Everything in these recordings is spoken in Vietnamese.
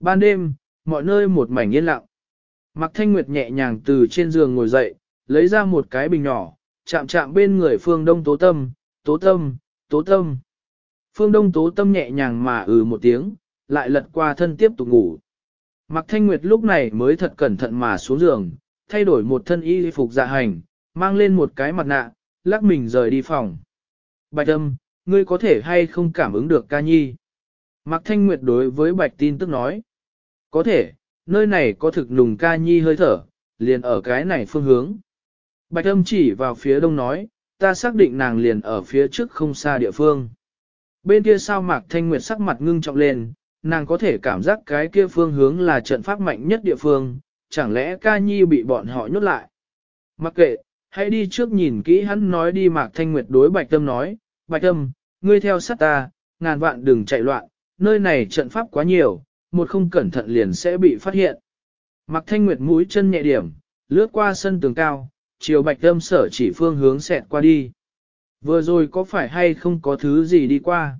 Ban đêm, mọi nơi một mảnh yên lặng. Mạc Thanh Nguyệt nhẹ nhàng từ trên giường ngồi dậy, lấy ra một cái bình nhỏ, chạm chạm bên người Phương Đông Tố Tâm, Tố Tâm, Tố Tâm. Phương Đông Tố Tâm nhẹ nhàng mà ừ một tiếng, lại lật qua thân tiếp tục ngủ. Mạc Thanh Nguyệt lúc này mới thật cẩn thận mà xuống giường, thay đổi một thân y phục dạ hành, mang lên một cái mặt nạ, lắc mình rời đi phòng. Bạch âm, ngươi có thể hay không cảm ứng được ca nhi? Mạc Thanh Nguyệt đối với Bạch tin tức nói. Có thể, nơi này có thực nùng ca nhi hơi thở, liền ở cái này phương hướng. Bạch âm chỉ vào phía đông nói, ta xác định nàng liền ở phía trước không xa địa phương. Bên kia sao Mạc Thanh Nguyệt sắc mặt ngưng trọng lên, nàng có thể cảm giác cái kia phương hướng là trận pháp mạnh nhất địa phương, chẳng lẽ ca nhi bị bọn họ nhốt lại. Mặc kệ, hãy đi trước nhìn kỹ hắn nói đi Mạc Thanh Nguyệt đối Bạch Tâm nói, Bạch Tâm, ngươi theo sát ta, ngàn vạn đừng chạy loạn, nơi này trận pháp quá nhiều, một không cẩn thận liền sẽ bị phát hiện. Mạc Thanh Nguyệt mũi chân nhẹ điểm, lướt qua sân tường cao, chiều Bạch Tâm sở chỉ phương hướng xẹt qua đi. Vừa rồi có phải hay không có thứ gì đi qua?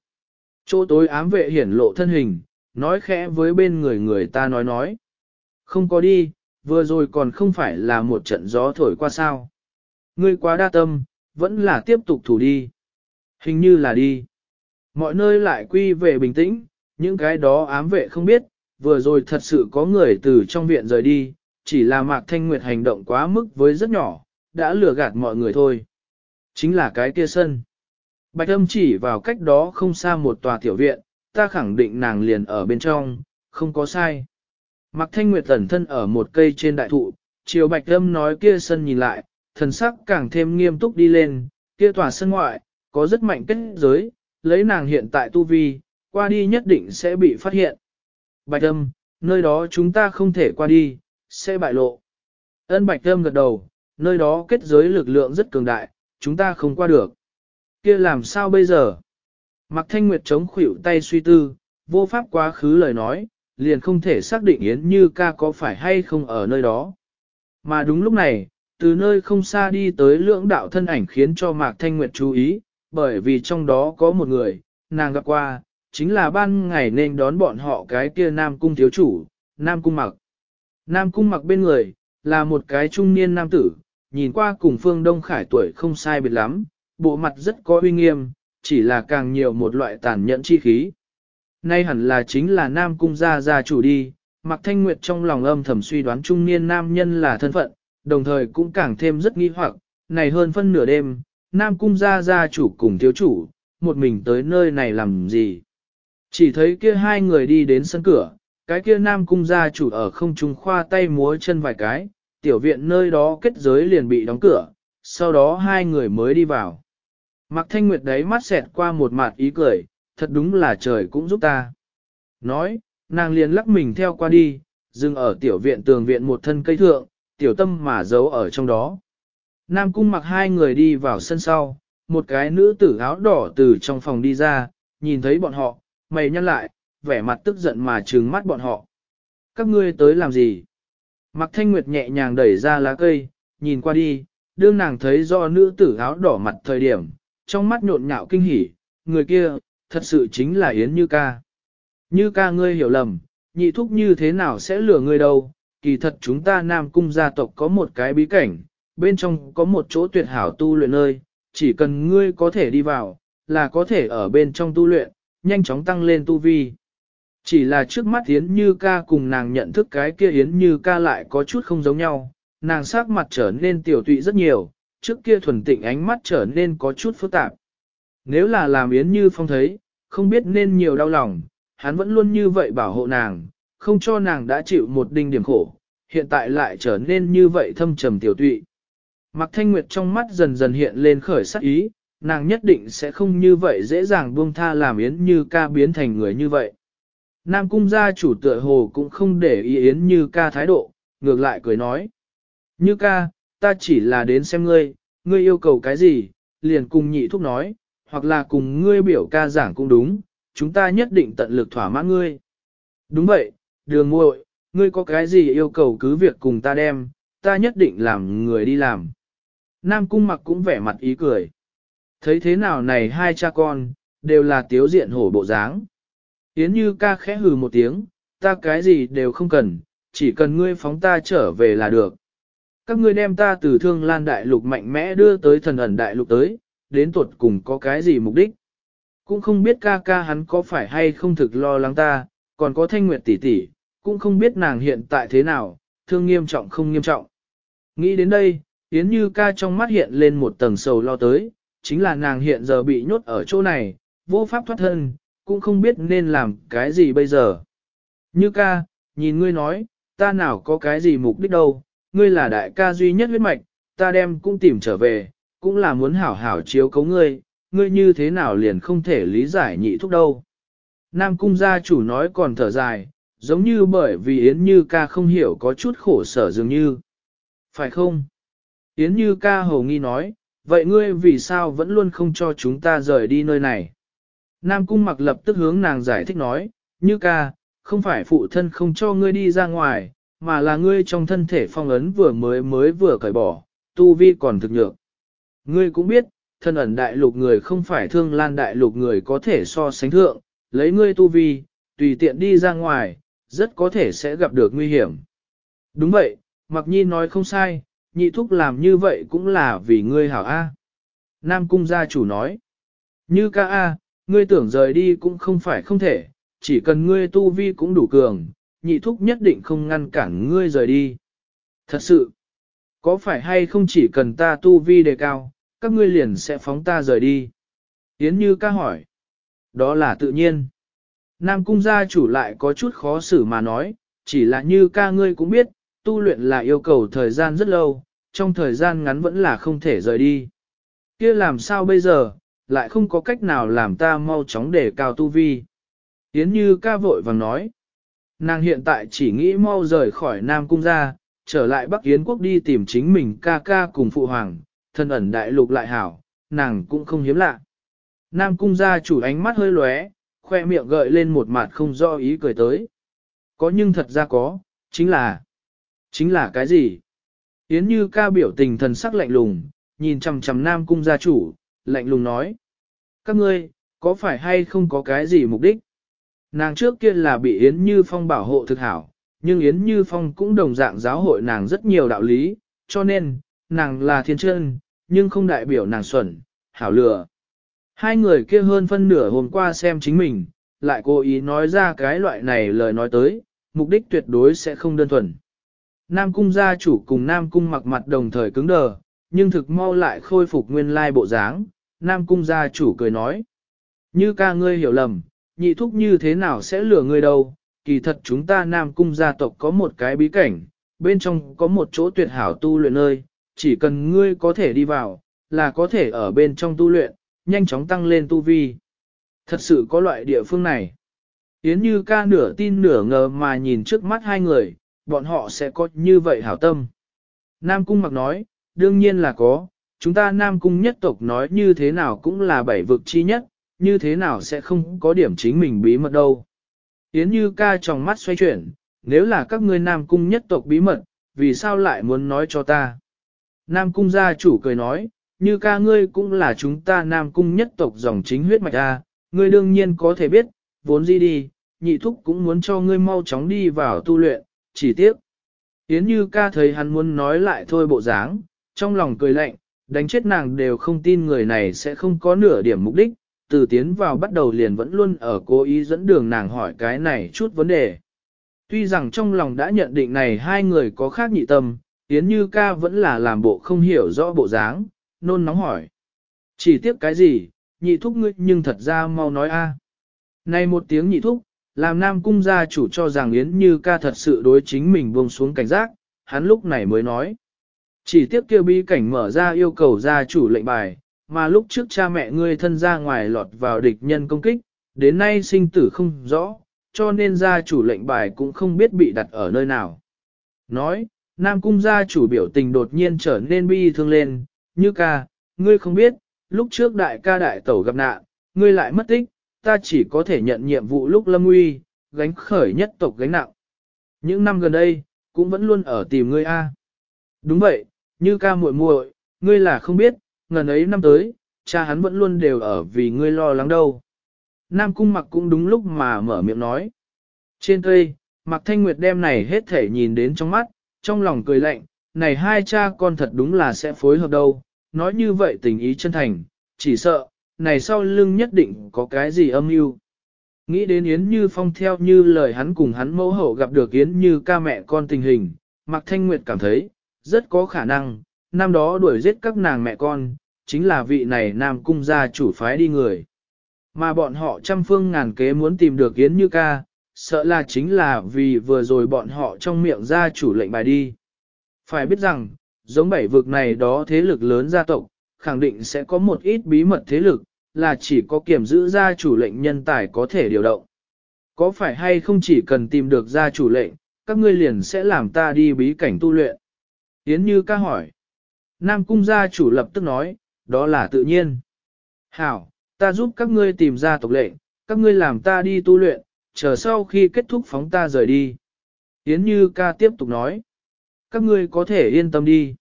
Chỗ tối ám vệ hiển lộ thân hình, nói khẽ với bên người người ta nói nói. Không có đi, vừa rồi còn không phải là một trận gió thổi qua sao. Ngươi quá đa tâm, vẫn là tiếp tục thủ đi. Hình như là đi. Mọi nơi lại quy về bình tĩnh, những cái đó ám vệ không biết, vừa rồi thật sự có người từ trong viện rời đi, chỉ là Mạc Thanh Nguyệt hành động quá mức với rất nhỏ, đã lừa gạt mọi người thôi. Chính là cái kia sân. Bạch âm chỉ vào cách đó không xa một tòa tiểu viện, ta khẳng định nàng liền ở bên trong, không có sai. Mạc Thanh Nguyệt tẩn thân ở một cây trên đại thụ, chiều bạch âm nói kia sân nhìn lại, thần sắc càng thêm nghiêm túc đi lên, kia tòa sân ngoại, có rất mạnh kết giới, lấy nàng hiện tại tu vi, qua đi nhất định sẽ bị phát hiện. Bạch âm, nơi đó chúng ta không thể qua đi, sẽ bại lộ. Ân bạch âm gật đầu, nơi đó kết giới lực lượng rất cường đại, chúng ta không qua được. kia làm sao bây giờ? Mạc Thanh Nguyệt chống khuỷu tay suy tư, vô pháp quá khứ lời nói, liền không thể xác định Yến Như ca có phải hay không ở nơi đó. Mà đúng lúc này, từ nơi không xa đi tới lưỡng đạo thân ảnh khiến cho Mạc Thanh Nguyệt chú ý, bởi vì trong đó có một người, nàng gặp qua, chính là ban ngày nên đón bọn họ cái kia Nam Cung thiếu chủ, Nam Cung mặc. Nam Cung mặc bên người, là một cái trung niên nam tử, nhìn qua cùng Phương Đông Khải tuổi không sai biệt lắm, bộ mặt rất có uy nghiêm, chỉ là càng nhiều một loại tàn nhẫn chi khí. Nay hẳn là chính là Nam Cung gia gia chủ đi, Mạc Thanh Nguyệt trong lòng âm thầm suy đoán trung niên nam nhân là thân phận, đồng thời cũng càng thêm rất nghi hoặc, này hơn phân nửa đêm, Nam Cung gia gia chủ cùng thiếu chủ, một mình tới nơi này làm gì. Chỉ thấy kia hai người đi đến sân cửa, cái kia Nam Cung gia chủ ở không trung khoa tay múa chân vài cái, tiểu viện nơi đó kết giới liền bị đóng cửa, sau đó hai người mới đi vào. Mạc Thanh Nguyệt đấy mắt xẹt qua một mặt ý cười, thật đúng là trời cũng giúp ta. Nói, nàng liền lắc mình theo qua đi, dừng ở tiểu viện tường viện một thân cây thượng, tiểu tâm mà giấu ở trong đó. Nam cung mặc hai người đi vào sân sau, một cái nữ tử áo đỏ từ trong phòng đi ra, nhìn thấy bọn họ, mày nhăn lại, vẻ mặt tức giận mà trừng mắt bọn họ. Các ngươi tới làm gì? Mặc thanh nguyệt nhẹ nhàng đẩy ra lá cây, nhìn qua đi, đương nàng thấy do nữ tử áo đỏ mặt thời điểm, trong mắt nhộn nhạo kinh hỉ, người kia, thật sự chính là Yến Như ca. Như ca ngươi hiểu lầm, nhị thúc như thế nào sẽ lừa ngươi đâu, kỳ thật chúng ta Nam Cung gia tộc có một cái bí cảnh, bên trong có một chỗ tuyệt hảo tu luyện nơi, chỉ cần ngươi có thể đi vào, là có thể ở bên trong tu luyện, nhanh chóng tăng lên tu vi. Chỉ là trước mắt Yến Như ca cùng nàng nhận thức cái kia Yến Như ca lại có chút không giống nhau, nàng sắc mặt trở nên tiểu tụy rất nhiều, trước kia thuần tịnh ánh mắt trở nên có chút phức tạp. Nếu là làm Yến Như Phong thấy, không biết nên nhiều đau lòng, hắn vẫn luôn như vậy bảo hộ nàng, không cho nàng đã chịu một đinh điểm khổ, hiện tại lại trở nên như vậy thâm trầm tiểu tụy. Mạc Thanh Nguyệt trong mắt dần dần hiện lên khởi sắc ý, nàng nhất định sẽ không như vậy dễ dàng buông tha làm Yến Như ca biến thành người như vậy. Nam cung gia chủ tựa hồ cũng không để ý Yến Như ca thái độ, ngược lại cười nói. Như ca, ta chỉ là đến xem ngươi, ngươi yêu cầu cái gì, liền cùng nhị thúc nói, hoặc là cùng ngươi biểu ca giảng cũng đúng, chúng ta nhất định tận lực thỏa mãn ngươi. Đúng vậy, đường muội, ngươi có cái gì yêu cầu cứ việc cùng ta đem, ta nhất định làm người đi làm. Nam cung mặc cũng vẻ mặt ý cười. Thấy thế nào này hai cha con, đều là tiếu diện hổ bộ dáng. Yến như ca khẽ hừ một tiếng, ta cái gì đều không cần, chỉ cần ngươi phóng ta trở về là được. Các ngươi đem ta từ thương lan đại lục mạnh mẽ đưa tới thần ẩn đại lục tới, đến tuột cùng có cái gì mục đích. Cũng không biết ca ca hắn có phải hay không thực lo lắng ta, còn có thanh nguyệt tỷ tỷ, cũng không biết nàng hiện tại thế nào, thương nghiêm trọng không nghiêm trọng. Nghĩ đến đây, Yến Như ca trong mắt hiện lên một tầng sầu lo tới, chính là nàng hiện giờ bị nhốt ở chỗ này, vô pháp thoát thân, cũng không biết nên làm cái gì bây giờ. Như ca, nhìn ngươi nói, ta nào có cái gì mục đích đâu, ngươi là đại ca duy nhất huyết mạch, ta đem cũng tìm trở về, cũng là muốn hảo hảo chiếu cấu ngươi, ngươi như thế nào liền không thể lý giải nhị thúc đâu. Nam cung gia chủ nói còn thở dài, giống như bởi vì Yến Như ca không hiểu có chút khổ sở dường như. Phải không? Yến Như ca hầu nghi nói, vậy ngươi vì sao vẫn luôn không cho chúng ta rời đi nơi này? Nam cung mặc lập tức hướng nàng giải thích nói, Như ca, không phải phụ thân không cho ngươi đi ra ngoài, mà là ngươi trong thân thể phong ấn vừa mới mới vừa cởi bỏ, tu vi còn thực nhược. Ngươi cũng biết, thân ẩn đại lục người không phải thương lan đại lục người có thể so sánh thượng, lấy ngươi tu vi, tùy tiện đi ra ngoài, rất có thể sẽ gặp được nguy hiểm. Đúng vậy, Mặc Nhi nói không sai, nhị thúc làm như vậy cũng là vì ngươi hảo A. Nam cung gia chủ nói, như ca A, ngươi tưởng rời đi cũng không phải không thể, chỉ cần ngươi tu vi cũng đủ cường, nhị thúc nhất định không ngăn cản ngươi rời đi. Thật sự, có phải hay không chỉ cần ta tu vi đề cao, các ngươi liền sẽ phóng ta rời đi? Yến Như ca hỏi. Đó là tự nhiên. Nam cung gia chủ lại có chút khó xử mà nói, chỉ là như ca ngươi cũng biết, tu luyện là yêu cầu thời gian rất lâu, trong thời gian ngắn vẫn là không thể rời đi. kia làm sao bây giờ, lại không có cách nào làm ta mau chóng để cao tu vi. Yến Như ca vội vàng nói, nàng hiện tại chỉ nghĩ mau rời khỏi Nam cung ra trở lại Bắc Yến quốc đi tìm chính mình ca ca cùng phụ hoàng, thân ẩn đại lục lại hảo, nàng cũng không hiếm lạ. Nam cung gia chủ ánh mắt hơi lóe, khoe miệng gợi lên một mặt không do ý cười tới. Có nhưng thật ra có, chính là... Chính là cái gì? Yến Như ca biểu tình thần sắc lạnh lùng, nhìn chằm chằm Nam cung gia chủ, lạnh lùng nói. Các ngươi, có phải hay không có cái gì mục đích? Nàng trước kia là bị Yến Như Phong bảo hộ thực hảo, nhưng Yến Như Phong cũng đồng dạng giáo hội nàng rất nhiều đạo lý, cho nên, nàng là thiên chân, nhưng không đại biểu nàng xuẩn, hảo lừa. Hai người kia hơn phân nửa hôm qua xem chính mình, lại cố ý nói ra cái loại này lời nói tới, mục đích tuyệt đối sẽ không đơn thuần. Nam cung gia chủ cùng Nam cung mặc mặt đồng thời cứng đờ, nhưng thực mau lại khôi phục nguyên lai bộ dáng. Nam cung gia chủ cười nói. Như ca ngươi hiểu lầm, nhị thúc như thế nào sẽ lừa ngươi đâu, kỳ thật chúng ta Nam cung gia tộc có một cái bí cảnh, bên trong có một chỗ tuyệt hảo tu luyện nơi, chỉ cần ngươi có thể đi vào, là có thể ở bên trong tu luyện, nhanh chóng tăng lên tu vi. Thật sự có loại địa phương này. Yến Như ca nửa tin nửa ngờ mà nhìn trước mắt hai người, bọn họ sẽ có như vậy hảo tâm. Nam Cung mặc nói, đương nhiên là có, chúng ta Nam Cung nhất tộc nói như thế nào cũng là bảy vực chi nhất, như thế nào sẽ không có điểm chính mình bí mật đâu. Yến Như ca trong mắt xoay chuyển, nếu là các ngươi Nam Cung nhất tộc bí mật, vì sao lại muốn nói cho ta? Nam Cung gia chủ cười nói, như ca ngươi cũng là chúng ta Nam Cung nhất tộc dòng chính huyết mạch A, ngươi đương nhiên có thể biết, vốn gì đi, nhị thúc cũng muốn cho ngươi mau chóng đi vào tu luyện, chỉ tiếc. Yến Như ca thấy hắn muốn nói lại thôi bộ dáng, trong lòng cười lạnh, đánh chết nàng đều không tin người này sẽ không có nửa điểm mục đích, từ tiến vào bắt đầu liền vẫn luôn ở cố ý dẫn đường nàng hỏi cái này chút vấn đề. Tuy rằng trong lòng đã nhận định này hai người có khác nhị tâm, Yến Như ca vẫn là làm bộ không hiểu rõ bộ dáng, nôn nóng hỏi. Chỉ tiếc cái gì, nhị thúc ngươi nhưng thật ra mau nói a. Này một tiếng nhị thúc, làm nam cung gia chủ cho rằng Yến Như ca thật sự đối chính mình buông xuống cảnh giác, hắn lúc này mới nói. Chỉ tiếc kêu bi cảnh mở ra yêu cầu gia chủ lệnh bài, mà lúc trước cha mẹ ngươi thân ra ngoài lọt vào địch nhân công kích, đến nay sinh tử không rõ, cho nên gia chủ lệnh bài cũng không biết bị đặt ở nơi nào. Nói, Nam cung gia chủ biểu tình đột nhiên trở nên bi thương lên, như ca, ngươi không biết, lúc trước đại ca đại tẩu gặp nạn, ngươi lại mất tích, ta chỉ có thể nhận nhiệm vụ lúc lâm nguy, gánh khởi nhất tộc gánh nặng. Những năm gần đây, cũng vẫn luôn ở tìm ngươi a. Đúng vậy, như ca muội muội, ngươi là không biết, ngần ấy năm tới, cha hắn vẫn luôn đều ở vì ngươi lo lắng đâu. Nam cung mặc cũng đúng lúc mà mở miệng nói. Trên cây, mặc Thanh Nguyệt đem này hết thể nhìn đến trong mắt, trong lòng cười lạnh, này hai cha con thật đúng là sẽ phối hợp đâu, nói như vậy tình ý chân thành, chỉ sợ, này sau lưng nhất định có cái gì âm mưu. Nghĩ đến Yến Như Phong theo như lời hắn cùng hắn mẫu hậu gặp được Yến Như ca mẹ con tình hình, Mạc Thanh Nguyệt cảm thấy, rất có khả năng, năm đó đuổi giết các nàng mẹ con, chính là vị này nam cung gia chủ phái đi người. Mà bọn họ trăm phương ngàn kế muốn tìm được Yến Như ca, sợ là chính là vì vừa rồi bọn họ trong miệng gia chủ lệnh bài đi. Phải biết rằng, giống bảy vực này đó thế lực lớn gia tộc, khẳng định sẽ có một ít bí mật thế lực, là chỉ có kiểm giữ gia chủ lệnh nhân tài có thể điều động. Có phải hay không chỉ cần tìm được gia chủ lệnh, các ngươi liền sẽ làm ta đi bí cảnh tu luyện? Yến Như ca hỏi. Nam cung gia chủ lập tức nói, đó là tự nhiên. Hảo, ta giúp các ngươi tìm ra tộc lệnh, các ngươi làm ta đi tu luyện, chờ sau khi kết thúc phóng ta rời đi. Yến Như ca tiếp tục nói. Các ngươi có thể yên tâm đi.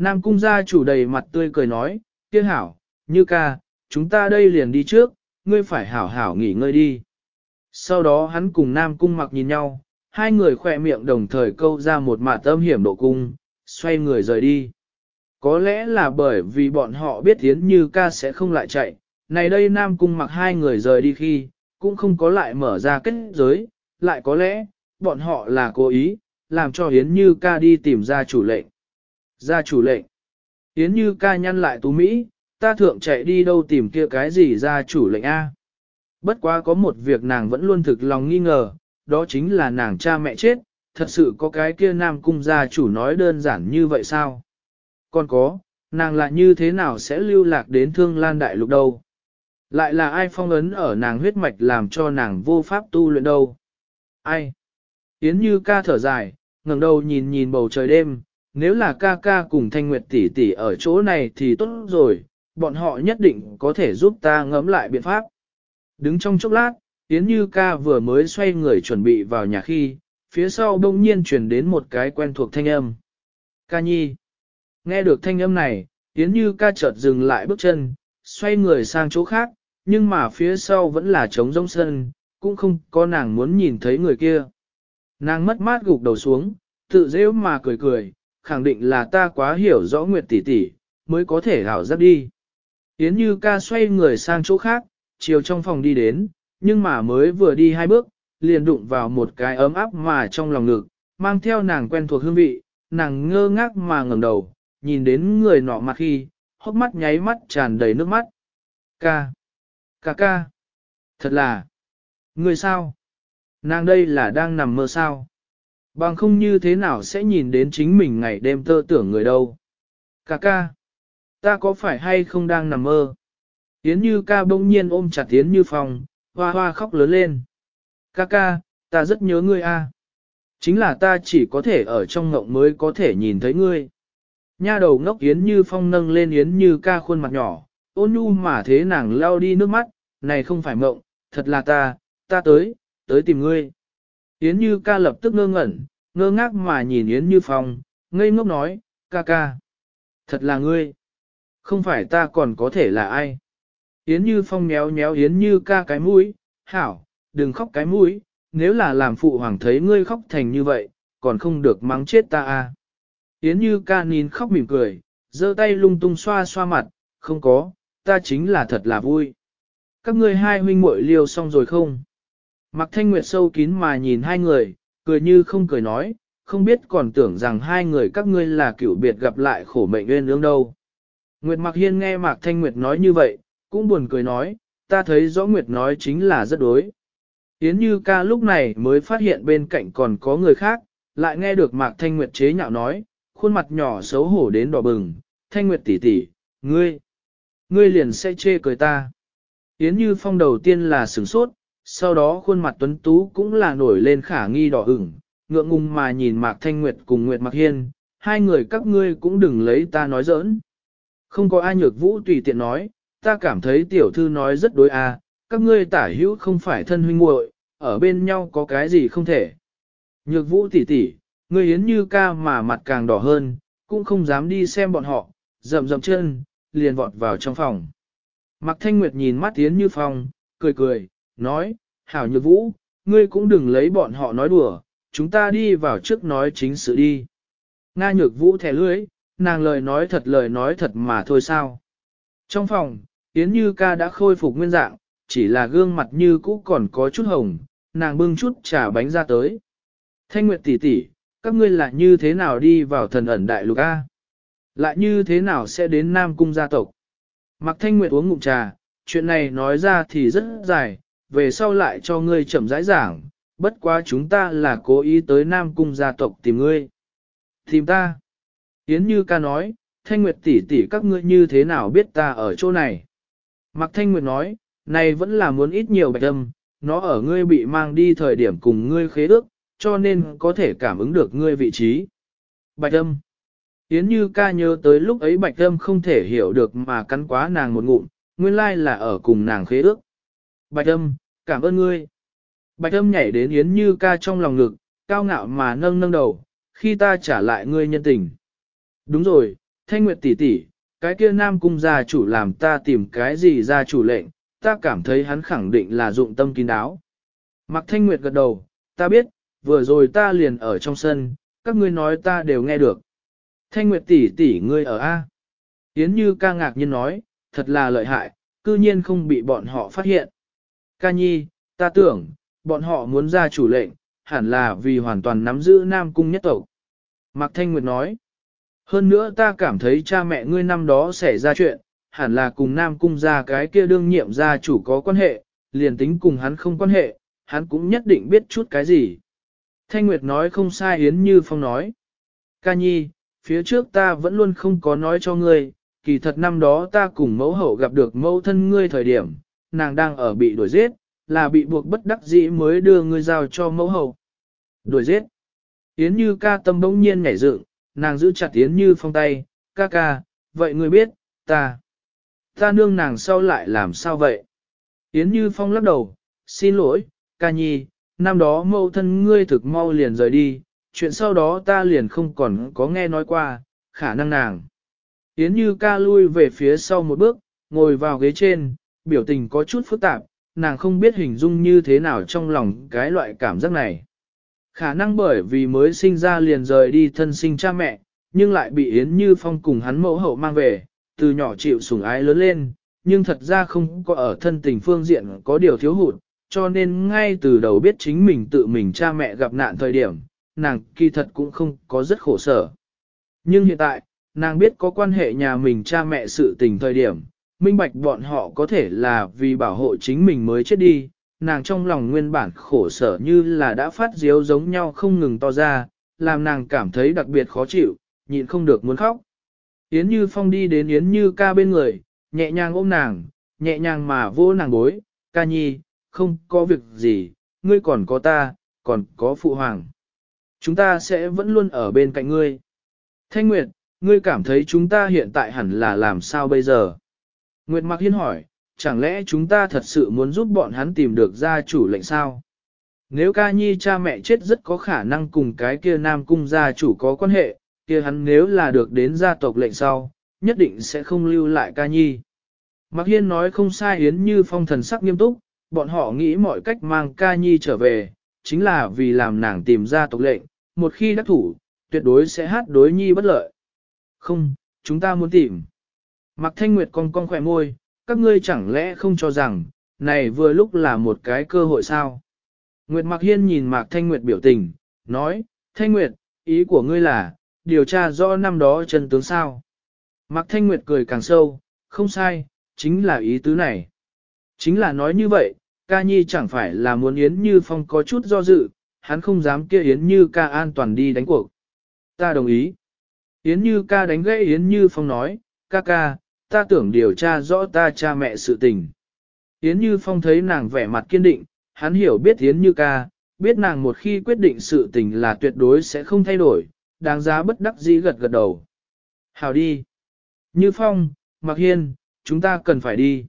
Nam cung gia chủ đầy mặt tươi cười nói, kia hảo, Như ca, chúng ta đây liền đi trước, ngươi phải hảo hảo nghỉ ngơi đi. Sau đó hắn cùng Nam cung mặc nhìn nhau, hai người khỏe miệng đồng thời câu ra một mạ tâm hiểm độ cung, xoay người rời đi. Có lẽ là bởi vì bọn họ biết Yến Như ca sẽ không lại chạy, này đây Nam Cung mặc hai người rời đi khi, cũng không có lại mở ra kết giới, lại có lẽ, bọn họ là cố ý, làm cho Yến Như ca đi tìm ra chủ lệnh. Ra chủ lệnh. Yến Như ca nhăn lại tú Mỹ, ta thượng chạy đi đâu tìm kia cái gì ra chủ lệnh A. Bất quá có một việc nàng vẫn luôn thực lòng nghi ngờ, đó chính là nàng cha mẹ chết, thật sự có cái kia nam cung gia chủ nói đơn giản như vậy sao? Còn có, nàng lại như thế nào sẽ lưu lạc đến thương lan đại lục đâu? Lại là ai phong ấn ở nàng huyết mạch làm cho nàng vô pháp tu luyện đâu? Ai? Yến như ca thở dài, ngẩng đầu nhìn nhìn bầu trời đêm, nếu là ca ca cùng thanh nguyệt tỷ tỷ ở chỗ này thì tốt rồi, bọn họ nhất định có thể giúp ta ngẫm lại biện pháp. Đứng trong chốc lát, Yến Như ca vừa mới xoay người chuẩn bị vào nhà khi, phía sau đông nhiên truyền đến một cái quen thuộc thanh âm. Ca nhi. Nghe được thanh âm này, Yến Như ca chợt dừng lại bước chân, xoay người sang chỗ khác, nhưng mà phía sau vẫn là trống rỗng sân, cũng không có nàng muốn nhìn thấy người kia. Nàng mất mát gục đầu xuống, tự dễ mà cười cười, khẳng định là ta quá hiểu rõ Nguyệt tỷ tỷ, mới có thể hảo giấc đi. Yến Như ca xoay người sang chỗ khác, chiều trong phòng đi đến, nhưng mà mới vừa đi hai bước, liền đụng vào một cái ấm áp mà trong lòng ngực, mang theo nàng quen thuộc hương vị, nàng ngơ ngác mà ngẩng đầu, nhìn đến người nọ mặt khi, hốc mắt nháy mắt tràn đầy nước mắt. Ca, ca ca, thật là, người sao? Nàng đây là đang nằm mơ sao? Bằng không như thế nào sẽ nhìn đến chính mình ngày đêm tơ tưởng người đâu? Cà ca, ta có phải hay không đang nằm mơ? Yến Như ca bỗng nhiên ôm chặt Yến Như Phong, hoa hoa khóc lớn lên. Ca ca, ta rất nhớ ngươi a. Chính là ta chỉ có thể ở trong ngộng mới có thể nhìn thấy ngươi. Nha đầu ngốc Yến Như Phong nâng lên Yến Như ca khuôn mặt nhỏ, ôn nhu mà thế nàng lao đi nước mắt, này không phải mộng, thật là ta, ta tới, tới tìm ngươi. Yến Như ca lập tức ngơ ngẩn, ngơ ngác mà nhìn Yến Như Phong, ngây ngốc nói, ca ca, thật là ngươi, không phải ta còn có thể là ai. Yến Như Phong méo méo Yến Như ca cái mũi, hảo, đừng khóc cái mũi, nếu là làm phụ hoàng thấy ngươi khóc thành như vậy, còn không được mắng chết ta à. Yến Như ca nín khóc mỉm cười, giơ tay lung tung xoa xoa mặt, không có, ta chính là thật là vui. Các ngươi hai huynh muội liêu xong rồi không? Mạc thanh nguyệt sâu kín mà nhìn hai người, cười như không cười nói, không biết còn tưởng rằng hai người các ngươi là cựu biệt gặp lại khổ mệnh nguyên ương đâu. Nguyệt Mặc Hiên nghe Mạc Thanh Nguyệt nói như vậy, cũng buồn cười nói, ta thấy rõ Nguyệt nói chính là rất đối. Yến Như ca lúc này mới phát hiện bên cạnh còn có người khác, lại nghe được Mạc Thanh Nguyệt chế nhạo nói, khuôn mặt nhỏ xấu hổ đến đỏ bừng, Thanh Nguyệt tỷ tỷ, ngươi, ngươi liền sẽ chê cười ta. Yến Như Phong đầu tiên là sửng sốt, sau đó khuôn mặt tuấn tú cũng là nổi lên khả nghi đỏ ửng, ngượng ngùng mà nhìn Mạc Thanh Nguyệt cùng Nguyệt Mạc Hiên, hai người các ngươi cũng đừng lấy ta nói giỡn. Không có ai nhược vũ tùy tiện nói, ta cảm thấy tiểu thư nói rất đối a, các ngươi tả hữu không phải thân huynh muội, ở bên nhau có cái gì không thể. Nhược vũ tỷ tỷ, ngươi yến như ca mà mặt càng đỏ hơn, cũng không dám đi xem bọn họ, rậm rậm chân, liền vọt vào trong phòng. Mạc Thanh Nguyệt nhìn mắt Yến Như Phong, cười cười, nói, hảo nhược vũ, ngươi cũng đừng lấy bọn họ nói đùa, chúng ta đi vào trước nói chính sự đi. Nga nhược vũ thẻ lưới, nàng lời nói thật lời nói thật mà thôi sao. Trong phòng, Yến Như ca đã khôi phục nguyên dạng, chỉ là gương mặt như cũ còn có chút hồng, nàng bưng chút trà bánh ra tới. Thanh Nguyệt tỷ tỷ, các ngươi là như thế nào đi vào thần ẩn đại lục A? Lại như thế nào sẽ đến Nam Cung gia tộc? Mặc Thanh Nguyệt uống ngụm trà, chuyện này nói ra thì rất dài, về sau lại cho ngươi chậm rãi giảng, bất quá chúng ta là cố ý tới Nam Cung gia tộc tìm ngươi. Tìm ta. Yến Như ca nói, Thanh Nguyệt tỷ tỷ các ngươi như thế nào biết ta ở chỗ này? Mạc Thanh Nguyệt nói, này vẫn là muốn ít nhiều bạch âm, nó ở ngươi bị mang đi thời điểm cùng ngươi khế ước, cho nên có thể cảm ứng được ngươi vị trí. Bạch âm. Yến Như ca nhớ tới lúc ấy bạch âm không thể hiểu được mà cắn quá nàng một ngụm, nguyên lai là ở cùng nàng khế ước. Bạch âm, cảm ơn ngươi. Bạch âm nhảy đến Yến Như ca trong lòng ngực, cao ngạo mà nâng nâng đầu, khi ta trả lại ngươi nhân tình. Đúng rồi, Thanh Nguyệt tỷ tỷ, cái kia nam cung gia chủ làm ta tìm cái gì gia chủ lệnh, ta cảm thấy hắn khẳng định là dụng tâm kín đáo. Mạc Thanh Nguyệt gật đầu, ta biết, vừa rồi ta liền ở trong sân, các ngươi nói ta đều nghe được. Thanh Nguyệt tỷ tỷ ngươi ở A. Yến Như ca ngạc nhiên nói, thật là lợi hại, cư nhiên không bị bọn họ phát hiện. Ca nhi, ta tưởng, bọn họ muốn ra chủ lệnh, hẳn là vì hoàn toàn nắm giữ Nam Cung nhất tộc. Mạc Thanh Nguyệt nói, hơn nữa ta cảm thấy cha mẹ ngươi năm đó xảy ra chuyện, hẳn là cùng Nam Cung ra cái kia đương nhiệm gia chủ có quan hệ, liền tính cùng hắn không quan hệ, hắn cũng nhất định biết chút cái gì. Thanh Nguyệt nói không sai Yến Như Phong nói. Ca nhi, phía trước ta vẫn luôn không có nói cho ngươi, kỳ thật năm đó ta cùng mẫu hậu gặp được mẫu thân ngươi thời điểm, nàng đang ở bị đuổi giết, là bị buộc bất đắc dĩ mới đưa ngươi giao cho mẫu hậu. Đuổi giết. Yến Như ca tâm bỗng nhiên nhảy dựng, nàng giữ chặt Yến Như Phong tay, ca ca, vậy ngươi biết, ta, ta nương nàng sau lại làm sao vậy? Yến Như Phong lắc đầu, xin lỗi, ca nhi, năm đó mẫu thân ngươi thực mau liền rời đi, chuyện sau đó ta liền không còn có nghe nói qua, khả năng nàng. Yến Như ca lui về phía sau một bước, ngồi vào ghế trên, biểu tình có chút phức tạp, nàng không biết hình dung như thế nào trong lòng cái loại cảm giác này. Khả năng bởi vì mới sinh ra liền rời đi thân sinh cha mẹ, nhưng lại bị Yến Như Phong cùng hắn mẫu hậu mang về, từ nhỏ chịu sủng ái lớn lên, nhưng thật ra không có ở thân tình phương diện có điều thiếu hụt, cho nên ngay từ đầu biết chính mình tự mình cha mẹ gặp nạn thời điểm, nàng kỳ thật cũng không có rất khổ sở. Nhưng hiện tại, nàng biết có quan hệ nhà mình cha mẹ sự tình thời điểm, minh bạch bọn họ có thể là vì bảo hộ chính mình mới chết đi, nàng trong lòng nguyên bản khổ sở như là đã phát diếu giống nhau không ngừng to ra, làm nàng cảm thấy đặc biệt khó chịu, nhịn không được muốn khóc. Yến Như Phong đi đến Yến Như ca bên người, nhẹ nhàng ôm nàng, nhẹ nhàng mà vô nàng bối, ca nhi, không có việc gì, ngươi còn có ta, còn có phụ hoàng. Chúng ta sẽ vẫn luôn ở bên cạnh ngươi. Thanh Nguyệt, ngươi cảm thấy chúng ta hiện tại hẳn là làm sao bây giờ? Nguyệt Mạc Hiên hỏi, chẳng lẽ chúng ta thật sự muốn giúp bọn hắn tìm được gia chủ lệnh sao? Nếu ca nhi cha mẹ chết rất có khả năng cùng cái kia nam cung gia chủ có quan hệ, kia hắn nếu là được đến gia tộc lệnh sau, nhất định sẽ không lưu lại ca nhi. Mạc Hiên nói không sai Yến Như Phong thần sắc nghiêm túc, bọn họ nghĩ mọi cách mang ca nhi trở về, chính là vì làm nàng tìm ra tộc lệnh, một khi đắc thủ, tuyệt đối sẽ hát đối nhi bất lợi. Không, chúng ta muốn tìm. Mạc Thanh Nguyệt cong cong khỏe môi, các ngươi chẳng lẽ không cho rằng, này vừa lúc là một cái cơ hội sao? Nguyệt Mạc Hiên nhìn Mạc Thanh Nguyệt biểu tình, nói, Thanh Nguyệt, ý của ngươi là, điều tra rõ năm đó chân tướng sao? Mạc Thanh Nguyệt cười càng sâu, không sai, chính là ý tứ này. Chính là nói như vậy, ca nhi chẳng phải là muốn Yến Như Phong có chút do dự, hắn không dám kia Yến Như ca an toàn đi đánh cuộc. Ta đồng ý. Yến Như ca đánh gãy Yến Như Phong nói, ca ca, ta tưởng điều tra rõ ta cha mẹ sự tình. Yến Như Phong thấy nàng vẻ mặt kiên định, hắn hiểu biết Yến Như ca, biết nàng một khi quyết định sự tình là tuyệt đối sẽ không thay đổi, đáng giá bất đắc dĩ gật gật đầu. Hào đi. Như Phong, Mạc Hiên, chúng ta cần phải đi.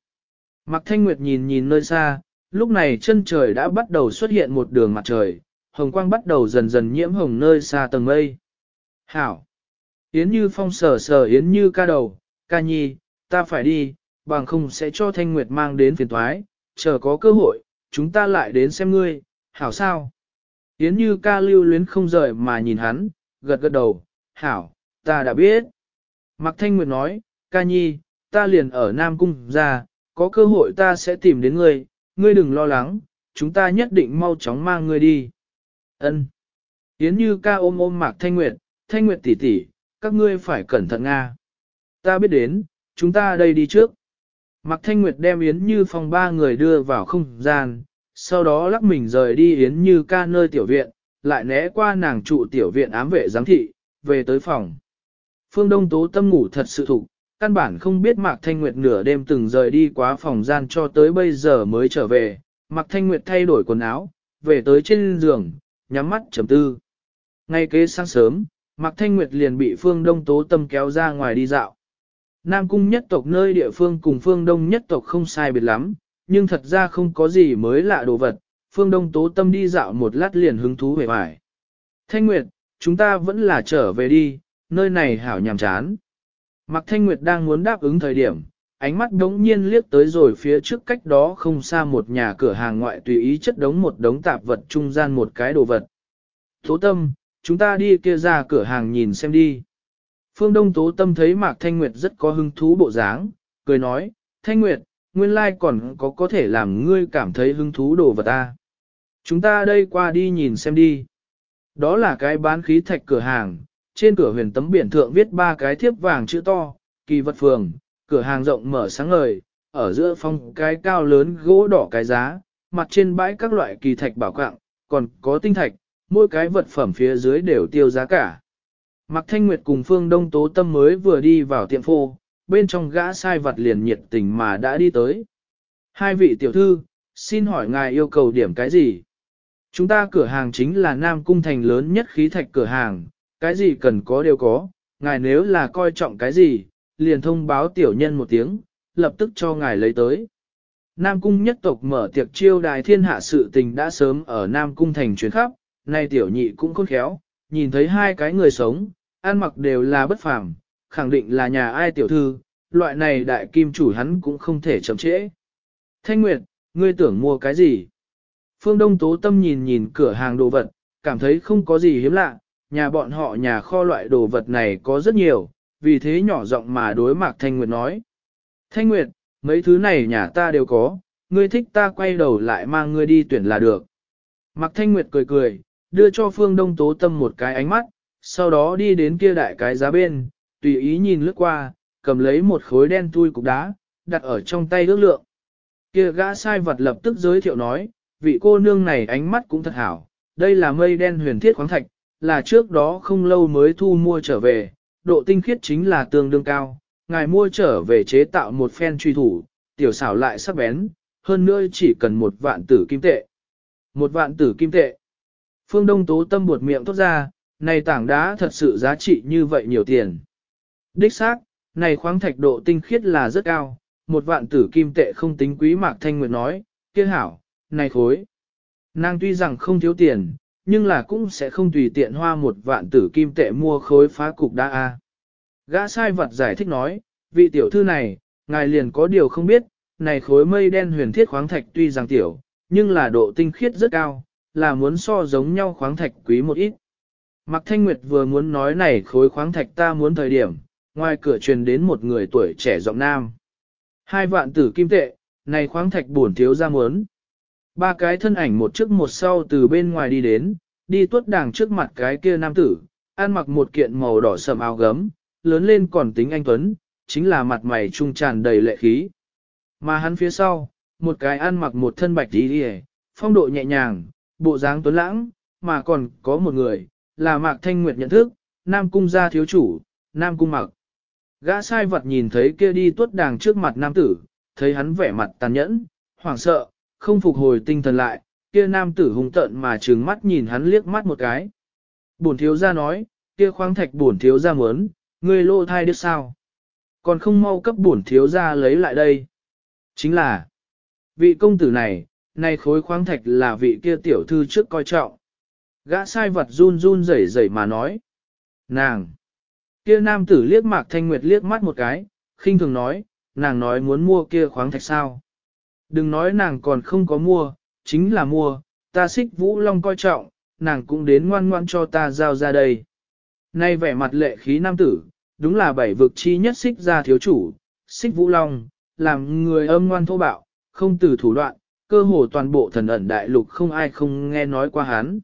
Mạc Thanh Nguyệt nhìn nhìn nơi xa, lúc này chân trời đã bắt đầu xuất hiện một đường mặt trời, hồng quang bắt đầu dần dần nhiễm hồng nơi xa tầng mây. Hảo! Yến Như Phong sờ sờ Yến Như ca đầu, ca nhi, ta phải đi, bằng không sẽ cho Thanh Nguyệt mang đến phiền thoái, chờ có cơ hội, chúng ta lại đến xem ngươi, hảo sao? Yến như ca lưu luyến không rời mà nhìn hắn, gật gật đầu, hảo, ta đã biết. Mạc Thanh Nguyệt nói, ca nhi, ta liền ở Nam Cung ra, có cơ hội ta sẽ tìm đến ngươi, ngươi đừng lo lắng, chúng ta nhất định mau chóng mang ngươi đi. Ân. Yến Như ca ôm ôm Mạc Thanh Nguyệt, Thanh Nguyệt tỷ tỷ, các ngươi phải cẩn thận Nga. Ta biết đến, chúng ta đây đi trước. Mạc Thanh Nguyệt đem Yến Như phòng ba người đưa vào không gian, sau đó lắc mình rời đi Yến Như ca nơi tiểu viện, lại né qua nàng trụ tiểu viện ám vệ giám thị, về tới phòng. Phương Đông Tố tâm ngủ thật sự thục, căn bản không biết Mạc Thanh Nguyệt nửa đêm từng rời đi quá phòng gian cho tới bây giờ mới trở về. Mạc Thanh Nguyệt thay đổi quần áo, về tới trên giường, nhắm mắt trầm tư. Ngay kế sáng sớm, Mạc Thanh Nguyệt liền bị Phương Đông Tố Tâm kéo ra ngoài đi dạo. Nam Cung nhất tộc nơi địa phương cùng Phương Đông nhất tộc không sai biệt lắm, nhưng thật ra không có gì mới lạ đồ vật. Phương Đông Tố Tâm đi dạo một lát liền hứng thú về vải. Thanh Nguyệt, chúng ta vẫn là trở về đi, nơi này hảo nhàm chán. Mạc Thanh Nguyệt đang muốn đáp ứng thời điểm, ánh mắt đống nhiên liếc tới rồi phía trước cách đó không xa một nhà cửa hàng ngoại tùy ý chất đống một đống tạp vật trung gian một cái đồ vật. Tố tâm, chúng ta đi kia ra cửa hàng nhìn xem đi. Phương Đông Tố tâm thấy Mạc Thanh Nguyệt rất có hứng thú bộ dáng, cười nói, Thanh Nguyệt, nguyên lai còn có có thể làm ngươi cảm thấy hứng thú đồ vật ta. Chúng ta đây qua đi nhìn xem đi. Đó là cái bán khí thạch cửa hàng, trên cửa huyền tấm biển thượng viết ba cái thiếp vàng chữ to, kỳ vật phường, cửa hàng rộng mở sáng ngời, ở giữa phong cái cao lớn gỗ đỏ cái giá, mặt trên bãi các loại kỳ thạch bảo quạng, còn có tinh thạch, mỗi cái vật phẩm phía dưới đều tiêu giá cả. Mạc Thanh Nguyệt cùng Phương Đông Tố Tâm mới vừa đi vào tiệm phô, bên trong gã sai vật liền nhiệt tình mà đã đi tới. Hai vị tiểu thư, xin hỏi ngài yêu cầu điểm cái gì? Chúng ta cửa hàng chính là Nam Cung Thành lớn nhất khí thạch cửa hàng, cái gì cần có đều có, ngài nếu là coi trọng cái gì, liền thông báo tiểu nhân một tiếng, lập tức cho ngài lấy tới. Nam Cung nhất tộc mở tiệc chiêu đài thiên hạ sự tình đã sớm ở Nam Cung thành chuyến khắp, nay tiểu nhị cũng khôn khéo, nhìn thấy hai cái người sống, ăn mặc đều là bất phàm, khẳng định là nhà ai tiểu thư, loại này đại kim chủ hắn cũng không thể chậm trễ. Thanh Nguyệt, ngươi tưởng mua cái gì? Phương Đông Tố Tâm nhìn nhìn cửa hàng đồ vật, cảm thấy không có gì hiếm lạ, nhà bọn họ nhà kho loại đồ vật này có rất nhiều, vì thế nhỏ giọng mà đối mặt Thanh Nguyệt nói. Thanh Nguyệt, mấy thứ này nhà ta đều có, ngươi thích ta quay đầu lại mang ngươi đi tuyển là được. Mạc Thanh Nguyệt cười cười, đưa cho Phương Đông Tố Tâm một cái ánh mắt, sau đó đi đến kia đại cái giá bên, tùy ý nhìn lướt qua, cầm lấy một khối đen tui cục đá, đặt ở trong tay ước lượng. Kia gã sai vật lập tức giới thiệu nói, vị cô nương này ánh mắt cũng thật hảo, đây là mây đen huyền thiết khoáng thạch, là trước đó không lâu mới thu mua trở về, độ tinh khiết chính là tương đương cao, ngài mua trở về chế tạo một phen truy thủ, tiểu xảo lại sắc bén, hơn nữa chỉ cần một vạn tử kim tệ. Một vạn tử kim tệ. Phương Đông Tố Tâm buột miệng tốt ra, này tảng đá thật sự giá trị như vậy nhiều tiền. Đích xác, này khoáng thạch độ tinh khiết là rất cao, một vạn tử kim tệ không tính quý mạc thanh nguyệt nói, kia hảo, này khối. Nàng tuy rằng không thiếu tiền, nhưng là cũng sẽ không tùy tiện hoa một vạn tử kim tệ mua khối phá cục đa A. Gã sai vật giải thích nói, vị tiểu thư này, ngài liền có điều không biết, này khối mây đen huyền thiết khoáng thạch tuy rằng tiểu, nhưng là độ tinh khiết rất cao, là muốn so giống nhau khoáng thạch quý một ít. Mạc Thanh Nguyệt vừa muốn nói này khối khoáng thạch ta muốn thời điểm, ngoài cửa truyền đến một người tuổi trẻ giọng nam. Hai vạn tử kim tệ, này khoáng thạch bổn thiếu ra muốn. Ba cái thân ảnh một trước một sau từ bên ngoài đi đến, đi tuốt đàng trước mặt cái kia nam tử, ăn mặc một kiện màu đỏ sầm áo gấm, lớn lên còn tính anh Tuấn, chính là mặt mày trung tràn đầy lệ khí. Mà hắn phía sau, một cái ăn mặc một thân bạch đi đi phong độ nhẹ nhàng, bộ dáng tuấn lãng, mà còn có một người, là Mạc Thanh Nguyệt nhận thức, Nam Cung gia thiếu chủ, Nam Cung mặc. Gã sai vật nhìn thấy kia đi tuốt đàng trước mặt nam tử, thấy hắn vẻ mặt tàn nhẫn, hoảng sợ, không phục hồi tinh thần lại, kia nam tử hung tợn mà trừng mắt nhìn hắn liếc mắt một cái. Bổn thiếu gia nói, kia khoáng thạch bổn thiếu gia muốn, ngươi lô thai đứa sao? Còn không mau cấp bổn thiếu gia lấy lại đây. Chính là, vị công tử này, nay khối khoáng thạch là vị kia tiểu thư trước coi trọng. Gã sai vật run run rẩy rẩy mà nói. Nàng! Kia nam tử liếc mạc thanh nguyệt liếc mắt một cái, khinh thường nói, nàng nói muốn mua kia khoáng thạch sao. Đừng nói nàng còn không có mua, chính là mua, ta xích vũ long coi trọng, nàng cũng đến ngoan ngoan cho ta giao ra đây. Nay vẻ mặt lệ khí nam tử, đúng là bảy vực chi nhất xích ra thiếu chủ, xích vũ long, làm người âm ngoan thô bạo, không từ thủ đoạn, cơ hồ toàn bộ thần ẩn đại lục không ai không nghe nói qua hắn.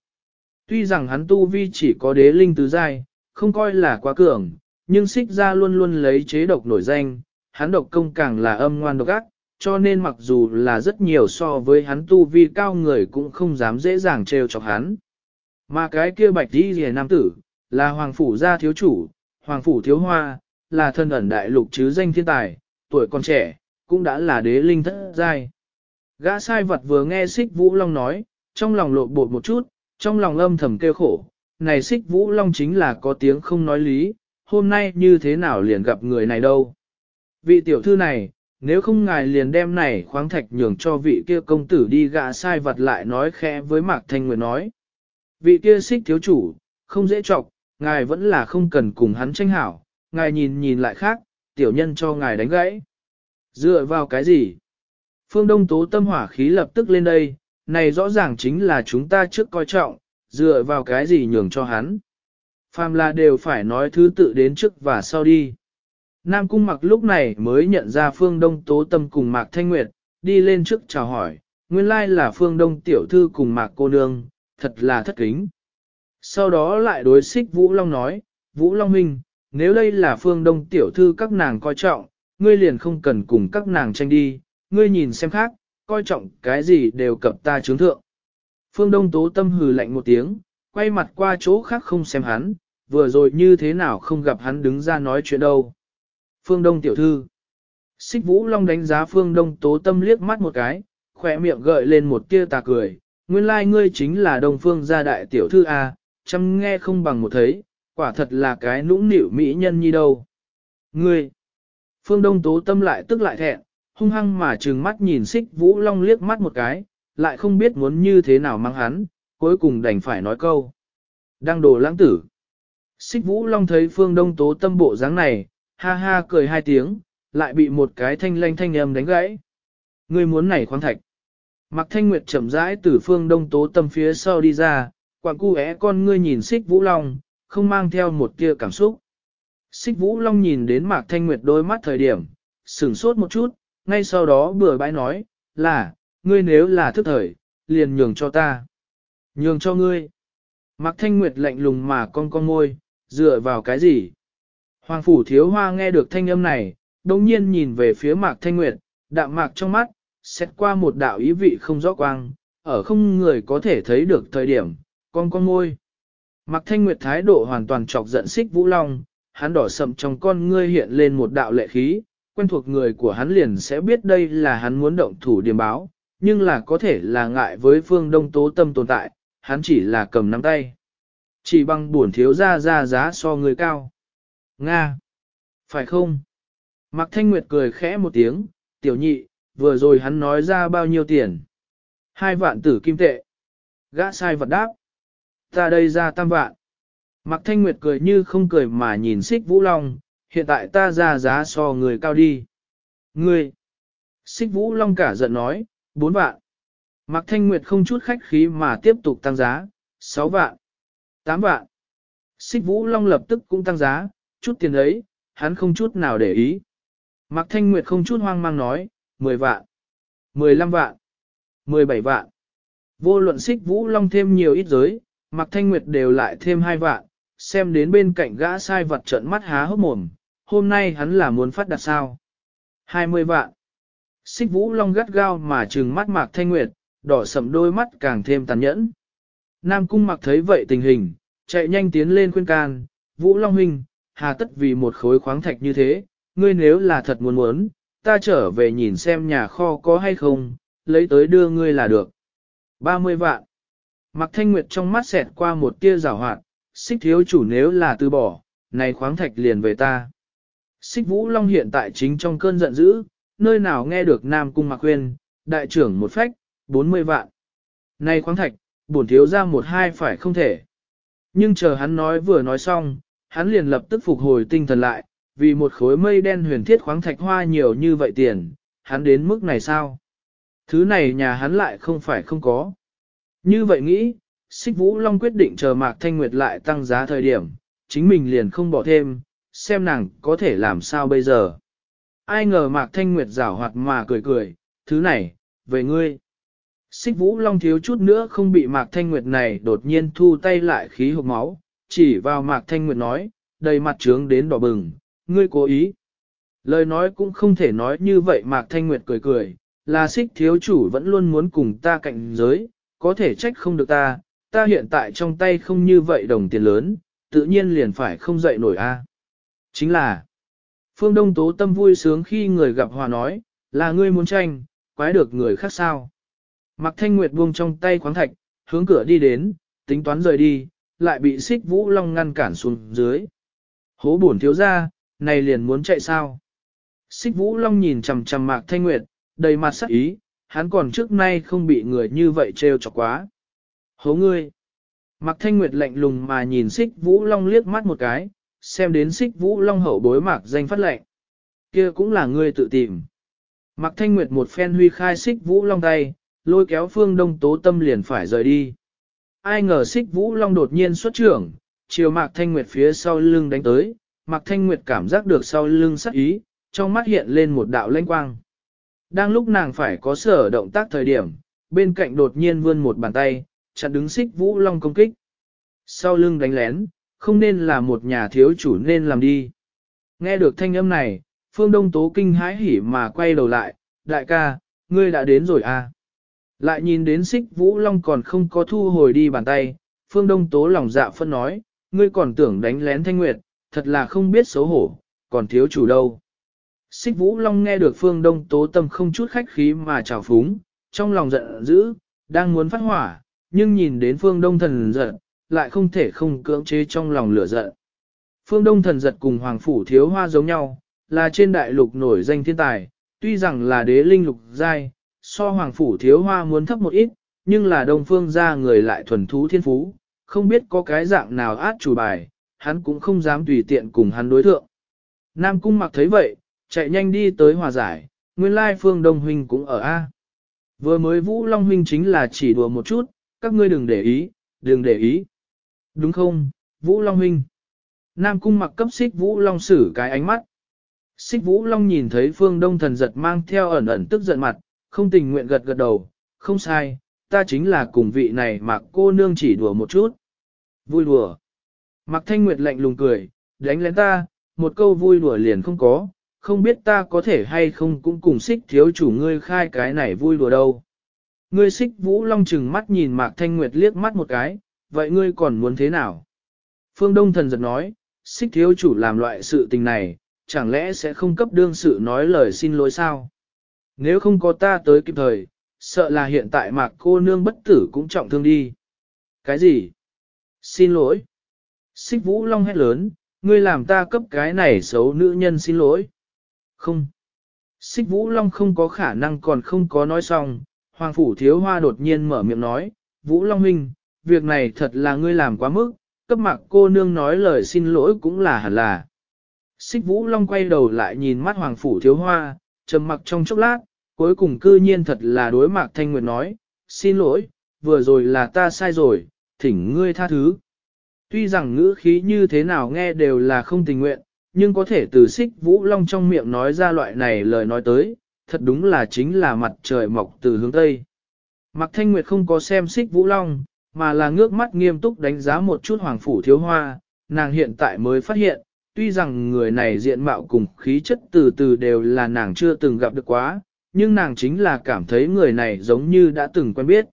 Tuy rằng hắn tu vi chỉ có đế linh tứ giai, không coi là quá cường, nhưng xích ra luôn luôn lấy chế độc nổi danh, hắn độc công càng là âm ngoan độc ác, cho nên mặc dù là rất nhiều so với hắn tu vi cao người cũng không dám dễ dàng trêu chọc hắn. Mà cái kia bạch đi rìa nam tử, là hoàng phủ gia thiếu chủ, hoàng phủ thiếu hoa, là thân ẩn đại lục chứ danh thiên tài, tuổi còn trẻ, cũng đã là đế linh thất giai. Gã sai vật vừa nghe xích vũ long nói, trong lòng lộ bột một chút, trong lòng âm thầm kêu khổ, này xích vũ long chính là có tiếng không nói lý, hôm nay như thế nào liền gặp người này đâu. Vị tiểu thư này, nếu không ngài liền đem này khoáng thạch nhường cho vị kia công tử đi gạ sai vật lại nói khẽ với Mạc Thanh Nguyệt nói. Vị kia xích thiếu chủ, không dễ chọc, ngài vẫn là không cần cùng hắn tranh hảo, ngài nhìn nhìn lại khác, tiểu nhân cho ngài đánh gãy. Dựa vào cái gì? Phương Đông Tố tâm hỏa khí lập tức lên đây, này rõ ràng chính là chúng ta trước coi trọng, dựa vào cái gì nhường cho hắn. Phàm là đều phải nói thứ tự đến trước và sau đi. Nam Cung mặc lúc này mới nhận ra Phương Đông Tố Tâm cùng Mạc Thanh Nguyệt, đi lên trước chào hỏi, nguyên lai là Phương Đông Tiểu Thư cùng Mạc Cô Nương, thật là thất kính. Sau đó lại đối xích Vũ Long nói, Vũ Long Minh, nếu đây là Phương Đông Tiểu Thư các nàng coi trọng, ngươi liền không cần cùng các nàng tranh đi, ngươi nhìn xem khác, coi trọng cái gì đều cập ta chứng thượng. Phương Đông Tố Tâm hừ lạnh một tiếng, quay mặt qua chỗ khác không xem hắn, vừa rồi như thế nào không gặp hắn đứng ra nói chuyện đâu. Phương Đông tiểu thư. Xích Vũ Long đánh giá Phương Đông Tố Tâm liếc mắt một cái, khỏe miệng gợi lên một tia tà cười. Nguyên lai like ngươi chính là Đông Phương gia đại tiểu thư A, chăm nghe không bằng một thấy, quả thật là cái nũng nịu mỹ nhân như đâu. Ngươi. Phương Đông Tố Tâm lại tức lại thẹn, hung hăng mà trừng mắt nhìn Xích Vũ Long liếc mắt một cái, lại không biết muốn như thế nào mang hắn, cuối cùng đành phải nói câu. Đang đồ lãng tử. Xích Vũ Long thấy Phương Đông Tố Tâm bộ dáng này, ha ha cười hai tiếng, lại bị một cái thanh lanh thanh âm đánh gãy. Ngươi muốn nảy khoáng thạch. Mặc thanh nguyệt chậm rãi từ phương đông tố tâm phía sau đi ra, quảng cu é con ngươi nhìn xích vũ long, không mang theo một tia cảm xúc. Xích vũ long nhìn đến mạc thanh nguyệt đôi mắt thời điểm, sửng sốt một chút, ngay sau đó bừa bãi nói, là, ngươi nếu là thức thời, liền nhường cho ta. Nhường cho ngươi. Mạc thanh nguyệt lạnh lùng mà con con môi, dựa vào cái gì? Hoàng phủ thiếu hoa nghe được thanh âm này, đồng nhiên nhìn về phía mạc thanh nguyệt, đạm mạc trong mắt, xét qua một đạo ý vị không rõ quang, ở không người có thể thấy được thời điểm, con con môi. Mạc thanh nguyệt thái độ hoàn toàn chọc giận xích vũ long, hắn đỏ sậm trong con ngươi hiện lên một đạo lệ khí, quen thuộc người của hắn liền sẽ biết đây là hắn muốn động thủ điểm báo, nhưng là có thể là ngại với phương đông tố tâm tồn tại, hắn chỉ là cầm nắm tay. Chỉ bằng buồn thiếu ra ra giá so người cao. Nga! Phải không? Mạc Thanh Nguyệt cười khẽ một tiếng, tiểu nhị, vừa rồi hắn nói ra bao nhiêu tiền? Hai vạn tử kim tệ. Gã sai vật đáp. Ta đây ra tam vạn. Mạc Thanh Nguyệt cười như không cười mà nhìn xích Vũ Long, hiện tại ta ra giá so người cao đi. Ngươi! Xích Vũ Long cả giận nói, bốn vạn. Mạc Thanh Nguyệt không chút khách khí mà tiếp tục tăng giá, sáu vạn, tám vạn. Xích Vũ Long lập tức cũng tăng giá, chút tiền ấy, hắn không chút nào để ý. Mạc Thanh Nguyệt không chút hoang mang nói, 10 vạn, 15 vạn, 17 vạn. Vô luận xích Vũ Long thêm nhiều ít giới, Mạc Thanh Nguyệt đều lại thêm 2 vạn, xem đến bên cạnh gã sai vật trợn mắt há hốc mồm, hôm nay hắn là muốn phát đạt sao. 20 vạn. Xích Vũ Long gắt gao mà trừng mắt Mạc Thanh Nguyệt, đỏ sậm đôi mắt càng thêm tàn nhẫn. Nam Cung mặc thấy vậy tình hình, chạy nhanh tiến lên khuyên can, Vũ Long huynh, hà tất vì một khối khoáng thạch như thế, ngươi nếu là thật muốn muốn, ta trở về nhìn xem nhà kho có hay không, lấy tới đưa ngươi là được. 30 vạn. Mặc thanh nguyệt trong mắt xẹt qua một tia rào hoạt, xích thiếu chủ nếu là từ bỏ, này khoáng thạch liền về ta. Xích vũ long hiện tại chính trong cơn giận dữ, nơi nào nghe được nam cung mặc khuyên, đại trưởng một phách, 40 vạn. Này khoáng thạch, bổn thiếu ra một hai phải không thể. Nhưng chờ hắn nói vừa nói xong, hắn liền lập tức phục hồi tinh thần lại, vì một khối mây đen huyền thiết khoáng thạch hoa nhiều như vậy tiền, hắn đến mức này sao? Thứ này nhà hắn lại không phải không có. Như vậy nghĩ, Xích Vũ Long quyết định chờ Mạc Thanh Nguyệt lại tăng giá thời điểm, chính mình liền không bỏ thêm, xem nàng có thể làm sao bây giờ. Ai ngờ Mạc Thanh Nguyệt rảo hoạt mà cười cười, thứ này, về ngươi. Xích Vũ Long thiếu chút nữa không bị Mạc Thanh Nguyệt này đột nhiên thu tay lại khí hộp máu, chỉ vào Mạc Thanh Nguyệt nói, đầy mặt trướng đến đỏ bừng, ngươi cố ý. Lời nói cũng không thể nói như vậy Mạc Thanh Nguyệt cười cười, là xích thiếu chủ vẫn luôn muốn cùng ta cạnh giới, có thể trách không được ta, ta hiện tại trong tay không như vậy đồng tiền lớn, tự nhiên liền phải không dậy nổi a. À. Chính là, Phương Đông Tố tâm vui sướng khi người gặp hòa nói, là ngươi muốn tranh, quái được người khác sao. mặc Thanh Nguyệt buông trong tay khoáng thạch, hướng cửa đi đến, tính toán rời đi, lại bị xích vũ long ngăn cản xuống dưới. Hố bổn thiếu ra, này liền muốn chạy sao? Xích vũ long nhìn chằm chằm Mạc Thanh Nguyệt, đầy mặt sắc ý, hắn còn trước nay không bị người như vậy trêu chọc quá. Hố ngươi! Mạc Thanh Nguyệt lạnh lùng mà nhìn xích vũ long liếc mắt một cái, xem đến xích vũ long hậu bối mạc danh phát lệnh. kia cũng là ngươi tự tìm. Mạc Thanh Nguyệt một phen huy khai xích vũ long tay, lôi kéo phương đông tố tâm liền phải rời đi. Ai ngờ xích vũ long đột nhiên xuất trưởng, chiều Mạc Thanh Nguyệt phía sau lưng đánh tới, Mạc Thanh Nguyệt cảm giác được sau lưng sắc ý, trong mắt hiện lên một đạo lanh quang. Đang lúc nàng phải có sở động tác thời điểm, bên cạnh đột nhiên vươn một bàn tay, chặn đứng xích vũ long công kích. Sau lưng đánh lén, không nên là một nhà thiếu chủ nên làm đi. Nghe được thanh âm này, phương đông tố kinh hãi hỉ mà quay đầu lại, đại ca, ngươi đã đến rồi à. Lại nhìn đến xích vũ long còn không có thu hồi đi bàn tay, phương đông tố lòng dạ phân nói, ngươi còn tưởng đánh lén thanh nguyệt, thật là không biết xấu hổ, còn thiếu chủ đâu. Xích vũ long nghe được phương đông tố tâm không chút khách khí mà trào phúng, trong lòng giận dữ, đang muốn phát hỏa, nhưng nhìn đến phương đông thần giận, lại không thể không cưỡng chế trong lòng lửa giận. Phương đông thần giật cùng hoàng phủ thiếu hoa giống nhau, là trên đại lục nổi danh thiên tài, tuy rằng là đế linh lục giai, so hoàng phủ thiếu hoa muốn thấp một ít, nhưng là đông phương ra người lại thuần thú thiên phú, không biết có cái dạng nào át chủ bài, hắn cũng không dám tùy tiện cùng hắn đối thượng. Nam cung mặc thấy vậy, chạy nhanh đi tới hòa giải, nguyên lai phương đông huynh cũng ở A. Vừa mới Vũ Long huynh chính là chỉ đùa một chút, các ngươi đừng để ý, đừng để ý. Đúng không, Vũ Long huynh? Nam cung mặc cấp xích Vũ Long xử cái ánh mắt. Xích Vũ Long nhìn thấy phương đông thần giật mang theo ẩn ẩn tức giận mặt, không tình nguyện gật gật đầu, không sai, ta chính là cùng vị này mà cô nương chỉ đùa một chút. Vui đùa. Mặc Thanh Nguyệt lạnh lùng cười, đánh lén ta, một câu vui đùa liền không có, không biết ta có thể hay không cũng cùng xích thiếu chủ ngươi khai cái này vui đùa đâu. Ngươi xích vũ long chừng mắt nhìn Mạc Thanh Nguyệt liếc mắt một cái, vậy ngươi còn muốn thế nào? Phương Đông thần giật nói, xích thiếu chủ làm loại sự tình này, chẳng lẽ sẽ không cấp đương sự nói lời xin lỗi sao? Nếu không có ta tới kịp thời, sợ là hiện tại Mạc cô nương bất tử cũng trọng thương đi. Cái gì? Xin lỗi. Xích vũ long hét lớn, ngươi làm ta cấp cái này xấu nữ nhân xin lỗi. Không. Xích vũ long không có khả năng còn không có nói xong, hoàng phủ thiếu hoa đột nhiên mở miệng nói, vũ long huynh, việc này thật là ngươi làm quá mức, cấp mặc cô nương nói lời xin lỗi cũng là hẳn là. Xích vũ long quay đầu lại nhìn mắt hoàng phủ thiếu hoa, trầm mặc trong chốc lát, cuối cùng cư nhiên thật là đối mạc thanh nguyệt nói, xin lỗi, vừa rồi là ta sai rồi, thỉnh ngươi tha thứ. Tuy rằng ngữ khí như thế nào nghe đều là không tình nguyện, nhưng có thể từ xích vũ long trong miệng nói ra loại này lời nói tới, thật đúng là chính là mặt trời mọc từ hướng Tây. Mạc Thanh Nguyệt không có xem xích vũ long, mà là ngước mắt nghiêm túc đánh giá một chút hoàng phủ thiếu hoa, nàng hiện tại mới phát hiện, tuy rằng người này diện mạo cùng khí chất từ từ đều là nàng chưa từng gặp được quá, nhưng nàng chính là cảm thấy người này giống như đã từng quen biết.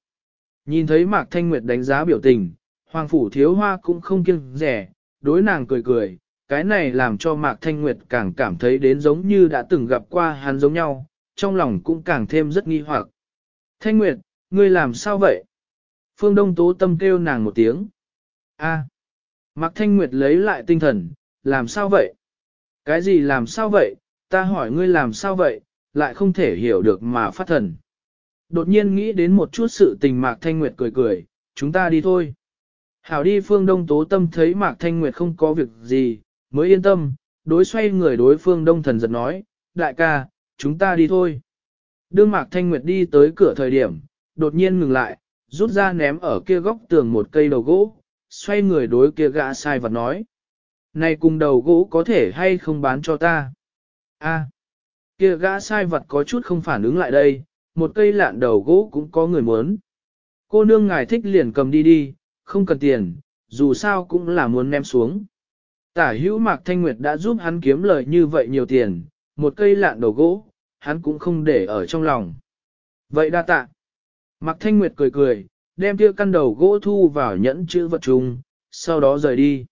Nhìn thấy Mạc Thanh Nguyệt đánh giá biểu tình, Hoàng Phủ Thiếu Hoa cũng không kiêng rẻ, đối nàng cười cười, cái này làm cho Mạc Thanh Nguyệt càng cảm thấy đến giống như đã từng gặp qua hắn giống nhau, trong lòng cũng càng thêm rất nghi hoặc. Thanh Nguyệt, ngươi làm sao vậy? Phương Đông Tố Tâm kêu nàng một tiếng. A. Mạc Thanh Nguyệt lấy lại tinh thần, làm sao vậy? Cái gì làm sao vậy? Ta hỏi ngươi làm sao vậy? Lại không thể hiểu được mà phát thần. Đột nhiên nghĩ đến một chút sự tình Mạc Thanh Nguyệt cười cười, chúng ta đi thôi. Hảo đi phương đông tố tâm thấy Mạc Thanh Nguyệt không có việc gì, mới yên tâm, đối xoay người đối phương đông thần giật nói, đại ca, chúng ta đi thôi. Đương Mạc Thanh Nguyệt đi tới cửa thời điểm, đột nhiên ngừng lại, rút ra ném ở kia góc tường một cây đầu gỗ, xoay người đối kia gã sai vật nói. Này cùng đầu gỗ có thể hay không bán cho ta? A, kia gã sai vật có chút không phản ứng lại đây, một cây lạn đầu gỗ cũng có người muốn. Cô nương ngài thích liền cầm đi đi, không cần tiền, dù sao cũng là muốn ném xuống. Tả hữu Mạc Thanh Nguyệt đã giúp hắn kiếm lời như vậy nhiều tiền, một cây lạn đầu gỗ, hắn cũng không để ở trong lòng. Vậy đa tạ. Mạc Thanh Nguyệt cười cười, đem kia căn đầu gỗ thu vào nhẫn chữ vật chung, sau đó rời đi.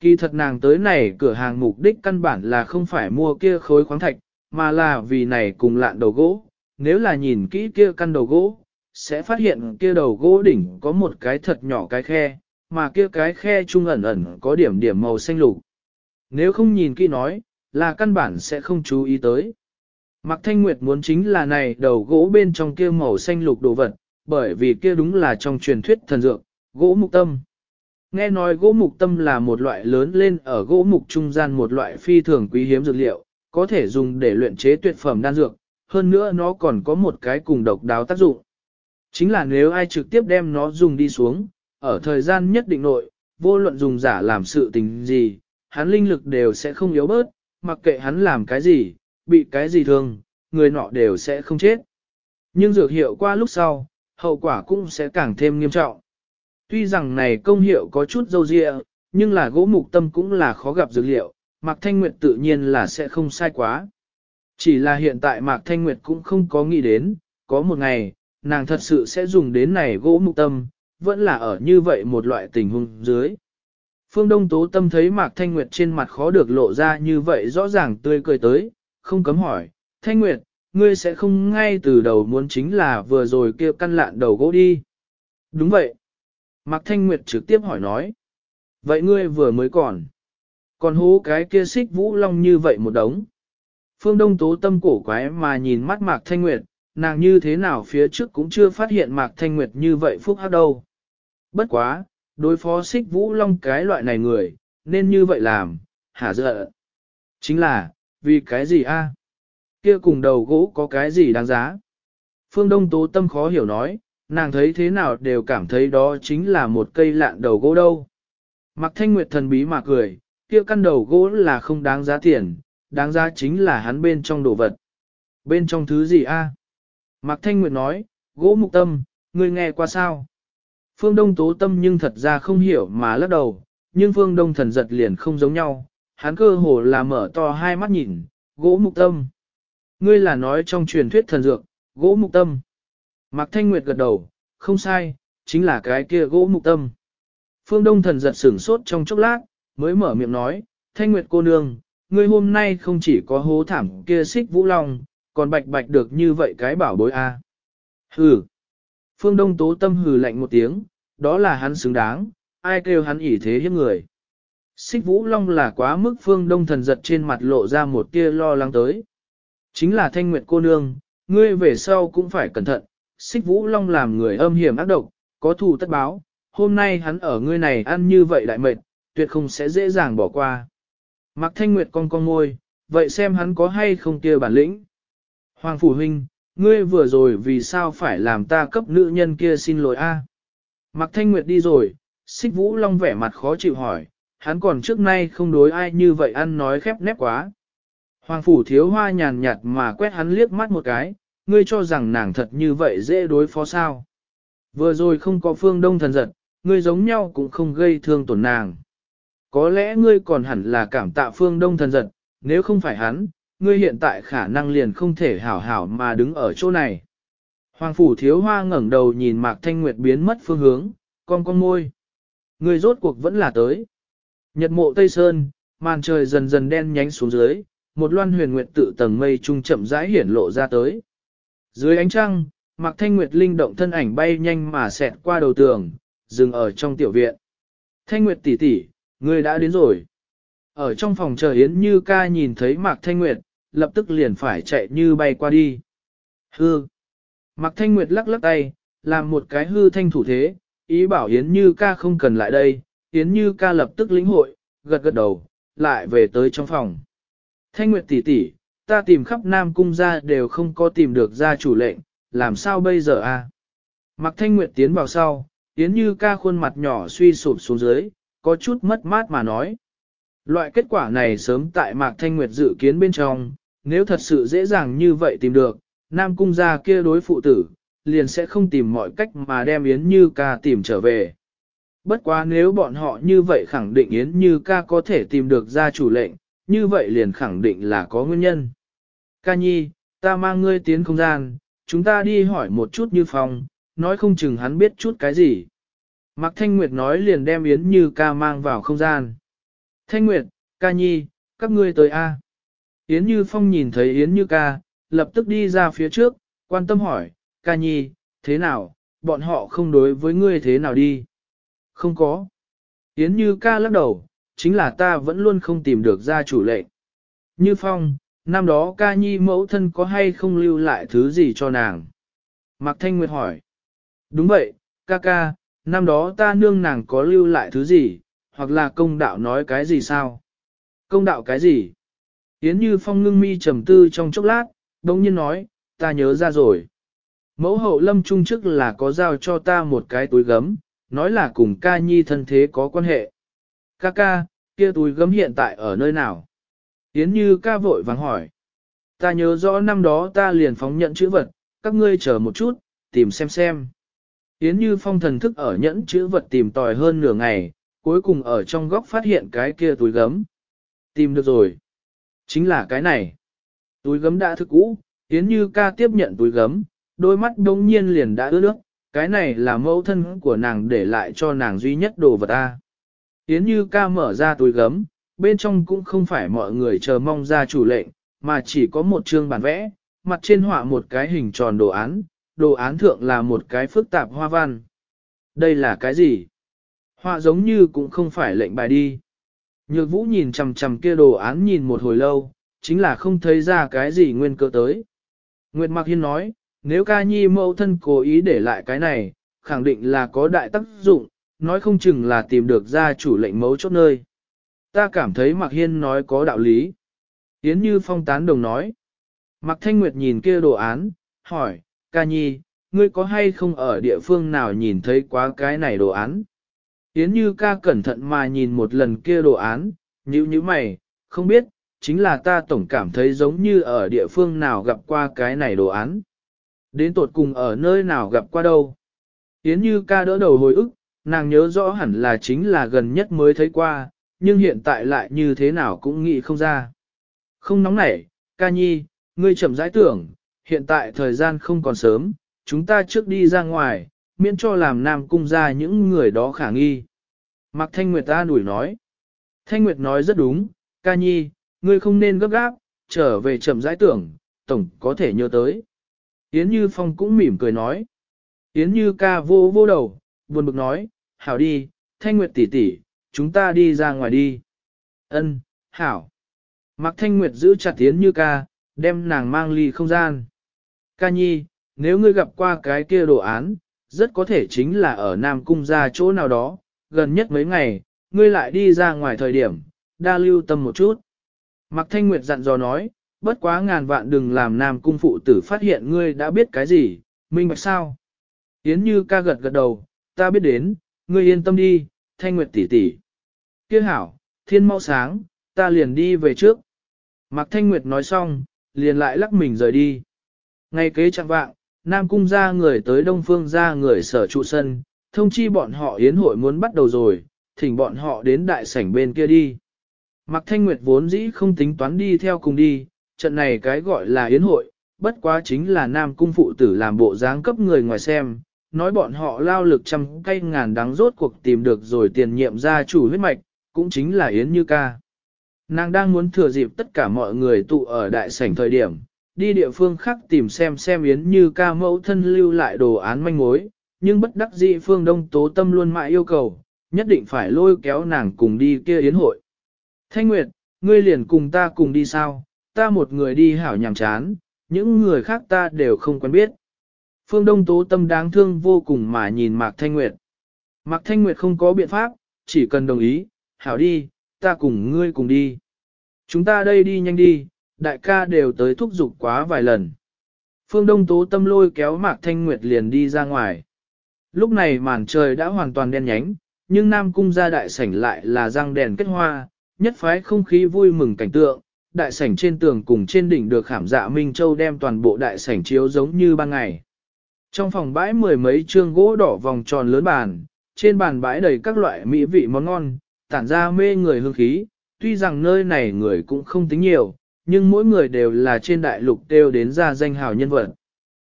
Kỳ thật nàng tới này cửa hàng mục đích căn bản là không phải mua kia khối khoáng thạch, mà là vì này cùng lạn đầu gỗ. Nếu là nhìn kỹ kia căn đầu gỗ, sẽ phát hiện kia đầu gỗ đỉnh có một cái thật nhỏ cái khe, mà kia cái khe trung ẩn ẩn có điểm điểm màu xanh lục. Nếu không nhìn kỹ nói, là căn bản sẽ không chú ý tới. Mạc Thanh Nguyệt muốn chính là này đầu gỗ bên trong kia màu xanh lục đồ vật, bởi vì kia đúng là trong truyền thuyết thần dược, gỗ mục tâm. Nghe nói gỗ mục tâm là một loại lớn lên ở gỗ mục trung gian một loại phi thường quý hiếm dược liệu, có thể dùng để luyện chế tuyệt phẩm đan dược, hơn nữa nó còn có một cái cùng độc đáo tác dụng. Chính là nếu ai trực tiếp đem nó dùng đi xuống, ở thời gian nhất định nội, vô luận dùng giả làm sự tình gì, hắn linh lực đều sẽ không yếu bớt, mặc kệ hắn làm cái gì, bị cái gì thương, người nọ đều sẽ không chết. Nhưng dược hiệu qua lúc sau, hậu quả cũng sẽ càng thêm nghiêm trọng. Tuy rằng này công hiệu có chút dâu dịa, nhưng là gỗ mục tâm cũng là khó gặp dược liệu, Mạc Thanh Nguyệt tự nhiên là sẽ không sai quá. Chỉ là hiện tại Mạc Thanh Nguyệt cũng không có nghĩ đến, có một ngày, nàng thật sự sẽ dùng đến này gỗ mục tâm, vẫn là ở như vậy một loại tình huống dưới. Phương Đông Tố Tâm thấy Mạc Thanh Nguyệt trên mặt khó được lộ ra như vậy rõ ràng tươi cười tới, không cấm hỏi, Thanh Nguyệt, ngươi sẽ không ngay từ đầu muốn chính là vừa rồi kia căn lạn đầu gỗ đi. Đúng vậy. Mạc Thanh Nguyệt trực tiếp hỏi nói. Vậy ngươi vừa mới còn. Còn hố cái kia xích vũ long như vậy một đống. Phương Đông Tố Tâm cổ quái mà nhìn mắt Mạc Thanh Nguyệt, nàng như thế nào phía trước cũng chưa phát hiện Mạc Thanh Nguyệt như vậy phúc hắc đâu. Bất quá, đối phó xích vũ long cái loại này người, nên như vậy làm, hả dợ. Chính là, vì cái gì a? Kia cùng đầu gỗ có cái gì đáng giá? Phương Đông Tố Tâm khó hiểu nói, nàng thấy thế nào đều cảm thấy đó chính là một cây lạn đầu gỗ đâu. Mặc thanh nguyệt thần bí mà cười, kia căn đầu gỗ là không đáng giá tiền, đáng giá chính là hắn bên trong đồ vật. Bên trong thứ gì a? À? Mạc Thanh Nguyệt nói, gỗ mục tâm, ngươi nghe qua sao? Phương Đông tố tâm nhưng thật ra không hiểu mà lắc đầu, nhưng Phương Đông thần giật liền không giống nhau, hắn cơ hồ là mở to hai mắt nhìn, gỗ mục tâm. Ngươi là nói trong truyền thuyết thần dược, gỗ mục tâm. Mạc Thanh Nguyệt gật đầu, không sai, chính là cái kia gỗ mục tâm. Phương Đông thần giật sửng sốt trong chốc lát, mới mở miệng nói, Thanh Nguyệt cô nương, ngươi hôm nay không chỉ có hố thảm kia xích vũ long, còn bạch bạch được như vậy cái bảo bối a. Hừ. Phương Đông tố tâm hừ lạnh một tiếng, đó là hắn xứng đáng, ai kêu hắn ỷ thế hiếp người. Xích vũ long là quá mức phương đông thần giật trên mặt lộ ra một tia lo lắng tới. Chính là thanh nguyệt cô nương, ngươi về sau cũng phải cẩn thận, xích vũ long làm người âm hiểm ác độc, có thù tất báo, hôm nay hắn ở ngươi này ăn như vậy đại mệt, tuyệt không sẽ dễ dàng bỏ qua. Mặc thanh nguyệt con con ngôi, vậy xem hắn có hay không kia bản lĩnh. Hoàng Phủ Huynh, ngươi vừa rồi vì sao phải làm ta cấp nữ nhân kia xin lỗi a? Mặc Thanh Nguyệt đi rồi, xích vũ long vẻ mặt khó chịu hỏi, hắn còn trước nay không đối ai như vậy ăn nói khép nép quá. Hoàng Phủ Thiếu Hoa nhàn nhạt mà quét hắn liếc mắt một cái, ngươi cho rằng nàng thật như vậy dễ đối phó sao. Vừa rồi không có phương đông thần giật, ngươi giống nhau cũng không gây thương tổn nàng. Có lẽ ngươi còn hẳn là cảm tạ phương đông thần giật, nếu không phải hắn, ngươi hiện tại khả năng liền không thể hảo hảo mà đứng ở chỗ này. Hoàng phủ thiếu hoa ngẩng đầu nhìn Mạc Thanh Nguyệt biến mất phương hướng, con con môi. Ngươi rốt cuộc vẫn là tới. Nhật mộ Tây Sơn, màn trời dần dần đen nhánh xuống dưới, một loan huyền nguyệt tự tầng mây trung chậm rãi hiển lộ ra tới. Dưới ánh trăng, Mạc Thanh Nguyệt linh động thân ảnh bay nhanh mà xẹt qua đầu tường, dừng ở trong tiểu viện. Thanh Nguyệt tỷ tỷ, ngươi đã đến rồi. Ở trong phòng chờ Yến Như ca nhìn thấy Mạc Thanh Nguyệt, lập tức liền phải chạy như bay qua đi. Hư. Mạc Thanh Nguyệt lắc lắc tay, làm một cái hư thanh thủ thế, ý bảo Yến Như ca không cần lại đây, Yến Như ca lập tức lĩnh hội, gật gật đầu, lại về tới trong phòng. Thanh Nguyệt tỷ tỷ, ta tìm khắp Nam Cung ra đều không có tìm được gia chủ lệnh, làm sao bây giờ a? Mạc Thanh Nguyệt tiến vào sau, Yến Như ca khuôn mặt nhỏ suy sụp xuống dưới, có chút mất mát mà nói. Loại kết quả này sớm tại Mạc Thanh Nguyệt dự kiến bên trong, nếu thật sự dễ dàng như vậy tìm được, Nam Cung gia kia đối phụ tử, liền sẽ không tìm mọi cách mà đem Yến Như ca tìm trở về. Bất quá nếu bọn họ như vậy khẳng định Yến Như ca có thể tìm được gia chủ lệnh, như vậy liền khẳng định là có nguyên nhân. Ca nhi, ta mang ngươi tiến không gian, chúng ta đi hỏi một chút Như Phong, nói không chừng hắn biết chút cái gì. Mạc Thanh Nguyệt nói liền đem Yến Như ca mang vào không gian. Thanh Nguyệt, ca nhi, các ngươi tới A. Yến Như Phong nhìn thấy Yến Như ca, lập tức đi ra phía trước, quan tâm hỏi, ca nhi, thế nào, bọn họ không đối với ngươi thế nào đi? Không có. Yến Như ca lắc đầu, chính là ta vẫn luôn không tìm được gia chủ lệnh. Như Phong, năm đó ca nhi mẫu thân có hay không lưu lại thứ gì cho nàng? Mạc Thanh Nguyệt hỏi. Đúng vậy, ca ca, năm đó ta nương nàng có lưu lại thứ gì, hoặc là công đạo nói cái gì sao? Công đạo cái gì? Yến Như Phong ngưng mi trầm tư trong chốc lát, đồng nhiên nói, ta nhớ ra rồi. Mẫu hậu lâm trung chức là có giao cho ta một cái túi gấm, nói là cùng ca nhi thân thế có quan hệ. Ca ca, kia túi gấm hiện tại ở nơi nào? Yến Như ca vội vàng hỏi. Ta nhớ rõ năm đó ta liền phóng nhận chữ vật, các ngươi chờ một chút, tìm xem xem. Yến Như Phong thần thức ở nhẫn chữ vật tìm tòi hơn nửa ngày, cuối cùng ở trong góc phát hiện cái kia túi gấm. Tìm được rồi. Chính là cái này. Túi gấm đã thức cũ, Yến Như ca tiếp nhận túi gấm, đôi mắt đông nhiên liền đã ướt nước, cái này là mẫu thân của nàng để lại cho nàng duy nhất đồ vật ta. Yến Như ca mở ra túi gấm, bên trong cũng không phải mọi người chờ mong ra chủ lệnh, mà chỉ có một chương bản vẽ, mặt trên họa một cái hình tròn đồ án, đồ án thượng là một cái phức tạp hoa văn. Đây là cái gì? Họa giống như cũng không phải lệnh bài đi. Nhược vũ nhìn chằm chằm kia đồ án nhìn một hồi lâu, chính là không thấy ra cái gì nguyên cơ tới. Nguyệt Mạc Hiên nói, nếu ca nhi mẫu thân cố ý để lại cái này, khẳng định là có đại tác dụng, nói không chừng là tìm được ra chủ lệnh mấu chốt nơi. Ta cảm thấy Mạc Hiên nói có đạo lý. Yến Như Phong tán đồng nói. Mạc Thanh Nguyệt nhìn kia đồ án, hỏi, ca nhi, ngươi có hay không ở địa phương nào nhìn thấy quá cái này đồ án? Yến Như ca cẩn thận mà nhìn một lần kia đồ án, như như mày, không biết, chính là ta tổng cảm thấy giống như ở địa phương nào gặp qua cái này đồ án. Đến tột cùng ở nơi nào gặp qua đâu. Yến Như ca đỡ đầu hồi ức, nàng nhớ rõ hẳn là chính là gần nhất mới thấy qua, nhưng hiện tại lại như thế nào cũng nghĩ không ra. Không nóng nảy, ca nhi, ngươi chậm rãi tưởng, hiện tại thời gian không còn sớm, chúng ta trước đi ra ngoài, miễn cho làm nam cung ra những người đó khả nghi. Mạc Thanh Nguyệt ta đuổi nói. Thanh Nguyệt nói rất đúng, ca nhi, ngươi không nên gấp gáp, trở về chậm rãi tưởng, tổng có thể nhớ tới. Yến Như Phong cũng mỉm cười nói. Yến Như ca vô vô đầu, buồn bực nói, hảo đi, Thanh Nguyệt tỷ tỷ, chúng ta đi ra ngoài đi. Ân, hảo. Mạc Thanh Nguyệt giữ chặt Yến Như ca, đem nàng mang ly không gian. Ca nhi, nếu ngươi gặp qua cái kia đồ án, rất có thể chính là ở Nam Cung ra chỗ nào đó, gần nhất mấy ngày, ngươi lại đi ra ngoài thời điểm, đa lưu tâm một chút. Mạc Thanh Nguyệt dặn dò nói, bất quá ngàn vạn đừng làm Nam Cung phụ tử phát hiện ngươi đã biết cái gì, minh bạch sao. Yến Như ca gật gật đầu, ta biết đến, ngươi yên tâm đi, Thanh Nguyệt tỷ tỷ. Kia hảo, thiên mau sáng, ta liền đi về trước. Mạc Thanh Nguyệt nói xong, liền lại lắc mình rời đi. Ngay kế chẳng vạng, Nam Cung ra người tới Đông Phương ra người sở trụ sân, thông chi bọn họ yến hội muốn bắt đầu rồi, thỉnh bọn họ đến đại sảnh bên kia đi. Mạc Thanh Nguyệt vốn dĩ không tính toán đi theo cùng đi, trận này cái gọi là yến hội, bất quá chính là Nam Cung phụ tử làm bộ dáng cấp người ngoài xem, nói bọn họ lao lực trăm cây ngàn đắng rốt cuộc tìm được rồi tiền nhiệm gia chủ huyết mạch, cũng chính là Yến Như Ca. Nàng đang muốn thừa dịp tất cả mọi người tụ ở đại sảnh thời điểm, đi địa phương khác tìm xem xem Yến Như Ca mẫu thân lưu lại đồ án manh mối, nhưng bất đắc dĩ phương Đông Tố Tâm luôn mãi yêu cầu, nhất định phải lôi kéo nàng cùng đi kia Yến hội. Thanh Nguyệt, ngươi liền cùng ta cùng đi sao, ta một người đi hảo nhàm chán, những người khác ta đều không quen biết. Phương Đông Tố Tâm đáng thương vô cùng mà nhìn Mạc Thanh Nguyệt. Mạc Thanh Nguyệt không có biện pháp, chỉ cần đồng ý, hảo đi, ta cùng ngươi cùng đi. Chúng ta đây đi nhanh đi, đại ca đều tới thúc giục quá vài lần. Phương Đông Tố Tâm lôi kéo Mạc Thanh Nguyệt liền đi ra ngoài. Lúc này màn trời đã hoàn toàn đen nhánh, nhưng Nam Cung gia đại sảnh lại là răng đèn kết hoa, nhất phái không khí vui mừng cảnh tượng, đại sảnh trên tường cùng trên đỉnh được khảm dạ Minh Châu đem toàn bộ đại sảnh chiếu giống như ban ngày. Trong phòng bãi mười mấy trương gỗ đỏ vòng tròn lớn bàn, trên bàn bãi đầy các loại mỹ vị món ngon, tản ra mê người hương khí, tuy rằng nơi này người cũng không tính nhiều, nhưng mỗi người đều là trên đại lục đều đến ra danh hào nhân vật.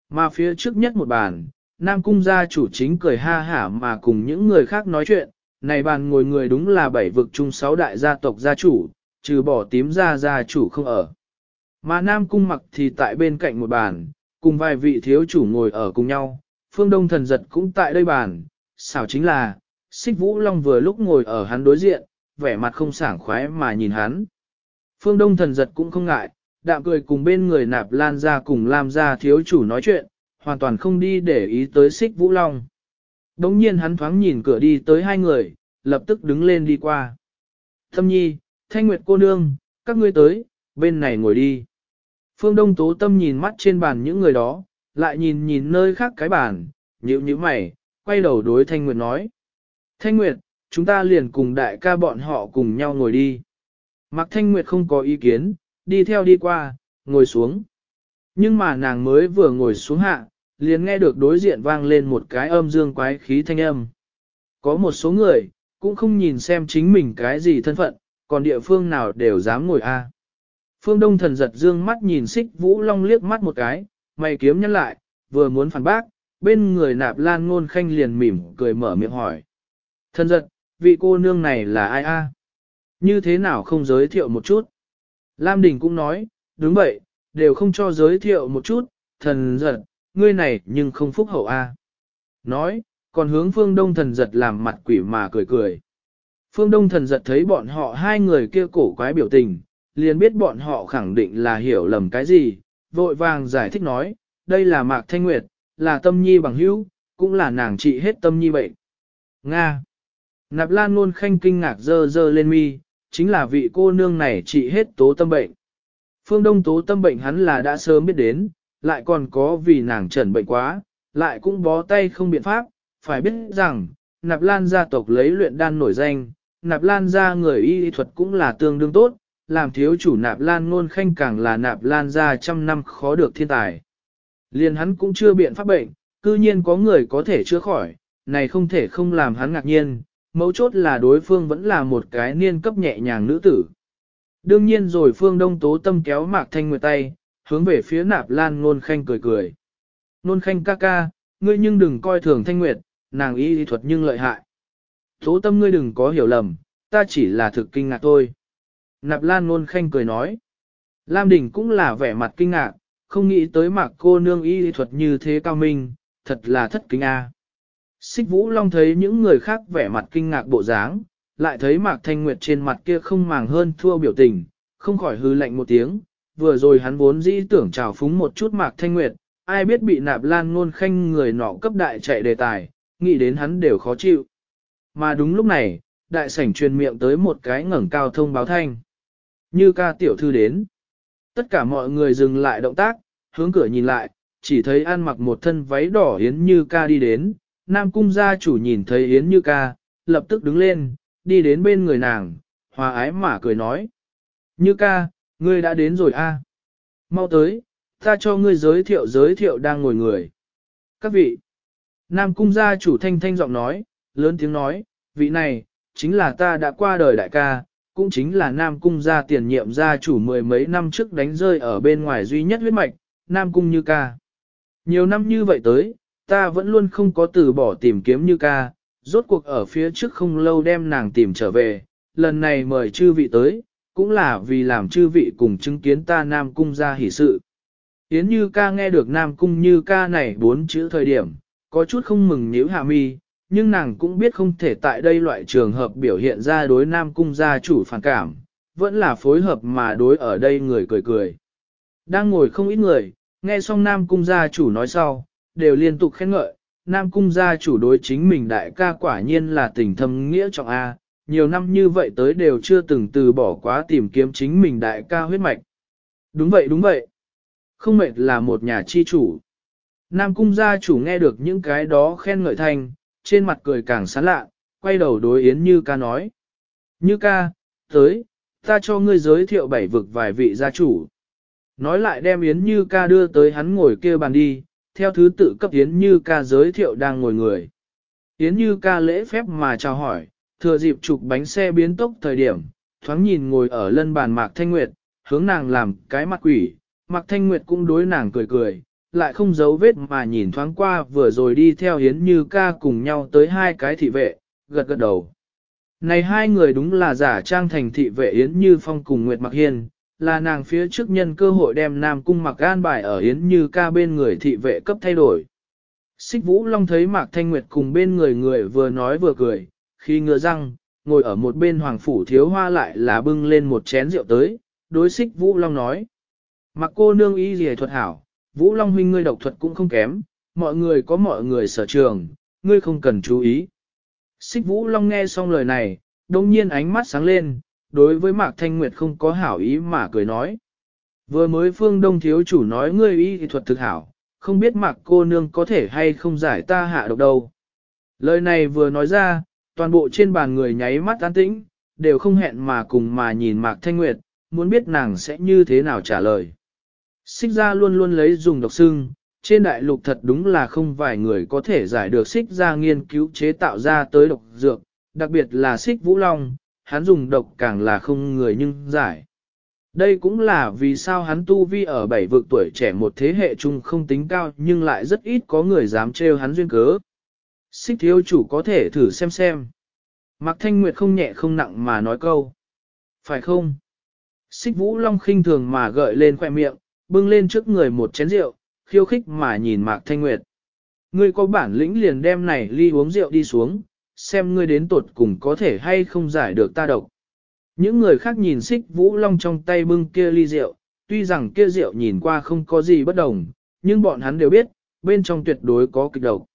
Mà phía trước nhất một bàn, Nam Cung gia chủ chính cười ha hả mà cùng những người khác nói chuyện, này bàn ngồi người đúng là bảy vực chung sáu đại gia tộc gia chủ, trừ bỏ tím gia gia chủ không ở. Mà Nam Cung mặc thì tại bên cạnh một bàn, cùng vài vị thiếu chủ ngồi ở cùng nhau, phương đông thần giật cũng tại đây bàn, xảo chính là, xích vũ long vừa lúc ngồi ở hắn đối diện, vẻ mặt không sảng khoái mà nhìn hắn. Phương đông thần giật cũng không ngại, đạm cười cùng bên người nạp lan ra cùng làm ra thiếu chủ nói chuyện, hoàn toàn không đi để ý tới xích vũ long. Đống nhiên hắn thoáng nhìn cửa đi tới hai người, lập tức đứng lên đi qua. Thâm nhi, thanh nguyệt cô nương, các ngươi tới, bên này ngồi đi. Phương Đông Tố Tâm nhìn mắt trên bàn những người đó, lại nhìn nhìn nơi khác cái bàn, nhíu nhíu mày, quay đầu đối Thanh Nguyệt nói. Thanh Nguyệt, chúng ta liền cùng đại ca bọn họ cùng nhau ngồi đi. Mạc Thanh Nguyệt không có ý kiến, đi theo đi qua, ngồi xuống. Nhưng mà nàng mới vừa ngồi xuống hạ, liền nghe được đối diện vang lên một cái âm dương quái khí thanh âm. Có một số người, cũng không nhìn xem chính mình cái gì thân phận, còn địa phương nào đều dám ngồi a. Phương Đông thần giật dương mắt nhìn xích vũ long liếc mắt một cái, mày kiếm nhăn lại, vừa muốn phản bác, bên người nạp lan ngôn khanh liền mỉm cười mở miệng hỏi. Thần giật, vị cô nương này là ai a? Như thế nào không giới thiệu một chút? Lam Đình cũng nói, đúng vậy, đều không cho giới thiệu một chút, thần giật, ngươi này nhưng không phúc hậu a. Nói, còn hướng phương đông thần giật làm mặt quỷ mà cười cười. Phương đông thần giật thấy bọn họ hai người kia cổ quái biểu tình, liền biết bọn họ khẳng định là hiểu lầm cái gì, vội vàng giải thích nói, đây là Mạc Thanh Nguyệt, là tâm nhi bằng hữu, cũng là nàng trị hết tâm nhi bệnh. Nga. Nạp Lan luôn khanh kinh ngạc dơ dơ lên mi, chính là vị cô nương này trị hết tố tâm bệnh. Phương Đông tố tâm bệnh hắn là đã sớm biết đến, lại còn có vì nàng trần bệnh quá, lại cũng bó tay không biện pháp, phải biết rằng, Nạp Lan gia tộc lấy luyện đan nổi danh, Nạp Lan gia người y thuật cũng là tương đương tốt, làm thiếu chủ nạp lan ngôn khanh càng là nạp lan gia trăm năm khó được thiên tài. Liền hắn cũng chưa biện pháp bệnh, cư nhiên có người có thể chữa khỏi, này không thể không làm hắn ngạc nhiên, mấu chốt là đối phương vẫn là một cái niên cấp nhẹ nhàng nữ tử. Đương nhiên rồi phương đông tố tâm kéo mạc thanh nguyệt tay, hướng về phía nạp lan ngôn khanh cười cười. Ngôn khanh ca ca, ngươi nhưng đừng coi thường thanh nguyệt, nàng y thuật nhưng lợi hại. Tố tâm ngươi đừng có hiểu lầm, ta chỉ là thực kinh ngạc thôi. Nạp Lan Nôn Khanh cười nói. Lam Đình cũng là vẻ mặt kinh ngạc, không nghĩ tới mạc cô nương y thuật như thế cao minh, thật là thất kính a. Xích Vũ Long thấy những người khác vẻ mặt kinh ngạc bộ dáng, lại thấy mạc thanh nguyệt trên mặt kia không màng hơn thua biểu tình, không khỏi hư lạnh một tiếng, vừa rồi hắn vốn dĩ tưởng trào phúng một chút mạc thanh nguyệt, ai biết bị nạp lan ngôn khanh người nọ cấp đại chạy đề tài, nghĩ đến hắn đều khó chịu. Mà đúng lúc này, đại sảnh truyền miệng tới một cái ngẩng cao thông báo thanh. Như ca tiểu thư đến. Tất cả mọi người dừng lại động tác, hướng cửa nhìn lại, chỉ thấy ăn mặc một thân váy đỏ Yến Như ca đi đến. Nam cung gia chủ nhìn thấy Yến Như ca, lập tức đứng lên, đi đến bên người nàng, hòa ái mà cười nói. Như ca, ngươi đã đến rồi a à? Mau tới, ta cho ngươi giới thiệu giới thiệu đang ngồi người. Các vị, Nam cung gia chủ thanh thanh giọng nói, lớn tiếng nói, vị này, chính là ta đã qua đời đại ca, cũng chính là Nam Cung gia tiền nhiệm gia chủ mười mấy năm trước đánh rơi ở bên ngoài duy nhất huyết mạch, Nam Cung Như ca. Nhiều năm như vậy tới, ta vẫn luôn không có từ bỏ tìm kiếm Như ca, rốt cuộc ở phía trước không lâu đem nàng tìm trở về, lần này mời chư vị tới, cũng là vì làm chư vị cùng chứng kiến ta Nam Cung gia hỷ sự. Yến Như ca nghe được Nam Cung Như ca này bốn chữ thời điểm, có chút không mừng nhíu hạ mi, nhưng nàng cũng biết không thể tại đây loại trường hợp biểu hiện ra đối nam cung gia chủ phản cảm, vẫn là phối hợp mà đối ở đây người cười cười. Đang ngồi không ít người, nghe xong nam cung gia chủ nói sau, đều liên tục khen ngợi, nam cung gia chủ đối chính mình đại ca quả nhiên là tình thâm nghĩa trọng A, nhiều năm như vậy tới đều chưa từng từ bỏ quá tìm kiếm chính mình đại ca huyết mạch. Đúng vậy đúng vậy. Không mệt là một nhà chi chủ. Nam cung gia chủ nghe được những cái đó khen ngợi thành, trên mặt cười càng sán lạ, quay đầu đối Yến Như ca nói. Như ca, tới, ta cho ngươi giới thiệu bảy vực vài vị gia chủ. Nói lại đem Yến Như ca đưa tới hắn ngồi kia bàn đi, theo thứ tự cấp Yến Như ca giới thiệu đang ngồi người. Yến Như ca lễ phép mà chào hỏi, thừa dịp trục bánh xe biến tốc thời điểm, thoáng nhìn ngồi ở lân bàn Mạc Thanh Nguyệt, hướng nàng làm cái mặt quỷ, Mạc Thanh Nguyệt cũng đối nàng cười cười, lại không giấu vết mà nhìn thoáng qua vừa rồi đi theo Yến Như ca cùng nhau tới hai cái thị vệ, gật gật đầu. Này hai người đúng là giả trang thành thị vệ Yến Như Phong cùng Nguyệt Mặc Hiên, là nàng phía trước nhân cơ hội đem Nam Cung Mặc an bài ở Yến Như ca bên người thị vệ cấp thay đổi. Xích Vũ Long thấy Mạc Thanh Nguyệt cùng bên người người vừa nói vừa cười, khi ngựa răng, ngồi ở một bên Hoàng Phủ Thiếu Hoa lại là bưng lên một chén rượu tới, đối xích Vũ Long nói. Mặc cô nương y gì thuật hảo, Vũ Long huynh ngươi độc thuật cũng không kém, mọi người có mọi người sở trường, ngươi không cần chú ý. Xích Vũ Long nghe xong lời này, đồng nhiên ánh mắt sáng lên, đối với Mạc Thanh Nguyệt không có hảo ý mà cười nói. Vừa mới phương đông thiếu chủ nói ngươi y thuật thực hảo, không biết Mạc cô nương có thể hay không giải ta hạ độc đâu. Lời này vừa nói ra, toàn bộ trên bàn người nháy mắt an tĩnh, đều không hẹn mà cùng mà nhìn Mạc Thanh Nguyệt, muốn biết nàng sẽ như thế nào trả lời. Xích ra luôn luôn lấy dùng độc xưng, trên đại lục thật đúng là không vài người có thể giải được xích ra nghiên cứu chế tạo ra tới độc dược, đặc biệt là xích vũ long, hắn dùng độc càng là không người nhưng giải. Đây cũng là vì sao hắn tu vi ở bảy vực tuổi trẻ một thế hệ chung không tính cao nhưng lại rất ít có người dám trêu hắn duyên cớ. Xích thiếu chủ có thể thử xem xem. Mạc Thanh Nguyệt không nhẹ không nặng mà nói câu. Phải không? Xích vũ long khinh thường mà gợi lên khoẻ miệng, bưng lên trước người một chén rượu, khiêu khích mà nhìn Mạc Thanh Nguyệt. Ngươi có bản lĩnh liền đem này ly uống rượu đi xuống, xem ngươi đến tột cùng có thể hay không giải được ta độc. Những người khác nhìn xích vũ long trong tay bưng kia ly rượu, tuy rằng kia rượu nhìn qua không có gì bất đồng, nhưng bọn hắn đều biết, bên trong tuyệt đối có kịch độc.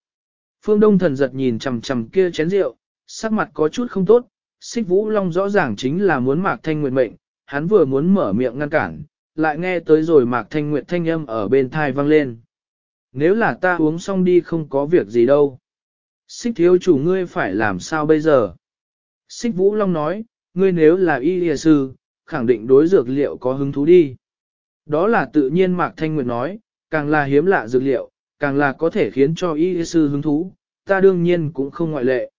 Phương Đông thần giật nhìn chằm chằm kia chén rượu, sắc mặt có chút không tốt, xích vũ long rõ ràng chính là muốn mạc thanh nguyệt mệnh, hắn vừa muốn mở miệng ngăn cản, lại nghe tới rồi mạc thanh nguyệt thanh âm ở bên thai vang lên. Nếu là ta uống xong đi không có việc gì đâu. Xích thiếu chủ ngươi phải làm sao bây giờ? Xích vũ long nói, ngươi nếu là y y sư, khẳng định đối dược liệu có hứng thú đi. Đó là tự nhiên mạc thanh nguyệt nói, càng là hiếm lạ dược liệu, càng là có thể khiến cho y sư hứng thú, ta đương nhiên cũng không ngoại lệ.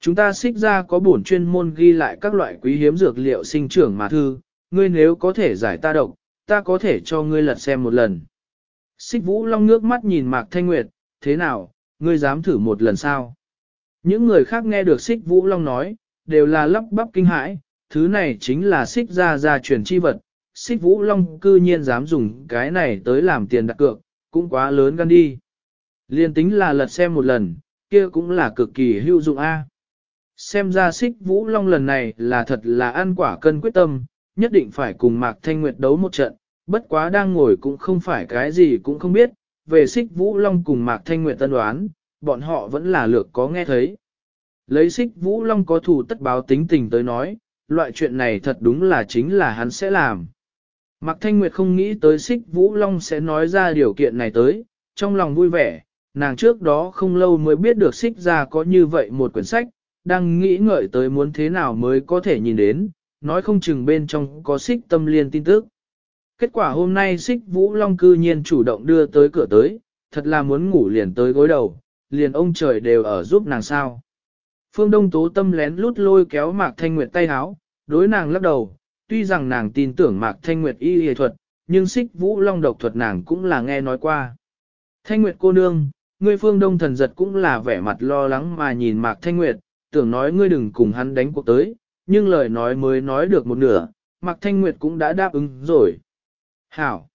Chúng ta xích ra có bổn chuyên môn ghi lại các loại quý hiếm dược liệu sinh trưởng mà thư, ngươi nếu có thể giải ta độc, ta có thể cho ngươi lật xem một lần. Xích vũ long nước mắt nhìn Mạc Thanh Nguyệt, thế nào, ngươi dám thử một lần sao? Những người khác nghe được xích vũ long nói, đều là lắp bắp kinh hãi, thứ này chính là xích ra ra truyền chi vật. Xích vũ long cư nhiên dám dùng cái này tới làm tiền đặt cược, cũng quá lớn gan đi. Liên tính là lật xem một lần, kia cũng là cực kỳ hữu dụng a. Xem ra xích vũ long lần này là thật là ăn quả cân quyết tâm, nhất định phải cùng Mạc Thanh Nguyệt đấu một trận, bất quá đang ngồi cũng không phải cái gì cũng không biết, về xích vũ long cùng Mạc Thanh Nguyệt tân đoán, bọn họ vẫn là lược có nghe thấy. Lấy xích vũ long có thủ tất báo tính tình tới nói, loại chuyện này thật đúng là chính là hắn sẽ làm. Mạc Thanh Nguyệt không nghĩ tới xích vũ long sẽ nói ra điều kiện này tới, trong lòng vui vẻ, nàng trước đó không lâu mới biết được xích ra có như vậy một quyển sách, đang nghĩ ngợi tới muốn thế nào mới có thể nhìn đến, nói không chừng bên trong có xích tâm liên tin tức. Kết quả hôm nay xích vũ long cư nhiên chủ động đưa tới cửa tới, thật là muốn ngủ liền tới gối đầu, liền ông trời đều ở giúp nàng sao. Phương Đông Tố Tâm lén lút lôi kéo Mạc Thanh Nguyệt tay háo, đối nàng lắc đầu, tuy rằng nàng tin tưởng Mạc Thanh Nguyệt y y thuật, nhưng xích vũ long độc thuật nàng cũng là nghe nói qua. Thanh Nguyệt cô nương, ngươi Phương Đông thần giật cũng là vẻ mặt lo lắng mà nhìn Mạc Thanh Nguyệt, tưởng nói ngươi đừng cùng hắn đánh cuộc tới, nhưng lời nói mới nói được một nửa, Mạc Thanh Nguyệt cũng đã đáp ứng rồi. Hảo!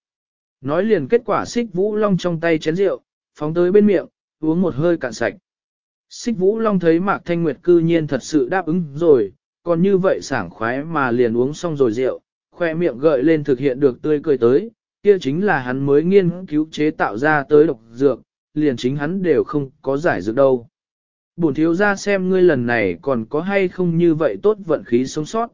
Nói liền kết quả xích vũ long trong tay chén rượu, phóng tới bên miệng, uống một hơi cạn sạch. Xích vũ long thấy Mạc Thanh Nguyệt cư nhiên thật sự đáp ứng rồi, còn như vậy sảng khoái mà liền uống xong rồi rượu, khoe miệng gợi lên thực hiện được tươi cười tới, kia chính là hắn mới nghiên cứu chế tạo ra tới độc dược, liền chính hắn đều không có giải dược đâu. Bổn thiếu ra xem ngươi lần này còn có hay không như vậy tốt vận khí sống sót.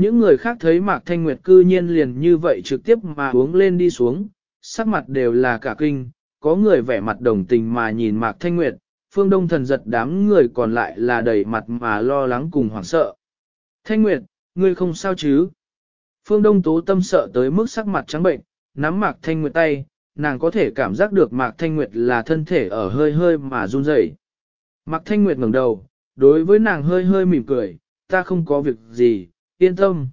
Những người khác thấy Mạc Thanh Nguyệt cư nhiên liền như vậy trực tiếp mà uống lên đi xuống, sắc mặt đều là cả kinh, có người vẻ mặt đồng tình mà nhìn Mạc Thanh Nguyệt, phương đông thần giật đám người còn lại là đầy mặt mà lo lắng cùng hoảng sợ. Thanh Nguyệt, ngươi không sao chứ? Phương Đông Tố tâm sợ tới mức sắc mặt trắng bệnh, nắm Mạc Thanh Nguyệt tay, nàng có thể cảm giác được Mạc Thanh Nguyệt là thân thể ở hơi hơi mà run rẩy. Mạc Thanh Nguyệt ngẩng đầu, đối với nàng hơi hơi mỉm cười, ta không có việc gì, yên tâm.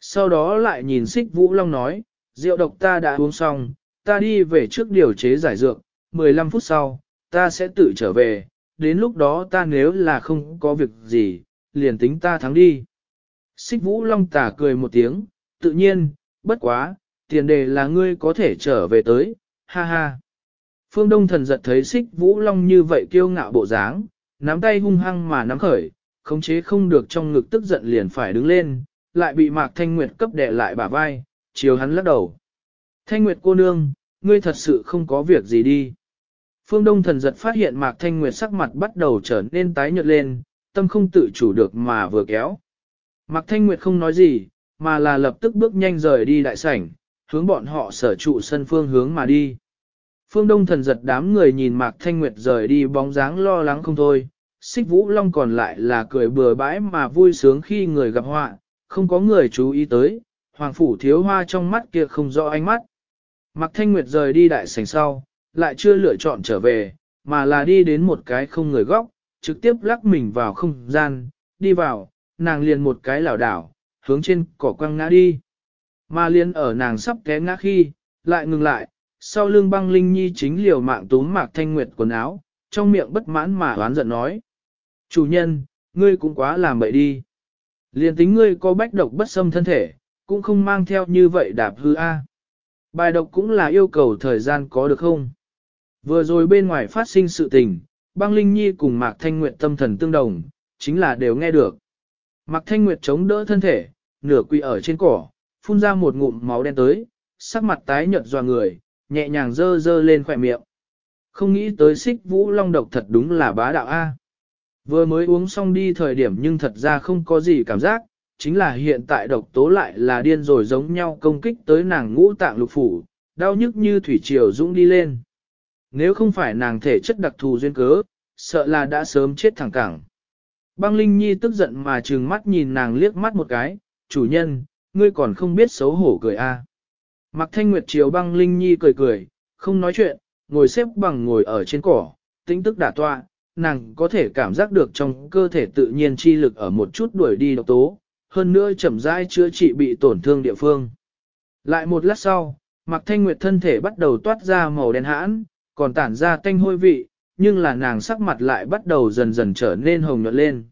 Sau đó lại nhìn xích Vũ Long nói, rượu độc ta đã uống xong, ta đi về trước điều chế giải dược, 15 phút sau, ta sẽ tự trở về, đến lúc đó ta nếu là không có việc gì, liền tính ta thắng đi. Xích Vũ Long tả cười một tiếng, tự nhiên, bất quá, tiền đề là ngươi có thể trở về tới, ha ha. Phương Đông thần giật thấy xích Vũ Long như vậy kiêu ngạo bộ dáng, nắm tay hung hăng mà nắm khởi, khống chế không được trong ngực tức giận liền phải đứng lên, lại bị Mạc Thanh Nguyệt cấp đè lại bả vai, chiều hắn lắc đầu. Thanh Nguyệt cô nương, ngươi thật sự không có việc gì đi. Phương Đông thần giật phát hiện Mạc Thanh Nguyệt sắc mặt bắt đầu trở nên tái nhợt lên, tâm không tự chủ được mà vừa kéo. Mạc Thanh Nguyệt không nói gì, mà là lập tức bước nhanh rời đi đại sảnh, hướng bọn họ sở trụ sân phương hướng mà đi. Phương Đông thần giật đám người nhìn Mạc Thanh Nguyệt rời đi bóng dáng lo lắng không thôi, xích vũ long còn lại là cười bừa bãi mà vui sướng khi người gặp họa, không có người chú ý tới, hoàng phủ thiếu hoa trong mắt kia không rõ ánh mắt. Mạc Thanh Nguyệt rời đi đại sảnh sau, lại chưa lựa chọn trở về, mà là đi đến một cái không người góc, trực tiếp lắc mình vào không gian, đi vào, nàng liền một cái lảo đảo, hướng trên cỏ quăng ngã đi. Mà liền ở nàng sắp té ngã khi, lại ngừng lại, sau lưng băng linh nhi chính liều mạng túm mạc thanh nguyệt quần áo, trong miệng bất mãn mà oán giận nói. Chủ nhân, ngươi cũng quá làm bậy đi. Liên tính ngươi có bách độc bất xâm thân thể, cũng không mang theo như vậy đạp hư a. Bài độc cũng là yêu cầu thời gian có được không? Vừa rồi bên ngoài phát sinh sự tình, băng linh nhi cùng Mạc Thanh Nguyệt tâm thần tương đồng, chính là đều nghe được. Mạc Thanh Nguyệt chống đỡ thân thể, nửa quỳ ở trên cỏ, phun ra một ngụm máu đen tới, sắc mặt tái nhợt dò người, nhẹ nhàng dơ dơ lên khỏe miệng. Không nghĩ tới xích vũ long độc thật đúng là bá đạo A. Vừa mới uống xong đi thời điểm nhưng thật ra không có gì cảm giác, chính là hiện tại độc tố lại là điên rồi giống nhau công kích tới nàng ngũ tạng lục phủ, đau nhức như thủy triều dũng đi lên. Nếu không phải nàng thể chất đặc thù duyên cớ, sợ là đã sớm chết thẳng cẳng. Băng Linh Nhi tức giận mà trừng mắt nhìn nàng liếc mắt một cái, chủ nhân, ngươi còn không biết xấu hổ cười a. À. Thanh Nguyệt chiều băng Linh Nhi cười cười, không nói chuyện, ngồi xếp bằng ngồi ở trên cỏ, tính tức đả toa, nàng có thể cảm giác được trong cơ thể tự nhiên chi lực ở một chút đuổi đi độc tố, hơn nữa chậm rãi chữa trị bị tổn thương địa phương. Lại một lát sau, Mạc Thanh Nguyệt thân thể bắt đầu toát ra màu đen hãn, còn tản ra tanh hôi vị, nhưng là nàng sắc mặt lại bắt đầu dần dần trở nên hồng nhuận lên.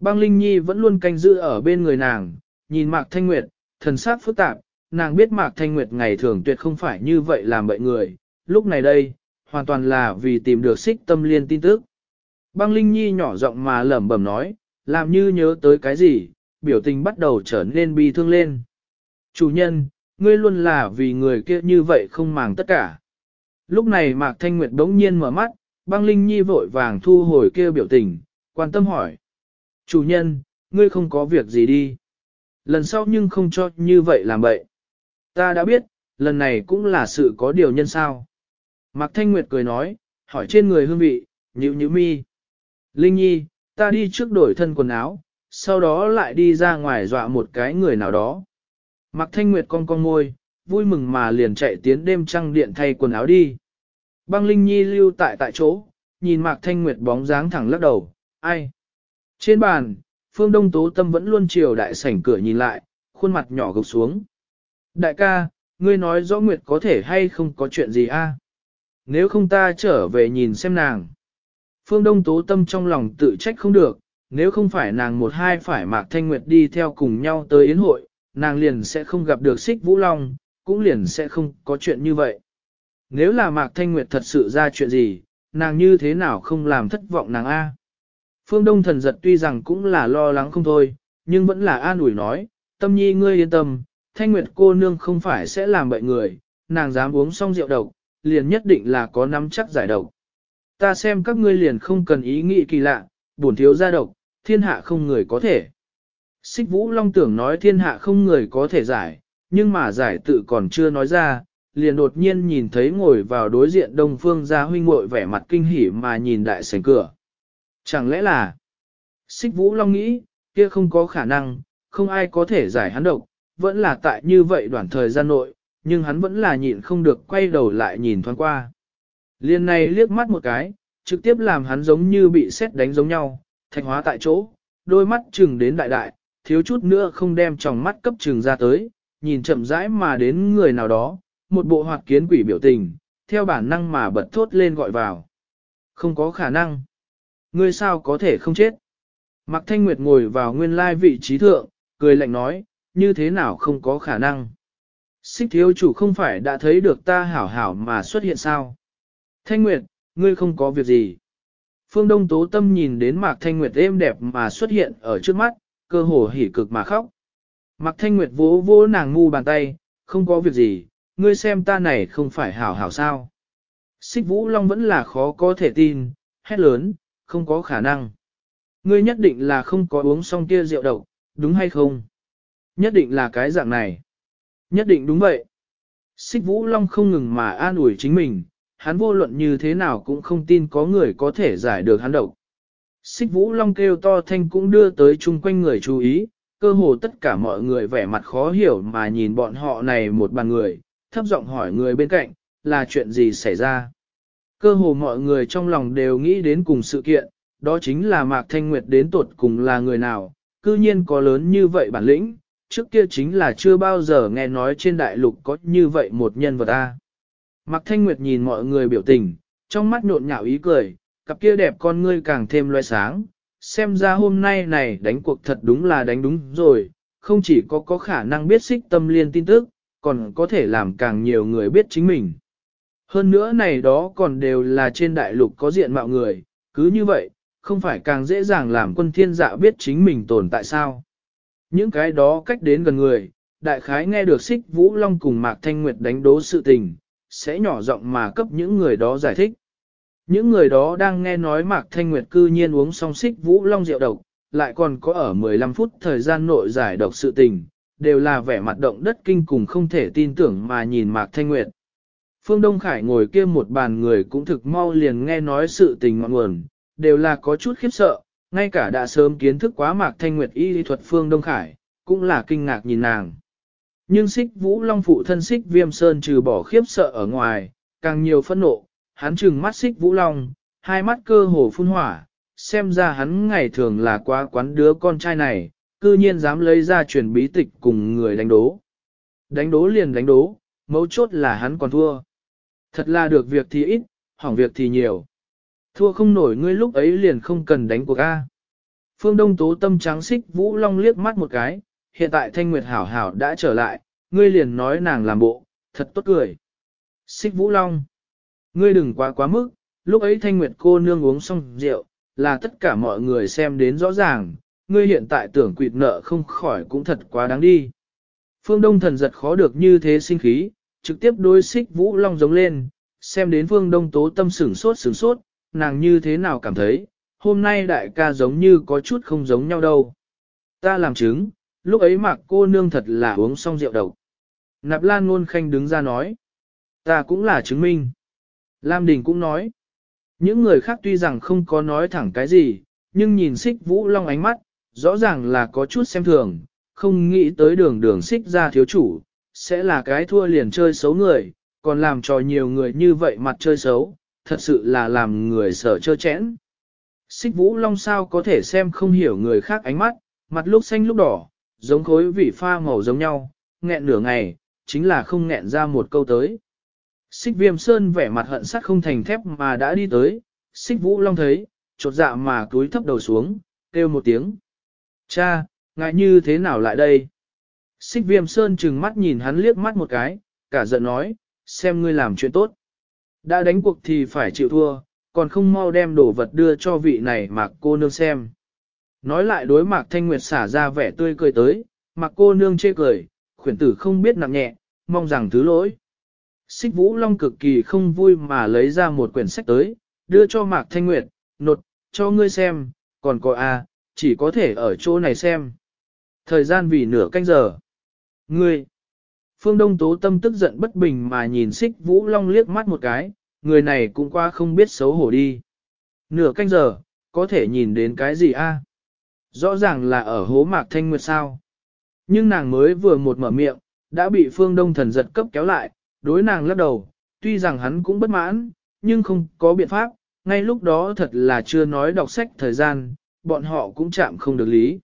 Băng Linh Nhi vẫn luôn canh giữ ở bên người nàng, nhìn Mạc Thanh Nguyệt, thần sắc phức tạp, nàng biết Mạc Thanh Nguyệt ngày thường tuyệt không phải như vậy làm bậy người, lúc này đây, hoàn toàn là vì tìm được xích tâm liên tin tức. Băng Linh Nhi nhỏ giọng mà lẩm bẩm nói, làm như nhớ tới cái gì, biểu tình bắt đầu trở nên bi thương lên. Chủ nhân, ngươi luôn là vì người kia như vậy không màng tất cả. Lúc này Mạc Thanh Nguyệt đống nhiên mở mắt, băng Linh Nhi vội vàng thu hồi kia biểu tình, quan tâm hỏi. Chủ nhân, ngươi không có việc gì đi. Lần sau nhưng không cho như vậy làm bậy. Ta đã biết, lần này cũng là sự có điều nhân sao. Mạc Thanh Nguyệt cười nói, hỏi trên người hương vị, nhữ nhữ mi. Linh Nhi, ta đi trước đổi thân quần áo, sau đó lại đi ra ngoài dọa một cái người nào đó. Mạc Thanh Nguyệt con con môi, vui mừng mà liền chạy tiến đêm trăng điện thay quần áo đi. Băng Linh Nhi lưu tại tại chỗ, nhìn Mạc Thanh Nguyệt bóng dáng thẳng lắc đầu, ai? Trên bàn, Phương Đông Tố Tâm vẫn luôn chiều đại sảnh cửa nhìn lại, khuôn mặt nhỏ gục xuống. Đại ca, ngươi nói rõ Nguyệt có thể hay không có chuyện gì a? Nếu không ta trở về nhìn xem nàng. Phương Đông Tố Tâm trong lòng tự trách không được, nếu không phải nàng một hai phải Mạc Thanh Nguyệt đi theo cùng nhau tới yến hội, nàng liền sẽ không gặp được xích Vũ Long, cũng liền sẽ không có chuyện như vậy. Nếu là Mạc Thanh Nguyệt thật sự ra chuyện gì, nàng như thế nào không làm thất vọng nàng A. Phương Đông thần giật tuy rằng cũng là lo lắng không thôi, nhưng vẫn là an ủi nói, tâm nhi ngươi yên tâm, Thanh Nguyệt cô nương không phải sẽ làm bậy người, nàng dám uống xong rượu độc, liền nhất định là có nắm chắc giải độc. Ta xem các ngươi liền không cần ý nghĩ kỳ lạ, bổn thiếu gia độc, thiên hạ không người có thể. Xích Vũ Long tưởng nói thiên hạ không người có thể giải, nhưng mà giải tự còn chưa nói ra, liền đột nhiên nhìn thấy ngồi vào đối diện đông phương gia huynh muội vẻ mặt kinh hỉ mà nhìn đại sảnh cửa. Chẳng lẽ là, xích vũ long nghĩ, kia không có khả năng, không ai có thể giải hắn độc, vẫn là tại như vậy đoạn thời gian nội, nhưng hắn vẫn là nhịn không được quay đầu lại nhìn thoáng qua. Liên này liếc mắt một cái, trực tiếp làm hắn giống như bị xét đánh giống nhau, thạch hóa tại chỗ, đôi mắt chừng đến đại đại, thiếu chút nữa không đem tròng mắt cấp trừng ra tới, nhìn chậm rãi mà đến người nào đó, một bộ hoạt kiến quỷ biểu tình, theo bản năng mà bật thốt lên gọi vào. Không có khả năng. Ngươi sao có thể không chết? Mạc Thanh Nguyệt ngồi vào nguyên lai vị trí thượng, cười lạnh nói, như thế nào không có khả năng. Xích thiếu chủ không phải đã thấy được ta hảo hảo mà xuất hiện sao? Thanh Nguyệt, ngươi không có việc gì. Phương Đông Tố Tâm nhìn đến Mạc Thanh Nguyệt êm đẹp mà xuất hiện ở trước mắt, cơ hồ hỉ cực mà khóc. Mạc Thanh Nguyệt vỗ vỗ nàng ngu bàn tay, không có việc gì, ngươi xem ta này không phải hảo hảo sao. Xích Vũ Long vẫn là khó có thể tin, hét lớn, không có khả năng. Ngươi nhất định là không có uống xong kia rượu độc, đúng hay không? Nhất định là cái dạng này. Nhất định đúng vậy. Xích Vũ Long không ngừng mà an ủi chính mình, hắn vô luận như thế nào cũng không tin có người có thể giải được hắn độc. Xích Vũ Long kêu to thanh cũng đưa tới chung quanh người chú ý, cơ hồ tất cả mọi người vẻ mặt khó hiểu mà nhìn bọn họ này một bàn người, thấp giọng hỏi người bên cạnh, là chuyện gì xảy ra. Cơ hồ mọi người trong lòng đều nghĩ đến cùng sự kiện, đó chính là Mạc Thanh Nguyệt đến tuột cùng là người nào, cư nhiên có lớn như vậy bản lĩnh, trước kia chính là chưa bao giờ nghe nói trên đại lục có như vậy một nhân vật A. Mạc Thanh Nguyệt nhìn mọi người biểu tình, trong mắt nhộn nhạo ý cười, cặp kia đẹp con ngươi càng thêm loe sáng, xem ra hôm nay này đánh cuộc thật đúng là đánh đúng rồi, không chỉ có có khả năng biết xích tâm liên tin tức, còn có thể làm càng nhiều người biết chính mình. Hơn nữa này đó còn đều là trên đại lục có diện mạo người, cứ như vậy, không phải càng dễ dàng làm quân thiên dạ biết chính mình tồn tại sao. Những cái đó cách đến gần người, đại khái nghe được xích Vũ Long cùng Mạc Thanh Nguyệt đánh đố sự tình, sẽ nhỏ giọng mà cấp những người đó giải thích. Những người đó đang nghe nói Mạc Thanh Nguyệt cư nhiên uống xong xích Vũ Long rượu độc, lại còn có ở 15 phút thời gian nội giải độc sự tình, đều là vẻ mặt động đất kinh cùng không thể tin tưởng mà nhìn Mạc Thanh Nguyệt. Phương Đông Khải ngồi kia một bàn người cũng thực mau liền nghe nói sự tình ngọn nguồn, đều là có chút khiếp sợ, ngay cả đã sớm kiến thức quá Mạc Thanh Nguyệt y lý thuật Phương Đông Khải, cũng là kinh ngạc nhìn nàng. Nhưng xích vũ long phụ thân xích viêm sơn trừ bỏ khiếp sợ ở ngoài, càng nhiều phẫn nộ, hắn trừng mắt xích vũ long, hai mắt cơ hồ phun hỏa, xem ra hắn ngày thường là quá quán đứa con trai này, cư nhiên dám lấy ra truyền bí tịch cùng người đánh đố. Đánh đố liền đánh đố, mấu chốt là hắn còn thua. Thật là được việc thì ít, hỏng việc thì nhiều. Thua không nổi ngươi lúc ấy liền không cần đánh cuộc A. Phương Đông Tố tâm trắng xích Vũ Long liếc mắt một cái, hiện tại Thanh Nguyệt Hảo Hảo đã trở lại, ngươi liền nói nàng làm bộ, thật tốt cười. Xích Vũ Long, ngươi đừng quá quá mức, lúc ấy Thanh Nguyệt cô nương uống xong rượu, là tất cả mọi người xem đến rõ ràng, ngươi hiện tại tưởng quỵt nợ không khỏi cũng thật quá đáng đi. Phương Đông thần giật khó được như thế sinh khí, trực tiếp đối xích Vũ Long giống lên, xem đến Phương Đông tố tâm sửng sốt sửng sốt, nàng như thế nào cảm thấy, hôm nay đại ca giống như có chút không giống nhau đâu. Ta làm chứng, lúc ấy mạc cô nương thật là uống xong rượu độc. Nạp Lan Ngôn Khanh đứng ra nói, ta cũng là chứng minh. Lam Đình cũng nói, những người khác tuy rằng không có nói thẳng cái gì, nhưng nhìn xích Vũ Long ánh mắt, rõ ràng là có chút xem thường, không nghĩ tới đường đường xích ra thiếu chủ, sẽ là cái thua liền chơi xấu người, còn làm cho nhiều người như vậy mặt chơi xấu, thật sự là làm người sợ chơ chẽn. Xích vũ long sao có thể xem không hiểu người khác ánh mắt, mặt lúc xanh lúc đỏ, giống khối vị pha màu giống nhau, nghẹn nửa ngày, chính là không nghẹn ra một câu tới. Xích viêm sơn vẻ mặt hận sắt không thành thép mà đã đi tới, xích vũ long thấy, chột dạ mà túi thấp đầu xuống, kêu một tiếng. Cha, ngại như thế nào lại đây? Xích viêm sơn trừng mắt nhìn hắn liếc mắt một cái, cả giận nói, xem ngươi làm chuyện tốt. Đã đánh cuộc thì phải chịu thua, còn không mau đem đồ vật đưa cho vị này mà cô nương xem. Nói lại đối mạc thanh nguyệt xả ra vẻ tươi cười tới, mạc cô nương chê cười, khuyển tử không biết nặng nhẹ, mong rằng thứ lỗi. Xích vũ long cực kỳ không vui mà lấy ra một quyển sách tới, đưa cho mạc thanh nguyệt, nột, cho ngươi xem, còn có a, chỉ có thể ở chỗ này xem. Thời gian vì nửa canh giờ. Ngươi, Phương Đông Tố Tâm tức giận bất bình mà nhìn xích Vũ Long liếc mắt một cái, người này cũng qua không biết xấu hổ đi. Nửa canh giờ, có thể nhìn đến cái gì a? Rõ ràng là ở hố mạc thanh nguyệt sao. Nhưng nàng mới vừa một mở miệng, đã bị phương đông thần giật cấp kéo lại, đối nàng lắc đầu, tuy rằng hắn cũng bất mãn, nhưng không có biện pháp, ngay lúc đó thật là chưa nói đọc sách thời gian, bọn họ cũng chạm không được lý.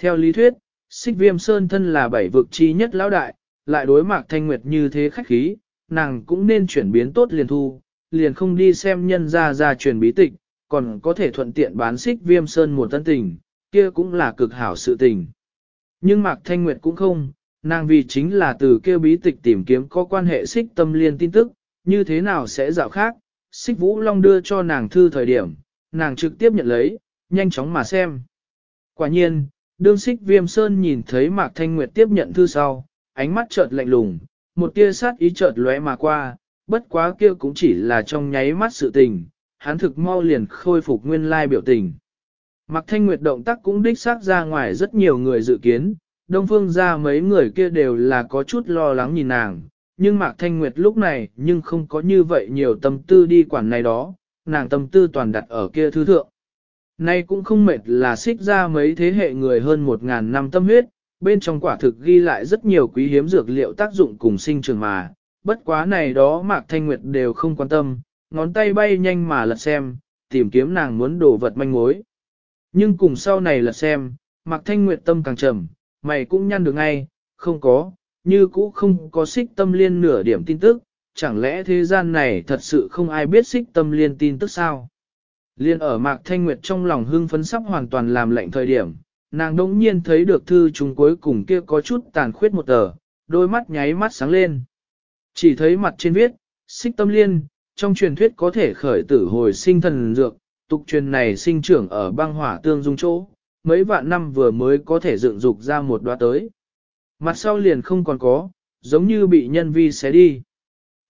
Theo lý thuyết, xích viêm sơn thân là bảy vực chi nhất lão đại, lại đối mạc thanh nguyệt như thế khách khí, nàng cũng nên chuyển biến tốt liền thu, liền không đi xem nhân ra ra truyền bí tịch, còn có thể thuận tiện bán xích viêm sơn một tân tình, kia cũng là cực hảo sự tình. Nhưng Mạc Thanh Nguyệt cũng không, nàng vì chính là từ kêu bí tịch tìm kiếm có quan hệ xích tâm liên tin tức, như thế nào sẽ dạo khác, xích vũ long đưa cho nàng thư thời điểm, nàng trực tiếp nhận lấy, nhanh chóng mà xem. Quả nhiên, đương xích viêm sơn nhìn thấy Mạc Thanh Nguyệt tiếp nhận thư sau, ánh mắt chợt lạnh lùng, một tia sát ý chợt lóe mà qua, bất quá kia cũng chỉ là trong nháy mắt sự tình, hắn thực mau liền khôi phục nguyên lai biểu tình. Mạc Thanh Nguyệt động tác cũng đích xác ra ngoài rất nhiều người dự kiến, Đông Phương ra mấy người kia đều là có chút lo lắng nhìn nàng, nhưng Mạc Thanh Nguyệt lúc này nhưng không có như vậy nhiều tâm tư đi quản này đó, nàng tâm tư toàn đặt ở kia thư thượng. Nay cũng không mệt là xích ra mấy thế hệ người hơn một ngàn năm tâm huyết, bên trong quả thực ghi lại rất nhiều quý hiếm dược liệu tác dụng cùng sinh trường mà, bất quá này đó Mạc Thanh Nguyệt đều không quan tâm, ngón tay bay nhanh mà lật xem, tìm kiếm nàng muốn đổ vật manh mối. Nhưng cùng sau này là xem, Mạc Thanh Nguyệt tâm càng trầm, mày cũng nhăn được ngay, không có, như cũ không có xích tâm liên nửa điểm tin tức, chẳng lẽ thế gian này thật sự không ai biết xích tâm liên tin tức sao? Liên ở Mạc Thanh Nguyệt trong lòng hưng phấn sắp hoàn toàn làm lệnh thời điểm, nàng đỗng nhiên thấy được thư chúng cuối cùng kia có chút tàn khuyết một tờ, đôi mắt nháy mắt sáng lên. Chỉ thấy mặt trên viết, xích tâm liên, trong truyền thuyết có thể khởi tử hồi sinh thần dược, tục truyền này sinh trưởng ở băng hỏa tương dung chỗ, mấy vạn năm vừa mới có thể dựng dục ra một đoá tới. Mặt sau liền không còn có, giống như bị nhân vi xé đi.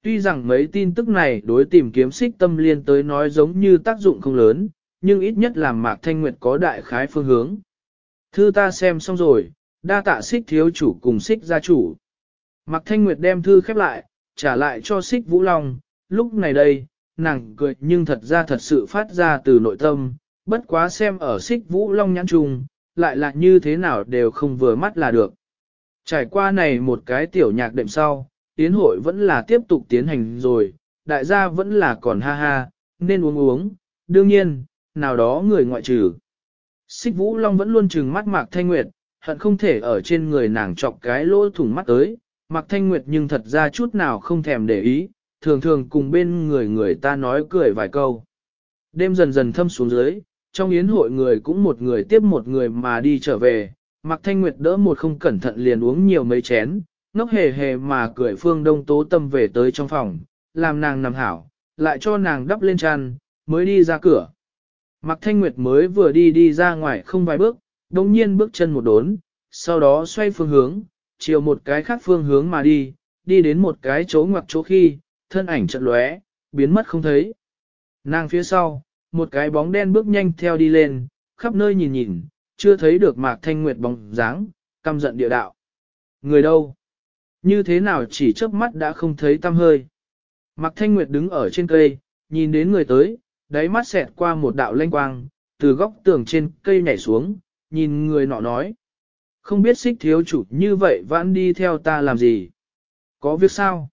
Tuy rằng mấy tin tức này đối tìm kiếm xích tâm liên tới nói giống như tác dụng không lớn, nhưng ít nhất làm Mạc Thanh Nguyệt có đại khái phương hướng. Thư ta xem xong rồi, đa tạ xích thiếu chủ cùng xích gia chủ. Mạc Thanh Nguyệt đem thư khép lại, trả lại cho xích Vũ Long, lúc này đây, nàng cười nhưng thật ra thật sự phát ra từ nội tâm, bất quá xem ở xích Vũ Long nhãn trùng, lại là như thế nào đều không vừa mắt là được. Trải qua này một cái tiểu nhạc đệm sau, tiến hội vẫn là tiếp tục tiến hành rồi, đại gia vẫn là còn ha ha, nên uống uống, đương nhiên, nào đó người ngoại trừ. Xích Vũ Long vẫn luôn trừng mắt Mạc Thanh Nguyệt, hận không thể ở trên người nàng chọc cái lỗ thủng mắt tới, Mạc Thanh Nguyệt nhưng thật ra chút nào không thèm để ý, thường thường cùng bên người người ta nói cười vài câu. Đêm dần dần thâm xuống dưới, trong yến hội người cũng một người tiếp một người mà đi trở về, Mạc Thanh Nguyệt đỡ một không cẩn thận liền uống nhiều mấy chén, ngốc hề hề mà cười phương đông tố tâm về tới trong phòng, làm nàng nằm hảo, lại cho nàng đắp lên chăn, mới đi ra cửa. Mạc Thanh Nguyệt mới vừa đi đi ra ngoài không vài bước, đồng nhiên bước chân một đốn, sau đó xoay phương hướng, chiều một cái khác phương hướng mà đi, đi đến một cái chỗ ngoặc chỗ khi, thân ảnh chợt lóe, biến mất không thấy. Nàng phía sau, một cái bóng đen bước nhanh theo đi lên, khắp nơi nhìn nhìn, chưa thấy được Mạc Thanh Nguyệt bóng dáng, căm giận địa đạo. Người đâu? Như thế nào chỉ chớp mắt đã không thấy tăm hơi. Mạc Thanh Nguyệt đứng ở trên cây, nhìn đến người tới, đáy mắt xẹt qua một đạo lanh quang, từ góc tường trên cây nhảy xuống, nhìn người nọ nói. Không biết xích thiếu chủ như vậy vẫn đi theo ta làm gì? Có việc sao?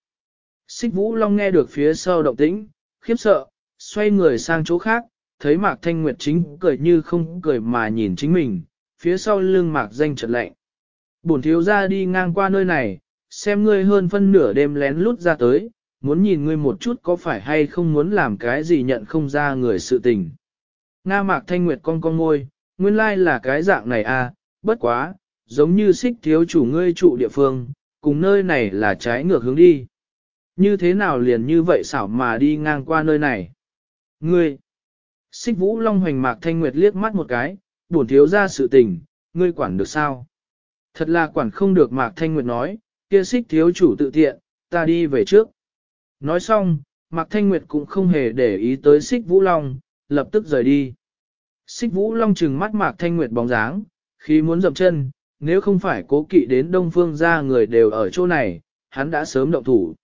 Xích Vũ Long nghe được phía sau động tĩnh, khiếp sợ, xoay người sang chỗ khác, thấy Mạc Thanh Nguyệt chính cười như không cười mà nhìn chính mình, phía sau lưng Mạc danh trật lạnh. Bổn thiếu gia đi ngang qua nơi này, xem ngươi hơn phân nửa đêm lén lút ra tới, muốn nhìn ngươi một chút có phải hay không muốn làm cái gì nhận không ra người sự tình. Nga Mạc Thanh Nguyệt con con ngôi, nguyên lai là cái dạng này à, bất quá, giống như xích thiếu chủ ngươi trụ địa phương, cùng nơi này là trái ngược hướng đi. Như thế nào liền như vậy xảo mà đi ngang qua nơi này? Ngươi! Xích vũ long hoành mạc thanh nguyệt liếc mắt một cái, bổn thiếu ra sự tình, ngươi quản được sao? Thật là quản không được mạc thanh nguyệt nói, kia xích thiếu chủ tự tiện, ta đi về trước. Nói xong, mạc thanh nguyệt cũng không hề để ý tới xích vũ long, lập tức rời đi. Xích vũ long trừng mắt mạc thanh nguyệt bóng dáng, khi muốn dậm chân, nếu không phải cố kỵ đến đông phương ra người đều ở chỗ này, hắn đã sớm động thủ.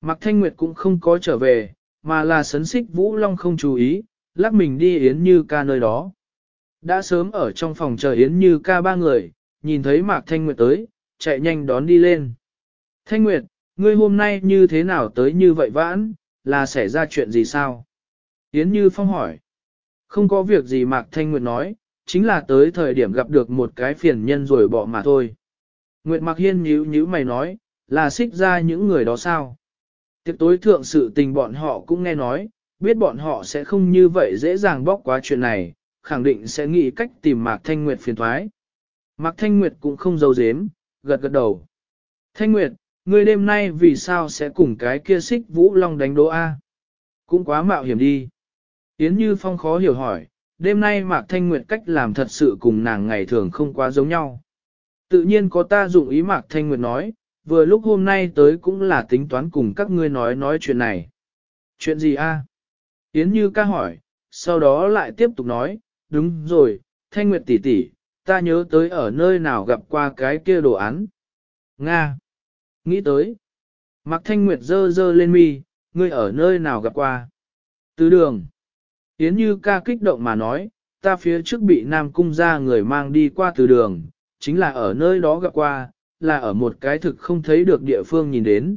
Mạc Thanh Nguyệt cũng không có trở về, mà là sấn xích Vũ Long không chú ý, lắc mình đi Yến Như ca nơi đó. Đã sớm ở trong phòng chờ Yến Như ca ba người, nhìn thấy Mạc Thanh Nguyệt tới, chạy nhanh đón đi lên. Thanh Nguyệt, ngươi hôm nay như thế nào tới như vậy vãn, là xảy ra chuyện gì sao? Yến Như Phong hỏi. Không có việc gì Mạc Thanh Nguyệt nói, chính là tới thời điểm gặp được một cái phiền nhân rồi bỏ mà thôi. Nguyệt Mạc Hiên nhíu nhíu mày nói, là xích ra những người đó sao? Tiệc tối thượng sự tình bọn họ cũng nghe nói, biết bọn họ sẽ không như vậy dễ dàng bóc quá chuyện này, khẳng định sẽ nghĩ cách tìm Mạc Thanh Nguyệt phiền thoái. Mạc Thanh Nguyệt cũng không giấu dếm, gật gật đầu. Thanh Nguyệt, ngươi đêm nay vì sao sẽ cùng cái kia xích Vũ Long đánh đố A? Cũng quá mạo hiểm đi. Yến Như Phong khó hiểu hỏi, đêm nay Mạc Thanh Nguyệt cách làm thật sự cùng nàng ngày thường không quá giống nhau. Tự nhiên có ta dụng ý Mạc Thanh Nguyệt nói, vừa lúc hôm nay tới cũng là tính toán cùng các ngươi nói nói chuyện này. Chuyện gì a? Yến Như ca hỏi, sau đó lại tiếp tục nói, đúng rồi, Thanh Nguyệt tỷ tỷ, ta nhớ tới ở nơi nào gặp qua cái kia đồ án. Nga. Nghĩ tới. Mạc Thanh Nguyệt dơ dơ lên mi, ngươi ở nơi nào gặp qua. Từ đường. Yến Như ca kích động mà nói, ta phía trước bị Nam Cung ra người mang đi qua từ đường, chính là ở nơi đó gặp qua, là ở một cái thực không thấy được địa phương nhìn đến.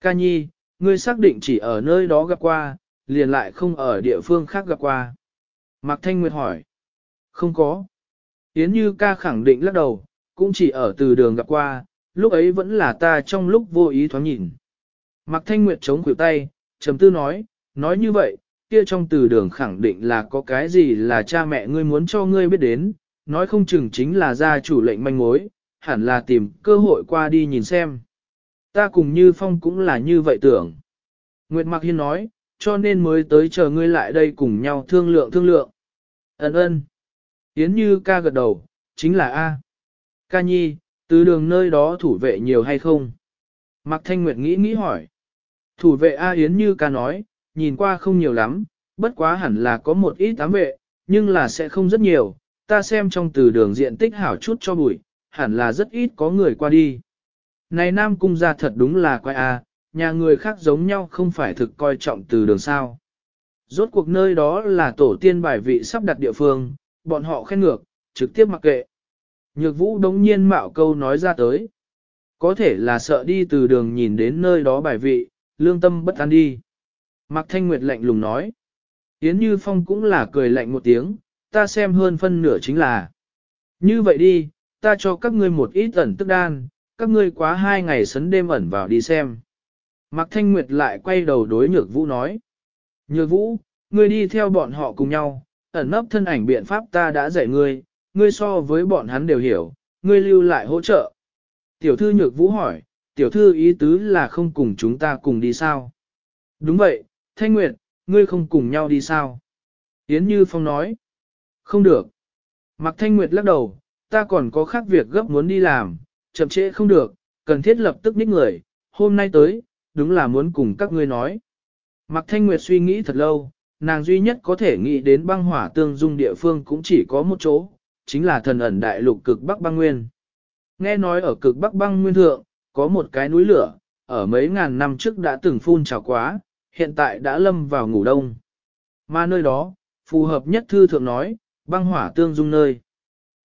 Ca nhi, ngươi xác định chỉ ở nơi đó gặp qua, liền lại không ở địa phương khác gặp qua. Mạc Thanh Nguyệt hỏi. Không có. Yến Như ca khẳng định lắc đầu, cũng chỉ ở từ đường gặp qua, lúc ấy vẫn là ta trong lúc vô ý thoáng nhìn. Mạc Thanh Nguyệt chống khuỷu tay, trầm tư nói, nói như vậy, kia trong từ đường khẳng định là có cái gì là cha mẹ ngươi muốn cho ngươi biết đến, nói không chừng chính là gia chủ lệnh manh mối, hẳn là tìm cơ hội qua đi nhìn xem. Ta cùng Như Phong cũng là như vậy tưởng. Nguyệt Mạc Hiên nói, cho nên mới tới chờ ngươi lại đây cùng nhau thương lượng thương lượng. Ấn ơn. Yến Như ca gật đầu, chính là A. Ca nhi, từ đường nơi đó thủ vệ nhiều hay không? Mạc Thanh Nguyệt nghĩ nghĩ hỏi. Thủ vệ A Yến Như ca nói, nhìn qua không nhiều lắm, bất quá hẳn là có một ít tám vệ, nhưng là sẽ không rất nhiều, ta xem trong từ đường diện tích hảo chút cho bụi, hẳn là rất ít có người qua đi. Này Nam Cung ra thật đúng là quái a, nhà người khác giống nhau không phải thực coi trọng từ đường sao. Rốt cuộc nơi đó là tổ tiên bài vị sắp đặt địa phương, bọn họ khen ngược, trực tiếp mặc kệ. Nhược vũ đống nhiên mạo câu nói ra tới. Có thể là sợ đi từ đường nhìn đến nơi đó bài vị, lương tâm bất an đi. Mạc Thanh Nguyệt lạnh lùng nói. Yến Như Phong cũng là cười lạnh một tiếng, ta xem hơn phân nửa chính là. Như vậy đi, ta cho các ngươi một ít ẩn tức đan, các ngươi quá hai ngày sấn đêm ẩn vào đi xem. Mạc Thanh Nguyệt lại quay đầu đối Nhược Vũ nói. Nhược Vũ, ngươi đi theo bọn họ cùng nhau, ẩn nấp thân ảnh biện pháp ta đã dạy ngươi, ngươi so với bọn hắn đều hiểu, ngươi lưu lại hỗ trợ. Tiểu thư Nhược Vũ hỏi, tiểu thư ý tứ là không cùng chúng ta cùng đi sao? Đúng vậy, Thanh Nguyệt, ngươi không cùng nhau đi sao? Yến Như Phong nói, không được. Mạc Thanh Nguyệt lắc đầu, ta còn có khác việc gấp muốn đi làm, chậm trễ không được, cần thiết lập tức ních người, hôm nay tới, đúng là muốn cùng các ngươi nói. Mạc Thanh Nguyệt suy nghĩ thật lâu, nàng duy nhất có thể nghĩ đến băng hỏa tương dung địa phương cũng chỉ có một chỗ, chính là thần ẩn đại lục cực Bắc băng nguyên. Nghe nói ở cực Bắc băng nguyên thượng, có một cái núi lửa, ở mấy ngàn năm trước đã từng phun trào quá, hiện tại đã lâm vào ngủ đông. Mà nơi đó, phù hợp nhất thư thượng nói, băng hỏa tương dung nơi.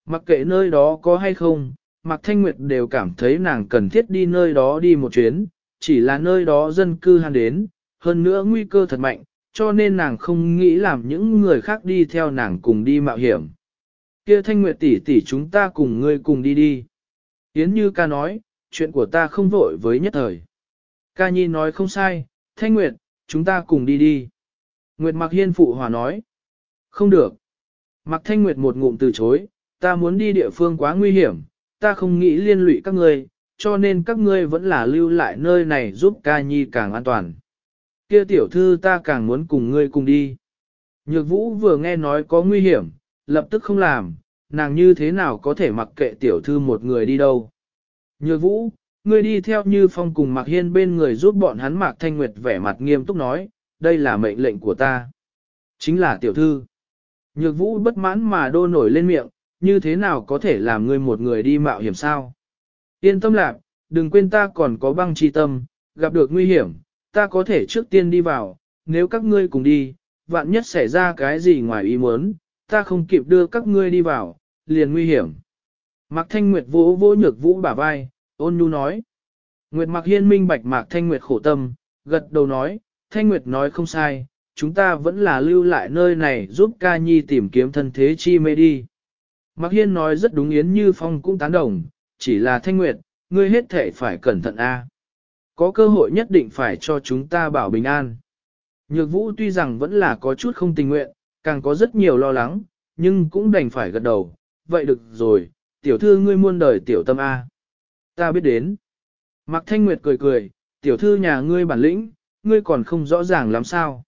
Mặc kệ nơi đó có hay không, Mạc Thanh Nguyệt đều cảm thấy nàng cần thiết đi nơi đó đi một chuyến, chỉ là nơi đó dân cư hàn đến, hơn nữa nguy cơ thật mạnh, cho nên nàng không nghĩ làm những người khác đi theo nàng cùng đi mạo hiểm. Kia Thanh Nguyệt tỷ tỷ chúng ta cùng ngươi cùng đi đi. Yến Như ca nói, chuyện của ta không vội với nhất thời. Ca Nhi nói không sai, Thanh Nguyệt, chúng ta cùng đi đi. Nguyệt Mạc Hiên phụ hòa nói. Không được. Mạc Thanh Nguyệt một ngụm từ chối, ta muốn đi địa phương quá nguy hiểm, ta không nghĩ liên lụy các ngươi, cho nên các ngươi vẫn là lưu lại nơi này giúp ca nhi càng an toàn. Kia tiểu thư ta càng muốn cùng ngươi cùng đi. Nhược vũ vừa nghe nói có nguy hiểm, lập tức không làm, nàng như thế nào có thể mặc kệ tiểu thư một người đi đâu. Nhược vũ, ngươi đi theo như phong cùng Mạc Hiên bên người giúp bọn hắn Mạc Thanh Nguyệt vẻ mặt nghiêm túc nói, đây là mệnh lệnh của ta. Chính là tiểu thư. Nhược vũ bất mãn mà đô nổi lên miệng, như thế nào có thể làm ngươi một người đi mạo hiểm sao? Yên tâm lạc, đừng quên ta còn có băng chi tâm, gặp được nguy hiểm, ta có thể trước tiên đi vào, nếu các ngươi cùng đi, vạn nhất xảy ra cái gì ngoài ý muốn, ta không kịp đưa các ngươi đi vào, liền nguy hiểm. Mạc Thanh Nguyệt vỗ vỗ nhược vũ bả vai, ôn nhu nói. Nguyệt Mạc Hiên minh bạch Mạc Thanh Nguyệt khổ tâm, gật đầu nói, Thanh Nguyệt nói không sai, chúng ta vẫn là lưu lại nơi này giúp ca nhi tìm kiếm thân thế chi mê đi. Mạc Hiên nói rất đúng Yến Như Phong cũng tán đồng, chỉ là Thanh Nguyệt, ngươi hết thể phải cẩn thận a. Có cơ hội nhất định phải cho chúng ta bảo bình an. Nhược vũ tuy rằng vẫn là có chút không tình nguyện, càng có rất nhiều lo lắng, nhưng cũng đành phải gật đầu. Vậy được rồi, tiểu thư ngươi muôn đời tiểu tâm A. Ta biết đến. Mạc Thanh Nguyệt cười cười, tiểu thư nhà ngươi bản lĩnh, ngươi còn không rõ ràng lắm sao.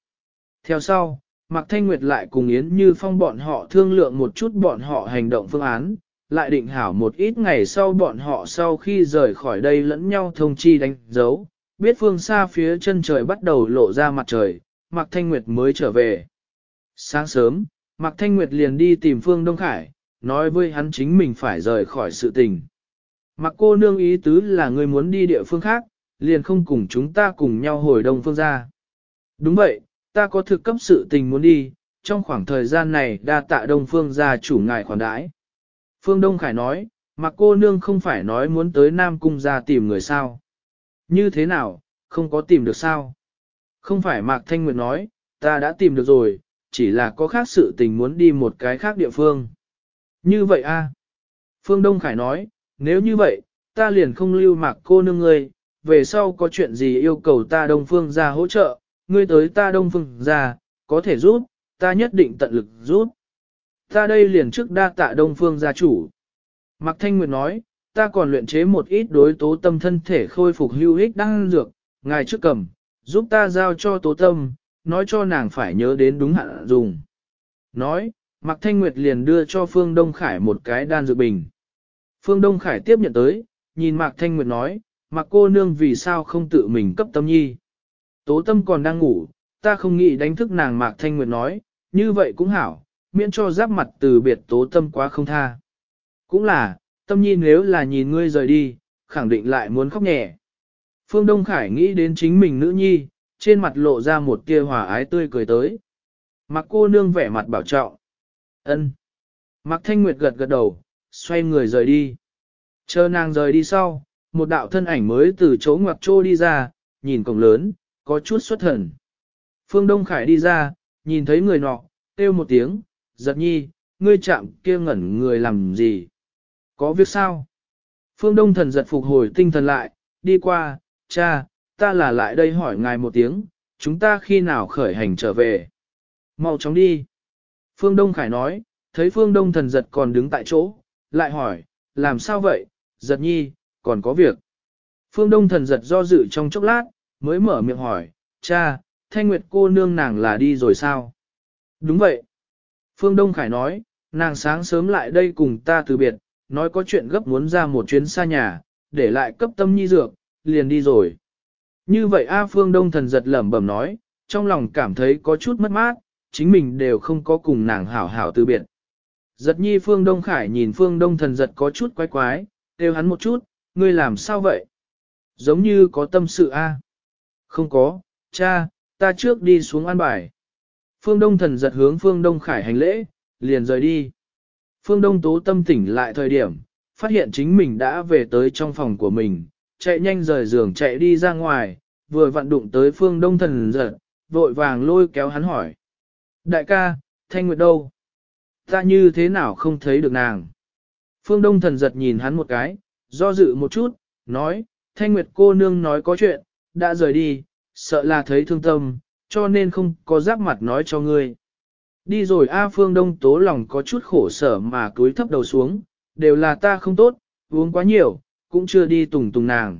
Theo sau, Mạc Thanh Nguyệt lại cùng Yến Như Phong bọn họ thương lượng một chút bọn họ hành động phương án, lại định hảo một ít ngày sau bọn họ sau khi rời khỏi đây lẫn nhau thông chi đánh dấu, biết phương xa phía chân trời bắt đầu lộ ra mặt trời, Mạc Thanh Nguyệt mới trở về. Sáng sớm, Mạc Thanh Nguyệt liền đi tìm Phương Đông Khải, nói với hắn chính mình phải rời khỏi sự tình. Mạc cô nương ý tứ là người muốn đi địa phương khác, liền không cùng chúng ta cùng nhau hồi đông phương ra. Đúng vậy, ta có thực cấp sự tình muốn đi, trong khoảng thời gian này đa tạ đông phương gia chủ ngài khoản đãi. Phương Đông Khải nói, Mạc cô nương không phải nói muốn tới Nam Cung ra tìm người sao. Như thế nào, không có tìm được sao? Không phải Mạc Thanh Nguyệt nói, ta đã tìm được rồi, chỉ là có khác sự tình muốn đi một cái khác địa phương. Như vậy a Phương Đông Khải nói, nếu như vậy, ta liền không lưu Mạc cô nương ngươi, về sau có chuyện gì yêu cầu ta Đông Phương ra hỗ trợ, ngươi tới ta Đông Phương ra, có thể giúp, ta nhất định tận lực giúp. Ta đây liền trước đa tạ Đông Phương gia chủ. Mạc Thanh Nguyệt nói, ta còn luyện chế một ít đối tố tâm thân thể khôi phục hữu ích đang dược, ngài trước cầm, giúp ta giao cho tố tâm, nói cho nàng phải nhớ đến đúng hạn dùng. Nói, Mạc Thanh Nguyệt liền đưa cho Phương Đông Khải một cái đan dược bình. Phương Đông Khải tiếp nhận tới, nhìn Mạc Thanh Nguyệt nói, Mạc cô nương vì sao không tự mình cấp tâm nhi. Tố tâm còn đang ngủ, ta không nghĩ đánh thức nàng Mạc Thanh Nguyệt nói, như vậy cũng hảo, miễn cho giáp mặt từ biệt tố tâm quá không tha. Cũng là, tâm nhi nếu là nhìn ngươi rời đi, khẳng định lại muốn khóc nhẹ. Phương Đông Khải nghĩ đến chính mình nữ nhi, trên mặt lộ ra một tia hòa ái tươi cười tới. Mặc cô nương vẻ mặt bảo trọng. ân. Mặc thanh nguyệt gật gật đầu, xoay người rời đi. Chờ nàng rời đi sau, một đạo thân ảnh mới từ chỗ ngoặc trô đi ra, nhìn cổng lớn, có chút xuất thần. Phương Đông Khải đi ra, nhìn thấy người nọ, kêu một tiếng, giật nhi, ngươi chạm kia ngẩn người làm gì? Có việc sao? Phương Đông thần giật phục hồi tinh thần lại, đi qua, cha, ta là lại đây hỏi ngài một tiếng, chúng ta khi nào khởi hành trở về. Mau chóng đi. Phương Đông Khải nói, thấy Phương Đông thần giật còn đứng tại chỗ, lại hỏi, làm sao vậy, giật nhi, còn có việc. Phương Đông thần giật do dự trong chốc lát, mới mở miệng hỏi, cha, thanh nguyệt cô nương nàng là đi rồi sao? Đúng vậy. Phương Đông Khải nói, nàng sáng sớm lại đây cùng ta từ biệt, nói có chuyện gấp muốn ra một chuyến xa nhà, để lại cấp tâm nhi dược, liền đi rồi. Như vậy A Phương Đông thần giật lẩm bẩm nói, trong lòng cảm thấy có chút mất mát, chính mình đều không có cùng nàng hảo hảo từ biệt. Giật nhi Phương Đông Khải nhìn Phương Đông thần giật có chút quái quái, kêu hắn một chút, ngươi làm sao vậy? Giống như có tâm sự A. Không có, cha, ta trước đi xuống an bài. Phương Đông thần giật hướng Phương Đông Khải hành lễ, liền rời đi. Phương Đông tố tâm tỉnh lại thời điểm, phát hiện chính mình đã về tới trong phòng của mình, chạy nhanh rời giường chạy đi ra ngoài, vừa vặn đụng tới phương đông thần giật, vội vàng lôi kéo hắn hỏi. Đại ca, Thanh Nguyệt đâu? Ta như thế nào không thấy được nàng? Phương đông thần giật nhìn hắn một cái, do dự một chút, nói, Thanh Nguyệt cô nương nói có chuyện, đã rời đi, sợ là thấy thương tâm, cho nên không có giáp mặt nói cho ngươi. Đi rồi A Phương Đông tố lòng có chút khổ sở mà cúi thấp đầu xuống, đều là ta không tốt, uống quá nhiều, cũng chưa đi tùng tùng nàng.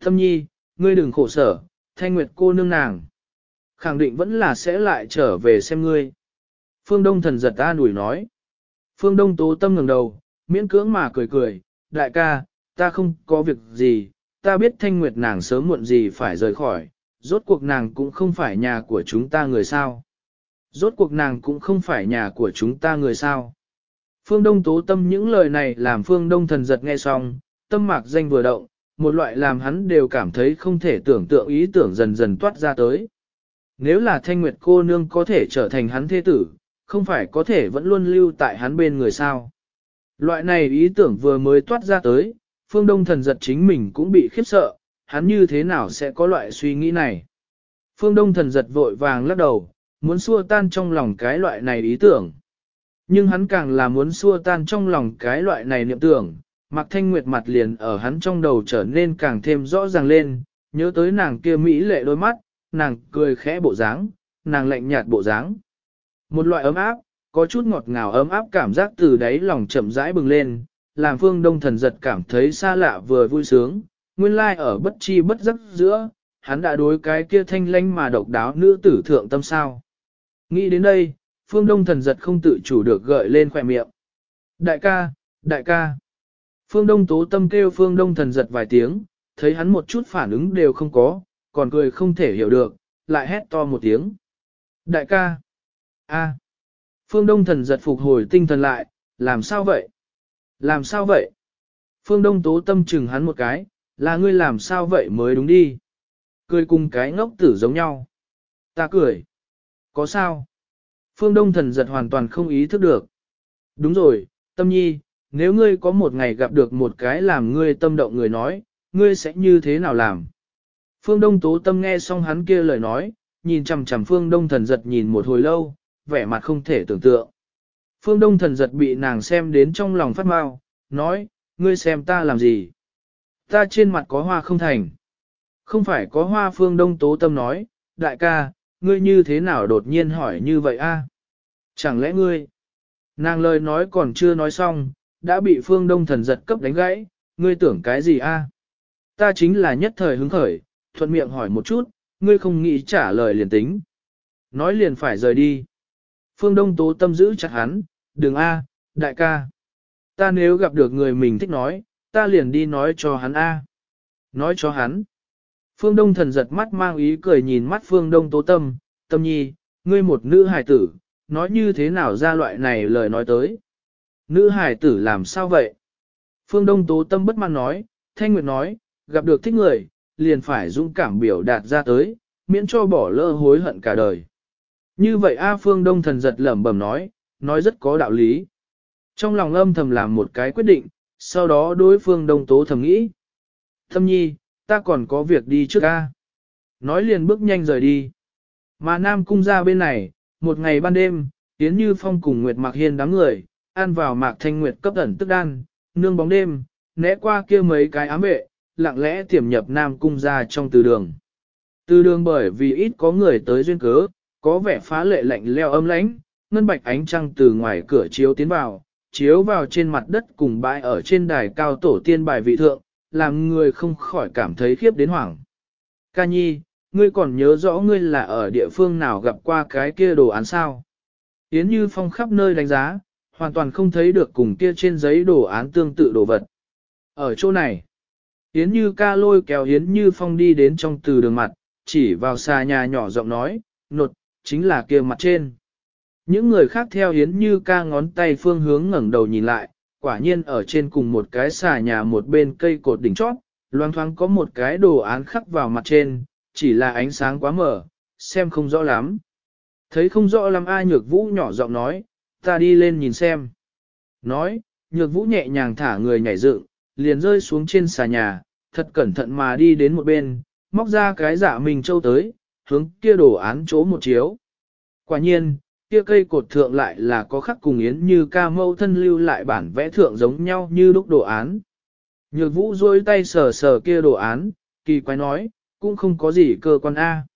Thâm nhi, ngươi đừng khổ sở, thanh nguyệt cô nương nàng. Khẳng định vẫn là sẽ lại trở về xem ngươi. Phương Đông thần giật ta nủi nói. Phương Đông tố tâm ngẩng đầu, miễn cưỡng mà cười cười, đại ca, ta không có việc gì, ta biết thanh nguyệt nàng sớm muộn gì phải rời khỏi, rốt cuộc nàng cũng không phải nhà của chúng ta người sao. Rốt cuộc nàng cũng không phải nhà của chúng ta người sao. Phương Đông tố tâm những lời này làm Phương Đông thần giật nghe xong, tâm mạc danh vừa động, một loại làm hắn đều cảm thấy không thể tưởng tượng ý tưởng dần dần toát ra tới. Nếu là thanh nguyệt cô nương có thể trở thành hắn thế tử, không phải có thể vẫn luôn lưu tại hắn bên người sao. Loại này ý tưởng vừa mới toát ra tới, phương đông thần giật chính mình cũng bị khiếp sợ, hắn như thế nào sẽ có loại suy nghĩ này. Phương đông thần giật vội vàng lắc đầu, muốn xua tan trong lòng cái loại này ý tưởng. Nhưng hắn càng là muốn xua tan trong lòng cái loại này niệm tưởng, Mạc Thanh Nguyệt mặt liền ở hắn trong đầu trở nên càng thêm rõ ràng lên, nhớ tới nàng kia mỹ lệ đôi mắt, nàng cười khẽ bộ dáng, nàng lạnh nhạt bộ dáng. Một loại ấm áp, có chút ngọt ngào ấm áp cảm giác từ đáy lòng chậm rãi bừng lên, làm phương đông thần giật cảm thấy xa lạ vừa vui sướng, nguyên lai ở bất chi bất giấc giữa, hắn đã đối cái kia thanh lanh mà độc đáo nữ tử thượng tâm sao. Nghĩ đến đây, phương đông thần giật không tự chủ được gợi lên khỏe miệng. Đại ca, đại ca. Phương đông tố tâm kêu phương đông thần giật vài tiếng, thấy hắn một chút phản ứng đều không có, còn cười không thể hiểu được, lại hét to một tiếng. Đại ca. a. Phương đông thần giật phục hồi tinh thần lại, làm sao vậy? Làm sao vậy? Phương đông tố tâm chừng hắn một cái, là ngươi làm sao vậy mới đúng đi. Cười cùng cái ngốc tử giống nhau. Ta cười. Có sao? Phương Đông thần giật hoàn toàn không ý thức được. Đúng rồi, tâm nhi, nếu ngươi có một ngày gặp được một cái làm ngươi tâm động người nói, ngươi sẽ như thế nào làm? Phương Đông tố tâm nghe xong hắn kia lời nói, nhìn chằm chằm Phương Đông thần giật nhìn một hồi lâu, vẻ mặt không thể tưởng tượng. Phương Đông thần giật bị nàng xem đến trong lòng phát mau, nói, ngươi xem ta làm gì? Ta trên mặt có hoa không thành. Không phải có hoa Phương Đông tố tâm nói, đại ca, ngươi như thế nào đột nhiên hỏi như vậy a? Chẳng lẽ ngươi? Nàng lời nói còn chưa nói xong, đã bị phương đông thần giật cấp đánh gãy, ngươi tưởng cái gì a? Ta chính là nhất thời hứng khởi, thuận miệng hỏi một chút, ngươi không nghĩ trả lời liền tính. Nói liền phải rời đi. Phương Đông Tố tâm giữ chặt hắn, đừng a, đại ca. Ta nếu gặp được người mình thích nói, ta liền đi nói cho hắn a. Nói cho hắn. Phương Đông thần giật mắt mang ý cười nhìn mắt Phương Đông Tố tâm, tâm nhi, ngươi một nữ hài tử, nói như thế nào ra loại này lời nói tới. Nữ hài tử làm sao vậy? Phương Đông Tố Tâm bất mãn nói, Thanh Nguyệt nói, gặp được thích người, liền phải dũng cảm biểu đạt ra tới, miễn cho bỏ lỡ hối hận cả đời. Như vậy A Phương Đông thần giật lẩm bẩm nói, nói rất có đạo lý. Trong lòng âm thầm làm một cái quyết định, sau đó đối phương Đông Tố thầm nghĩ. Thâm nhi, ta còn có việc đi trước A. Nói liền bước nhanh rời đi. Mà Nam Cung ra bên này, một ngày ban đêm, tiến Như Phong cùng Nguyệt Mạc Hiên đám người, ăn vào Mạc Thanh Nguyệt cấp ẩn tức đan, nương bóng đêm, né qua kia mấy cái ám vệ, lặng lẽ tiềm nhập Nam Cung ra trong từ đường. Từ đường bởi vì ít có người tới duyên cớ, có vẻ phá lệ lạnh leo âm lãnh, ngân bạch ánh trăng từ ngoài cửa chiếu tiến vào, chiếu vào trên mặt đất cùng bãi ở trên đài cao tổ tiên bài vị thượng, làm người không khỏi cảm thấy khiếp đến hoảng. Ca nhi, ngươi còn nhớ rõ ngươi là ở địa phương nào gặp qua cái kia đồ án sao? Yến Như Phong khắp nơi đánh giá, hoàn toàn không thấy được cùng kia trên giấy đồ án tương tự đồ vật. Ở chỗ này, Yến Như ca lôi kéo Yến Như Phong đi đến trong từ đường mặt, chỉ vào xà nhà nhỏ giọng nói, nột, chính là kia mặt trên. Những người khác theo Yến Như ca ngón tay phương hướng ngẩng đầu nhìn lại, quả nhiên ở trên cùng một cái xà nhà một bên cây cột đỉnh chót, loang thoáng có một cái đồ án khắc vào mặt trên, chỉ là ánh sáng quá mờ, xem không rõ lắm. Thấy không rõ lắm ai nhược vũ nhỏ giọng nói, ta đi lên nhìn xem. Nói, nhược vũ nhẹ nhàng thả người nhảy dựng, liền rơi xuống trên xà nhà, thật cẩn thận mà đi đến một bên, móc ra cái giả mình châu tới, hướng kia đồ án chỗ một chiếu. Quả nhiên, kia cây cột thượng lại là có khắc cùng yến như ca mâu thân lưu lại bản vẽ thượng giống nhau như lúc đồ án. Nhược vũ rôi tay sờ sờ kia đồ án, kỳ quái nói, cũng không có gì cơ quan A.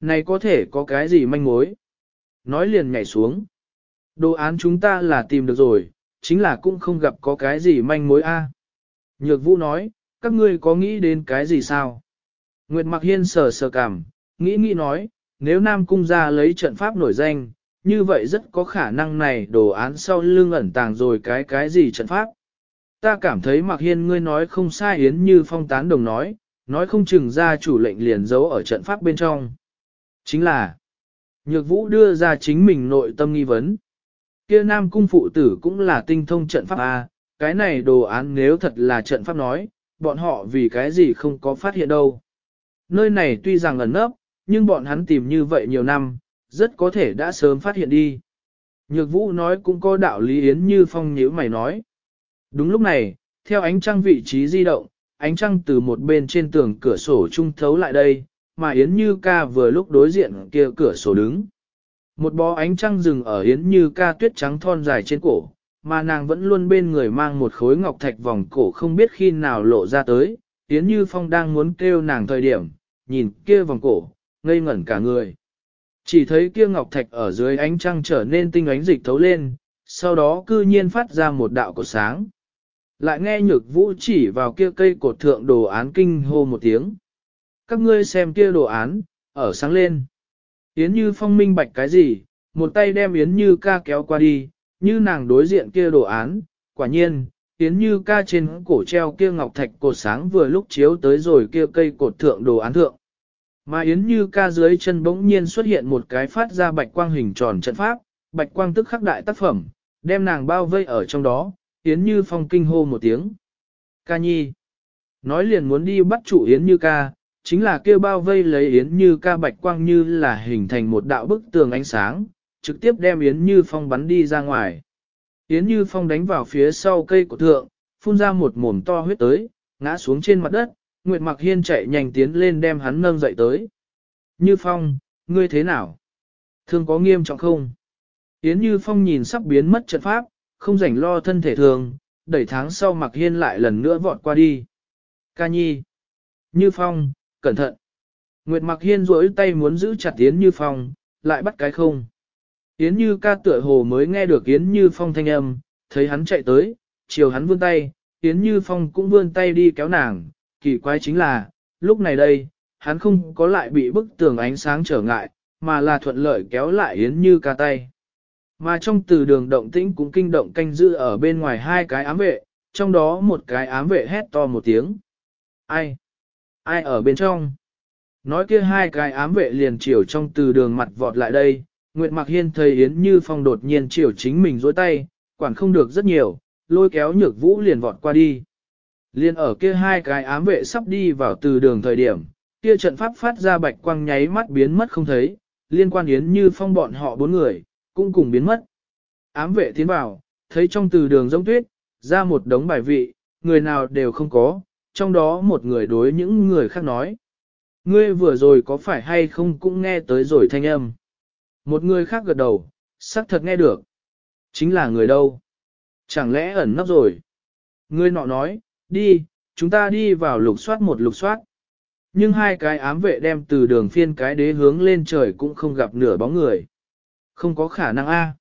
Này có thể có cái gì manh mối? Nói liền nhảy xuống. Đồ án chúng ta là tìm được rồi, chính là cũng không gặp có cái gì manh mối A. Nhược vũ nói, các ngươi có nghĩ đến cái gì sao? Nguyệt Mặc Hiên sờ sờ cảm, nghĩ nghĩ nói, nếu Nam Cung ra lấy trận pháp nổi danh, như vậy rất có khả năng này đồ án sau lưng ẩn tàng rồi cái cái gì trận pháp. Ta cảm thấy Mặc Hiên ngươi nói không sai yến như phong tán đồng nói, nói không chừng ra chủ lệnh liền giấu ở trận pháp bên trong. Chính là, Nhược Vũ đưa ra chính mình nội tâm nghi vấn. Kia Nam Cung phụ tử cũng là tinh thông trận pháp A, cái này đồ án nếu thật là trận pháp nói, bọn họ vì cái gì không có phát hiện đâu. Nơi này tuy rằng ẩn nấp, nhưng bọn hắn tìm như vậy nhiều năm, rất có thể đã sớm phát hiện đi. Nhược vũ nói cũng có đạo lý Yến Như Phong nhíu mày nói. Đúng lúc này, theo ánh trăng vị trí di động, ánh trăng từ một bên trên tường cửa sổ trung thấu lại đây, mà Yến Như ca vừa lúc đối diện kia cửa sổ đứng. Một bó ánh trăng rừng ở Yến Như ca tuyết trắng thon dài trên cổ, mà nàng vẫn luôn bên người mang một khối ngọc thạch vòng cổ không biết khi nào lộ ra tới. Yến Như Phong đang muốn kêu nàng thời điểm, nhìn kia vòng cổ, ngây ngẩn cả người. Chỉ thấy kia ngọc thạch ở dưới ánh trăng trở nên tinh ánh dịch thấu lên, sau đó cư nhiên phát ra một đạo cột sáng. Lại nghe nhược vũ chỉ vào kia cây cột thượng đồ án kinh hô một tiếng. Các ngươi xem kia đồ án, ở sáng lên. Yến Như Phong minh bạch cái gì, một tay đem Yến Như ca kéo qua đi, như nàng đối diện kia đồ án, quả nhiên, Yến Như ca trên cổ treo kia ngọc thạch cột sáng vừa lúc chiếu tới rồi kia cây cột thượng đồ án thượng. Mà Yến Như ca dưới chân bỗng nhiên xuất hiện một cái phát ra bạch quang hình tròn trận pháp, bạch quang tức khắc đại tác phẩm, đem nàng bao vây ở trong đó, Yến Như phong kinh hô một tiếng. Ca nhi. Nói liền muốn đi bắt chủ Yến Như ca, chính là kêu bao vây lấy Yến Như ca bạch quang như là hình thành một đạo bức tường ánh sáng, trực tiếp đem Yến Như phong bắn đi ra ngoài. Yến Như phong đánh vào phía sau cây của thượng, phun ra một mồm to huyết tới, ngã xuống trên mặt đất, Nguyệt Mặc Hiên chạy nhanh tiến lên đem hắn nâng dậy tới. Như Phong, ngươi thế nào? Thương có nghiêm trọng không? Yến Như Phong nhìn sắp biến mất trận pháp, không rảnh lo thân thể thường, đẩy tháng sau Mặc Hiên lại lần nữa vọt qua đi. Ca Nhi. Như Phong, cẩn thận. Nguyệt Mặc Hiên duỗi tay muốn giữ chặt Yến Như Phong, lại bắt cái không. Yến Như ca tựa hồ mới nghe được Yến Như Phong thanh âm, thấy hắn chạy tới, chiều hắn vươn tay, Yến Như Phong cũng vươn tay đi kéo nàng, kỳ quái chính là, lúc này đây, hắn không có lại bị bức tường ánh sáng trở ngại, mà là thuận lợi kéo lại Yến Như ca tay. Mà trong từ đường động tĩnh cũng kinh động canh giữ ở bên ngoài hai cái ám vệ, trong đó một cái ám vệ hét to một tiếng. Ai? Ai ở bên trong? Nói kia hai cái ám vệ liền chiều trong từ đường mặt vọt lại đây, Nguyệt Mạc Hiên thấy Yến Như Phong đột nhiên chiều chính mình dối tay, quản không được rất nhiều, lôi kéo nhược vũ liền vọt qua đi. Liên ở kia hai cái ám vệ sắp đi vào từ đường thời điểm, kia trận pháp phát ra bạch quang nháy mắt biến mất không thấy, liên quan yến như phong bọn họ bốn người, cũng cùng biến mất. Ám vệ tiến vào, thấy trong từ đường giống tuyết, ra một đống bài vị, người nào đều không có, trong đó một người đối những người khác nói. Ngươi vừa rồi có phải hay không cũng nghe tới rồi thanh âm. Một người khác gật đầu, xác thật nghe được. Chính là người đâu? Chẳng lẽ ẩn nấp rồi? ngươi nọ nói, Đi, chúng ta đi vào lục soát một lục soát. Nhưng hai cái ám vệ đem từ đường phiên cái đế hướng lên trời cũng không gặp nửa bóng người. Không có khả năng a.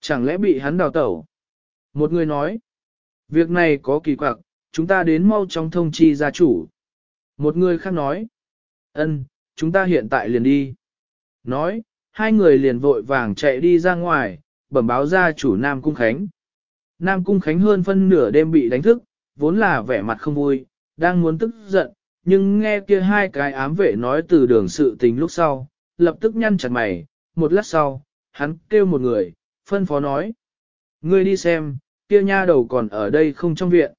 Chẳng lẽ bị hắn đào tẩu? Một người nói, việc này có kỳ quặc, chúng ta đến mau trong thông chi gia chủ. Một người khác nói, ân, chúng ta hiện tại liền đi. Nói, hai người liền vội vàng chạy đi ra ngoài, bẩm báo gia chủ Nam Cung Khánh. Nam Cung Khánh hơn phân nửa đêm bị đánh thức, vốn là vẻ mặt không vui, đang muốn tức giận, nhưng nghe kia hai cái ám vệ nói từ đường sự tình lúc sau, lập tức nhăn chặt mày, một lát sau, hắn kêu một người, phân phó nói. Ngươi đi xem, kia nha đầu còn ở đây không trong viện.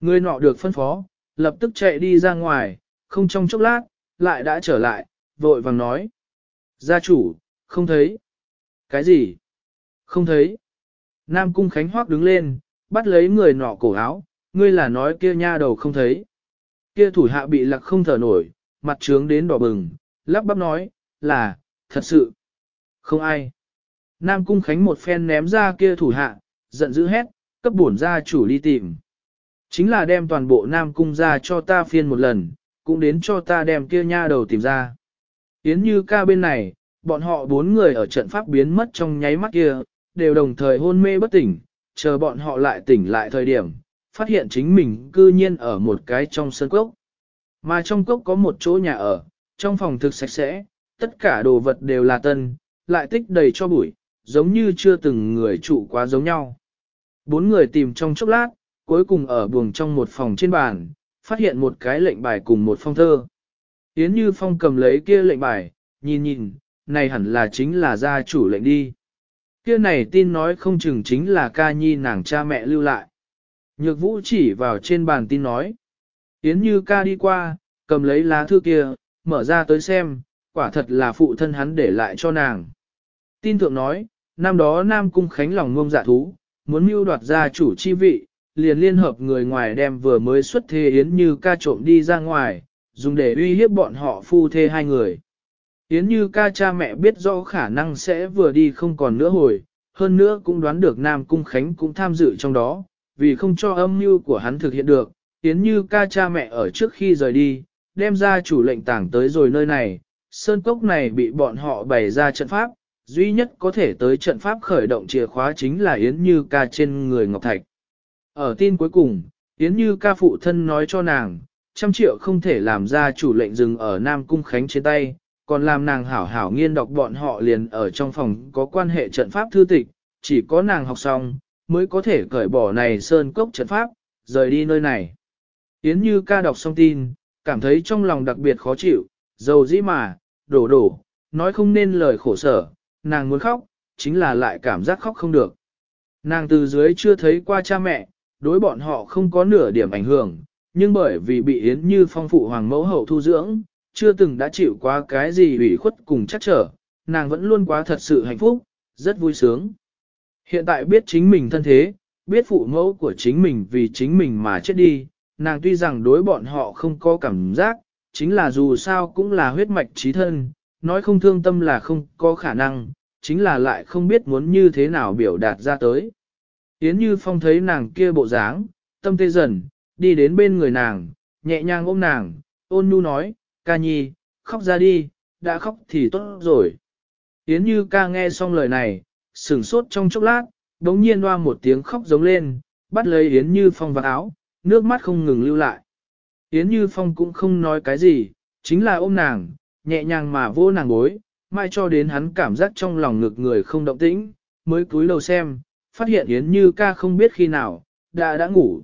Ngươi nọ được phân phó, lập tức chạy đi ra ngoài, không trong chốc lát, lại đã trở lại, vội vàng nói. Gia chủ, không thấy. Cái gì? Không thấy. Nam cung Khánh Hoác đứng lên, bắt lấy người nọ cổ áo, ngươi là nói kia nha đầu không thấy. Kia thủ hạ bị lạc không thở nổi, mặt trướng đến đỏ bừng, lắp bắp nói, là, thật sự, không ai. Nam Cung Khánh một phen ném ra kia thủ hạ, giận dữ hét, cấp bổn gia chủ đi tìm. Chính là đem toàn bộ Nam Cung ra cho ta phiên một lần, cũng đến cho ta đem kia nha đầu tìm ra. Yến như ca bên này, bọn họ bốn người ở trận pháp biến mất trong nháy mắt kia, đều đồng thời hôn mê bất tỉnh, chờ bọn họ lại tỉnh lại thời điểm, phát hiện chính mình cư nhiên ở một cái trong sân cốc. Mà trong cốc có một chỗ nhà ở, trong phòng thực sạch sẽ, tất cả đồ vật đều là tân, lại tích đầy cho bụi, giống như chưa từng người trụ quá giống nhau. Bốn người tìm trong chốc lát, cuối cùng ở buồng trong một phòng trên bàn, phát hiện một cái lệnh bài cùng một phong thơ. Yến Như Phong cầm lấy kia lệnh bài, nhìn nhìn, này hẳn là chính là gia chủ lệnh đi. Kia này tin nói không chừng chính là ca nhi nàng cha mẹ lưu lại. Nhược vũ chỉ vào trên bàn tin nói. Yến Như ca đi qua, cầm lấy lá thư kia, mở ra tới xem, quả thật là phụ thân hắn để lại cho nàng. Tin thượng nói, năm đó Nam Cung Khánh lòng ngông dạ thú, muốn mưu đoạt ra chủ chi vị, liền liên hợp người ngoài đem vừa mới xuất thế Yến Như ca trộm đi ra ngoài, dùng để uy hiếp bọn họ phu thê hai người. Yến Như ca cha mẹ biết rõ khả năng sẽ vừa đi không còn nữa hồi, hơn nữa cũng đoán được Nam Cung Khánh cũng tham dự trong đó, vì không cho âm mưu của hắn thực hiện được, Yến Như ca cha mẹ ở trước khi rời đi, đem ra chủ lệnh tảng tới rồi nơi này, sơn cốc này bị bọn họ bày ra trận pháp, duy nhất có thể tới trận pháp khởi động chìa khóa chính là Yến Như ca trên người Ngọc Thạch. Ở tin cuối cùng, Yến Như ca phụ thân nói cho nàng, trăm triệu không thể làm ra chủ lệnh dừng ở Nam Cung Khánh trên tay, còn làm nàng hảo hảo nghiên đọc bọn họ liền ở trong phòng có quan hệ trận pháp thư tịch, chỉ có nàng học xong, mới có thể cởi bỏ này sơn cốc trận pháp, rời đi nơi này. Yến Như ca đọc xong tin, cảm thấy trong lòng đặc biệt khó chịu, dầu dĩ mà, đổ đổ, nói không nên lời khổ sở, nàng muốn khóc, chính là lại cảm giác khóc không được. Nàng từ dưới chưa thấy qua cha mẹ, đối bọn họ không có nửa điểm ảnh hưởng, nhưng bởi vì bị Yến Như phong phụ hoàng mẫu hậu thu dưỡng, chưa từng đã chịu qua cái gì ủy khuất cùng chắc trở, nàng vẫn luôn quá thật sự hạnh phúc, rất vui sướng. Hiện tại biết chính mình thân thế, biết phụ mẫu của chính mình vì chính mình mà chết đi, nàng tuy rằng đối bọn họ không có cảm giác, chính là dù sao cũng là huyết mạch trí thân, nói không thương tâm là không có khả năng, chính là lại không biết muốn như thế nào biểu đạt ra tới. Yến Như Phong thấy nàng kia bộ dáng, tâm tê dần, đi đến bên người nàng, nhẹ nhàng ôm nàng, ôn nhu nói, ca nhi, khóc ra đi, đã khóc thì tốt rồi. Yến Như ca nghe xong lời này, sửng sốt trong chốc lát, đống nhiên hoa một tiếng khóc giống lên, bắt lấy Yến Như Phong vào áo, nước mắt không ngừng lưu lại. Yến Như Phong cũng không nói cái gì, chính là ôm nàng, nhẹ nhàng mà vô nàng bối, mai cho đến hắn cảm giác trong lòng ngực người không động tĩnh, mới cúi đầu xem, phát hiện Yến Như ca không biết khi nào, đã đã ngủ.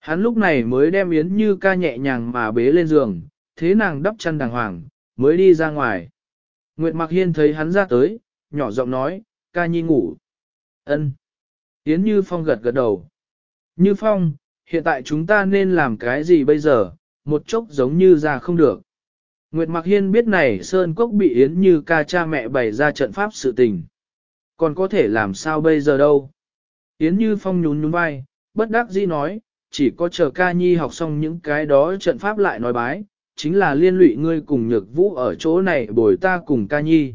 Hắn lúc này mới đem Yến Như ca nhẹ nhàng mà bế lên giường, thế nàng đắp chăn đàng hoàng, mới đi ra ngoài. Nguyệt Mạc Hiên thấy hắn ra tới, nhỏ giọng nói, ca nhi ngủ. ân Yến Như Phong gật gật đầu. Như Phong, hiện tại chúng ta nên làm cái gì bây giờ, một chốc giống như ra không được. Nguyệt Mạc Hiên biết này Sơn Cốc bị Yến Như ca cha mẹ bày ra trận pháp sự tình. Còn có thể làm sao bây giờ đâu. Yến Như Phong nhún nhún vai, bất đắc dĩ nói, chỉ có chờ ca nhi học xong những cái đó trận pháp lại nói bái, chính là liên lụy ngươi cùng nhược vũ ở chỗ này bồi ta cùng ca nhi.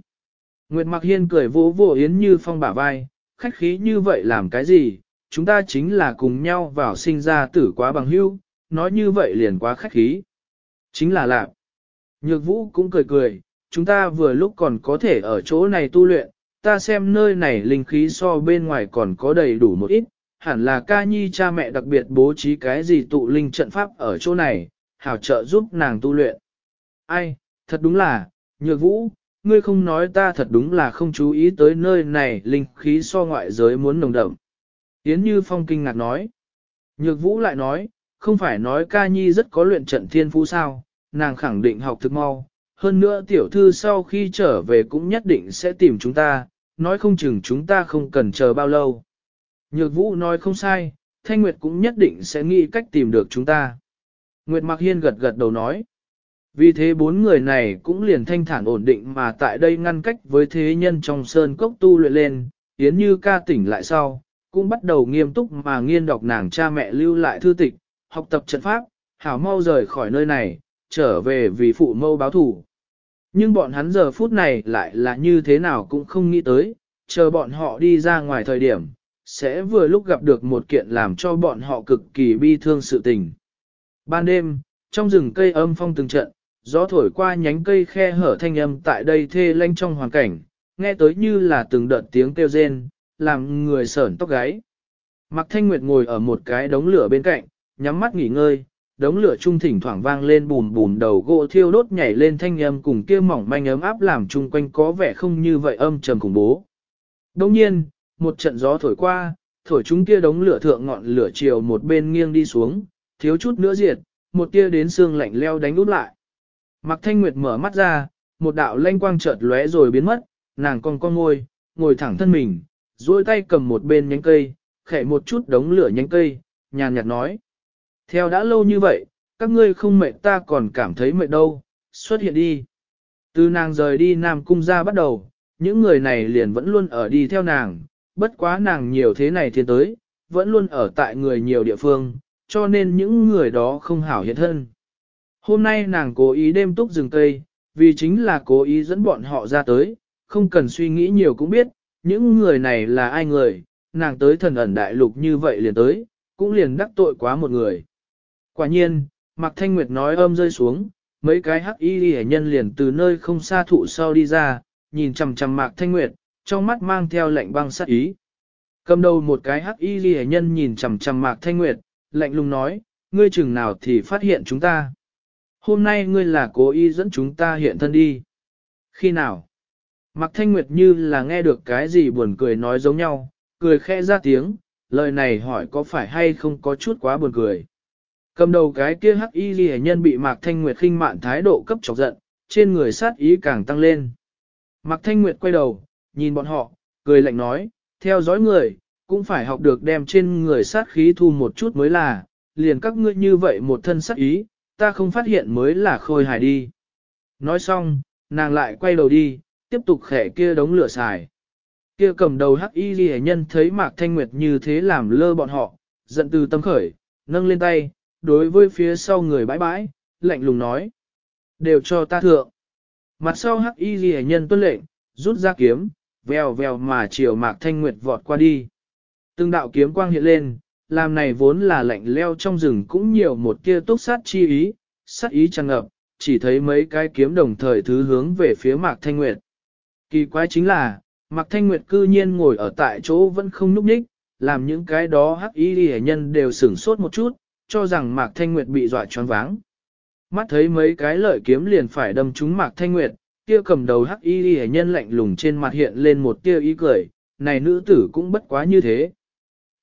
Nguyệt Mạc Hiên cười vỗ vỗ Yến Như Phong bả vai, khách khí như vậy làm cái gì, chúng ta chính là cùng nhau vào sinh ra tử quá bằng hữu, nói như vậy liền quá khách khí. Chính là lạc. Nhược vũ cũng cười cười, chúng ta vừa lúc còn có thể ở chỗ này tu luyện, ta xem nơi này linh khí so bên ngoài còn có đầy đủ một ít, hẳn là ca nhi cha mẹ đặc biệt bố trí cái gì tụ linh trận pháp ở chỗ này, hảo trợ giúp nàng tu luyện. Ai, thật đúng là, nhược vũ, ngươi không nói ta thật đúng là không chú ý tới nơi này linh khí so ngoại giới muốn nồng đậm. Yến Như Phong kinh ngạc nói. Nhược vũ lại nói, không phải nói ca nhi rất có luyện trận thiên phú sao, nàng khẳng định học thực mau. Hơn nữa tiểu thư sau khi trở về cũng nhất định sẽ tìm chúng ta, nói không chừng chúng ta không cần chờ bao lâu. Nhược vũ nói không sai, Thanh Nguyệt cũng nhất định sẽ nghĩ cách tìm được chúng ta. Nguyệt Mạc Hiên gật gật đầu nói. Vì thế bốn người này cũng liền thanh thản ổn định mà tại đây ngăn cách với thế nhân trong sơn cốc tu luyện lên, Yến Như ca tỉnh lại sau, cũng bắt đầu nghiêm túc mà nghiên đọc nàng cha mẹ lưu lại thư tịch, học tập trận pháp, hảo mau rời khỏi nơi này, trở về vì phụ mâu báo thủ. Nhưng bọn hắn giờ phút này lại là như thế nào cũng không nghĩ tới, chờ bọn họ đi ra ngoài thời điểm, sẽ vừa lúc gặp được một kiện làm cho bọn họ cực kỳ bi thương sự tình. Ban đêm, trong rừng cây âm phong từng trận, gió thổi qua nhánh cây khe hở thanh âm tại đây thê lanh trong hoàn cảnh, nghe tới như là từng đợt tiếng kêu rên, làm người sởn tóc gáy. Mạc Thanh Nguyệt ngồi ở một cái đống lửa bên cạnh, nhắm mắt nghỉ ngơi, đống lửa trung thỉnh thoảng vang lên bùm bùm đầu gỗ thiêu đốt nhảy lên thanh âm cùng kia mỏng manh ấm áp làm chung quanh có vẻ không như vậy âm trầm khủng bố. Đồng nhiên, một trận gió thổi qua, thổi chúng kia đống lửa thượng ngọn lửa chiều một bên nghiêng đi xuống, thiếu chút nữa diệt, một tia đến xương lạnh leo đánh út lại. Mạc Thanh Nguyệt mở mắt ra, một đạo lanh quang chợt lóe rồi biến mất, nàng con con ngồi, ngồi thẳng thân mình, duỗi tay cầm một bên nhánh cây, khẽ một chút đống lửa nhánh cây, nhàn nhạt nói. Theo đã lâu như vậy, các ngươi không mệt ta còn cảm thấy mệt đâu, xuất hiện đi. Từ nàng rời đi Nam Cung ra bắt đầu, những người này liền vẫn luôn ở đi theo nàng, bất quá nàng nhiều thế này thiên tới, vẫn luôn ở tại người nhiều địa phương, cho nên những người đó không hảo hiện thân. Hôm nay nàng cố ý đêm túc rừng cây, vì chính là cố ý dẫn bọn họ ra tới, không cần suy nghĩ nhiều cũng biết, những người này là ai người, nàng tới thần ẩn đại lục như vậy liền tới, cũng liền đắc tội quá một người. Quả nhiên, Mạc Thanh Nguyệt nói âm rơi xuống, mấy cái hắc y hệ nhân liền từ nơi không xa thụ sau đi ra, nhìn chằm chằm Mạc Thanh Nguyệt, trong mắt mang theo lạnh băng sát ý. Cầm đầu một cái hắc y hệ nhân nhìn chằm chằm Mạc Thanh Nguyệt, lạnh lùng nói, ngươi chừng nào thì phát hiện chúng ta. Hôm nay ngươi là cố ý dẫn chúng ta hiện thân đi. Khi nào? Mạc Thanh Nguyệt như là nghe được cái gì buồn cười nói giống nhau, cười khẽ ra tiếng, lời này hỏi có phải hay không có chút quá buồn cười. Cầm đầu cái kia hắc y ghi nhân bị Mạc Thanh Nguyệt khinh mạn thái độ cấp chọc giận, trên người sát ý càng tăng lên. Mạc Thanh Nguyệt quay đầu, nhìn bọn họ, cười lạnh nói, theo dõi người, cũng phải học được đem trên người sát khí thu một chút mới là, liền các ngươi như vậy một thân sát ý, ta không phát hiện mới là khôi hài đi. Nói xong, nàng lại quay đầu đi, tiếp tục khẽ kia đống lửa xài. Kia cầm đầu hắc y ghi nhân thấy Mạc Thanh Nguyệt như thế làm lơ bọn họ, giận từ tâm khởi, nâng lên tay, đối với phía sau người bãi bãi, lạnh lùng nói. Đều cho ta thượng. Mặt sau hắc y ghi nhân tuân lệnh, rút ra kiếm, vèo vèo mà chiều Mạc Thanh Nguyệt vọt qua đi. Từng đạo kiếm quang hiện lên, làm này vốn là lạnh leo trong rừng cũng nhiều một kia túc sát chi ý, sát ý tràn ngập, chỉ thấy mấy cái kiếm đồng thời thứ hướng về phía Mạc Thanh Nguyệt. Kỳ quái chính là, Mạc Thanh Nguyệt cư nhiên ngồi ở tại chỗ vẫn không núp ních, làm những cái đó hắc y đi nhân đều sửng sốt một chút, cho rằng Mạc Thanh Nguyệt bị dọa choáng váng. Mắt thấy mấy cái lợi kiếm liền phải đâm trúng Mạc Thanh Nguyệt, kia cầm đầu hắc y hệ nhân lạnh lùng trên mặt hiện lên một tia ý cười, này nữ tử cũng bất quá như thế.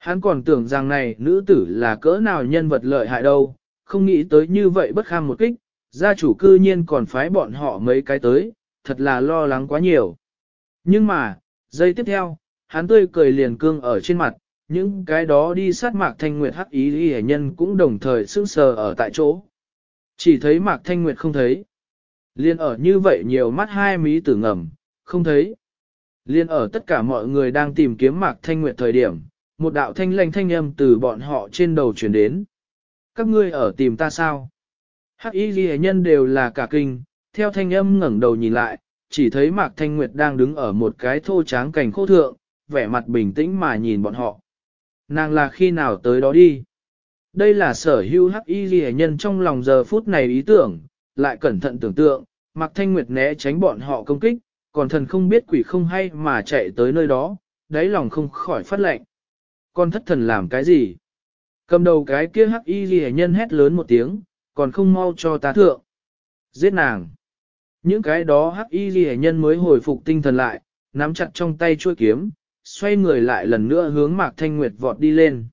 Hắn còn tưởng rằng này nữ tử là cỡ nào nhân vật lợi hại đâu, không nghĩ tới như vậy bất kham một kích, gia chủ cư nhiên còn phái bọn họ mấy cái tới, thật là lo lắng quá nhiều. Nhưng mà, giây tiếp theo, hắn tươi cười liền cương ở trên mặt, những cái đó đi sát mạc thanh nguyệt hắc ý y nhân cũng đồng thời sững sờ ở tại chỗ. Chỉ thấy mạc thanh nguyệt không thấy. Liên ở như vậy nhiều mắt hai mí tử ngầm, không thấy. Liên ở tất cả mọi người đang tìm kiếm mạc thanh nguyệt thời điểm, một đạo thanh lanh thanh âm từ bọn họ trên đầu chuyển đến. Các ngươi ở tìm ta sao? Hắc y ghi nhân đều là cả kinh, theo thanh âm ngẩng đầu nhìn lại, chỉ thấy Mạc Thanh Nguyệt đang đứng ở một cái thô tráng cảnh khô thượng, vẻ mặt bình tĩnh mà nhìn bọn họ. Nàng là khi nào tới đó đi? Đây là sở hữu hắc y ghi nhân trong lòng giờ phút này ý tưởng, lại cẩn thận tưởng tượng, Mạc Thanh Nguyệt né tránh bọn họ công kích, còn thần không biết quỷ không hay mà chạy tới nơi đó, đáy lòng không khỏi phát lệnh. Con thất thần làm cái gì? Cầm đầu cái kia hắc y ghi nhân hét lớn một tiếng, còn không mau cho ta thượng. Giết nàng. Những cái đó hắc y ghi nhân mới hồi phục tinh thần lại, nắm chặt trong tay chuôi kiếm, xoay người lại lần nữa hướng Mạc Thanh Nguyệt vọt đi lên.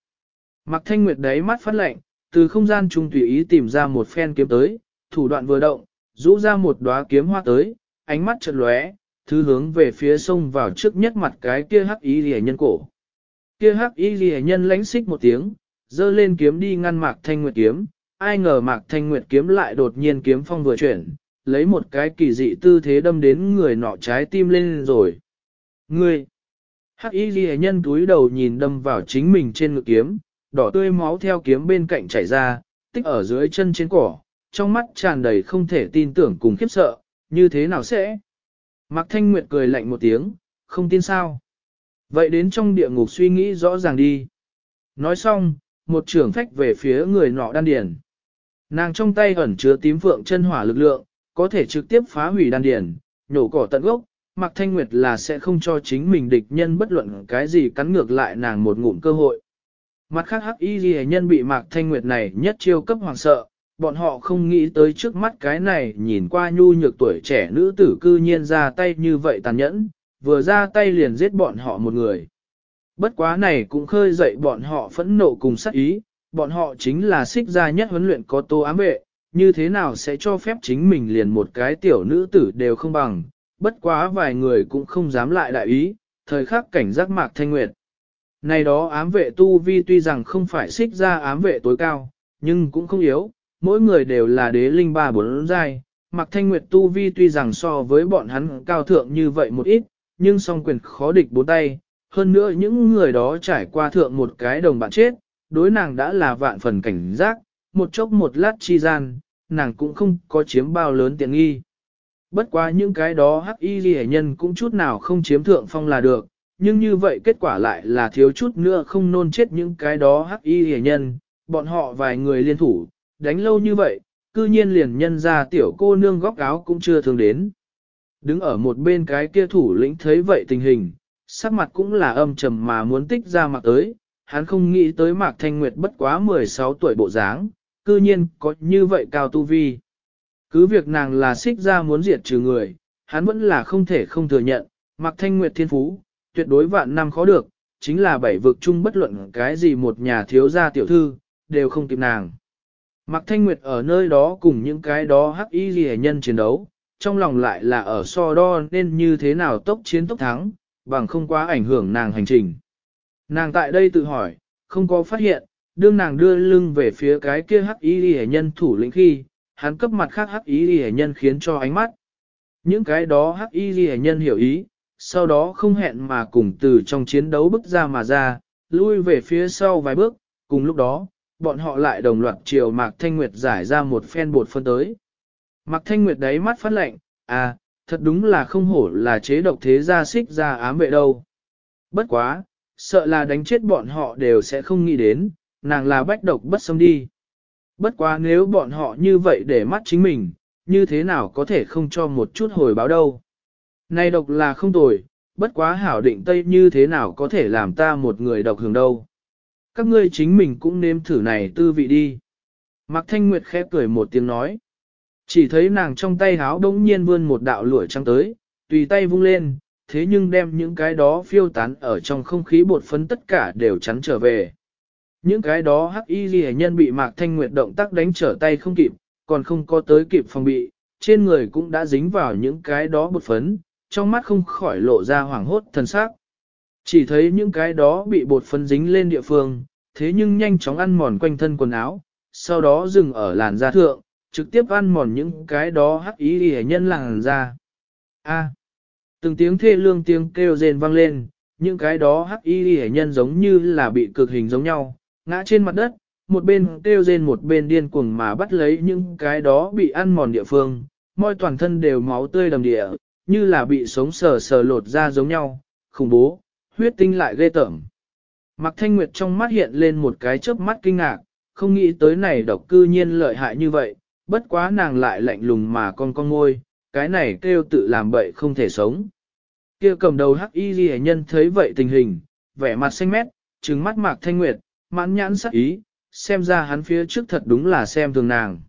Mạc Thanh Nguyệt đấy mắt phát lạnh, từ không gian trung tùy ý tìm ra một phen kiếm tới, thủ đoạn vừa động, rũ ra một đóa kiếm hoa tới, ánh mắt chợt lóe, thứ hướng về phía sông vào trước nhất mặt cái kia hắc y ghi nhân cổ. Kia hắc y ghi nhân lánh xích một tiếng, dơ lên kiếm đi ngăn Mạc Thanh Nguyệt kiếm, ai ngờ Mạc Thanh Nguyệt kiếm lại đột nhiên kiếm phong vừa chuyển, lấy một cái kỳ dị tư thế đâm đến người nọ trái tim lên rồi. Ngươi! Hắc y ghi nhân túi đầu nhìn đâm vào chính mình trên ngực kiếm, đỏ tươi máu theo kiếm bên cạnh chảy ra, tích ở dưới chân trên cỏ, trong mắt tràn đầy không thể tin tưởng cùng khiếp sợ, như thế nào sẽ? Mạc Thanh Nguyệt cười lạnh một tiếng, không tin sao? Vậy đến trong địa ngục suy nghĩ rõ ràng đi. Nói xong, một trưởng phách về phía người nọ đan điền. Nàng trong tay ẩn chứa tím phượng chân hỏa lực lượng, có thể trực tiếp phá hủy đan điền, nhổ cỏ tận gốc, Mạc Thanh Nguyệt là sẽ không cho chính mình địch nhân bất luận cái gì cắn ngược lại nàng một ngụm cơ hội. Mặt khác hắc y ghi nhân bị Mạc Thanh Nguyệt này nhất chiêu cấp hoàng sợ, bọn họ không nghĩ tới trước mắt cái này nhìn qua nhu nhược tuổi trẻ nữ tử cư nhiên ra tay như vậy tàn nhẫn, vừa ra tay liền giết bọn họ một người. Bất quá này cũng khơi dậy bọn họ phẫn nộ cùng sát ý, bọn họ chính là xích gia nhất huấn luyện có tô ám vệ, như thế nào sẽ cho phép chính mình liền một cái tiểu nữ tử đều không bằng, bất quá vài người cũng không dám lại đại ý, thời khắc cảnh giác mạc thanh nguyệt. Này đó ám vệ tu vi tuy rằng không phải xích ra ám vệ tối cao, nhưng cũng không yếu, mỗi người đều là đế linh ba bốn giai. Mạc Thanh Nguyệt tu vi tuy rằng so với bọn hắn cao thượng như vậy một ít, nhưng song quyền khó địch bốn tay, hơn nữa những người đó trải qua thượng một cái đồng bạn chết, đối nàng đã là vạn phần cảnh giác, một chốc một lát chi gian, nàng cũng không có chiếm bao lớn tiện nghi. Bất quá những cái đó hắc y ghi nhân cũng chút nào không chiếm thượng phong là được, nhưng như vậy kết quả lại là thiếu chút nữa không nôn chết những cái đó hắc y ghi nhân, bọn họ vài người liên thủ, đánh lâu như vậy, cư nhiên liền nhân ra tiểu cô nương góc áo cũng chưa thường đến. Đứng ở một bên cái kia thủ lĩnh thấy vậy tình hình, sắc mặt cũng là âm trầm mà muốn tích ra mặt tới, hắn không nghĩ tới Mạc Thanh Nguyệt bất quá 16 tuổi bộ dáng, cư nhiên có như vậy cao tu vi. Cứ việc nàng là xích ra muốn diệt trừ người, hắn vẫn là không thể không thừa nhận, Mạc Thanh Nguyệt thiên phú, tuyệt đối vạn năm khó được, chính là bảy vực chung bất luận cái gì một nhà thiếu gia tiểu thư, đều không kịp nàng. Mạc Thanh Nguyệt ở nơi đó cùng những cái đó hắc y ghi nhân chiến đấu, trong lòng lại là ở so đo nên như thế nào tốc chiến tốc thắng, bằng không quá ảnh hưởng nàng hành trình. Nàng tại đây tự hỏi, không có phát hiện, đương nàng đưa lưng về phía cái kia hắc y hệ nhân thủ lĩnh khi, hắn cấp mặt khác hắc y hệ nhân khiến cho ánh mắt. Những cái đó hắc y hệ nhân hiểu ý, sau đó không hẹn mà cùng từ trong chiến đấu bước ra mà ra, lui về phía sau vài bước, cùng lúc đó, bọn họ lại đồng loạt chiều Mạc Thanh Nguyệt giải ra một phen bột phân tới. Mạc Thanh Nguyệt đáy mắt phát lệnh, à, thật đúng là không hổ là chế độc thế gia xích ra ám vệ đâu. Bất quá, sợ là đánh chết bọn họ đều sẽ không nghĩ đến, nàng là bách độc bất xâm đi. Bất quá nếu bọn họ như vậy để mắt chính mình, như thế nào có thể không cho một chút hồi báo đâu. Này độc là không tồi, bất quá hảo định tây như thế nào có thể làm ta một người độc hưởng đâu. Các ngươi chính mình cũng nếm thử này tư vị đi. Mạc Thanh Nguyệt khẽ cười một tiếng nói. Chỉ thấy nàng trong tay háo đống nhiên vươn một đạo lụa trắng tới, tùy tay vung lên, thế nhưng đem những cái đó phiêu tán ở trong không khí bột phấn tất cả đều chắn trở về. Những cái đó hắc y ghi nhân bị Mạc Thanh Nguyệt động tác đánh trở tay không kịp, còn không có tới kịp phòng bị, trên người cũng đã dính vào những cái đó bột phấn, trong mắt không khỏi lộ ra hoảng hốt thần sắc. Chỉ thấy những cái đó bị bột phấn dính lên địa phương, thế nhưng nhanh chóng ăn mòn quanh thân quần áo, sau đó dừng ở làn da thượng, trực tiếp ăn mòn những cái đó hắc ý hề nhân làng ra. A. từng tiếng thê lương tiếng kêu rền vang lên, những cái đó hắc y hề nhân giống như là bị cực hình giống nhau, ngã trên mặt đất, một bên kêu rên một bên điên cuồng mà bắt lấy những cái đó bị ăn mòn địa phương, môi toàn thân đều máu tươi đầm địa, như là bị sống sờ sờ lột ra giống nhau, khủng bố, huyết tinh lại ghê tởm. Mạc Thanh Nguyệt trong mắt hiện lên một cái chớp mắt kinh ngạc, không nghĩ tới này độc cư nhiên lợi hại như vậy, bất quá nàng lại lạnh lùng mà con con ngôi, cái này kêu tự làm bậy không thể sống. Kia cầm đầu hắc y ghi nhân thấy vậy tình hình, vẻ mặt xanh mét, trừng mắt Mạc Thanh Nguyệt, mãn nhãn sắc ý, xem ra hắn phía trước thật đúng là xem thường nàng.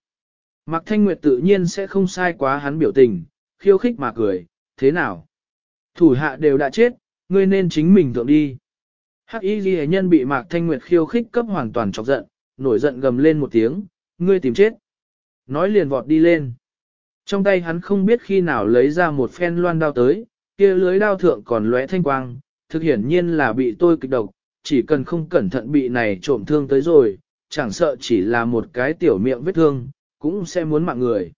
Mạc Thanh Nguyệt tự nhiên sẽ không sai quá hắn biểu tình, khiêu khích mà cười, thế nào? Thủ hạ đều đã chết, ngươi nên chính mình thượng đi. Hắc y ghi nhân bị Mạc Thanh Nguyệt khiêu khích cấp hoàn toàn chọc giận, nổi giận gầm lên một tiếng, ngươi tìm chết. Nói liền vọt đi lên. Trong tay hắn không biết khi nào lấy ra một phen loan đao tới, kia lưới đao thượng còn lóe thanh quang, thực hiển nhiên là bị tôi kịch độc, chỉ cần không cẩn thận bị này trộm thương tới rồi, chẳng sợ chỉ là một cái tiểu miệng vết thương, cũng sẽ muốn mạng người.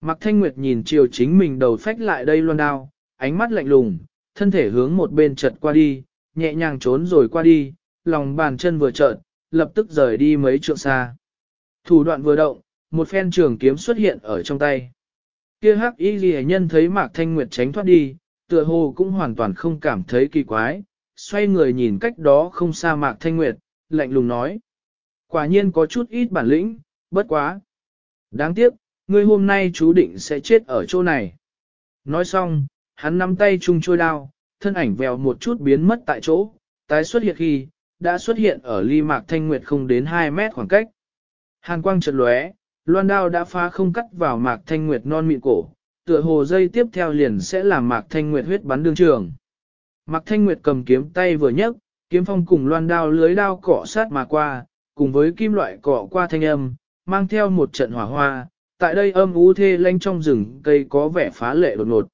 Mạc Thanh Nguyệt nhìn chiều chính mình đầu phách lại đây loan đao, ánh mắt lạnh lùng, thân thể hướng một bên chợt qua đi, nhẹ nhàng trốn rồi qua đi, lòng bàn chân vừa chợt, lập tức rời đi mấy trượng xa. Thủ đoạn vừa động, một phen trường kiếm xuất hiện ở trong tay. Kia hắc y ghi nhân thấy Mạc Thanh Nguyệt tránh thoát đi, tựa hồ cũng hoàn toàn không cảm thấy kỳ quái, xoay người nhìn cách đó không xa Mạc Thanh Nguyệt, lạnh lùng nói. Quả nhiên có chút ít bản lĩnh, bất quá. Đáng tiếc, ngươi hôm nay chú định sẽ chết ở chỗ này. Nói xong, hắn nắm tay chung trôi đao, thân ảnh vèo một chút biến mất tại chỗ, tái xuất hiện khi, đã xuất hiện ở ly mạc thanh nguyệt không đến 2 mét khoảng cách. Hàn quang chợt lóe, loan đao đã phá không cắt vào mạc thanh nguyệt non mịn cổ, tựa hồ dây tiếp theo liền sẽ làm mạc thanh nguyệt huyết bắn đương trường. Mạc thanh nguyệt cầm kiếm tay vừa nhấc, kiếm phong cùng loan đao lưới đao cọ sát mà qua, cùng với kim loại cọ qua thanh âm, mang theo một trận hỏa hoa, tại đây âm u thê lanh trong rừng cây có vẻ phá lệ đột ngột.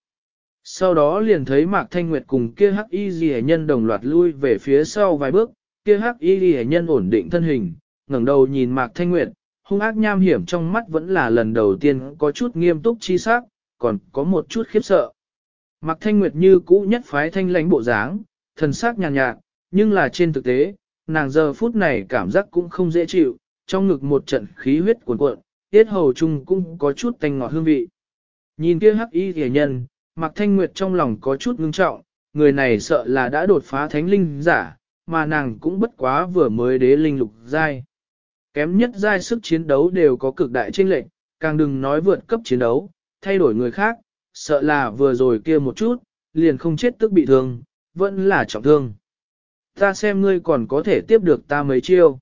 Sau đó liền thấy Mạc Thanh Nguyệt cùng kia hắc y ghi nhân đồng loạt lui về phía sau vài bước, kia hắc y ghi nhân ổn định thân hình, ngẩng đầu nhìn Mạc Thanh Nguyệt, hung ác nham hiểm trong mắt vẫn là lần đầu tiên có chút nghiêm túc chi sắc, còn có một chút khiếp sợ. Mặc Thanh Nguyệt như cũ nhất phái thanh lãnh bộ dáng, thần sắc nhàn nhạt, nhạt, nhưng là trên thực tế, nàng giờ phút này cảm giác cũng không dễ chịu, trong ngực một trận khí huyết cuồn cuộn, tiết hầu chung cũng có chút tanh ngọt hương vị. Nhìn kia hắc y thể nhân, Mạc Thanh Nguyệt trong lòng có chút ngưng trọng, người này sợ là đã đột phá thánh linh giả, mà nàng cũng bất quá vừa mới đế linh lục giai. Kém nhất giai sức chiến đấu đều có cực đại chênh lệch, càng đừng nói vượt cấp chiến đấu, thay đổi người khác, sợ là vừa rồi kia một chút, liền không chết tức bị thương, vẫn là trọng thương. Ta xem ngươi còn có thể tiếp được ta mấy chiêu.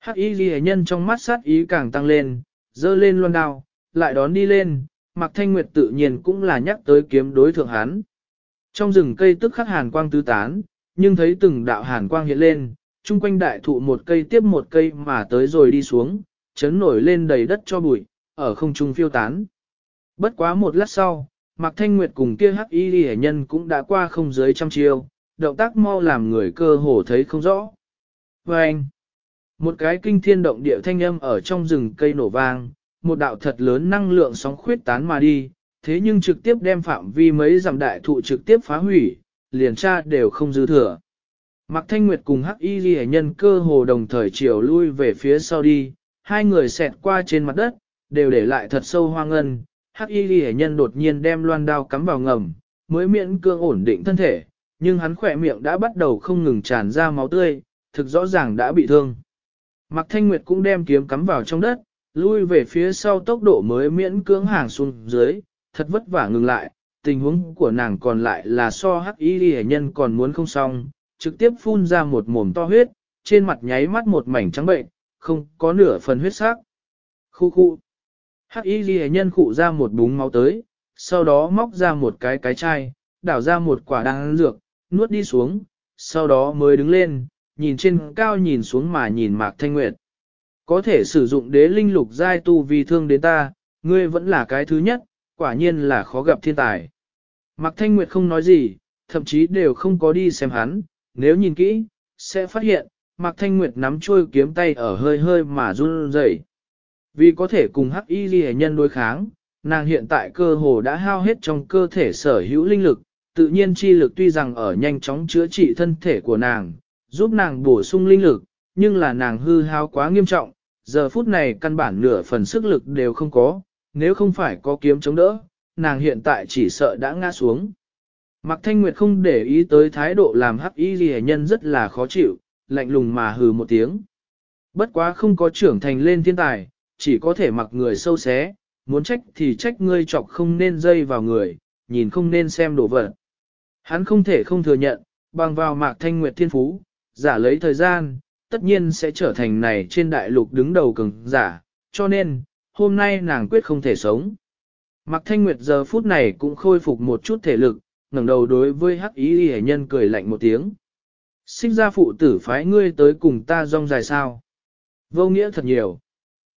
Hắc y ghi nhân trong mắt sát ý càng tăng lên, dơ lên loan đao, lại đón đi lên, Mạc Thanh Nguyệt tự nhiên cũng là nhắc tới kiếm đối thượng hắn. Trong rừng cây tức khắc hàn quang tứ tán, nhưng thấy từng đạo hàn quang hiện lên, chung quanh đại thụ một cây tiếp một cây mà tới rồi đi xuống, chấn nổi lên đầy đất cho bụi, ở không trung phiêu tán. Bất quá một lát sau, Mạc Thanh Nguyệt cùng kia hắc y ghi nhân cũng đã qua không dưới trăm chiêu, động tác mau làm người cơ hồ thấy không rõ. Và anh, một cái kinh thiên động địa thanh âm ở trong rừng cây nổ vang, một đạo thật lớn năng lượng sóng khuyết tán mà đi, thế nhưng trực tiếp đem phạm vi mấy dặm đại thụ trực tiếp phá hủy, liền tra đều không dư thừa. Mạc Thanh Nguyệt cùng Hắc Y Ghi nhân cơ hồ đồng thời chiều lui về phía sau đi, hai người xẹt qua trên mặt đất, đều để lại thật sâu hoang ngân. Hắc Y Ghi nhân đột nhiên đem loan đao cắm vào ngầm, mới miễn cương ổn định thân thể, nhưng hắn khỏe miệng đã bắt đầu không ngừng tràn ra máu tươi, thực rõ ràng đã bị thương. Mạc Thanh Nguyệt cũng đem kiếm cắm vào trong đất, lui về phía sau tốc độ mới miễn cưỡng hàng xuống dưới, thật vất vả ngừng lại, tình huống của nàng còn lại là so hắc y ghi nhân còn muốn không xong, trực tiếp phun ra một mồm to huyết, trên mặt nháy mắt một mảnh trắng bệnh, không có nửa phần huyết sắc. Khu khu. Hắc y ghi nhân khụ ra một búng máu tới, sau đó móc ra một cái cái chai, đảo ra một quả đan dược, nuốt đi xuống, sau đó mới đứng lên, nhìn trên cao nhìn xuống mà nhìn Mạc Thanh Nguyệt. Có thể sử dụng đế linh lục giai tu vì thương đến ta, ngươi vẫn là cái thứ nhất, quả nhiên là khó gặp thiên tài. Mạc Thanh Nguyệt không nói gì, thậm chí đều không có đi xem hắn, nếu nhìn kỹ, sẽ phát hiện, Mạc Thanh Nguyệt nắm trôi kiếm tay ở hơi hơi mà run rẩy. Vì có thể cùng hắc y ghi nhân đối kháng, nàng hiện tại cơ hồ đã hao hết trong cơ thể sở hữu linh lực, tự nhiên chi lực tuy rằng ở nhanh chóng chữa trị thân thể của nàng, giúp nàng bổ sung linh lực, nhưng là nàng hư hao quá nghiêm trọng, giờ phút này căn bản nửa phần sức lực đều không có, nếu không phải có kiếm chống đỡ, nàng hiện tại chỉ sợ đã ngã xuống. Mạc Thanh Nguyệt không để ý tới thái độ làm hắc y ghi nhân rất là khó chịu, lạnh lùng mà hừ một tiếng. Bất quá không có trưởng thành lên thiên tài, chỉ có thể mặc người sâu xé, muốn trách thì trách ngươi chọc không nên dây vào người, nhìn không nên xem đồ vật. Hắn không thể không thừa nhận, bằng vào Mạc Thanh Nguyệt thiên phú, giả lấy thời gian, tất nhiên sẽ trở thành này trên đại lục đứng đầu cường giả, cho nên, hôm nay nàng quyết không thể sống. Mạc Thanh Nguyệt giờ phút này cũng khôi phục một chút thể lực, ngẩng đầu đối với hắc ý hệ nhân cười lạnh một tiếng. Sinh ra phụ tử phái ngươi tới cùng ta rong dài sao. Vô nghĩa thật nhiều.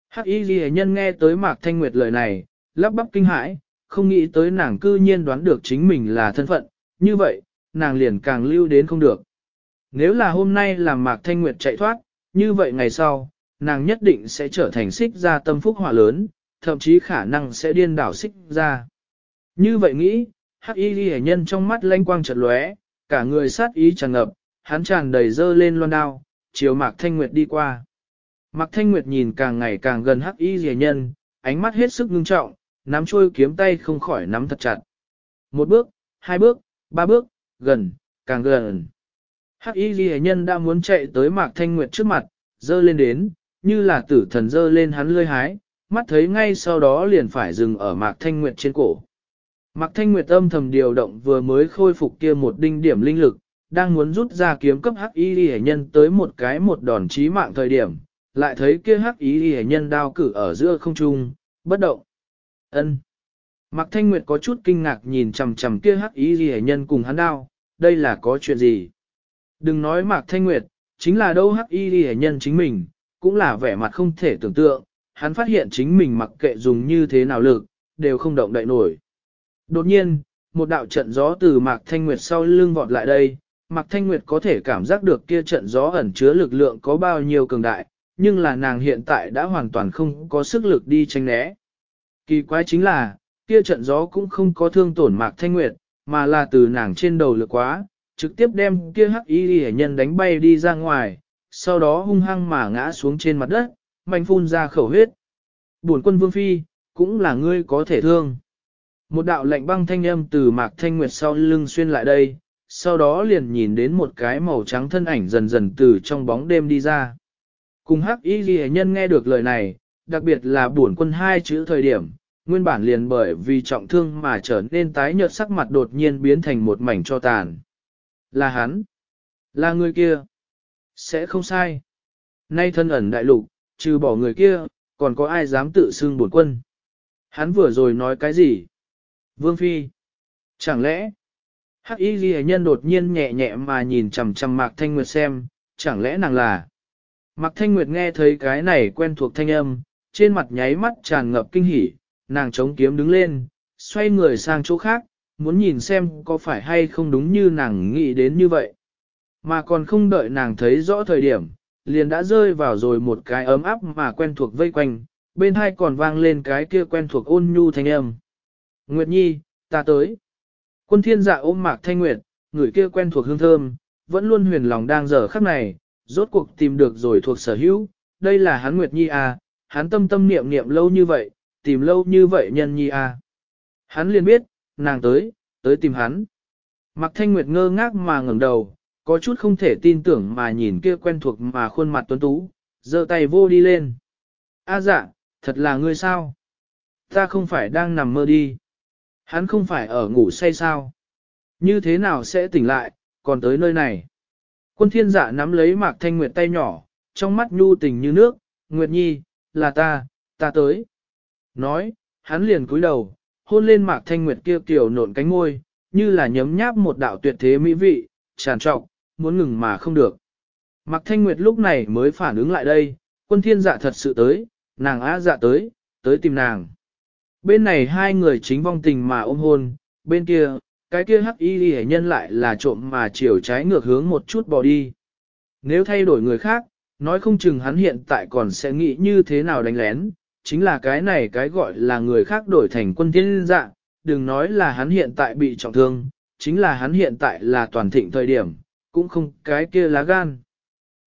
Hắc y hệ nhân nghe tới Mạc Thanh Nguyệt lời này, lắp bắp kinh hãi, không nghĩ tới nàng cư nhiên đoán được chính mình là thân phận, như vậy, nàng liền càng lưu đến không được. Nếu là hôm nay làm Mạc Thanh Nguyệt chạy thoát, như vậy ngày sau, nàng nhất định sẽ trở thành xích ra tâm phúc hỏa lớn, thậm chí khả năng sẽ điên đảo xích ra. Như vậy nghĩ, hắc y ghi nhân trong mắt lanh quang chợt lóe, cả người sát ý tràn ngập, hắn tràn đầy dơ lên loan đao, chiều Mạc Thanh Nguyệt đi qua. Mạc Thanh Nguyệt nhìn càng ngày càng gần hắc y ghi nhân, ánh mắt hết sức ngưng trọng, nắm trôi kiếm tay không khỏi nắm thật chặt. Một bước, hai bước, ba bước, gần, càng gần. Hắc y ghi nhân đã muốn chạy tới Mạc Thanh Nguyệt trước mặt, dơ lên đến, như là tử thần dơ lên hắn lơi hái, mắt thấy ngay sau đó liền phải dừng ở Mạc Thanh Nguyệt trên cổ. Mạc Thanh Nguyệt âm thầm điều động vừa mới khôi phục kia một đinh điểm linh lực, đang muốn rút ra kiếm cấp hắc y hệ nhân tới một cái một đòn chí mạng thời điểm, lại thấy kia hắc y hệ nhân đao cử ở giữa không trung, bất động. Ân. Mạc Thanh Nguyệt có chút kinh ngạc nhìn chằm chằm kia hắc y hệ nhân cùng hắn đao, đây là có chuyện gì? Đừng nói Mạc Thanh Nguyệt, chính là đâu hắc y hệ nhân chính mình, cũng là vẻ mặt không thể tưởng tượng, hắn phát hiện chính mình mặc kệ dùng như thế nào lực, đều không động đậy nổi. Đột nhiên, một đạo trận gió từ Mạc Thanh Nguyệt sau lưng vọt lại đây, Mạc Thanh Nguyệt có thể cảm giác được kia trận gió ẩn chứa lực lượng có bao nhiêu cường đại, nhưng là nàng hiện tại đã hoàn toàn không có sức lực đi tranh né. Kỳ quái chính là, kia trận gió cũng không có thương tổn Mạc Thanh Nguyệt, mà là từ nàng trên đầu lực quá, trực tiếp đem kia hắc y hệ nhân đánh bay đi ra ngoài, sau đó hung hăng mà ngã xuống trên mặt đất, mạnh phun ra khẩu huyết. Buồn quân vương phi, cũng là ngươi có thể thương. Một đạo lạnh băng thanh âm từ Mạc Thanh Nguyệt sau lưng xuyên lại đây, sau đó liền nhìn đến một cái màu trắng thân ảnh dần dần từ trong bóng đêm đi ra. Cùng hắc y ghi nhân nghe được lời này, đặc biệt là buồn quân hai chữ thời điểm, nguyên bản liền bởi vì trọng thương mà trở nên tái nhợt sắc mặt đột nhiên biến thành một mảnh cho tàn. Là hắn. Là người kia. Sẽ không sai. Nay thân ẩn đại lục, trừ bỏ người kia, còn có ai dám tự xưng buồn quân. Hắn vừa rồi nói cái gì? Vương Phi. Chẳng lẽ, Hắc Y Ghi Nhân đột nhiên nhẹ nhẹ mà nhìn chằm chằm Mạc Thanh Nguyệt xem, chẳng lẽ nàng là... Mạc Thanh Nguyệt nghe thấy cái này quen thuộc thanh âm, trên mặt nháy mắt tràn ngập kinh hỉ, nàng chống kiếm đứng lên, xoay người sang chỗ khác, muốn nhìn xem có phải hay không đúng như nàng nghĩ đến như vậy. Mà còn không đợi nàng thấy rõ thời điểm, liền đã rơi vào rồi một cái ấm áp mà quen thuộc vây quanh, bên hai còn vang lên cái kia quen thuộc ôn nhu thanh âm. Nguyệt Nhi, ta tới. Quân thiên dạ ôm mạc thanh nguyệt, người kia quen thuộc hương thơm, vẫn luôn huyền lòng đang giờ khắc này, rốt cuộc tìm được rồi thuộc sở hữu, đây là hắn Nguyệt Nhi à, hắn tâm tâm niệm niệm lâu như vậy, tìm lâu như vậy nhân Nhi à. Hắn liền biết, nàng tới, tới tìm hắn. Mạc thanh nguyệt ngơ ngác mà ngẩng đầu, có chút không thể tin tưởng mà nhìn kia quen thuộc mà khuôn mặt tuấn tú, giơ tay vô đi lên. A dạ, thật là ngươi sao? Ta không phải đang nằm mơ đi. Hắn không phải ở ngủ say sao? Như thế nào sẽ tỉnh lại, còn tới nơi này? Quân thiên dạ nắm lấy mạc thanh nguyệt tay nhỏ, trong mắt nhu tình như nước, Nguyệt Nhi, là ta, ta tới. Nói, hắn liền cúi đầu, hôn lên mạc thanh nguyệt kia kiểu nộn cánh môi, như là nhấm nháp một đạo tuyệt thế mỹ vị, tràn trọc, muốn ngừng mà không được. Mạc thanh nguyệt lúc này mới phản ứng lại đây, quân thiên dạ thật sự tới, nàng á dạ tới, tới tìm nàng. Bên này hai người chính vong tình mà ôm hôn, bên kia, cái kia hắc y hệ nhân lại là trộm mà chiều trái ngược hướng một chút bỏ đi. Nếu thay đổi người khác, nói không chừng hắn hiện tại còn sẽ nghĩ như thế nào đánh lén, chính là cái này cái gọi là người khác đổi thành quân thiên dạng, đừng nói là hắn hiện tại bị trọng thương, chính là hắn hiện tại là toàn thịnh thời điểm, cũng không cái kia lá gan.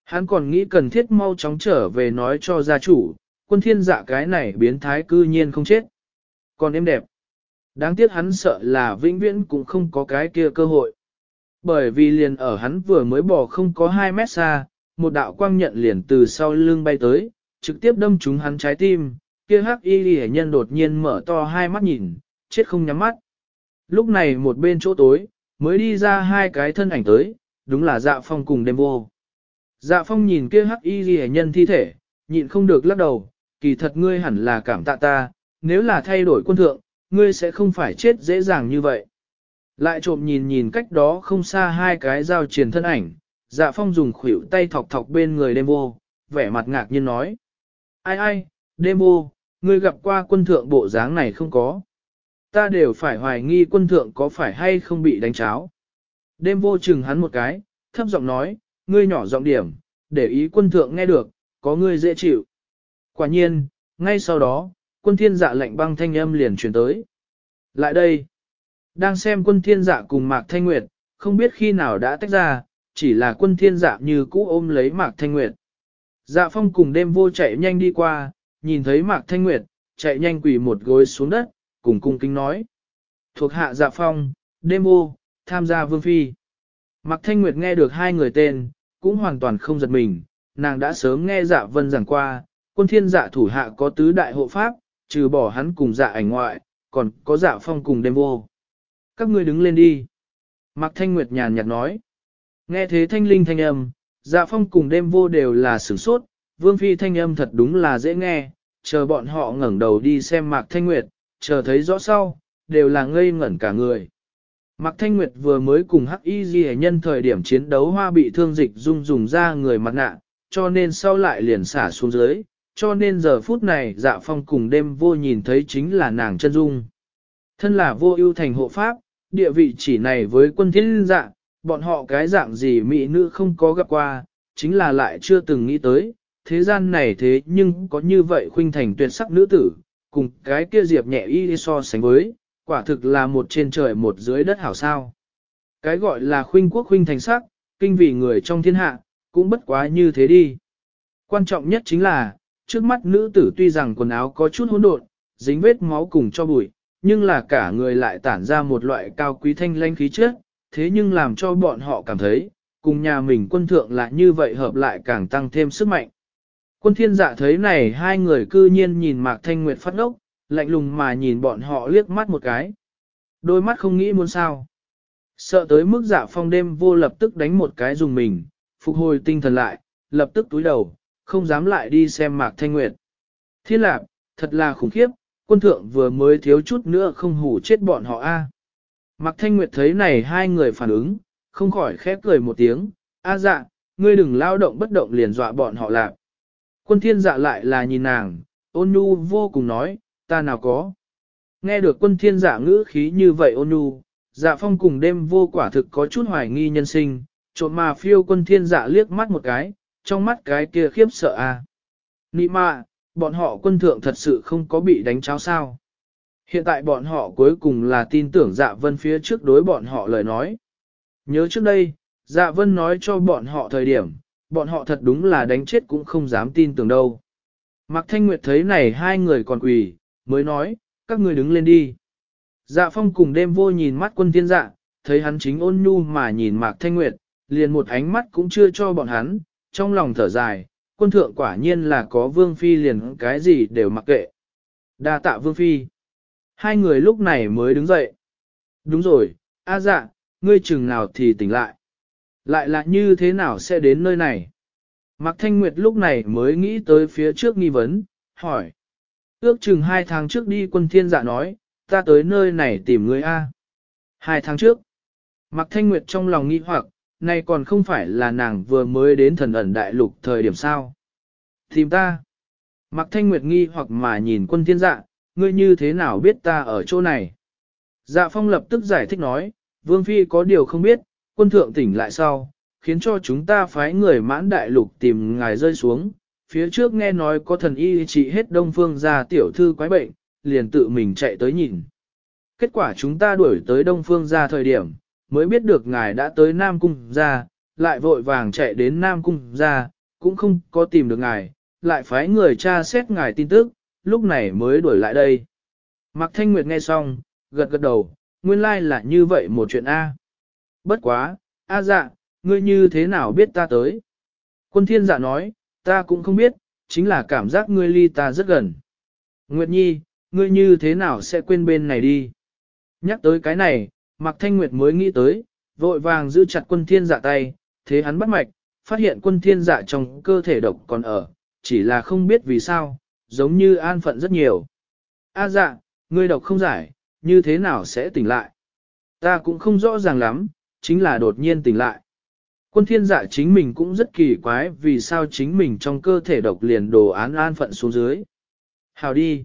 Hắn còn nghĩ cần thiết mau chóng trở về nói cho gia chủ, quân thiên dạ cái này biến thái cư nhiên không chết. Còn em đẹp. Đáng tiếc hắn sợ là vĩnh viễn cũng không có cái kia cơ hội. Bởi vì liền ở hắn vừa mới bỏ không có 2 mét xa, một đạo quang nhận liền từ sau lưng bay tới, trực tiếp đâm trúng hắn trái tim, kia hắc y ghi nhân đột nhiên mở to hai mắt nhìn, chết không nhắm mắt. Lúc này một bên chỗ tối, mới đi ra hai cái thân ảnh tới, đúng là dạ phong cùng đêm vô. Dạ phong nhìn kia hắc y ghi nhân thi thể, nhịn không được lắc đầu, kỳ thật ngươi hẳn là cảm tạ ta, nếu là thay đổi quân thượng, ngươi sẽ không phải chết dễ dàng như vậy. Lại trộm nhìn nhìn cách đó không xa hai cái dao triển thân ảnh, dạ phong dùng khuỷu tay thọc thọc bên người đêm vô, vẻ mặt ngạc nhiên nói. Ai ai, đêm vô, ngươi gặp qua quân thượng bộ dáng này không có. Ta đều phải hoài nghi quân thượng có phải hay không bị đánh cháo. Đêm vô chừng hắn một cái, thấp giọng nói, ngươi nhỏ giọng điểm, để ý quân thượng nghe được, có ngươi dễ chịu. Quả nhiên, ngay sau đó, quân thiên dạ lệnh băng thanh âm liền truyền tới. Lại đây, đang xem quân thiên dạ cùng Mạc Thanh Nguyệt, không biết khi nào đã tách ra, chỉ là quân thiên dạ như cũ ôm lấy Mạc Thanh Nguyệt. Dạ phong cùng đêm vô chạy nhanh đi qua, nhìn thấy Mạc Thanh Nguyệt, chạy nhanh quỳ một gối xuống đất, cùng cung kính nói. Thuộc hạ dạ phong, đêm vô, tham gia vương phi. Mạc Thanh Nguyệt nghe được hai người tên, cũng hoàn toàn không giật mình, nàng đã sớm nghe dạ vân giảng qua, quân thiên dạ thủ hạ có tứ đại hộ pháp, trừ bỏ hắn cùng dạ ảnh ngoại, còn có dạ phong cùng đêm vô. Các ngươi đứng lên đi. Mạc Thanh Nguyệt nhàn nhạt nói. Nghe thế thanh linh thanh âm, dạ phong cùng đêm vô đều là sửng sốt, vương phi thanh âm thật đúng là dễ nghe, chờ bọn họ ngẩng đầu đi xem Mạc Thanh Nguyệt, chờ thấy rõ sau, đều là ngây ngẩn cả người. Mạc Thanh Nguyệt vừa mới cùng Hắc Y Ghi nhân thời điểm chiến đấu hoa bị thương dịch dung dùng ra người mặt nạ, cho nên sau lại liền xả xuống dưới, cho nên giờ phút này dạ phong cùng đêm vô nhìn thấy chính là nàng chân dung. Thân là vô ưu thành hộ pháp, địa vị chỉ này với quân thiên dạ, bọn họ cái dạng gì mỹ nữ không có gặp qua, chính là lại chưa từng nghĩ tới, thế gian này thế nhưng có như vậy khuynh thành tuyệt sắc nữ tử, cùng cái kia diệp nhẹ y so sánh với, quả thực là một trên trời một dưới đất hảo sao. Cái gọi là khuynh quốc khuynh thành sắc, kinh vì người trong thiên hạ, cũng bất quá như thế đi. Quan trọng nhất chính là, trước mắt nữ tử tuy rằng quần áo có chút hỗn độn, dính vết máu cùng cho bụi, nhưng là cả người lại tản ra một loại cao quý thanh lanh khí chất, thế nhưng làm cho bọn họ cảm thấy, cùng nhà mình quân thượng lại như vậy hợp lại càng tăng thêm sức mạnh. Quân thiên dạ thấy này hai người cư nhiên nhìn Mạc Thanh Nguyệt phát ngốc, lạnh lùng mà nhìn bọn họ liếc mắt một cái. Đôi mắt không nghĩ muốn sao. Sợ tới mức dạ phong đêm vô lập tức đánh một cái dùng mình, phục hồi tinh thần lại, lập tức túi đầu, không dám lại đi xem Mạc Thanh Nguyệt. Thiên lạc, thật là khủng khiếp, quân thượng vừa mới thiếu chút nữa không hủ chết bọn họ a. Mạc Thanh Nguyệt thấy này hai người phản ứng, không khỏi khép cười một tiếng, a dạ, ngươi đừng lao động bất động liền dọa bọn họ lạc. Quân thiên dạ lại là nhìn nàng, ôn nhu vô cùng nói, ta nào có. Nghe được quân thiên dạ ngữ khí như vậy ôn nhu, dạ phong cùng đêm vô quả thực có chút hoài nghi nhân sinh, trộm mà phiêu quân thiên dạ liếc mắt một cái, trong mắt cái kia khiếp sợ a. À. Nị mạ, bọn họ quân thượng thật sự không có bị đánh cháo sao. Hiện tại bọn họ cuối cùng là tin tưởng dạ vân phía trước đối bọn họ lời nói. Nhớ trước đây, dạ vân nói cho bọn họ thời điểm, bọn họ thật đúng là đánh chết cũng không dám tin tưởng đâu. Mạc Thanh Nguyệt thấy này hai người còn quỳ, mới nói, các người đứng lên đi. Dạ phong cùng đêm vô nhìn mắt quân thiên dạ, thấy hắn chính ôn nhu mà nhìn Mạc Thanh Nguyệt, liền một ánh mắt cũng chưa cho bọn hắn, trong lòng thở dài, quân thượng quả nhiên là có vương phi liền cái gì đều mặc kệ. đa tạ vương phi. Hai người lúc này mới đứng dậy. Đúng rồi, a dạ, ngươi chừng nào thì tỉnh lại. Lại là như thế nào sẽ đến nơi này? Mạc Thanh Nguyệt lúc này mới nghĩ tới phía trước nghi vấn, hỏi. Ước chừng hai tháng trước đi quân thiên dạ nói, ta tới nơi này tìm ngươi A. Hai tháng trước, Mạc Thanh Nguyệt trong lòng nghi hoặc, nay còn không phải là nàng vừa mới đến thần ẩn đại lục thời điểm sao. Tìm ta. Mạc Thanh Nguyệt nghi hoặc mà nhìn quân thiên dạ, ngươi như thế nào biết ta ở chỗ này. Dạ phong lập tức giải thích nói, Vương Phi có điều không biết, quân thượng tỉnh lại sau, khiến cho chúng ta phái người mãn đại lục tìm ngài rơi xuống. Phía trước nghe nói có thần y trị hết đông phương ra tiểu thư quái bệnh, liền tự mình chạy tới nhìn. Kết quả chúng ta đuổi tới đông phương ra thời điểm, mới biết được ngài đã tới Nam Cung ra, lại vội vàng chạy đến Nam Cung ra, cũng không có tìm được ngài, lại phái người tra xét ngài tin tức, lúc này mới đuổi lại đây. Mạc Thanh Nguyệt nghe xong, gật gật đầu, nguyên lai like là như vậy một chuyện A. Bất quá, A dạ, ngươi như thế nào biết ta tới? Quân thiên dạ nói, ta cũng không biết, chính là cảm giác ngươi ly ta rất gần. Nguyệt Nhi, ngươi như thế nào sẽ quên bên này đi? Nhắc tới cái này, Mạc Thanh Nguyệt mới nghĩ tới, vội vàng giữ chặt quân thiên dạ tay, thế hắn bắt mạch, phát hiện quân thiên dạ trong cơ thể độc còn ở, chỉ là không biết vì sao, giống như an phận rất nhiều. A dạ, ngươi độc không giải, như thế nào sẽ tỉnh lại? Ta cũng không rõ ràng lắm, chính là đột nhiên tỉnh lại. Quân thiên dạ chính mình cũng rất kỳ quái vì sao chính mình trong cơ thể độc liền đồ án an phận xuống dưới. Hào đi.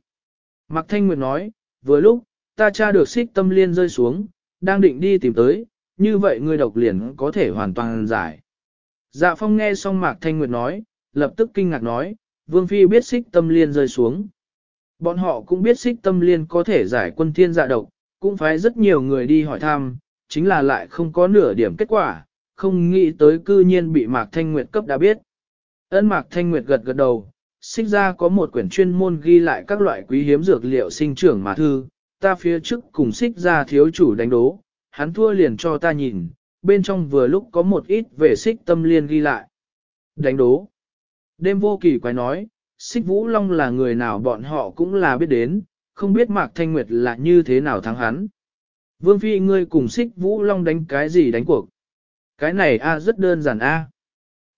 Mạc Thanh Nguyệt nói, vừa lúc, ta tra được xích tâm liên rơi xuống, đang định đi tìm tới, như vậy ngươi độc liền có thể hoàn toàn giải. Dạ phong nghe xong Mạc Thanh Nguyệt nói, lập tức kinh ngạc nói, Vương Phi biết xích tâm liên rơi xuống. Bọn họ cũng biết xích tâm liên có thể giải quân thiên dạ độc, cũng phải rất nhiều người đi hỏi thăm, chính là lại không có nửa điểm kết quả, không nghĩ tới cư nhiên bị Mạc Thanh Nguyệt cấp đã biết. Ấn Mạc Thanh Nguyệt gật gật đầu, xích ra có một quyển chuyên môn ghi lại các loại quý hiếm dược liệu sinh trưởng mà thư, ta phía trước cùng xích ra thiếu chủ đánh đố, hắn thua liền cho ta nhìn, bên trong vừa lúc có một ít về xích tâm liên ghi lại. Đánh đố. Đêm vô kỳ quái nói, xích vũ long là người nào bọn họ cũng là biết đến, không biết Mạc Thanh Nguyệt là như thế nào thắng hắn. Vương Phi ngươi cùng xích vũ long đánh cái gì đánh cuộc. Cái này a rất đơn giản a.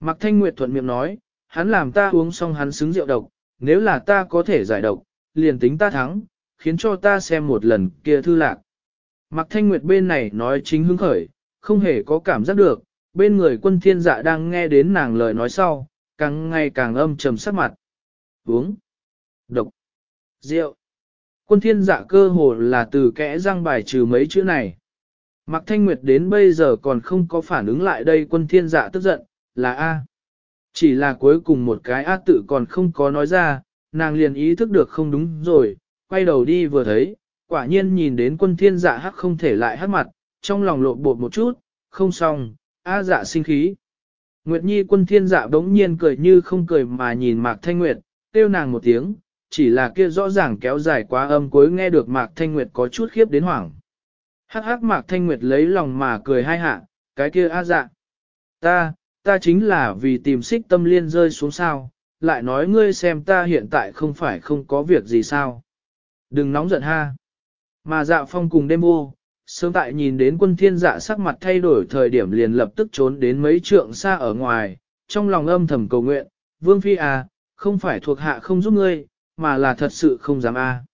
Mạc Thanh Nguyệt thuận miệng nói, hắn làm ta uống xong hắn xứng rượu độc, nếu là ta có thể giải độc, liền tính ta thắng, khiến cho ta xem một lần kia thư lạc. Mạc Thanh Nguyệt bên này nói chính hứng khởi, không hề có cảm giác được, bên người quân thiên dạ đang nghe đến nàng lời nói sau, càng ngày càng âm trầm sắc mặt. Uống. Độc. Rượu. Quân thiên dạ cơ hồ là từ kẽ răng bài trừ mấy chữ này. Mạc Thanh Nguyệt đến bây giờ còn không có phản ứng lại đây quân thiên dạ tức giận, là A. Chỉ là cuối cùng một cái a tự còn không có nói ra, nàng liền ý thức được không đúng rồi, quay đầu đi vừa thấy, quả nhiên nhìn đến quân thiên dạ hắc không thể lại hắc mặt, trong lòng lộn bột một chút, không xong, a dạ sinh khí. Nguyệt Nhi quân thiên dạ đống nhiên cười như không cười mà nhìn Mạc Thanh Nguyệt, kêu nàng một tiếng, chỉ là kia rõ ràng kéo dài quá âm cuối nghe được Mạc Thanh Nguyệt có chút khiếp đến hoảng. Hắc hắc Mạc Thanh Nguyệt lấy lòng mà cười hai hạ, cái kia a dạ. Ta, ta chính là vì tìm xích tâm liên rơi xuống sao, lại nói ngươi xem ta hiện tại không phải không có việc gì sao. Đừng nóng giận ha. Mà dạ phong cùng đêm vô, sớm tại nhìn đến quân thiên dạ sắc mặt thay đổi thời điểm liền lập tức trốn đến mấy trượng xa ở ngoài, trong lòng âm thầm cầu nguyện, vương phi à, không phải thuộc hạ không giúp ngươi, mà là thật sự không dám a. À.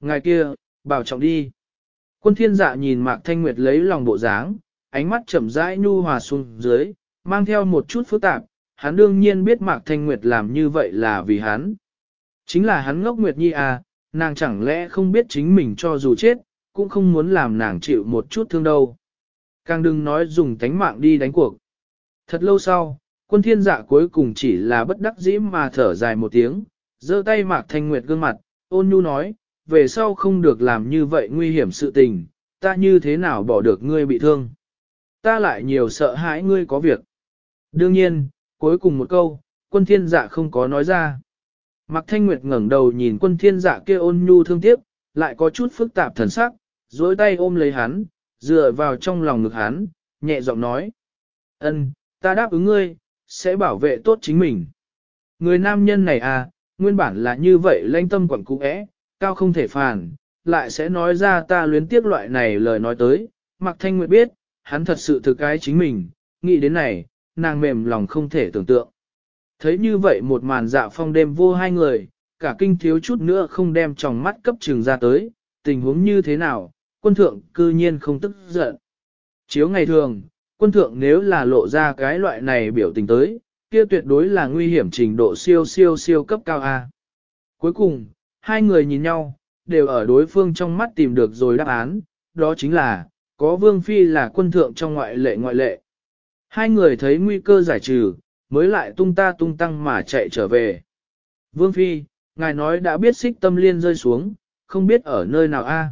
Ngài kia, bảo trọng đi. Quân thiên dạ nhìn Mạc Thanh Nguyệt lấy lòng bộ dáng, ánh mắt chậm rãi nhu hòa xuống dưới, mang theo một chút phức tạp, hắn đương nhiên biết Mạc Thanh Nguyệt làm như vậy là vì hắn. Chính là hắn ngốc Nguyệt Nhi à, nàng chẳng lẽ không biết chính mình cho dù chết, cũng không muốn làm nàng chịu một chút thương đâu. Càng đừng nói dùng tánh mạng đi đánh cuộc. Thật lâu sau, quân thiên dạ cuối cùng chỉ là bất đắc dĩ mà thở dài một tiếng, giơ tay Mạc Thanh Nguyệt gương mặt, ôn nhu nói, về sau không được làm như vậy nguy hiểm sự tình, ta như thế nào bỏ được ngươi bị thương. Ta lại nhiều sợ hãi ngươi có việc. Đương nhiên, cuối cùng một câu, quân thiên dạ không có nói ra. Mạc Thanh Nguyệt ngẩng đầu nhìn quân thiên dạ kia ôn nhu thương tiếc, lại có chút phức tạp thần sắc, duỗi tay ôm lấy hắn, dựa vào trong lòng ngực hắn, nhẹ giọng nói. ân, ta đáp ứng ngươi, sẽ bảo vệ tốt chính mình. Người nam nhân này à, nguyên bản là như vậy lanh tâm quẩn cũ ẽ, cao không thể phản, lại sẽ nói ra ta luyến tiếc loại này lời nói tới. Mạc Thanh Nguyệt biết, hắn thật sự thực cái chính mình, nghĩ đến này, nàng mềm lòng không thể tưởng tượng. Thấy như vậy một màn dạ phong đêm vô hai người, cả kinh thiếu chút nữa không đem tròng mắt cấp trường ra tới, tình huống như thế nào, quân thượng cư nhiên không tức giận. Chiếu ngày thường, quân thượng nếu là lộ ra cái loại này biểu tình tới, kia tuyệt đối là nguy hiểm trình độ siêu siêu siêu cấp cao A. Cuối cùng, hai người nhìn nhau, đều ở đối phương trong mắt tìm được rồi đáp án, đó chính là, có vương phi là quân thượng trong ngoại lệ ngoại lệ. Hai người thấy nguy cơ giải trừ, mới lại tung ta tung tăng mà chạy trở về. Vương phi, ngài nói đã biết xích tâm liên rơi xuống, không biết ở nơi nào a?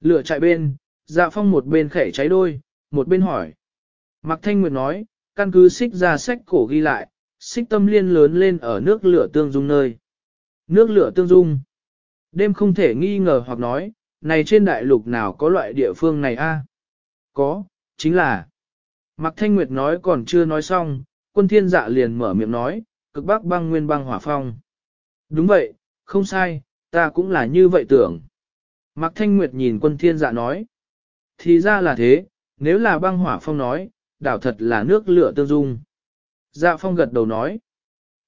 Lửa chạy bên, dạ phong một bên khẻ cháy đôi, một bên hỏi. Mạc Thanh Nguyệt nói, căn cứ xích ra sách cổ ghi lại, xích tâm liên lớn lên ở nước lửa tương dung nơi. Nước lửa tương dung. Đêm không thể nghi ngờ hoặc nói, này trên đại lục nào có loại địa phương này a? Có, chính là. Mạc Thanh Nguyệt nói còn chưa nói xong, quân thiên dạ liền mở miệng nói, cực bắc băng nguyên băng hỏa phong. Đúng vậy, không sai, ta cũng là như vậy tưởng. Mạc Thanh Nguyệt nhìn quân thiên dạ nói. Thì ra là thế, nếu là băng hỏa phong nói, đảo thật là nước lửa tương dung. Dạ phong gật đầu nói.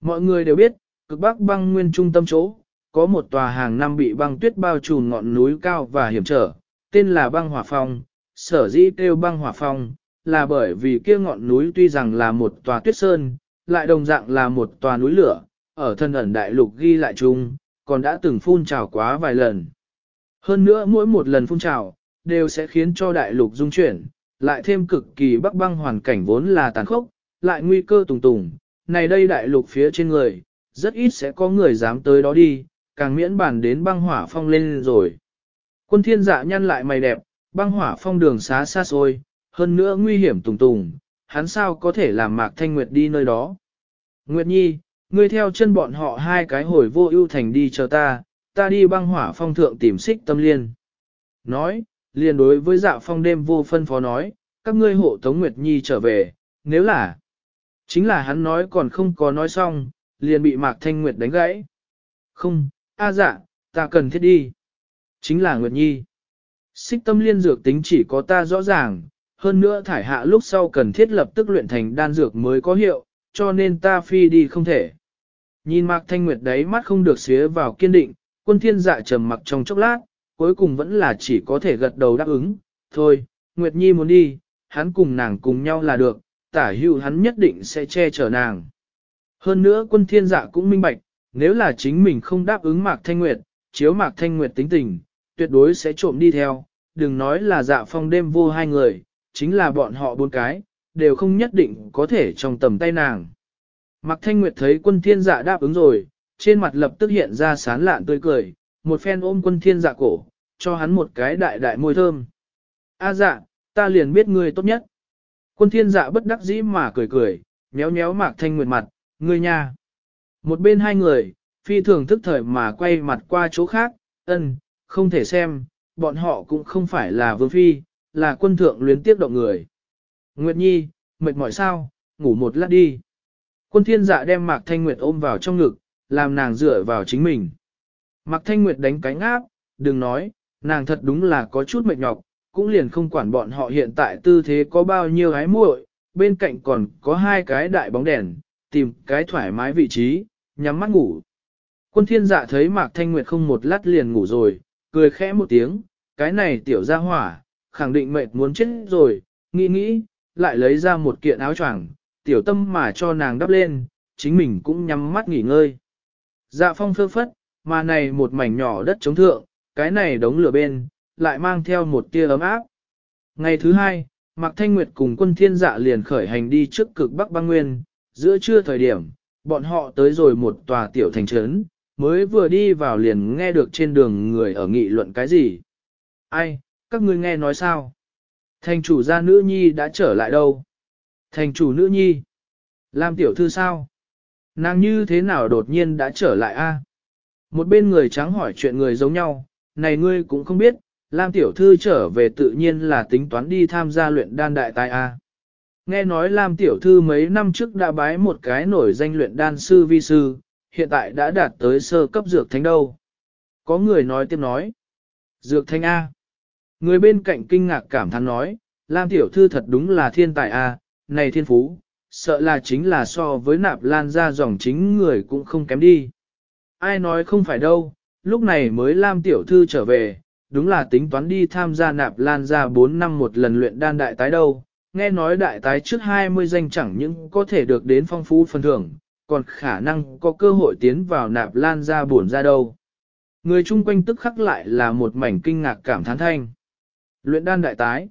Mọi người đều biết, cực bắc băng nguyên trung tâm chỗ, có một tòa hàng năm bị băng tuyết bao trùm ngọn núi cao và hiểm trở, tên là băng hỏa phong, sở dĩ kêu băng hỏa phong, là bởi vì kia ngọn núi tuy rằng là một tòa tuyết sơn, lại đồng dạng là một tòa núi lửa, ở thân ẩn đại lục ghi lại chung, còn đã từng phun trào quá vài lần. Hơn nữa mỗi một lần phun trào, đều sẽ khiến cho đại lục dung chuyển, lại thêm cực kỳ bắc băng hoàn cảnh vốn là tàn khốc, lại nguy cơ tùng tùng, này đây đại lục phía trên người, rất ít sẽ có người dám tới đó đi, càng miễn bàn đến băng hỏa phong lên rồi. Quân thiên dạ nhăn lại mày đẹp, băng hỏa phong đường xá xa xôi, hơn nữa nguy hiểm tùng tùng, hắn sao có thể làm Mạc Thanh Nguyệt đi nơi đó. Nguyệt Nhi, ngươi theo chân bọn họ hai cái hồi vô ưu thành đi chờ ta, ta đi băng hỏa phong thượng tìm xích tâm liên. Nói, liền đối với dạ phong đêm vô phân phó nói, các ngươi hộ Tống Nguyệt Nhi trở về, nếu là... Chính là hắn nói còn không có nói xong, liền bị Mạc Thanh Nguyệt đánh gãy. Không, a dạ, ta cần thiết đi. Chính là Nguyệt Nhi. Xích tâm liên dược tính chỉ có ta rõ ràng, hơn nữa thải hạ lúc sau cần thiết lập tức luyện thành đan dược mới có hiệu, cho nên ta phi đi không thể. Nhìn Mạc Thanh Nguyệt đấy mắt không được xía vào kiên định, quân thiên dạ trầm mặc trong chốc lát, cuối cùng vẫn là chỉ có thể gật đầu đáp ứng. Thôi, Nguyệt Nhi muốn đi, hắn cùng nàng cùng nhau là được, tả hữu hắn nhất định sẽ che chở nàng. Hơn nữa quân thiên dạ cũng minh bạch, nếu là chính mình không đáp ứng Mạc Thanh Nguyệt, chiếu Mạc Thanh Nguyệt tính tình, tuyệt đối sẽ trộm đi theo, đừng nói là dạ phong đêm vô hai người, chính là bọn họ bốn cái, đều không nhất định có thể trong tầm tay nàng. Mạc Thanh Nguyệt thấy quân thiên dạ đáp ứng rồi, trên mặt lập tức hiện ra sán lạn tươi cười, một phen ôm quân thiên dạ cổ, cho hắn một cái đại đại môi thơm. A dạ, ta liền biết ngươi tốt nhất. Quân thiên dạ bất đắc dĩ mà cười cười, méo méo Mạc Thanh Nguyệt mặt, ngươi nha. Một bên hai người, phi thường thức thời mà quay mặt qua chỗ khác, ân, không thể xem, bọn họ cũng không phải là vương phi, là quân thượng luyến tiếp động người. Nguyệt Nhi, mệt mỏi sao, ngủ một lát đi. Quân thiên dạ đem Mạc Thanh Nguyệt ôm vào trong ngực, làm nàng dựa vào chính mình. Mạc Thanh Nguyệt đánh cánh áp, đừng nói, nàng thật đúng là có chút mệt nhọc, cũng liền không quản bọn họ hiện tại tư thế có bao nhiêu hái muội, bên cạnh còn có hai cái đại bóng đèn, tìm cái thoải mái vị trí, nhắm mắt ngủ. Quân thiên dạ thấy Mạc Thanh Nguyệt không một lát liền ngủ rồi, cười khẽ một tiếng, cái này tiểu gia hỏa, khẳng định mệt muốn chết rồi, nghĩ nghĩ, lại lấy ra một kiện áo choàng, tiểu tâm mà cho nàng đắp lên, chính mình cũng nhắm mắt nghỉ ngơi. Dạ phong phơ phất, mà này một mảnh nhỏ đất chống thượng, cái này đống lửa bên, lại mang theo một tia ấm áp. Ngày thứ hai, Mạc Thanh Nguyệt cùng quân thiên dạ liền khởi hành đi trước cực Bắc băng nguyên, giữa trưa thời điểm, bọn họ tới rồi một tòa tiểu thành trấn, mới vừa đi vào liền nghe được trên đường người ở nghị luận cái gì. Ai, các ngươi nghe nói sao? Thành chủ gia nữ nhi đã trở lại đâu? Thành chủ nữ nhi? Làm tiểu thư sao? Nàng như thế nào đột nhiên đã trở lại a? Một bên người trắng hỏi chuyện người giống nhau, này ngươi cũng không biết, Lam tiểu thư trở về tự nhiên là tính toán đi tham gia luyện đan đại tài a. Nghe nói Lam tiểu thư mấy năm trước đã bái một cái nổi danh luyện đan sư vi sư, hiện tại đã đạt tới sơ cấp dược thánh đâu. Có người nói tiếp nói. Dược thánh A. Người bên cạnh kinh ngạc cảm thán nói, Lam tiểu thư thật đúng là thiên tài A, này thiên phú, sợ là chính là so với nạp lan ra dòng chính người cũng không kém đi. Ai nói không phải đâu, lúc này mới Lam tiểu thư trở về, đúng là tính toán đi tham gia nạp lan ra 4 năm một lần luyện đan đại tái đâu. Nghe nói đại tái trước 20 danh chẳng những có thể được đến phong phú phần thưởng, còn khả năng có cơ hội tiến vào nạp lan ra buồn ra đâu. Người chung quanh tức khắc lại là một mảnh kinh ngạc cảm thán thanh. Luyện đan đại tái.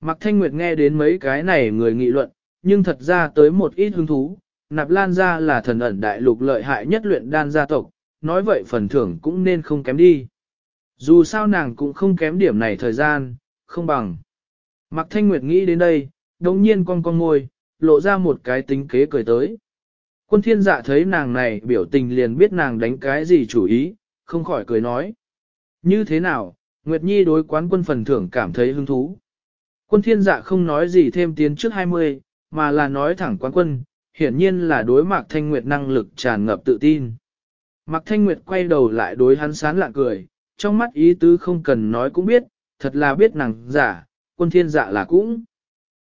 Mạc Thanh Nguyệt nghe đến mấy cái này người nghị luận, nhưng thật ra tới một ít hứng thú, nạp lan ra là thần ẩn đại lục lợi hại nhất luyện đan gia tộc, nói vậy phần thưởng cũng nên không kém đi. Dù sao nàng cũng không kém điểm này thời gian, không bằng. Mạc Thanh Nguyệt nghĩ đến đây, đồng nhiên con con ngồi, lộ ra một cái tính kế cười tới. Quân thiên dạ thấy nàng này biểu tình liền biết nàng đánh cái gì chủ ý, không khỏi cười nói. Như thế nào, Nguyệt Nhi đối quán quân phần thưởng cảm thấy hứng thú. Quân thiên dạ không nói gì thêm tiến trước 20, mà là nói thẳng quán quân, hiển nhiên là đối Mạc Thanh Nguyệt năng lực tràn ngập tự tin. Mạc Thanh Nguyệt quay đầu lại đối hắn sán lạ cười, trong mắt ý tứ không cần nói cũng biết, thật là biết nàng giả, quân thiên dạ là cũng.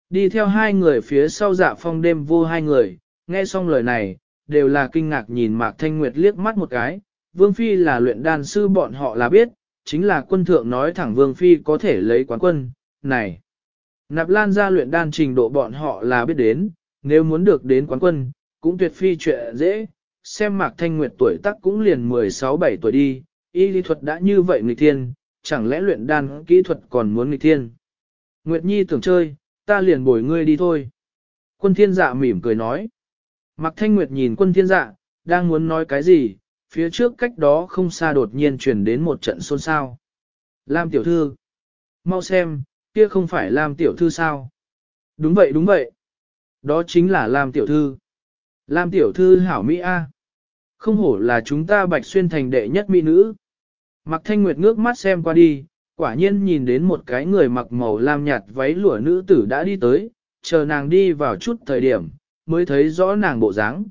Đi theo hai người phía sau dạ phong đêm vô hai người, nghe xong lời này, đều là kinh ngạc nhìn Mạc Thanh Nguyệt liếc mắt một cái, Vương Phi là luyện đan sư bọn họ là biết, chính là quân thượng nói thẳng Vương Phi có thể lấy quán quân, này. Nạp lan gia luyện đan trình độ bọn họ là biết đến, nếu muốn được đến quán quân, cũng tuyệt phi chuyện dễ, xem Mạc Thanh Nguyệt tuổi tác cũng liền 16-17 tuổi đi, y lý thuật đã như vậy nghịch thiên, chẳng lẽ luyện đan kỹ thuật còn muốn nghịch thiên. Nguyệt Nhi tưởng chơi, ta liền bồi ngươi đi thôi. Quân thiên dạ mỉm cười nói. Mạc Thanh Nguyệt nhìn quân thiên dạ, đang muốn nói cái gì, phía trước cách đó không xa đột nhiên truyền đến một trận xôn xao. Lam tiểu thư, mau xem, kia không phải Lam tiểu thư sao? Đúng vậy đúng vậy. Đó chính là Lam tiểu thư. Lam tiểu thư hảo Mỹ A. Không hổ là chúng ta bạch xuyên thành đệ nhất mỹ nữ. Mặc Thanh Nguyệt ngước mắt xem qua đi, quả nhiên nhìn đến một cái người mặc màu lam nhạt váy lụa nữ tử đã đi tới, chờ nàng đi vào chút thời điểm, mới thấy rõ nàng bộ dáng.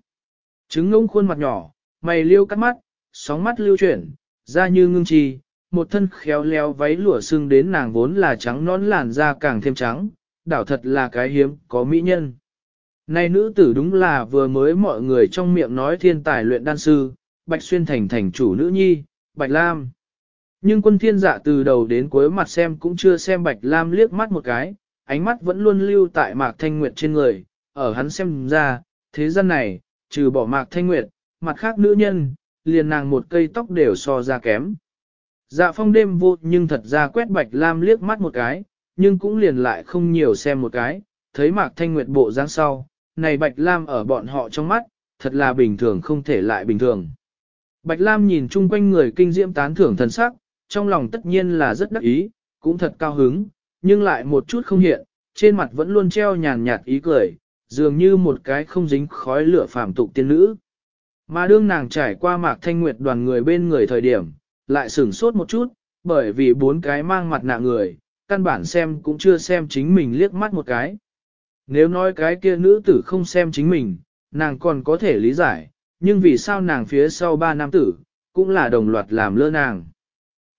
Trứng ngông khuôn mặt nhỏ, mày liêu cắt mắt, sóng mắt lưu chuyển, da như ngưng trì, một thân khéo léo váy lụa xương đến nàng vốn là trắng nón làn da càng thêm trắng, đảo thật là cái hiếm, có mỹ nhân. Này nữ tử đúng là vừa mới mọi người trong miệng nói thiên tài luyện đan sư, Bạch Xuyên thành thành chủ nữ nhi, Bạch Lam. Nhưng quân thiên dạ từ đầu đến cuối mặt xem cũng chưa xem Bạch Lam liếc mắt một cái, ánh mắt vẫn luôn lưu tại Mạc Thanh Nguyệt trên người, ở hắn xem ra, thế gian này, trừ bỏ Mạc Thanh Nguyệt, mặt khác nữ nhân, liền nàng một cây tóc đều so ra kém. Dạ phong đêm vô nhưng thật ra quét Bạch Lam liếc mắt một cái, nhưng cũng liền lại không nhiều xem một cái, thấy Mạc Thanh Nguyệt bộ dáng sau, này Bạch Lam ở bọn họ trong mắt, thật là bình thường không thể lại bình thường. Bạch Lam nhìn chung quanh người kinh diễm tán thưởng thần sắc, trong lòng tất nhiên là rất đắc ý, cũng thật cao hứng, nhưng lại một chút không hiện, trên mặt vẫn luôn treo nhàn nhạt ý cười, dường như một cái không dính khói lửa phàm tục tiên nữ. Mà đương nàng trải qua mạc thanh nguyệt đoàn người bên người thời điểm, lại sửng sốt một chút, bởi vì bốn cái mang mặt nạ người, căn bản xem cũng chưa xem chính mình liếc mắt một cái. Nếu nói cái kia nữ tử không xem chính mình, nàng còn có thể lý giải, nhưng vì sao nàng phía sau ba nam tử, cũng là đồng loạt làm lơ nàng.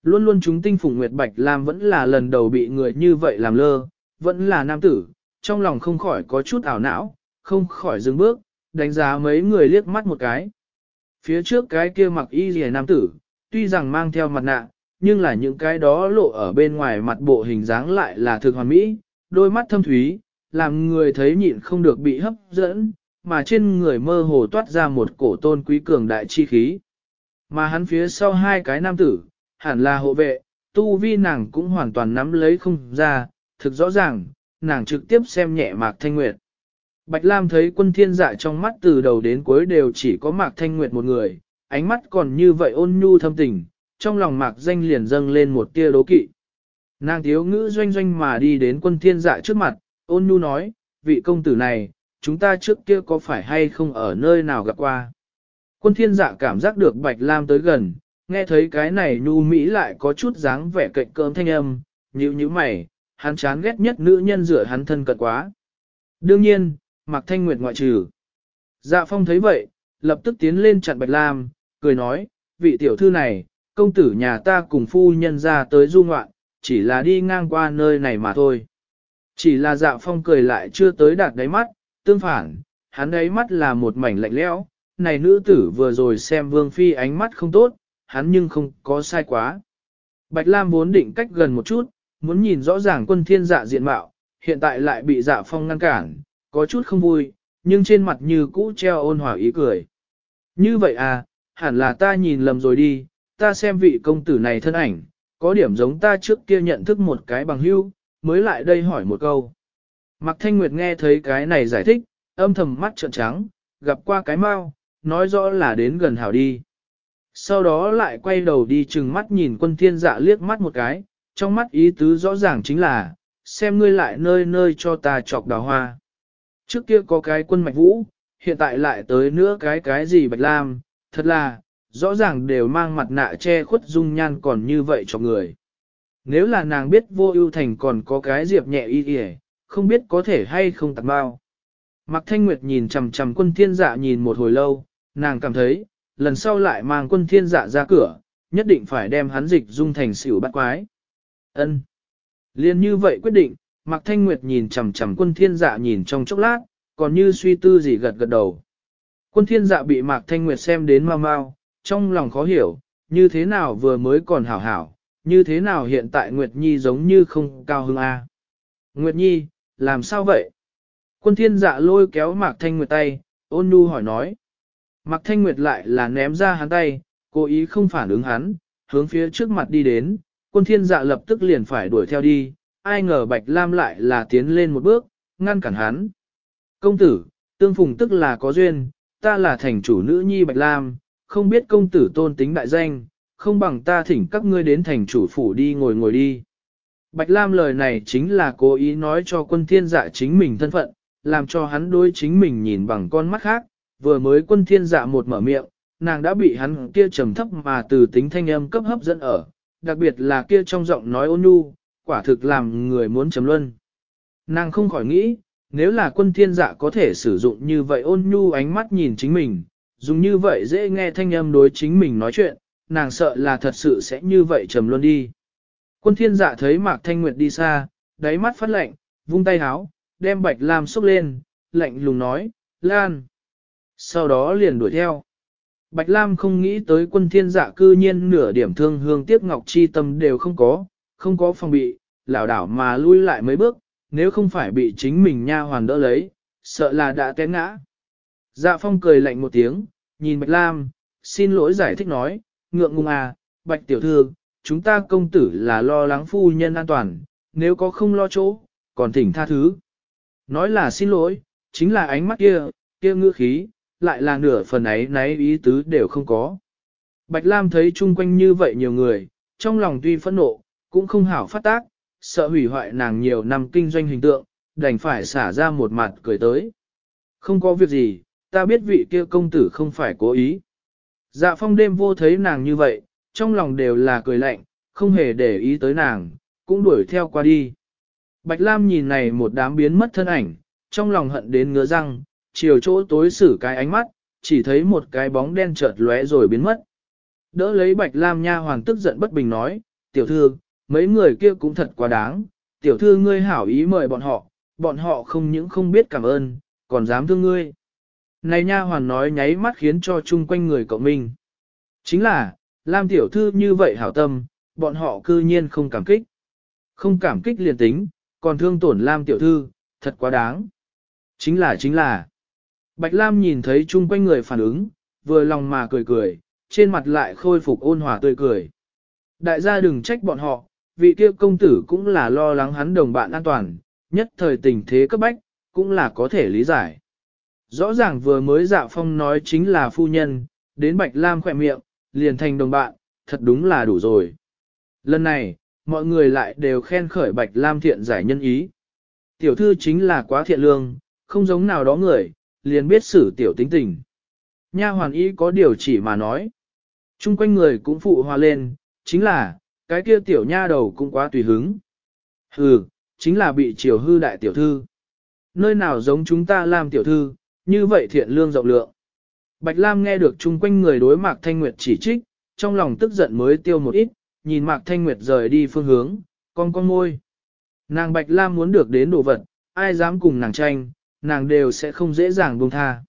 Luôn luôn chúng tinh phùng Nguyệt Bạch Lam vẫn là lần đầu bị người như vậy làm lơ, vẫn là nam tử, trong lòng không khỏi có chút ảo não, không khỏi dừng bước, đánh giá mấy người liếc mắt một cái. Phía trước cái kia mặc y rìa nam tử, tuy rằng mang theo mặt nạ, nhưng là những cái đó lộ ở bên ngoài mặt bộ hình dáng lại là thực hoàn mỹ, đôi mắt thâm thúy, làm người thấy nhịn không được bị hấp dẫn, mà trên người mơ hồ toát ra một cổ tôn quý cường đại chi khí. Mà hắn phía sau hai cái nam tử, hẳn là hộ vệ, tu vi nàng cũng hoàn toàn nắm lấy không ra, thực rõ ràng, nàng trực tiếp xem nhẹ Mạc Thanh Nguyệt. Bạch Lam thấy quân thiên dạ trong mắt từ đầu đến cuối đều chỉ có Mạc Thanh Nguyệt một người, ánh mắt còn như vậy ôn nhu thâm tình, trong lòng Mạc danh liền dâng lên một tia đố kỵ. Nàng thiếu ngữ doanh doanh mà đi đến quân thiên dạ trước mặt, ôn nhu nói, vị công tử này, chúng ta trước kia có phải hay không ở nơi nào gặp qua. Quân thiên dạ cảm giác được Bạch Lam tới gần, nghe thấy cái này nhu mỹ lại có chút dáng vẻ cạnh cơm thanh âm, nhíu nhíu mày, hắn chán ghét nhất nữ nhân rửa hắn thân cận quá. Đương nhiên, Mạc Thanh Nguyệt ngoại trừ. Dạ phong thấy vậy, lập tức tiến lên chặn Bạch Lam, cười nói, vị tiểu thư này, công tử nhà ta cùng phu nhân ra tới du ngoạn, chỉ là đi ngang qua nơi này mà thôi. Chỉ là dạ phong cười lại chưa tới đạt đáy mắt, tương phản, hắn đáy mắt là một mảnh lạnh lẽo. này nữ tử vừa rồi xem vương phi ánh mắt không tốt, hắn nhưng không có sai quá. Bạch Lam vốn định cách gần một chút, muốn nhìn rõ ràng quân thiên dạ diện mạo, hiện tại lại bị dạ phong ngăn cản, có chút không vui, nhưng trên mặt như cũ treo ôn hòa ý cười. Như vậy à, hẳn là ta nhìn lầm rồi đi, ta xem vị công tử này thân ảnh, có điểm giống ta trước kia nhận thức một cái bằng hưu, mới lại đây hỏi một câu. Mạc Thanh Nguyệt nghe thấy cái này giải thích, âm thầm mắt trợn trắng, gặp qua cái mau, nói rõ là đến gần hảo đi. Sau đó lại quay đầu đi chừng mắt nhìn quân thiên dạ liếc mắt một cái, trong mắt ý tứ rõ ràng chính là, xem ngươi lại nơi nơi cho ta chọc đào hoa. Trước kia có cái quân mạch vũ, hiện tại lại tới nữa cái cái gì bạch lam, thật là, rõ ràng đều mang mặt nạ che khuất dung nhan còn như vậy cho người. Nếu là nàng biết vô ưu thành còn có cái diệp nhẹ y y không biết có thể hay không tặng bao. Mạc Thanh Nguyệt nhìn chằm chằm quân thiên dạ nhìn một hồi lâu, nàng cảm thấy, lần sau lại mang quân thiên dạ ra cửa, nhất định phải đem hắn dịch dung thành xỉu bắt quái. Ân. Liên như vậy quyết định, Mạc Thanh Nguyệt nhìn chằm chằm quân thiên dạ nhìn trong chốc lát, còn như suy tư gì gật gật đầu. Quân thiên dạ bị Mạc Thanh Nguyệt xem đến mau mau, trong lòng khó hiểu, như thế nào vừa mới còn hảo hảo, như thế nào hiện tại Nguyệt Nhi giống như không cao hứng a. Nguyệt Nhi, làm sao vậy? Quân thiên dạ lôi kéo Mạc Thanh Nguyệt tay, ôn nhu hỏi nói. Mạc Thanh Nguyệt lại là ném ra hắn tay, cố ý không phản ứng hắn, hướng phía trước mặt đi đến, quân thiên dạ lập tức liền phải đuổi theo đi, ai ngờ Bạch Lam lại là tiến lên một bước, ngăn cản hắn. Công tử, tương phùng tức là có duyên, ta là thành chủ nữ nhi Bạch Lam, không biết công tử tôn tính đại danh, không bằng ta thỉnh các ngươi đến thành chủ phủ đi ngồi ngồi đi. Bạch Lam lời này chính là cố ý nói cho quân thiên dạ chính mình thân phận, làm cho hắn đối chính mình nhìn bằng con mắt khác, vừa mới quân thiên dạ một mở miệng, nàng đã bị hắn kia trầm thấp mà từ tính thanh âm cấp hấp dẫn ở, đặc biệt là kia trong giọng nói ôn nhu, quả thực làm người muốn chấm luân. Nàng không khỏi nghĩ, nếu là quân thiên dạ có thể sử dụng như vậy ôn nhu ánh mắt nhìn chính mình, dùng như vậy dễ nghe thanh âm đối chính mình nói chuyện, nàng sợ là thật sự sẽ như vậy trầm luân đi. Quân thiên dạ thấy Mạc Thanh Nguyệt đi xa, đáy mắt phát lạnh, vung tay háo, đem Bạch Lam xúc lên, lạnh lùng nói, Lan. Sau đó liền đuổi theo. Bạch Lam không nghĩ tới quân thiên dạ cư nhiên nửa điểm thương hương tiếc ngọc chi tâm đều không có, không có phòng bị, lảo đảo mà lui lại mấy bước, nếu không phải bị chính mình nha hoàn đỡ lấy, sợ là đã té ngã. Dạ phong cười lạnh một tiếng, nhìn Bạch Lam, xin lỗi giải thích nói, ngượng ngùng à, Bạch tiểu thư, chúng ta công tử là lo lắng phu nhân an toàn, nếu có không lo chỗ, còn thỉnh tha thứ. Nói là xin lỗi, chính là ánh mắt kia, kia ngữ khí, lại là nửa phần ấy náy ý tứ đều không có. Bạch Lam thấy chung quanh như vậy nhiều người, trong lòng tuy phẫn nộ, cũng không hảo phát tác, sợ hủy hoại nàng nhiều năm kinh doanh hình tượng, đành phải xả ra một mặt cười tới. Không có việc gì, ta biết vị kia công tử không phải cố ý. Dạ phong đêm vô thấy nàng như vậy, trong lòng đều là cười lạnh, không hề để ý tới nàng, cũng đuổi theo qua đi. Bạch Lam nhìn này một đám biến mất thân ảnh, trong lòng hận đến ngứa răng, chiều chỗ tối xử cái ánh mắt, chỉ thấy một cái bóng đen chợt lóe rồi biến mất. Đỡ lấy Bạch Lam nha hoàng tức giận bất bình nói, tiểu thư, mấy người kia cũng thật quá đáng, tiểu thư ngươi hảo ý mời bọn họ, bọn họ không những không biết cảm ơn, còn dám thương ngươi. Này nha hoàn nói nháy mắt khiến cho chung quanh người cậu mình. Chính là, Lam tiểu thư như vậy hảo tâm, bọn họ cư nhiên không cảm kích. Không cảm kích liền tính, còn thương tổn Lam tiểu thư, thật quá đáng. Chính là chính là. Bạch Lam nhìn thấy chung quanh người phản ứng, vừa lòng mà cười cười, trên mặt lại khôi phục ôn hòa tươi cười. Đại gia đừng trách bọn họ, vị kia công tử cũng là lo lắng hắn đồng bạn an toàn, nhất thời tình thế cấp bách, cũng là có thể lý giải. Rõ ràng vừa mới dạ phong nói chính là phu nhân, đến Bạch Lam khỏe miệng, liền thành đồng bạn, thật đúng là đủ rồi. Lần này, mọi người lại đều khen khởi Bạch Lam thiện giải nhân ý. Tiểu thư chính là quá thiện lương, không giống nào đó người, liền biết xử tiểu tính tình. Nha hoàn ý có điều chỉ mà nói. Trung quanh người cũng phụ hòa lên, chính là, cái kia tiểu nha đầu cũng quá tùy hứng. Hừ, chính là bị triều hư đại tiểu thư. Nơi nào giống chúng ta làm tiểu thư, như vậy thiện lương rộng lượng. Bạch Lam nghe được chung quanh người đối Mạc Thanh Nguyệt chỉ trích, trong lòng tức giận mới tiêu một ít, nhìn Mạc Thanh Nguyệt rời đi phương hướng, con con môi. Nàng Bạch Lam muốn được đến đồ vật, ai dám cùng nàng tranh, nàng đều sẽ không dễ dàng buông tha.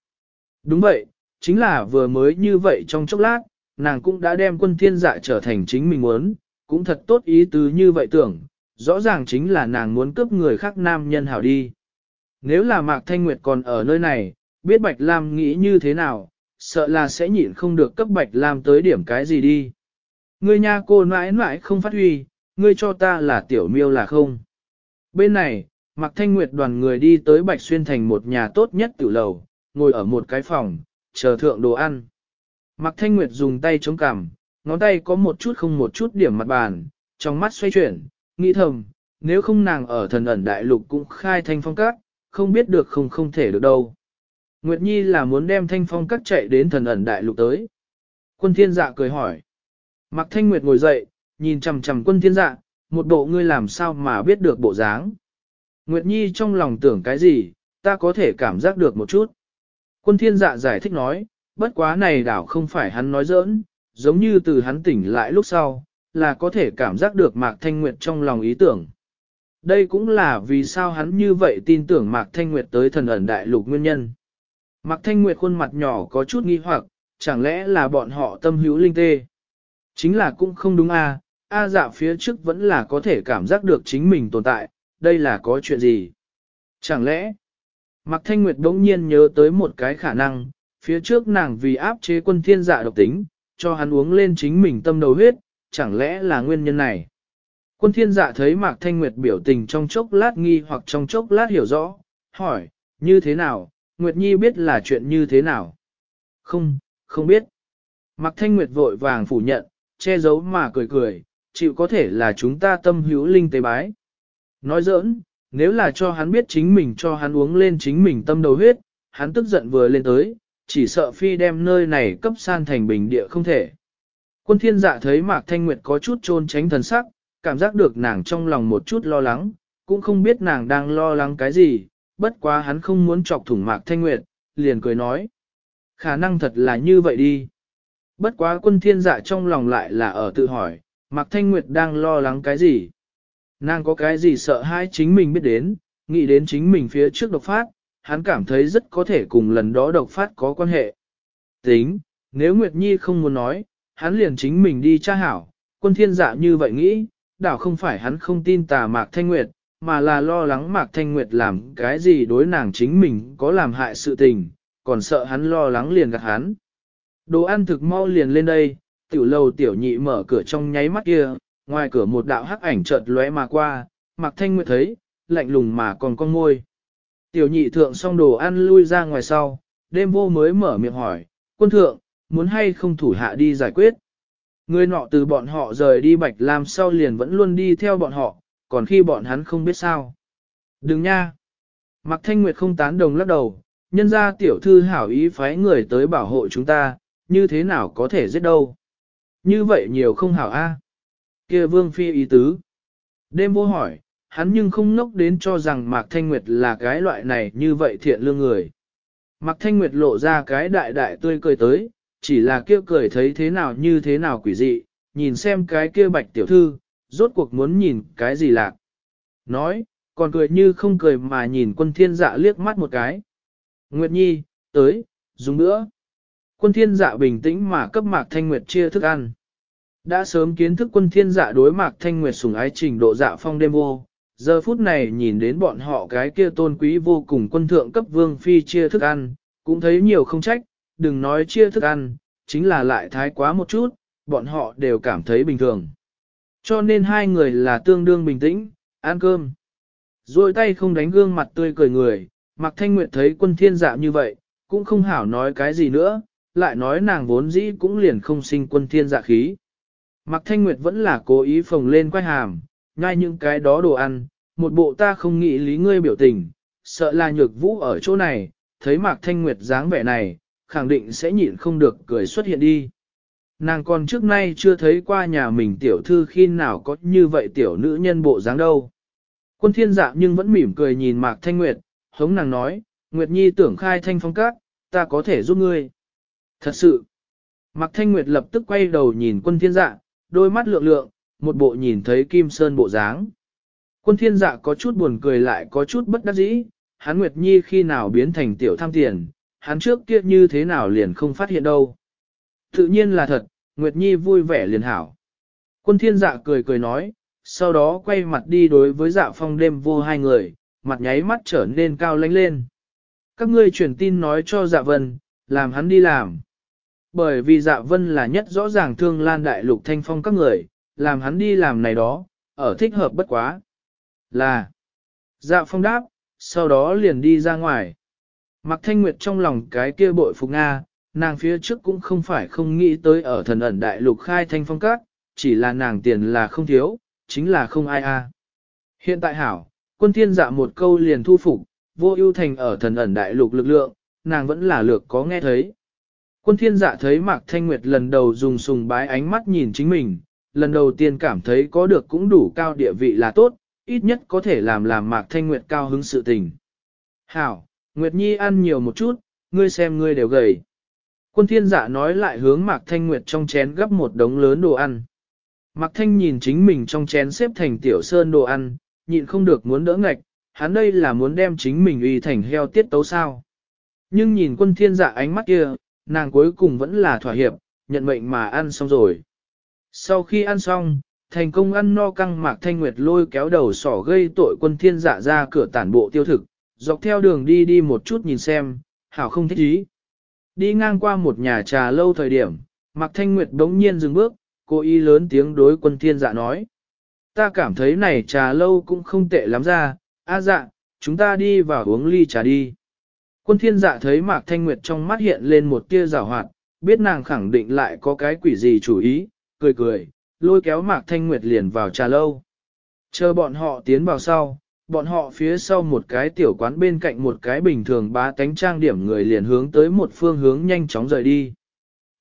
Đúng vậy, chính là vừa mới như vậy trong chốc lát, nàng cũng đã đem quân thiên dạ trở thành chính mình muốn, cũng thật tốt ý tứ như vậy tưởng, rõ ràng chính là nàng muốn cướp người khác nam nhân hảo đi. Nếu là Mạc Thanh Nguyệt còn ở nơi này, biết Bạch Lam nghĩ như thế nào, sợ là sẽ nhịn không được cấp Bạch Lam tới điểm cái gì đi. Ngươi nha cô mãi mãi không phát huy, ngươi cho ta là tiểu miêu là không. Bên này, Mạc Thanh Nguyệt đoàn người đi tới Bạch Xuyên thành một nhà tốt nhất tiểu lầu, ngồi ở một cái phòng, chờ thượng đồ ăn. Mạc Thanh Nguyệt dùng tay chống cằm, ngón tay có một chút không một chút điểm mặt bàn, trong mắt xoay chuyển, nghĩ thầm, nếu không nàng ở thần ẩn đại lục cũng khai thanh phong các, không biết được không không thể được đâu. Nguyệt Nhi là muốn đem thanh phong các chạy đến thần ẩn đại lục tới. Quân thiên dạ cười hỏi. Mạc Thanh Nguyệt ngồi dậy, nhìn chằm chằm quân thiên dạ, một bộ ngươi làm sao mà biết được bộ dáng. Nguyệt Nhi trong lòng tưởng cái gì, ta có thể cảm giác được một chút. Quân thiên dạ giải thích nói, bất quá này đảo không phải hắn nói giỡn, giống như từ hắn tỉnh lại lúc sau, là có thể cảm giác được Mạc Thanh Nguyệt trong lòng ý tưởng. Đây cũng là vì sao hắn như vậy tin tưởng Mạc Thanh Nguyệt tới thần ẩn đại lục nguyên nhân. Mạc Thanh Nguyệt khuôn mặt nhỏ có chút nghi hoặc, chẳng lẽ là bọn họ tâm hữu linh tê. Chính là cũng không đúng a, a dạ phía trước vẫn là có thể cảm giác được chính mình tồn tại, đây là có chuyện gì? Chẳng lẽ, Mạc Thanh Nguyệt đống nhiên nhớ tới một cái khả năng, phía trước nàng vì áp chế quân thiên dạ độc tính, cho hắn uống lên chính mình tâm đầu huyết, chẳng lẽ là nguyên nhân này? Quân thiên dạ thấy Mạc Thanh Nguyệt biểu tình trong chốc lát nghi hoặc trong chốc lát hiểu rõ, hỏi, như thế nào, Nguyệt Nhi biết là chuyện như thế nào? Không, không biết. Mạc Thanh Nguyệt vội vàng phủ nhận, che giấu mà cười cười, chịu có thể là chúng ta tâm hữu linh tế bái. Nói giỡn, nếu là cho hắn biết chính mình cho hắn uống lên chính mình tâm đầu huyết, hắn tức giận vừa lên tới, chỉ sợ phi đem nơi này cấp san thành bình địa không thể. Quân thiên dạ thấy Mạc Thanh Nguyệt có chút trôn tránh thần sắc, cảm giác được nàng trong lòng một chút lo lắng, cũng không biết nàng đang lo lắng cái gì, bất quá hắn không muốn chọc thủng Mạc Thanh Nguyệt, liền cười nói. Khả năng thật là như vậy đi. Bất quá quân thiên dạ trong lòng lại là ở tự hỏi, Mạc Thanh Nguyệt đang lo lắng cái gì? Nàng có cái gì sợ hãi chính mình biết đến, nghĩ đến chính mình phía trước độc phát, hắn cảm thấy rất có thể cùng lần đó độc phát có quan hệ. Tính, nếu Nguyệt Nhi không muốn nói, hắn liền chính mình đi tra hảo, quân thiên dạ như vậy nghĩ, đảo không phải hắn không tin tà Mạc Thanh Nguyệt, mà là lo lắng Mạc Thanh Nguyệt làm cái gì đối nàng chính mình có làm hại sự tình, còn sợ hắn lo lắng liền gạt hắn. Đồ ăn thực mau liền lên đây, tiểu lầu tiểu nhị mở cửa trong nháy mắt kia, ngoài cửa một đạo hắc ảnh chợt lóe mà qua, Mạc Thanh Nguyệt thấy, lạnh lùng mà còn con ngôi. Tiểu nhị thượng xong đồ ăn lui ra ngoài sau, đêm vô mới mở miệng hỏi, quân thượng, muốn hay không thủ hạ đi giải quyết. Người nọ từ bọn họ rời đi Bạch Lam sau liền vẫn luôn đi theo bọn họ, còn khi bọn hắn không biết sao. Đừng nha! Mạc Thanh Nguyệt không tán đồng lắc đầu, nhân ra tiểu thư hảo ý phái người tới bảo hộ chúng ta, như thế nào có thể giết đâu. Như vậy nhiều không hảo a. Kia vương phi ý tứ. Đêm vô hỏi, hắn nhưng không nốc đến cho rằng Mạc Thanh Nguyệt là cái loại này như vậy thiện lương người. Mạc Thanh Nguyệt lộ ra cái đại đại tươi cười tới, chỉ là kia cười thấy thế nào như thế nào quỷ dị, nhìn xem cái kia bạch tiểu thư, rốt cuộc muốn nhìn cái gì lạc. Nói, còn cười như không cười mà nhìn quân thiên dạ liếc mắt một cái. Nguyệt Nhi, tới, dùng nữa. Quân thiên dạ bình tĩnh mà cấp Mạc Thanh Nguyệt chia thức ăn. Đã sớm kiến thức quân thiên dạ đối Mạc Thanh Nguyệt sủng ái trình độ dạ phong đêm vô, giờ phút này nhìn đến bọn họ cái kia tôn quý vô cùng quân thượng cấp vương phi chia thức ăn, cũng thấy nhiều không trách, đừng nói chia thức ăn, chính là lại thái quá một chút, bọn họ đều cảm thấy bình thường. Cho nên hai người là tương đương bình tĩnh, ăn cơm. Rồi tay không đánh gương mặt tươi cười người, Mạc Thanh Nguyệt thấy quân thiên dạ như vậy, cũng không hảo nói cái gì nữa, lại nói nàng vốn dĩ cũng liền không sinh quân thiên dạ khí. Mạc Thanh Nguyệt vẫn là cố ý phồng lên quay hàm, nhai những cái đó đồ ăn, một bộ ta không nghĩ lý ngươi biểu tình, sợ là nhược vũ ở chỗ này, thấy Mạc Thanh Nguyệt dáng vẻ này, khẳng định sẽ nhịn không được cười xuất hiện đi. Nàng còn trước nay chưa thấy qua nhà mình tiểu thư khi nào có như vậy tiểu nữ nhân bộ dáng đâu. Quân thiên dạ nhưng vẫn mỉm cười nhìn Mạc Thanh Nguyệt, hống nàng nói, Nguyệt Nhi tưởng khai thanh phong cát, ta có thể giúp ngươi. Thật sự, Mạc Thanh Nguyệt lập tức quay đầu nhìn quân thiên dạ, đôi mắt lượng lượng, một bộ nhìn thấy Kim Sơn bộ dáng. Quân thiên dạ có chút buồn cười lại có chút bất đắc dĩ, hắn Nguyệt Nhi khi nào biến thành tiểu tham tiền, hắn trước kia như thế nào liền không phát hiện đâu. Tự nhiên là thật, Nguyệt Nhi vui vẻ liền hảo. Quân thiên dạ cười cười nói, sau đó quay mặt đi đối với dạ phong đêm vô hai người, mặt nháy mắt trở nên cao lánh lên. Các ngươi truyền tin nói cho dạ vân, làm hắn đi làm. Bởi vì dạ vân là nhất rõ ràng thương lan đại lục thanh phong các người, làm hắn đi làm này đó, ở thích hợp bất quá. Là, dạ phong đáp, sau đó liền đi ra ngoài. Mặc thanh nguyệt trong lòng cái kia bội phục Nga, nàng phía trước cũng không phải không nghĩ tới ở thần ẩn đại lục khai thanh phong các, chỉ là nàng tiền là không thiếu, chính là không ai a. Hiện tại hảo, quân thiên dạ một câu liền thu phục, vô ưu thành ở thần ẩn đại lục lực lượng, nàng vẫn là lược có nghe thấy. Quân thiên dạ thấy Mạc Thanh Nguyệt lần đầu dùng sùng bái ánh mắt nhìn chính mình, lần đầu tiên cảm thấy có được cũng đủ cao địa vị là tốt, ít nhất có thể làm làm Mạc Thanh Nguyệt cao hứng sự tình. Hảo, Nguyệt Nhi ăn nhiều một chút, ngươi xem ngươi đều gầy. Quân thiên dạ nói lại hướng Mạc Thanh Nguyệt trong chén gấp một đống lớn đồ ăn. Mạc Thanh nhìn chính mình trong chén xếp thành tiểu sơn đồ ăn, nhịn không được muốn đỡ ngạch, hắn đây là muốn đem chính mình uy thành heo tiết tấu sao. Nhưng nhìn quân thiên dạ ánh mắt kia, nàng cuối cùng vẫn là thỏa hiệp, nhận mệnh mà ăn xong rồi. Sau khi ăn xong, thành công ăn no căng Mạc Thanh Nguyệt lôi kéo đầu sỏ gây tội quân thiên dạ ra cửa tản bộ tiêu thực, dọc theo đường đi đi một chút nhìn xem, hảo không thích ý. Đi ngang qua một nhà trà lâu thời điểm, Mạc Thanh Nguyệt đống nhiên dừng bước, cô ý lớn tiếng đối quân thiên dạ nói. Ta cảm thấy này trà lâu cũng không tệ lắm ra, a dạ, chúng ta đi vào uống ly trà đi. Quân thiên dạ thấy Mạc Thanh Nguyệt trong mắt hiện lên một tia rào hoạt, biết nàng khẳng định lại có cái quỷ gì chủ ý, cười cười, lôi kéo Mạc Thanh Nguyệt liền vào trà lâu. Chờ bọn họ tiến vào sau, bọn họ phía sau một cái tiểu quán bên cạnh một cái bình thường bá tánh trang điểm người liền hướng tới một phương hướng nhanh chóng rời đi.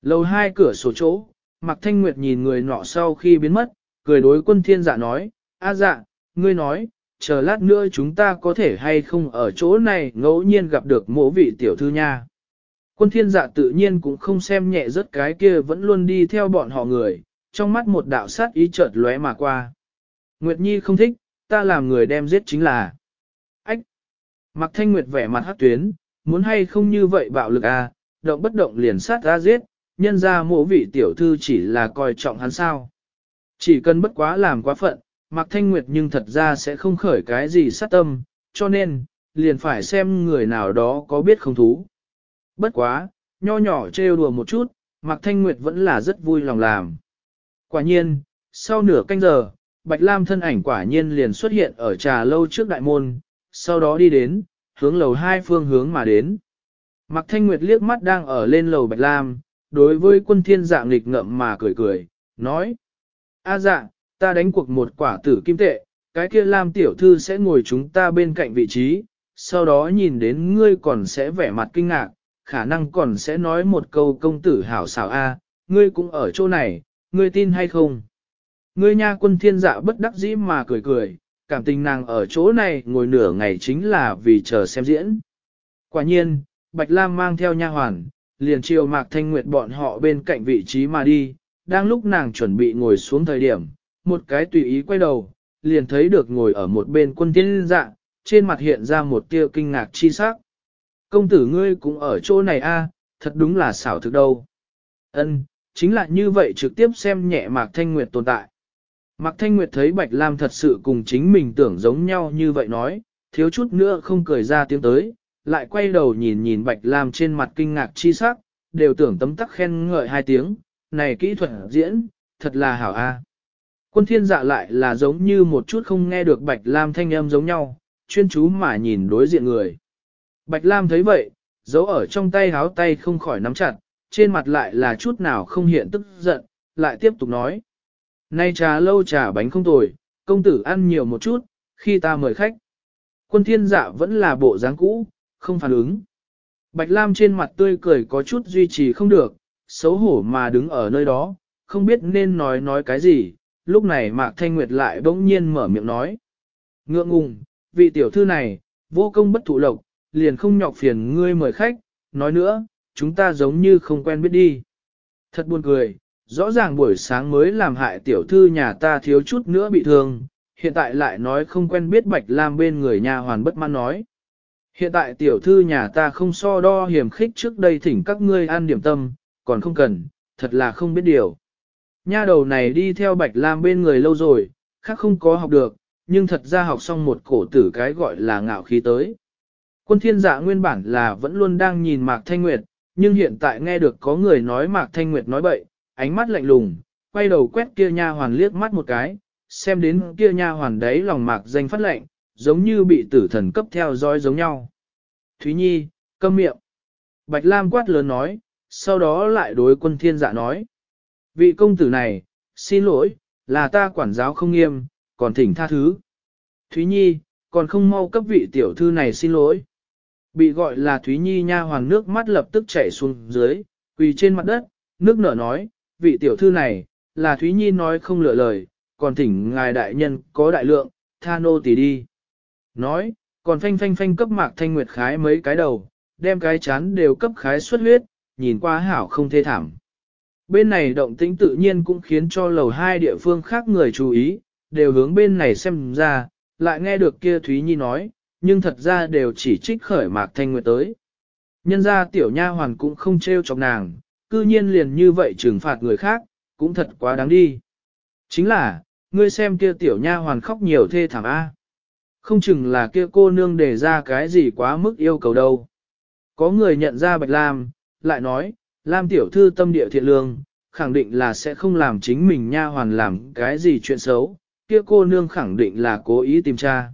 Lầu hai cửa sổ chỗ, Mạc Thanh Nguyệt nhìn người nọ sau khi biến mất, cười đối quân thiên dạ nói, a dạ, ngươi nói, chờ lát nữa chúng ta có thể hay không ở chỗ này ngẫu nhiên gặp được mộ vị tiểu thư nha. Quân thiên dạ tự nhiên cũng không xem nhẹ rất cái kia vẫn luôn đi theo bọn họ người, trong mắt một đạo sát ý chợt lóe mà qua. Nguyệt Nhi không thích, ta làm người đem giết chính là. Ách! Mặc thanh Nguyệt vẻ mặt hắc tuyến, muốn hay không như vậy bạo lực à, động bất động liền sát ra giết, nhân ra mộ vị tiểu thư chỉ là coi trọng hắn sao. Chỉ cần bất quá làm quá phận, Mạc Thanh Nguyệt nhưng thật ra sẽ không khởi cái gì sát tâm, cho nên, liền phải xem người nào đó có biết không thú. Bất quá, nho nhỏ trêu đùa một chút, Mạc Thanh Nguyệt vẫn là rất vui lòng làm. Quả nhiên, sau nửa canh giờ, Bạch Lam thân ảnh quả nhiên liền xuất hiện ở trà lâu trước đại môn, sau đó đi đến, hướng lầu hai phương hướng mà đến. Mạc Thanh Nguyệt liếc mắt đang ở lên lầu Bạch Lam, đối với quân thiên dạng nghịch ngậm mà cười cười, nói. A dạ, ta đánh cuộc một quả tử kim tệ, cái kia Lam tiểu thư sẽ ngồi chúng ta bên cạnh vị trí, sau đó nhìn đến ngươi còn sẽ vẻ mặt kinh ngạc, khả năng còn sẽ nói một câu công tử hảo xảo A, ngươi cũng ở chỗ này, ngươi tin hay không? Ngươi nha quân thiên dạ bất đắc dĩ mà cười cười, cảm tình nàng ở chỗ này ngồi nửa ngày chính là vì chờ xem diễn. Quả nhiên, Bạch Lam mang theo nha hoàn, liền chiều Mạc Thanh Nguyệt bọn họ bên cạnh vị trí mà đi, đang lúc nàng chuẩn bị ngồi xuống thời điểm, một cái tùy ý quay đầu, liền thấy được ngồi ở một bên quân thiên dạ, trên mặt hiện ra một tia kinh ngạc chi sắc. Công tử ngươi cũng ở chỗ này a, thật đúng là xảo thực đâu. Ân, chính là như vậy trực tiếp xem nhẹ Mạc Thanh Nguyệt tồn tại. Mạc Thanh Nguyệt thấy Bạch Lam thật sự cùng chính mình tưởng giống nhau như vậy nói, thiếu chút nữa không cười ra tiếng tới, lại quay đầu nhìn nhìn Bạch Lam trên mặt kinh ngạc chi sắc, đều tưởng tấm tắc khen ngợi hai tiếng, này kỹ thuật diễn, thật là hảo a. Quân thiên dạ lại là giống như một chút không nghe được Bạch Lam thanh âm giống nhau, chuyên chú mà nhìn đối diện người. Bạch Lam thấy vậy, giấu ở trong tay háo tay không khỏi nắm chặt, trên mặt lại là chút nào không hiện tức giận, lại tiếp tục nói. Nay trà lâu trà bánh không tồi, công tử ăn nhiều một chút, khi ta mời khách. Quân thiên dạ vẫn là bộ dáng cũ, không phản ứng. Bạch Lam trên mặt tươi cười có chút duy trì không được, xấu hổ mà đứng ở nơi đó, không biết nên nói nói cái gì, lúc này Mạc Thanh Nguyệt lại bỗng nhiên mở miệng nói. Ngượng ngùng, vị tiểu thư này, vô công bất thụ lộc, liền không nhọc phiền ngươi mời khách, nói nữa, chúng ta giống như không quen biết đi. Thật buồn cười, rõ ràng buổi sáng mới làm hại tiểu thư nhà ta thiếu chút nữa bị thương, hiện tại lại nói không quen biết Bạch Lam bên người nhà hoàn bất mãn nói. Hiện tại tiểu thư nhà ta không so đo hiểm khích trước đây thỉnh các ngươi ăn điểm tâm, còn không cần, thật là không biết điều. Nha đầu này đi theo Bạch Lam bên người lâu rồi, khác không có học được, nhưng thật ra học xong một cổ tử cái gọi là ngạo khí tới. Quân thiên dạ nguyên bản là vẫn luôn đang nhìn Mạc Thanh Nguyệt, nhưng hiện tại nghe được có người nói Mạc Thanh Nguyệt nói bậy, ánh mắt lạnh lùng, quay đầu quét kia nha hoàn liếc mắt một cái, xem đến kia nha hoàn đấy lòng Mạc danh phát lạnh, giống như bị tử thần cấp theo dõi giống nhau. Thúy Nhi, câm miệng. Bạch Lam quát lớn nói, sau đó lại đối quân thiên dạ nói. Vị công tử này, xin lỗi, là ta quản giáo không nghiêm, còn thỉnh tha thứ. Thúy Nhi, còn không mau cấp vị tiểu thư này xin lỗi. Bị gọi là Thúy Nhi nha hoàng nước mắt lập tức chảy xuống dưới, quỳ trên mặt đất, nước nở nói, vị tiểu thư này, là Thúy Nhi nói không lựa lời, còn thỉnh ngài đại nhân có đại lượng, tha nô tỳ đi. Nói, còn phanh phanh phanh cấp mạc thanh nguyệt khái mấy cái đầu, đem cái chán đều cấp khái xuất huyết, nhìn qua hảo không thê thảm. Bên này động tĩnh tự nhiên cũng khiến cho lầu hai địa phương khác người chú ý, đều hướng bên này xem ra, lại nghe được kia Thúy Nhi nói, nhưng thật ra đều chỉ trích khởi Mạc Thanh Nguyệt tới. Nhân ra tiểu nha hoàn cũng không trêu chọc nàng, cư nhiên liền như vậy trừng phạt người khác, cũng thật quá đáng đi. Chính là, ngươi xem kia tiểu nha hoàn khóc nhiều thê thảm A. Không chừng là kia cô nương đề ra cái gì quá mức yêu cầu đâu. Có người nhận ra Bạch Lam, lại nói, Lam tiểu thư tâm địa thiện lương, khẳng định là sẽ không làm chính mình nha hoàn làm cái gì chuyện xấu, kia cô nương khẳng định là cố ý tìm tra.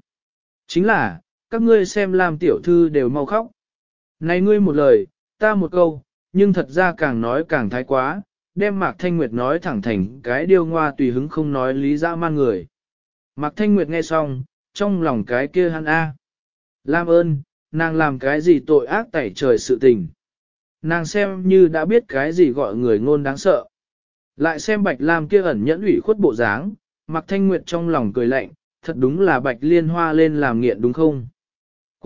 Chính là, các ngươi xem làm tiểu thư đều mau khóc. Này ngươi một lời, ta một câu, nhưng thật ra càng nói càng thái quá, đem Mạc Thanh Nguyệt nói thẳng thành cái điều ngoa tùy hứng không nói lý dã man người. Mạc Thanh Nguyệt nghe xong, trong lòng cái kia hắn A. Lam ơn, nàng làm cái gì tội ác tẩy trời sự tình. Nàng xem như đã biết cái gì gọi người ngôn đáng sợ. Lại xem Bạch Lam kia ẩn nhẫn ủy khuất bộ dáng, Mạc Thanh Nguyệt trong lòng cười lạnh, thật đúng là Bạch Liên Hoa lên làm nghiện đúng không?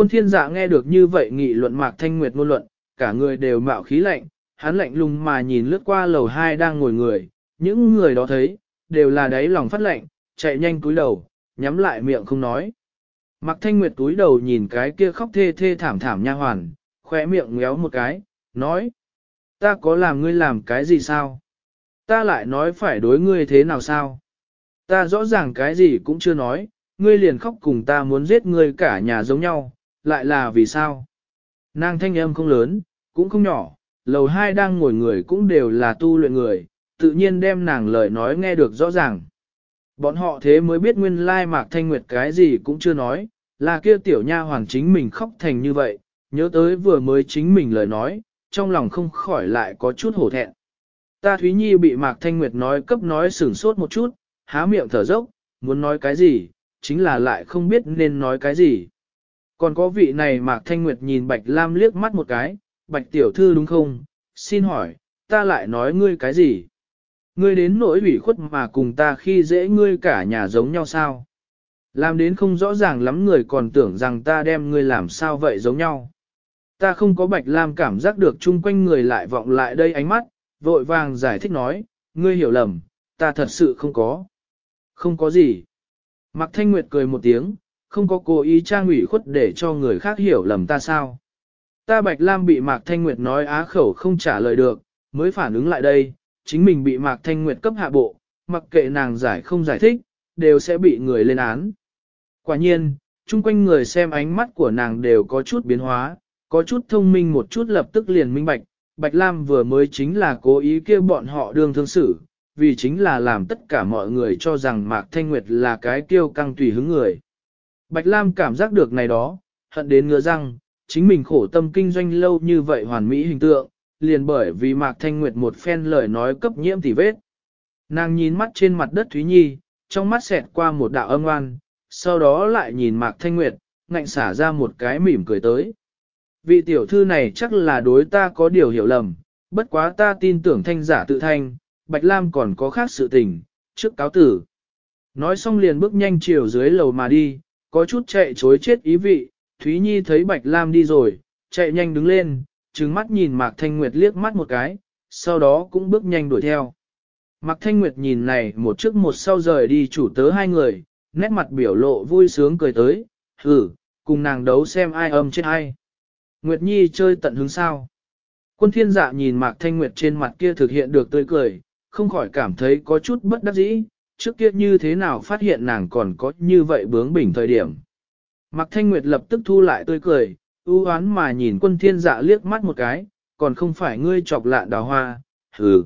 Quân thiên dạ nghe được như vậy nghị luận Mạc Thanh Nguyệt ngôn luận, cả người đều mạo khí lạnh, hắn lạnh lùng mà nhìn lướt qua lầu hai đang ngồi người, những người đó thấy, đều là đáy lòng phát lạnh, chạy nhanh cúi đầu, nhắm lại miệng không nói. Mạc Thanh Nguyệt túi đầu nhìn cái kia khóc thê thê thảm thảm nha hoàn, khỏe miệng ngéo một cái, nói. Ta có làm ngươi làm cái gì sao? Ta lại nói phải đối ngươi thế nào sao? Ta rõ ràng cái gì cũng chưa nói, ngươi liền khóc cùng ta muốn giết ngươi cả nhà giống nhau, lại là vì sao? Nàng thanh âm không lớn, cũng không nhỏ, lầu hai đang ngồi người cũng đều là tu luyện người, tự nhiên đem nàng lời nói nghe được rõ ràng. Bọn họ thế mới biết nguyên lai mạc thanh nguyệt cái gì cũng chưa nói, là kia tiểu nha hoàng chính mình khóc thành như vậy, nhớ tới vừa mới chính mình lời nói, trong lòng không khỏi lại có chút hổ thẹn. Ta Thúy Nhi bị Mạc Thanh Nguyệt nói cấp nói sửng sốt một chút, há miệng thở dốc, muốn nói cái gì, chính là lại không biết nên nói cái gì. Còn có vị này Mạc Thanh Nguyệt nhìn Bạch Lam liếc mắt một cái, Bạch Tiểu Thư đúng không? Xin hỏi, ta lại nói ngươi cái gì? Ngươi đến nỗi ủy khuất mà cùng ta khi dễ ngươi cả nhà giống nhau sao? Làm đến không rõ ràng lắm người còn tưởng rằng ta đem ngươi làm sao vậy giống nhau. Ta không có Bạch Lam cảm giác được chung quanh người lại vọng lại đây ánh mắt, vội vàng giải thích nói, ngươi hiểu lầm, ta thật sự không có. Không có gì. Mạc Thanh Nguyệt cười một tiếng, không có cố ý trang ủy khuất để cho người khác hiểu lầm ta sao. Ta Bạch Lam bị Mạc Thanh Nguyệt nói á khẩu không trả lời được, mới phản ứng lại đây, chính mình bị Mạc Thanh Nguyệt cấp hạ bộ, mặc kệ nàng giải không giải thích, đều sẽ bị người lên án. Quả nhiên, chung quanh người xem ánh mắt của nàng đều có chút biến hóa, có chút thông minh một chút lập tức liền minh bạch, Bạch Lam vừa mới chính là cố ý kêu bọn họ đương thương xử, vì chính là làm tất cả mọi người cho rằng Mạc Thanh Nguyệt là cái kiêu căng tùy hứng người. Bạch Lam cảm giác được này đó, hận đến ngứa răng, chính mình khổ tâm kinh doanh lâu như vậy hoàn mỹ hình tượng, liền bởi vì Mạc Thanh Nguyệt một phen lời nói cấp nhiễm tỉ vết. Nàng nhìn mắt trên mặt đất Thúy Nhi, trong mắt xẹt qua một đạo âm oan, sau đó lại nhìn Mạc Thanh Nguyệt, ngạnh xả ra một cái mỉm cười tới. Vị tiểu thư này chắc là đối ta có điều hiểu lầm, bất quá ta tin tưởng thanh giả tự thanh, Bạch Lam còn có khác sự tình, trước cáo tử. Nói xong liền bước nhanh chiều dưới lầu mà đi, có chút chạy chối chết ý vị, Thúy Nhi thấy Bạch Lam đi rồi, chạy nhanh đứng lên, trừng mắt nhìn Mạc Thanh Nguyệt liếc mắt một cái, sau đó cũng bước nhanh đuổi theo. Mạc Thanh Nguyệt nhìn này một trước một sau rời đi chủ tớ hai người, nét mặt biểu lộ vui sướng cười tới, hử, cùng nàng đấu xem ai âm chết ai. Nguyệt Nhi chơi tận hứng sao. Quân thiên dạ nhìn Mạc Thanh Nguyệt trên mặt kia thực hiện được tươi cười, không khỏi cảm thấy có chút bất đắc dĩ, trước kia như thế nào phát hiện nàng còn có như vậy bướng bỉnh thời điểm. Mạc Thanh Nguyệt lập tức thu lại tươi cười, ưu hoán mà nhìn quân thiên dạ liếc mắt một cái, còn không phải ngươi chọc lạ đào hoa, hừ.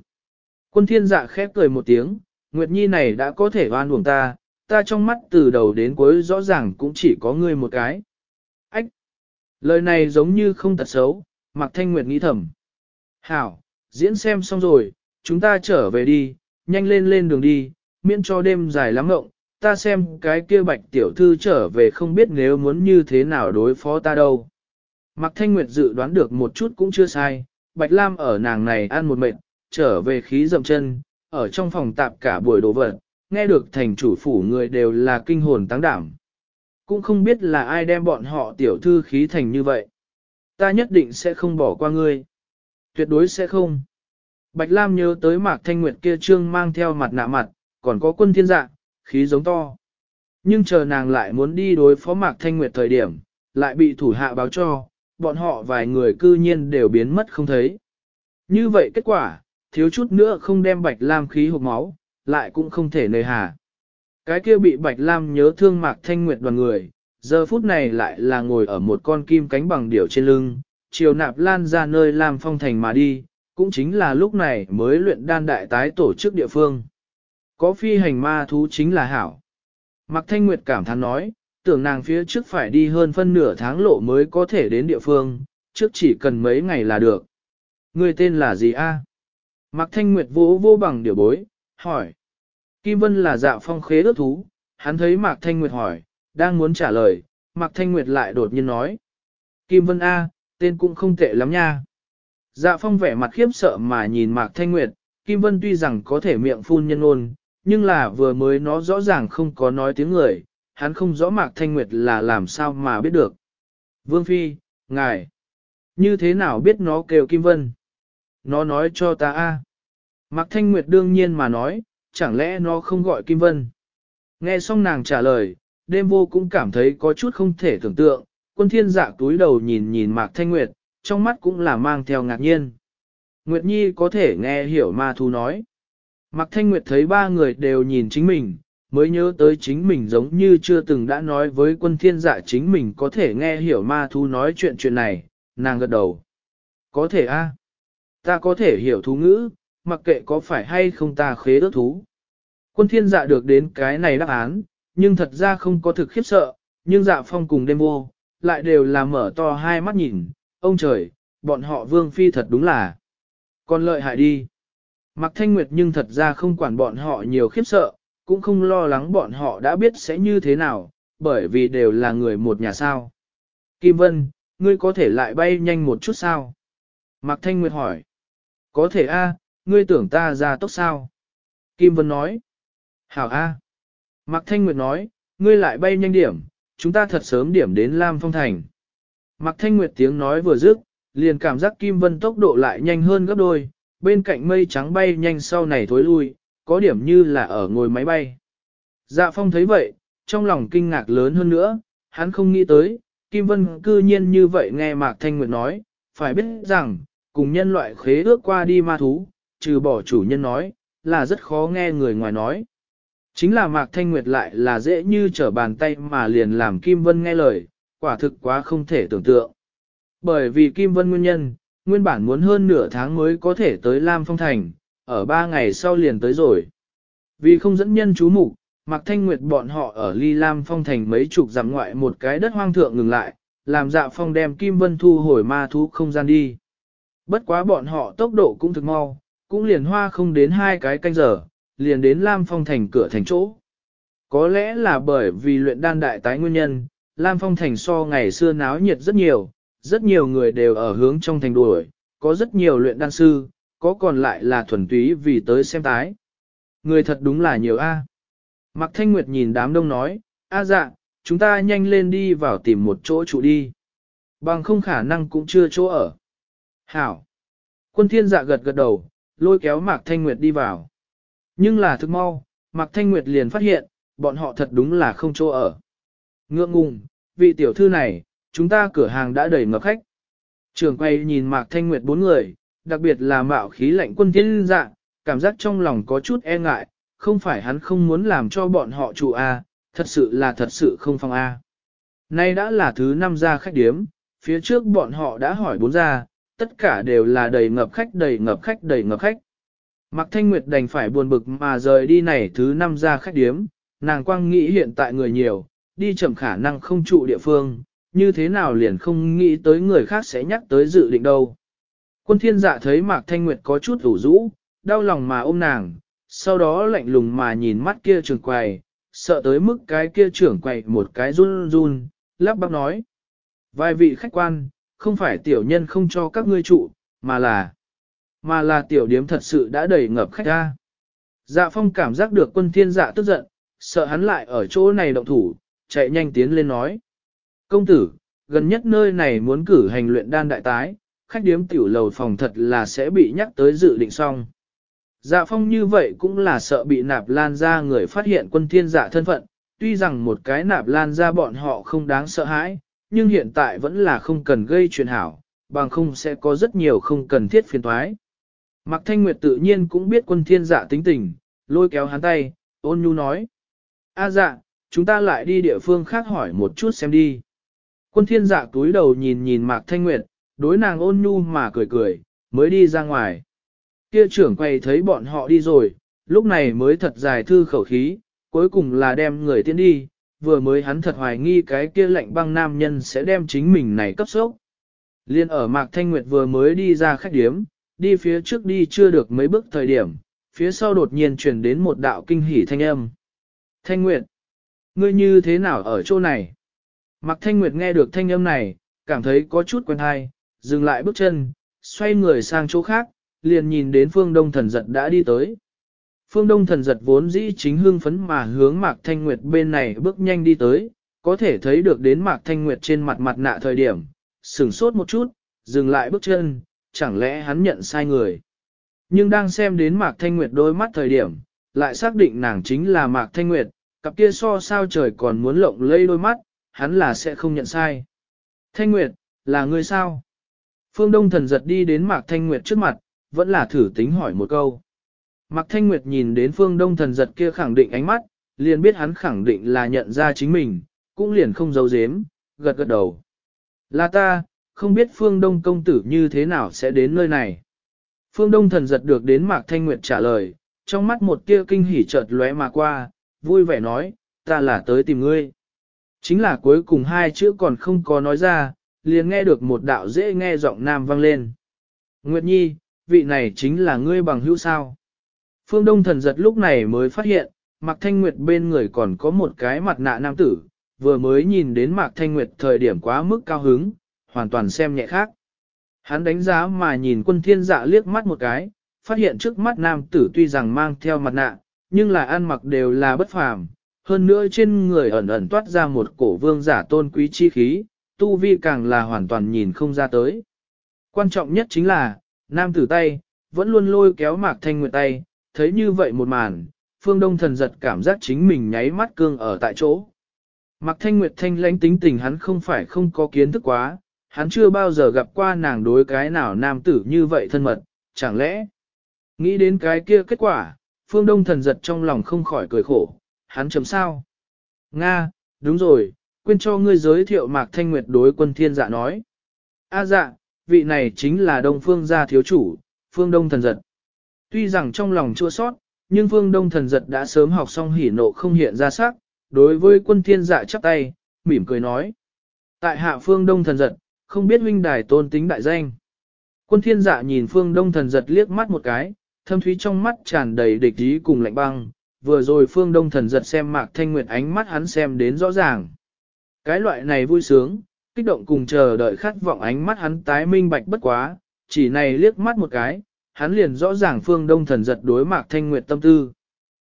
Quân thiên dạ khép cười một tiếng, Nguyệt Nhi này đã có thể oan uổng ta, ta trong mắt từ đầu đến cuối rõ ràng cũng chỉ có ngươi một cái. Ách! Lời này giống như không thật xấu, Mạc Thanh Nguyệt nghĩ thầm. Hảo, diễn xem xong rồi, chúng ta trở về đi, nhanh lên lên đường đi, miễn cho đêm dài lắm ngộng, ta xem cái kia bạch tiểu thư trở về không biết nếu muốn như thế nào đối phó ta đâu. Mạc Thanh Nguyệt dự đoán được một chút cũng chưa sai, Bạch Lam ở nàng này ăn một mệt, trở về khí dầm chân, ở trong phòng tạp cả buổi đồ vật, nghe được thành chủ phủ người đều là kinh hồn tăng đảm. Cũng không biết là ai đem bọn họ tiểu thư khí thành như vậy. Ta nhất định sẽ không bỏ qua ngươi. Tuyệt đối sẽ không. Bạch Lam nhớ tới Mạc Thanh Nguyệt kia trương mang theo mặt nạ mặt, còn có quân thiên dạ, khí giống to. Nhưng chờ nàng lại muốn đi đối phó Mạc Thanh Nguyệt thời điểm, lại bị thủ hạ báo cho, bọn họ vài người cư nhiên đều biến mất không thấy. Như vậy kết quả, thiếu chút nữa không đem Bạch Lam khí hộp máu, lại cũng không thể nơi hà. Cái kia bị Bạch Lam nhớ thương Mạc Thanh Nguyệt đoàn người, giờ phút này lại là ngồi ở một con kim cánh bằng điểu trên lưng, chiều nạp lan ra nơi Lam Phong Thành mà đi, cũng chính là lúc này mới luyện đan đại tái tổ chức địa phương. Có phi hành ma thú chính là hảo. Mạc Thanh Nguyệt cảm thán nói, tưởng nàng phía trước phải đi hơn phân nửa tháng lộ mới có thể đến địa phương, trước chỉ cần mấy ngày là được. Người tên là gì a? Mạc Thanh Nguyệt vỗ vô bằng điều bối, hỏi. Kim Vân là dạ phong khế ước thú, hắn thấy Mạc Thanh Nguyệt hỏi, đang muốn trả lời, Mạc Thanh Nguyệt lại đột nhiên nói. Kim Vân A, tên cũng không tệ lắm nha. Dạ phong vẻ mặt khiếp sợ mà nhìn Mạc Thanh Nguyệt, Kim Vân tuy rằng có thể miệng phun nhân ôn, nhưng là vừa mới nó rõ ràng không có nói tiếng người, hắn không rõ Mạc Thanh Nguyệt là làm sao mà biết được. Vương Phi, ngài, như thế nào biết nó kêu Kim Vân? Nó nói cho ta a. Mạc Thanh Nguyệt đương nhiên mà nói, chẳng lẽ nó không gọi Kim Vân? Nghe xong nàng trả lời, đêm vô cũng cảm thấy có chút không thể tưởng tượng, quân thiên dạ túi đầu nhìn nhìn Mạc Thanh Nguyệt, trong mắt cũng là mang theo ngạc nhiên. Nguyệt Nhi có thể nghe hiểu ma thú nói. Mạc Thanh Nguyệt thấy ba người đều nhìn chính mình, mới nhớ tới chính mình giống như chưa từng đã nói với quân thiên dạ chính mình có thể nghe hiểu ma thú nói chuyện chuyện này, nàng gật đầu. Có thể a, Ta có thể hiểu thú ngữ, mặc kệ có phải hay không ta khế ước thú. Quân thiên dạ được đến cái này đáp án, nhưng thật ra không có thực khiếp sợ, nhưng dạ phong cùng đêm vô, lại đều là mở to hai mắt nhìn, ông trời, bọn họ vương phi thật đúng là. Còn lợi hại đi. Mạc Thanh Nguyệt nhưng thật ra không quản bọn họ nhiều khiếp sợ, cũng không lo lắng bọn họ đã biết sẽ như thế nào, bởi vì đều là người một nhà sao. Kim Vân, ngươi có thể lại bay nhanh một chút sao? Mạc Thanh Nguyệt hỏi. Có thể a, ngươi tưởng ta ra tốc sao? Kim Vân nói. Hảo a. Mạc Thanh Nguyệt nói, ngươi lại bay nhanh điểm, chúng ta thật sớm điểm đến Lam Phong Thành. Mạc Thanh Nguyệt tiếng nói vừa dứt, liền cảm giác Kim Vân tốc độ lại nhanh hơn gấp đôi, bên cạnh mây trắng bay nhanh sau này thối lui, có điểm như là ở ngồi máy bay. Dạ Phong thấy vậy, trong lòng kinh ngạc lớn hơn nữa, hắn không nghĩ tới, Kim Vân cư nhiên như vậy nghe Mạc Thanh Nguyệt nói, phải biết rằng, cùng nhân loại khế ước qua đi ma thú, trừ bỏ chủ nhân nói, là rất khó nghe người ngoài nói. Chính là Mạc Thanh Nguyệt lại là dễ như trở bàn tay mà liền làm Kim Vân nghe lời, quả thực quá không thể tưởng tượng. Bởi vì Kim Vân nguyên nhân, nguyên bản muốn hơn nửa tháng mới có thể tới Lam Phong Thành, ở ba ngày sau liền tới rồi. Vì không dẫn nhân chú mục, Mạc Thanh Nguyệt bọn họ ở Ly Lam Phong Thành mấy chục dặm ngoại một cái đất hoang thượng ngừng lại, làm dạ phong đem Kim Vân thu hồi ma thú không gian đi. Bất quá bọn họ tốc độ cũng thực mau, cũng liền hoa không đến hai cái canh giờ, liền đến Lam Phong Thành cửa thành chỗ. Có lẽ là bởi vì luyện đan đại tái nguyên nhân, Lam Phong Thành so ngày xưa náo nhiệt rất nhiều, rất nhiều người đều ở hướng trong thành đuổi, có rất nhiều luyện đan sư, có còn lại là thuần túy vì tới xem tái. Người thật đúng là nhiều a. Mạc Thanh Nguyệt nhìn đám đông nói, a dạ, chúng ta nhanh lên đi vào tìm một chỗ trụ đi. Bằng không khả năng cũng chưa chỗ ở. Hảo. Quân thiên dạ gật gật đầu, lôi kéo Mạc Thanh Nguyệt đi vào. Nhưng là thức mau, Mạc Thanh Nguyệt liền phát hiện, bọn họ thật đúng là không chỗ ở. Ngượng ngùng, vị tiểu thư này, chúng ta cửa hàng đã đầy ngập khách. Trường quay nhìn Mạc Thanh Nguyệt bốn người, đặc biệt là mạo khí lạnh quân thiên dạ, cảm giác trong lòng có chút e ngại, không phải hắn không muốn làm cho bọn họ chủ A, thật sự là thật sự không phong A. Nay đã là thứ năm ra khách điếm, phía trước bọn họ đã hỏi bốn ra, tất cả đều là đầy ngập khách đầy ngập khách đầy ngập khách. Mạc Thanh Nguyệt đành phải buồn bực mà rời đi này thứ năm ra khách điếm, nàng quang nghĩ hiện tại người nhiều, đi chậm khả năng không trụ địa phương, như thế nào liền không nghĩ tới người khác sẽ nhắc tới dự định đâu. Quân thiên dạ thấy Mạc Thanh Nguyệt có chút ủ rũ, đau lòng mà ôm nàng, sau đó lạnh lùng mà nhìn mắt kia trưởng quầy, sợ tới mức cái kia trưởng quầy một cái run run, lắp bắp nói. Vài vị khách quan, không phải tiểu nhân không cho các ngươi trụ, mà là, mà là tiểu điếm thật sự đã đầy ngập khách ra. Dạ phong cảm giác được quân thiên dạ tức giận, sợ hắn lại ở chỗ này động thủ, chạy nhanh tiến lên nói. Công tử, gần nhất nơi này muốn cử hành luyện đan đại tái, khách điếm tiểu lầu phòng thật là sẽ bị nhắc tới dự định xong. Dạ phong như vậy cũng là sợ bị nạp lan ra người phát hiện quân thiên dạ thân phận, tuy rằng một cái nạp lan ra bọn họ không đáng sợ hãi, nhưng hiện tại vẫn là không cần gây chuyện hảo, bằng không sẽ có rất nhiều không cần thiết phiền toái. Mạc Thanh Nguyệt tự nhiên cũng biết quân thiên dạ tính tình, lôi kéo hắn tay, ôn nhu nói. A dạ, chúng ta lại đi địa phương khác hỏi một chút xem đi. Quân thiên dạ túi đầu nhìn nhìn Mạc Thanh Nguyệt, đối nàng ôn nhu mà cười cười, mới đi ra ngoài. Kia trưởng quay thấy bọn họ đi rồi, lúc này mới thật dài thư khẩu khí, cuối cùng là đem người tiến đi, vừa mới hắn thật hoài nghi cái kia lạnh băng nam nhân sẽ đem chính mình này cấp sốc. Liên ở Mạc Thanh Nguyệt vừa mới đi ra khách điếm, đi phía trước đi chưa được mấy bước thời điểm, phía sau đột nhiên truyền đến một đạo kinh hỉ thanh âm. Thanh Nguyệt, ngươi như thế nào ở chỗ này? Mạc Thanh Nguyệt nghe được thanh âm này, cảm thấy có chút quen hay, dừng lại bước chân, xoay người sang chỗ khác, liền nhìn đến phương đông thần giật đã đi tới. Phương đông thần giật vốn dĩ chính hương phấn mà hướng Mạc Thanh Nguyệt bên này bước nhanh đi tới, có thể thấy được đến Mạc Thanh Nguyệt trên mặt mặt nạ thời điểm, sửng sốt một chút, dừng lại bước chân, chẳng lẽ hắn nhận sai người. Nhưng đang xem đến Mạc Thanh Nguyệt đôi mắt thời điểm, lại xác định nàng chính là Mạc Thanh Nguyệt, cặp kia so sao trời còn muốn lộng lây đôi mắt, hắn là sẽ không nhận sai. Thanh Nguyệt, là người sao? Phương Đông thần giật đi đến Mạc Thanh Nguyệt trước mặt, vẫn là thử tính hỏi một câu. Mạc Thanh Nguyệt nhìn đến Phương Đông thần giật kia khẳng định ánh mắt, liền biết hắn khẳng định là nhận ra chính mình, cũng liền không giấu giếm, gật gật đầu. Là ta, không biết Phương Đông công tử như thế nào sẽ đến nơi này. Phương Đông thần giật được đến Mạc Thanh Nguyệt trả lời, trong mắt một tia kinh hỉ chợt lóe mà qua, vui vẻ nói, ta là tới tìm ngươi. Chính là cuối cùng hai chữ còn không có nói ra, liền nghe được một đạo dễ nghe giọng nam vang lên. Nguyệt Nhi, vị này chính là ngươi bằng hữu sao. Phương Đông thần giật lúc này mới phát hiện, Mạc Thanh Nguyệt bên người còn có một cái mặt nạ nam tử, vừa mới nhìn đến Mạc Thanh Nguyệt thời điểm quá mức cao hứng, hoàn toàn xem nhẹ khác. Hắn đánh giá mà nhìn quân thiên dạ liếc mắt một cái, phát hiện trước mắt nam tử tuy rằng mang theo mặt nạ, nhưng là ăn mặc đều là bất phàm, hơn nữa trên người ẩn ẩn toát ra một cổ vương giả tôn quý chi khí, tu vi càng là hoàn toàn nhìn không ra tới. Quan trọng nhất chính là, nam tử tay, vẫn luôn lôi kéo mạc thanh nguyệt tay, thấy như vậy một màn, phương đông thần giật cảm giác chính mình nháy mắt cương ở tại chỗ. Mạc thanh nguyệt thanh lãnh tính tình hắn không phải không có kiến thức quá, hắn chưa bao giờ gặp qua nàng đối cái nào nam tử như vậy thân mật, chẳng lẽ, nghĩ đến cái kia kết quả, phương đông thần giật trong lòng không khỏi cười khổ, hắn chấm sao? Nga, đúng rồi, quên cho ngươi giới thiệu Mạc Thanh Nguyệt đối quân thiên dạ nói. A dạ, vị này chính là Đông Phương gia thiếu chủ, Phương Đông thần giật. Tuy rằng trong lòng chua sót, nhưng Phương Đông thần giật đã sớm học xong hỉ nộ không hiện ra sắc, đối với quân thiên dạ chắp tay, mỉm cười nói. Tại hạ Phương Đông thần giật, không biết huynh đài tôn tính đại danh. Quân thiên dạ nhìn Phương Đông thần giật liếc mắt một cái, thâm thúy trong mắt tràn đầy địch ý cùng lạnh băng, vừa rồi phương đông thần giật xem mạc thanh nguyệt ánh mắt hắn xem đến rõ ràng. Cái loại này vui sướng, kích động cùng chờ đợi khát vọng ánh mắt hắn tái minh bạch bất quá, chỉ này liếc mắt một cái, hắn liền rõ ràng phương đông thần giật đối mạc thanh nguyệt tâm tư.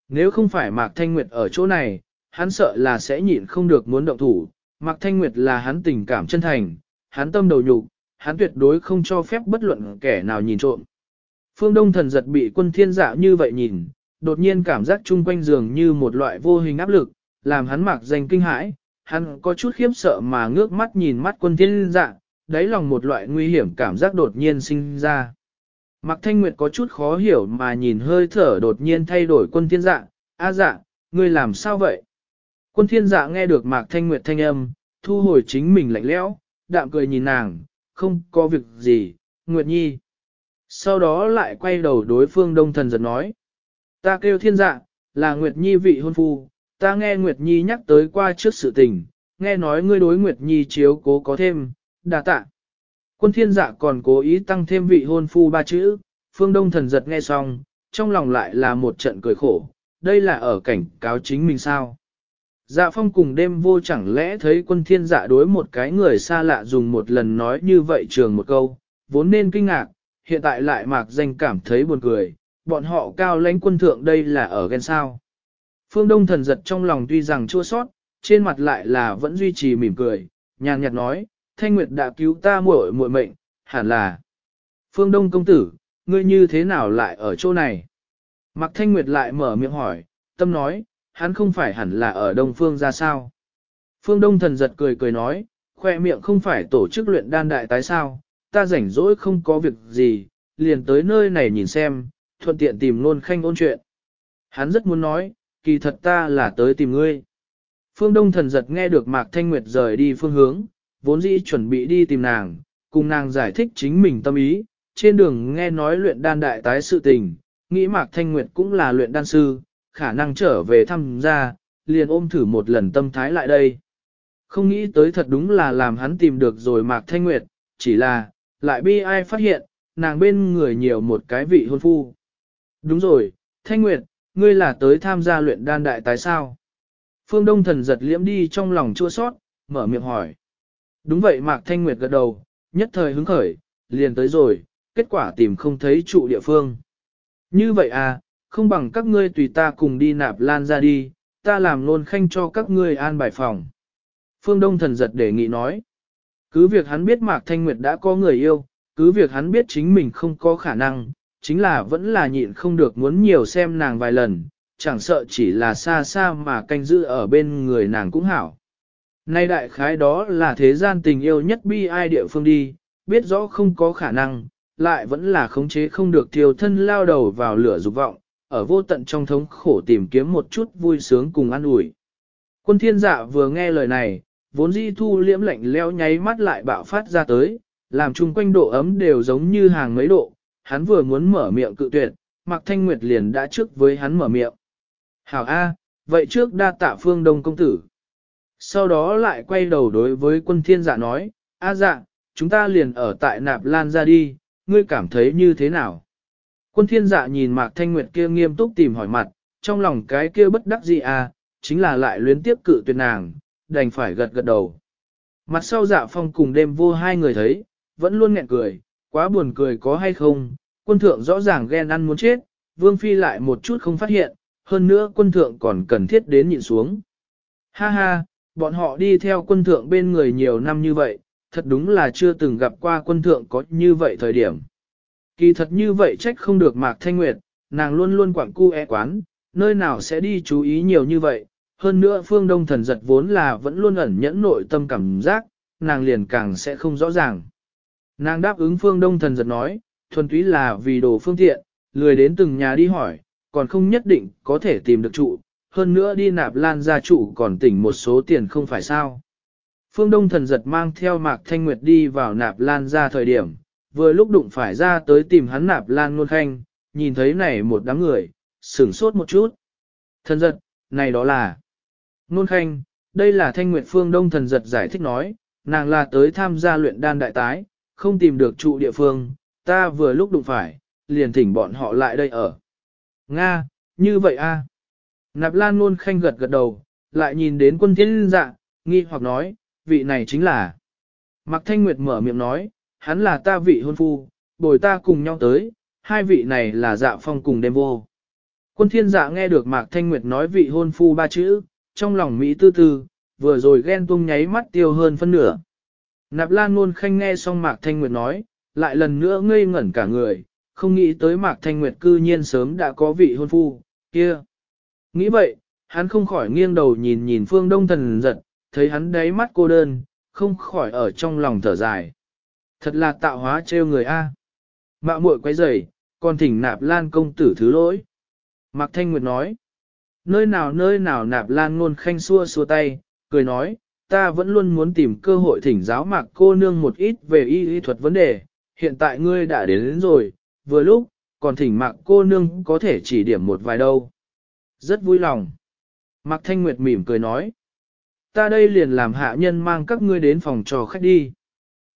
Nếu không phải mạc thanh nguyệt ở chỗ này, hắn sợ là sẽ nhịn không được muốn động thủ, mạc thanh nguyệt là hắn tình cảm chân thành, hắn tâm đầu nhục, hắn tuyệt đối không cho phép bất luận kẻ nào nhìn trộm. Phương Đông thần giật bị quân thiên dạ như vậy nhìn, đột nhiên cảm giác chung quanh giường như một loại vô hình áp lực, làm hắn mặc danh kinh hãi, hắn có chút khiếp sợ mà ngước mắt nhìn mắt quân thiên dạ, đáy lòng một loại nguy hiểm cảm giác đột nhiên sinh ra. Mạc Thanh Nguyệt có chút khó hiểu mà nhìn hơi thở đột nhiên thay đổi quân thiên dạ, a dạ, ngươi làm sao vậy? Quân thiên dạ nghe được Mạc Thanh Nguyệt thanh âm, thu hồi chính mình lạnh lẽo, đạm cười nhìn nàng, không có việc gì, Nguyệt Nhi. Sau đó lại quay đầu đối phương đông thần giật nói. Ta kêu thiên dạ, là Nguyệt Nhi vị hôn phu, ta nghe Nguyệt Nhi nhắc tới qua trước sự tình, nghe nói ngươi đối Nguyệt Nhi chiếu cố có thêm, đà tạ. Quân thiên dạ còn cố ý tăng thêm vị hôn phu ba chữ, phương đông thần giật nghe xong, trong lòng lại là một trận cười khổ, đây là ở cảnh cáo chính mình sao. Dạ phong cùng đêm vô chẳng lẽ thấy quân thiên dạ đối một cái người xa lạ dùng một lần nói như vậy trường một câu, vốn nên kinh ngạc, hiện tại lại mạc danh cảm thấy buồn cười, bọn họ cao lãnh quân thượng đây là ở ghen sao. Phương Đông thần giật trong lòng tuy rằng chua sót, trên mặt lại là vẫn duy trì mỉm cười, nhàn nhạt nói, Thanh Nguyệt đã cứu ta muội muội mệnh, hẳn là. Phương Đông công tử, ngươi như thế nào lại ở chỗ này? Mạc Thanh Nguyệt lại mở miệng hỏi, tâm nói, hắn không phải hẳn là ở Đông Phương ra sao? Phương Đông thần giật cười cười nói, khoe miệng không phải tổ chức luyện đan đại tái sao, ta rảnh rỗi không có việc gì, liền tới nơi này nhìn xem, thuận tiện tìm nôn khanh ôn chuyện. Hắn rất muốn nói, kỳ thật ta là tới tìm ngươi. Phương Đông thần giật nghe được Mạc Thanh Nguyệt rời đi phương hướng, vốn dĩ chuẩn bị đi tìm nàng, cùng nàng giải thích chính mình tâm ý, trên đường nghe nói luyện đan đại tái sự tình, nghĩ Mạc Thanh Nguyệt cũng là luyện đan sư, khả năng trở về thăm gia, liền ôm thử một lần tâm thái lại đây. Không nghĩ tới thật đúng là làm hắn tìm được rồi Mạc Thanh Nguyệt, chỉ là, lại bi ai phát hiện, nàng bên người nhiều một cái vị hôn phu. Đúng rồi, Thanh Nguyệt, ngươi là tới tham gia luyện đan đại tái sao? Phương Đông thần giật liễm đi trong lòng chua sót, mở miệng hỏi. Đúng vậy Mạc Thanh Nguyệt gật đầu, nhất thời hứng khởi, liền tới rồi, kết quả tìm không thấy trụ địa phương. Như vậy à, không bằng các ngươi tùy ta cùng đi nạp lan ra đi, ta làm luôn khanh cho các ngươi an bài phòng. Phương Đông thần giật đề nghị nói. Cứ việc hắn biết Mạc Thanh Nguyệt đã có người yêu, cứ việc hắn biết chính mình không có khả năng, chính là vẫn là nhịn không được muốn nhiều xem nàng vài lần, chẳng sợ chỉ là xa xa mà canh giữ ở bên người nàng cũng hảo. Nay đại khái đó là thế gian tình yêu nhất bi ai địa phương đi, biết rõ không có khả năng, lại vẫn là khống chế không được thiêu thân lao đầu vào lửa dục vọng, ở vô tận trong thống khổ tìm kiếm một chút vui sướng cùng an ủi. Quân thiên dạ vừa nghe lời này, vốn di thu liễm lạnh leo nháy mắt lại bạo phát ra tới, làm chung quanh độ ấm đều giống như hàng mấy độ, hắn vừa muốn mở miệng cự tuyệt, Mạc Thanh Nguyệt liền đã trước với hắn mở miệng. Hảo A, vậy trước đa tạ phương đông công tử. Sau đó lại quay đầu đối với quân thiên dạ nói, A dạ, chúng ta liền ở tại nạp lan ra đi, ngươi cảm thấy như thế nào? Quân thiên dạ nhìn Mạc Thanh Nguyệt kia nghiêm túc tìm hỏi mặt, trong lòng cái kia bất đắc dĩ à, chính là lại luyến tiếp cự tuyệt nàng, đành phải gật gật đầu. Mặt sau dạ phong cùng đêm vô hai người thấy, vẫn luôn nghẹn cười, quá buồn cười có hay không, quân thượng rõ ràng ghen ăn muốn chết, vương phi lại một chút không phát hiện, hơn nữa quân thượng còn cần thiết đến nhịn xuống. Ha ha, bọn họ đi theo quân thượng bên người nhiều năm như vậy, thật đúng là chưa từng gặp qua quân thượng có như vậy thời điểm. Kỳ thật như vậy trách không được Mạc Thanh Nguyệt, nàng luôn luôn quảng cu e quán, nơi nào sẽ đi chú ý nhiều như vậy. Hơn nữa phương đông thần giật vốn là vẫn luôn ẩn nhẫn nội tâm cảm giác, nàng liền càng sẽ không rõ ràng. Nàng đáp ứng phương đông thần giật nói, thuần túy là vì đồ phương tiện, lười đến từng nhà đi hỏi, còn không nhất định có thể tìm được trụ, hơn nữa đi nạp lan gia trụ còn tỉnh một số tiền không phải sao. Phương Đông thần giật mang theo Mạc Thanh Nguyệt đi vào nạp lan ra thời điểm, vừa lúc đụng phải ra tới tìm hắn nạp lan Nôn khanh, nhìn thấy này một đám người, sửng sốt một chút. Thần giật, này đó là... Nôn khanh, đây là Thanh Nguyệt Phương Đông thần giật giải thích nói, nàng là tới tham gia luyện đan đại tái, không tìm được trụ địa phương, ta vừa lúc đụng phải, liền thỉnh bọn họ lại đây ở. Nga, như vậy a. Nạp Lan luôn Khanh gật gật đầu, lại nhìn đến quân thiên dạ, nghi hoặc nói, vị này chính là. Mạc Thanh Nguyệt mở miệng nói, hắn là ta vị hôn phu, bồi ta cùng nhau tới, hai vị này là dạ phong cùng đêm vô. Quân thiên dạ nghe được Mạc Thanh Nguyệt nói vị hôn phu ba chữ, trong lòng Mỹ tư tư, vừa rồi ghen tung nháy mắt tiêu hơn phân nửa. Nạp Lan luôn Khanh nghe xong Mạc Thanh Nguyệt nói, lại lần nữa ngây ngẩn cả người, không nghĩ tới Mạc Thanh Nguyệt cư nhiên sớm đã có vị hôn phu, kia. Nghĩ vậy, hắn không khỏi nghiêng đầu nhìn nhìn phương đông thần giật, thấy hắn đáy mắt cô đơn, không khỏi ở trong lòng thở dài. Thật là tạo hóa trêu người A. Mạo muội quay rời, còn thỉnh nạp lan công tử thứ lỗi. Mạc Thanh Nguyệt nói, nơi nào nơi nào nạp lan ngôn khanh xua xua tay, cười nói, ta vẫn luôn muốn tìm cơ hội thỉnh giáo mạc cô nương một ít về y y thuật vấn đề, hiện tại ngươi đã đến, đến rồi, vừa lúc, còn thỉnh mạc cô nương có thể chỉ điểm một vài đâu. Rất vui lòng. Mạc Thanh Nguyệt mỉm cười nói, ta đây liền làm hạ nhân mang các ngươi đến phòng trò khách đi.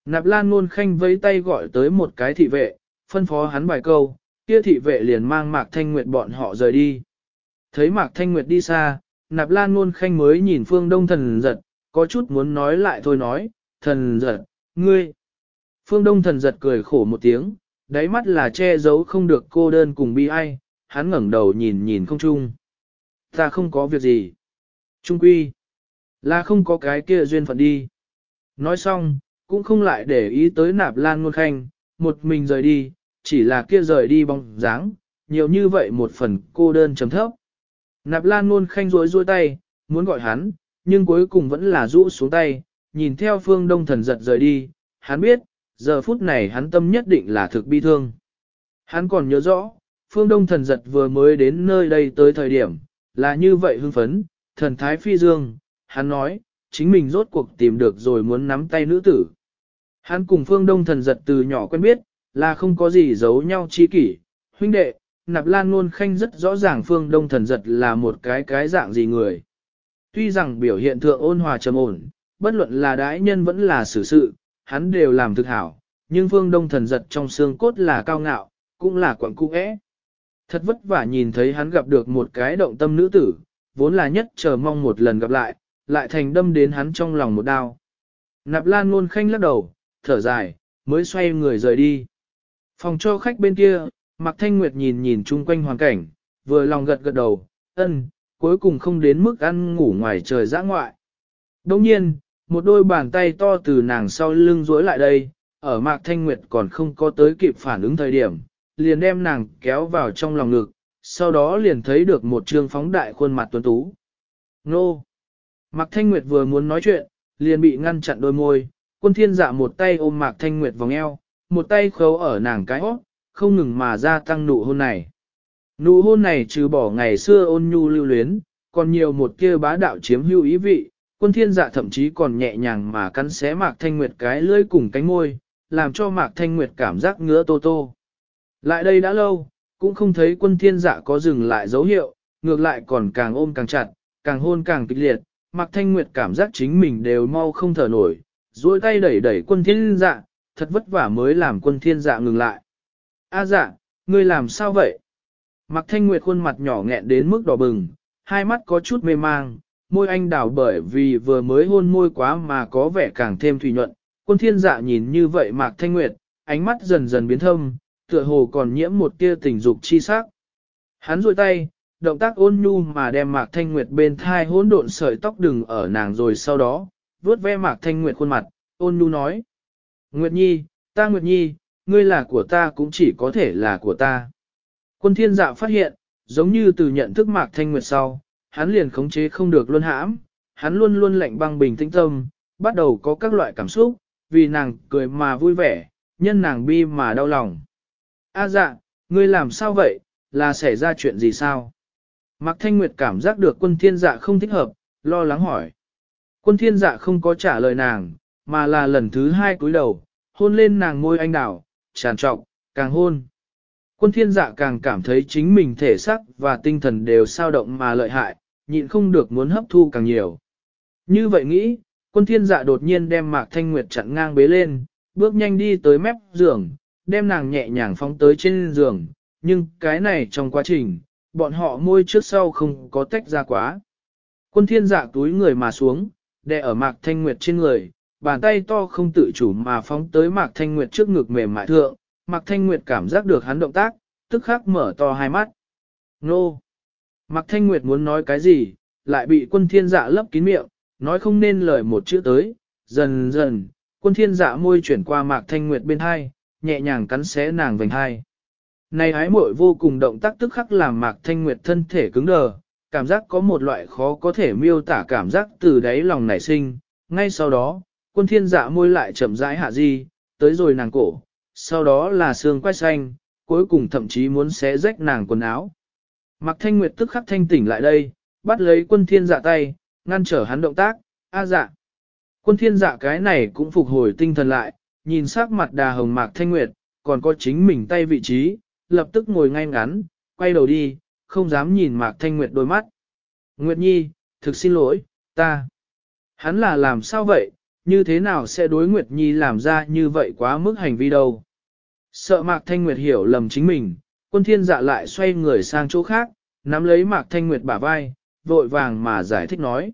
Nạp Lan Nôn Khanh vẫy tay gọi tới một cái thị vệ, phân phó hắn vài câu, kia thị vệ liền mang Mạc Thanh Nguyệt bọn họ rời đi. Thấy Mạc Thanh Nguyệt đi xa, Nạp Lan Nôn Khanh mới nhìn phương đông thần giật, có chút muốn nói lại thôi nói, thần giật, ngươi. Phương đông thần giật cười khổ một tiếng, đáy mắt là che giấu không được cô đơn cùng bi ai, hắn ngẩng đầu nhìn nhìn không chung. Ta không có việc gì. Trung quy. Là không có cái kia duyên phận đi. Nói xong, cũng không lại để ý tới nạp lan ngôn khanh, một mình rời đi, chỉ là kia rời đi bóng dáng, nhiều như vậy một phần cô đơn chấm thấp. Nạp lan ngôn khanh rối rối tay, muốn gọi hắn, nhưng cuối cùng vẫn là rũ xuống tay, nhìn theo phương đông thần giật rời đi, hắn biết, giờ phút này hắn tâm nhất định là thực bi thương. Hắn còn nhớ rõ, phương đông thần giật vừa mới đến nơi đây tới thời điểm, là như vậy hưng phấn, thần thái phi dương, hắn nói, chính mình rốt cuộc tìm được rồi muốn nắm tay nữ tử. Hắn cùng phương đông thần giật từ nhỏ quen biết, là không có gì giấu nhau chi kỷ, huynh đệ, nạp lan luôn khanh rất rõ ràng phương đông thần giật là một cái cái dạng gì người. Tuy rằng biểu hiện thượng ôn hòa trầm ổn, bất luận là đái nhân vẫn là xử sự, hắn đều làm thực hảo, nhưng phương đông thần giật trong xương cốt là cao ngạo, cũng là quặng cung ế. Thật vất vả nhìn thấy hắn gặp được một cái động tâm nữ tử, vốn là nhất chờ mong một lần gặp lại, lại thành đâm đến hắn trong lòng một đao. Nạp lan luôn khanh lắc đầu, thở dài, mới xoay người rời đi. Phòng cho khách bên kia, Mạc Thanh Nguyệt nhìn nhìn chung quanh hoàn cảnh, vừa lòng gật gật đầu, ân, cuối cùng không đến mức ăn ngủ ngoài trời dã ngoại. Đồng nhiên, một đôi bàn tay to từ nàng sau lưng duỗi lại đây, ở Mạc Thanh Nguyệt còn không có tới kịp phản ứng thời điểm, liền đem nàng kéo vào trong lòng ngực, sau đó liền thấy được một trương phóng đại khuôn mặt tuấn tú. Nô! Mạc Thanh Nguyệt vừa muốn nói chuyện, liền bị ngăn chặn đôi môi, quân thiên dạ một tay ôm Mạc Thanh Nguyệt vòng eo, một tay khấu ở nàng cái hót, không ngừng mà gia tăng nụ hôn này. Nụ hôn này trừ bỏ ngày xưa ôn nhu lưu luyến, còn nhiều một kia bá đạo chiếm hữu ý vị, quân thiên dạ thậm chí còn nhẹ nhàng mà cắn xé Mạc Thanh Nguyệt cái lưỡi cùng cánh môi, làm cho Mạc Thanh Nguyệt cảm giác ngứa tô tô. Lại đây đã lâu, cũng không thấy quân thiên dạ có dừng lại dấu hiệu, ngược lại còn càng ôm càng chặt, càng hôn càng kịch liệt, Mạc Thanh Nguyệt cảm giác chính mình đều mau không thở nổi, duỗi tay đẩy đẩy quân thiên dạ, thật vất vả mới làm quân thiên dạ ngừng lại. A dạ, ngươi làm sao vậy? Mạc Thanh Nguyệt khuôn mặt nhỏ nghẹn đến mức đỏ bừng, hai mắt có chút mê mang, môi anh đào bởi vì vừa mới hôn môi quá mà có vẻ càng thêm thủy nhuận. Quân thiên dạ nhìn như vậy Mạc Thanh Nguyệt, ánh mắt dần dần biến thâm, tựa hồ còn nhiễm một tia tình dục chi sắc. Hắn duỗi tay, động tác ôn nhu mà đem Mạc Thanh Nguyệt bên thai hỗn độn sợi tóc đừng ở nàng rồi sau đó, vuốt ve Mạc Thanh Nguyệt khuôn mặt, ôn nhu nói. Nguyệt Nhi, ta Nguyệt Nhi, ngươi là của ta cũng chỉ có thể là của ta. Quân thiên dạ phát hiện, giống như từ nhận thức Mạc Thanh Nguyệt sau, hắn liền khống chế không được luôn hãm, hắn luôn luôn lạnh băng bình tĩnh tâm, bắt đầu có các loại cảm xúc, vì nàng cười mà vui vẻ, nhân nàng bi mà đau lòng. A dạ, ngươi làm sao vậy, là xảy ra chuyện gì sao? Mạc Thanh Nguyệt cảm giác được quân thiên dạ không thích hợp, lo lắng hỏi. Quân thiên dạ không có trả lời nàng, mà là lần thứ hai cúi đầu, hôn lên nàng môi anh đảo, tràn trọc, càng hôn. Quân thiên dạ càng cảm thấy chính mình thể xác và tinh thần đều sao động mà lợi hại, nhịn không được muốn hấp thu càng nhiều. Như vậy nghĩ, quân thiên dạ đột nhiên đem Mạc Thanh Nguyệt chặn ngang bế lên, bước nhanh đi tới mép giường, đem nàng nhẹ nhàng phóng tới trên giường, nhưng cái này trong quá trình, bọn họ môi trước sau không có tách ra quá. Quân thiên dạ túi người mà xuống, đè ở Mạc Thanh Nguyệt trên người, bàn tay to không tự chủ mà phóng tới Mạc Thanh Nguyệt trước ngực mềm mại thượng, Mạc Thanh Nguyệt cảm giác được hắn động tác, tức khắc mở to hai mắt. Nô! Mạc Thanh Nguyệt muốn nói cái gì, lại bị quân thiên dạ lấp kín miệng, nói không nên lời một chữ tới, dần dần, quân thiên dạ môi chuyển qua Mạc Thanh Nguyệt bên hai, nhẹ nhàng cắn xé nàng vành hai. Này hái muội vô cùng động tác tức khắc làm Mạc Thanh Nguyệt thân thể cứng đờ, cảm giác có một loại khó có thể miêu tả cảm giác từ đáy lòng nảy sinh. Ngay sau đó, quân thiên dạ môi lại chậm rãi hạ di, tới rồi nàng cổ, sau đó là xương quay xanh, cuối cùng thậm chí muốn xé rách nàng quần áo. Mạc Thanh Nguyệt tức khắc thanh tỉnh lại đây, bắt lấy quân thiên dạ tay, ngăn trở hắn động tác, a dạ. Quân thiên dạ cái này cũng phục hồi tinh thần lại, nhìn sắc mặt đà hồng Mạc Thanh Nguyệt, còn có chính mình tay vị trí, lập tức ngồi ngay ngắn, quay đầu đi, không dám nhìn Mạc Thanh Nguyệt đôi mắt. Nguyệt Nhi, thực xin lỗi, ta. Hắn là làm sao vậy, như thế nào sẽ đối Nguyệt Nhi làm ra như vậy quá mức hành vi đâu. Sợ Mạc Thanh Nguyệt hiểu lầm chính mình, quân thiên dạ lại xoay người sang chỗ khác, nắm lấy Mạc Thanh Nguyệt bả vai, vội vàng mà giải thích nói.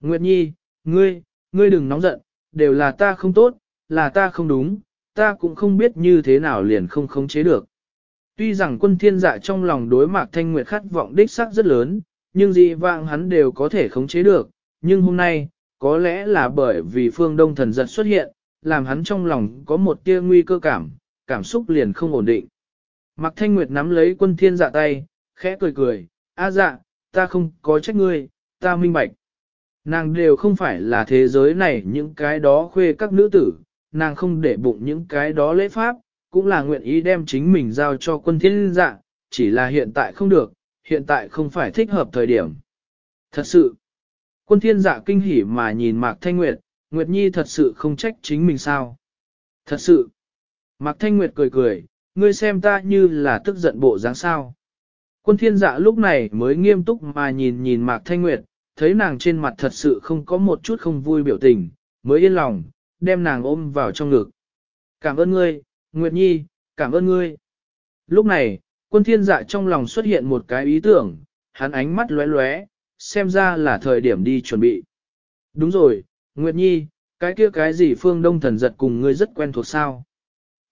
Nguyệt Nhi, ngươi, ngươi đừng nóng giận, đều là ta không tốt, là ta không đúng, ta cũng không biết như thế nào liền không khống chế được. Tuy rằng quân thiên dạ trong lòng đối Mạc Thanh Nguyệt khát vọng đích sắc rất lớn, nhưng dị vạng hắn đều có thể khống chế được, nhưng hôm nay, có lẽ là bởi vì phương đông thần giật xuất hiện, làm hắn trong lòng có một tia nguy cơ cảm, cảm xúc liền không ổn định. Mạc Thanh Nguyệt nắm lấy quân thiên dạ tay, khẽ cười cười, a dạ, ta không có trách ngươi, ta minh bạch. Nàng đều không phải là thế giới này những cái đó khuê các nữ tử, nàng không để bụng những cái đó lễ pháp, cũng là nguyện ý đem chính mình giao cho quân thiên dạ, chỉ là hiện tại không được, hiện tại không phải thích hợp thời điểm. Thật sự, quân thiên dạ kinh hỉ mà nhìn Mạc Thanh Nguyệt, Nguyệt Nhi thật sự không trách chính mình sao. Thật sự, Mạc Thanh Nguyệt cười cười, ngươi xem ta như là tức giận bộ dáng sao. Quân thiên dạ lúc này mới nghiêm túc mà nhìn nhìn Mạc Thanh Nguyệt, thấy nàng trên mặt thật sự không có một chút không vui biểu tình, mới yên lòng, đem nàng ôm vào trong ngực. Cảm ơn ngươi, Nguyệt Nhi, cảm ơn ngươi. Lúc này, quân thiên dạ trong lòng xuất hiện một cái ý tưởng, hắn ánh mắt lóe lóe, xem ra là thời điểm đi chuẩn bị. Đúng rồi, Nguyệt Nhi, cái kia cái gì phương đông thần giật cùng ngươi rất quen thuộc sao?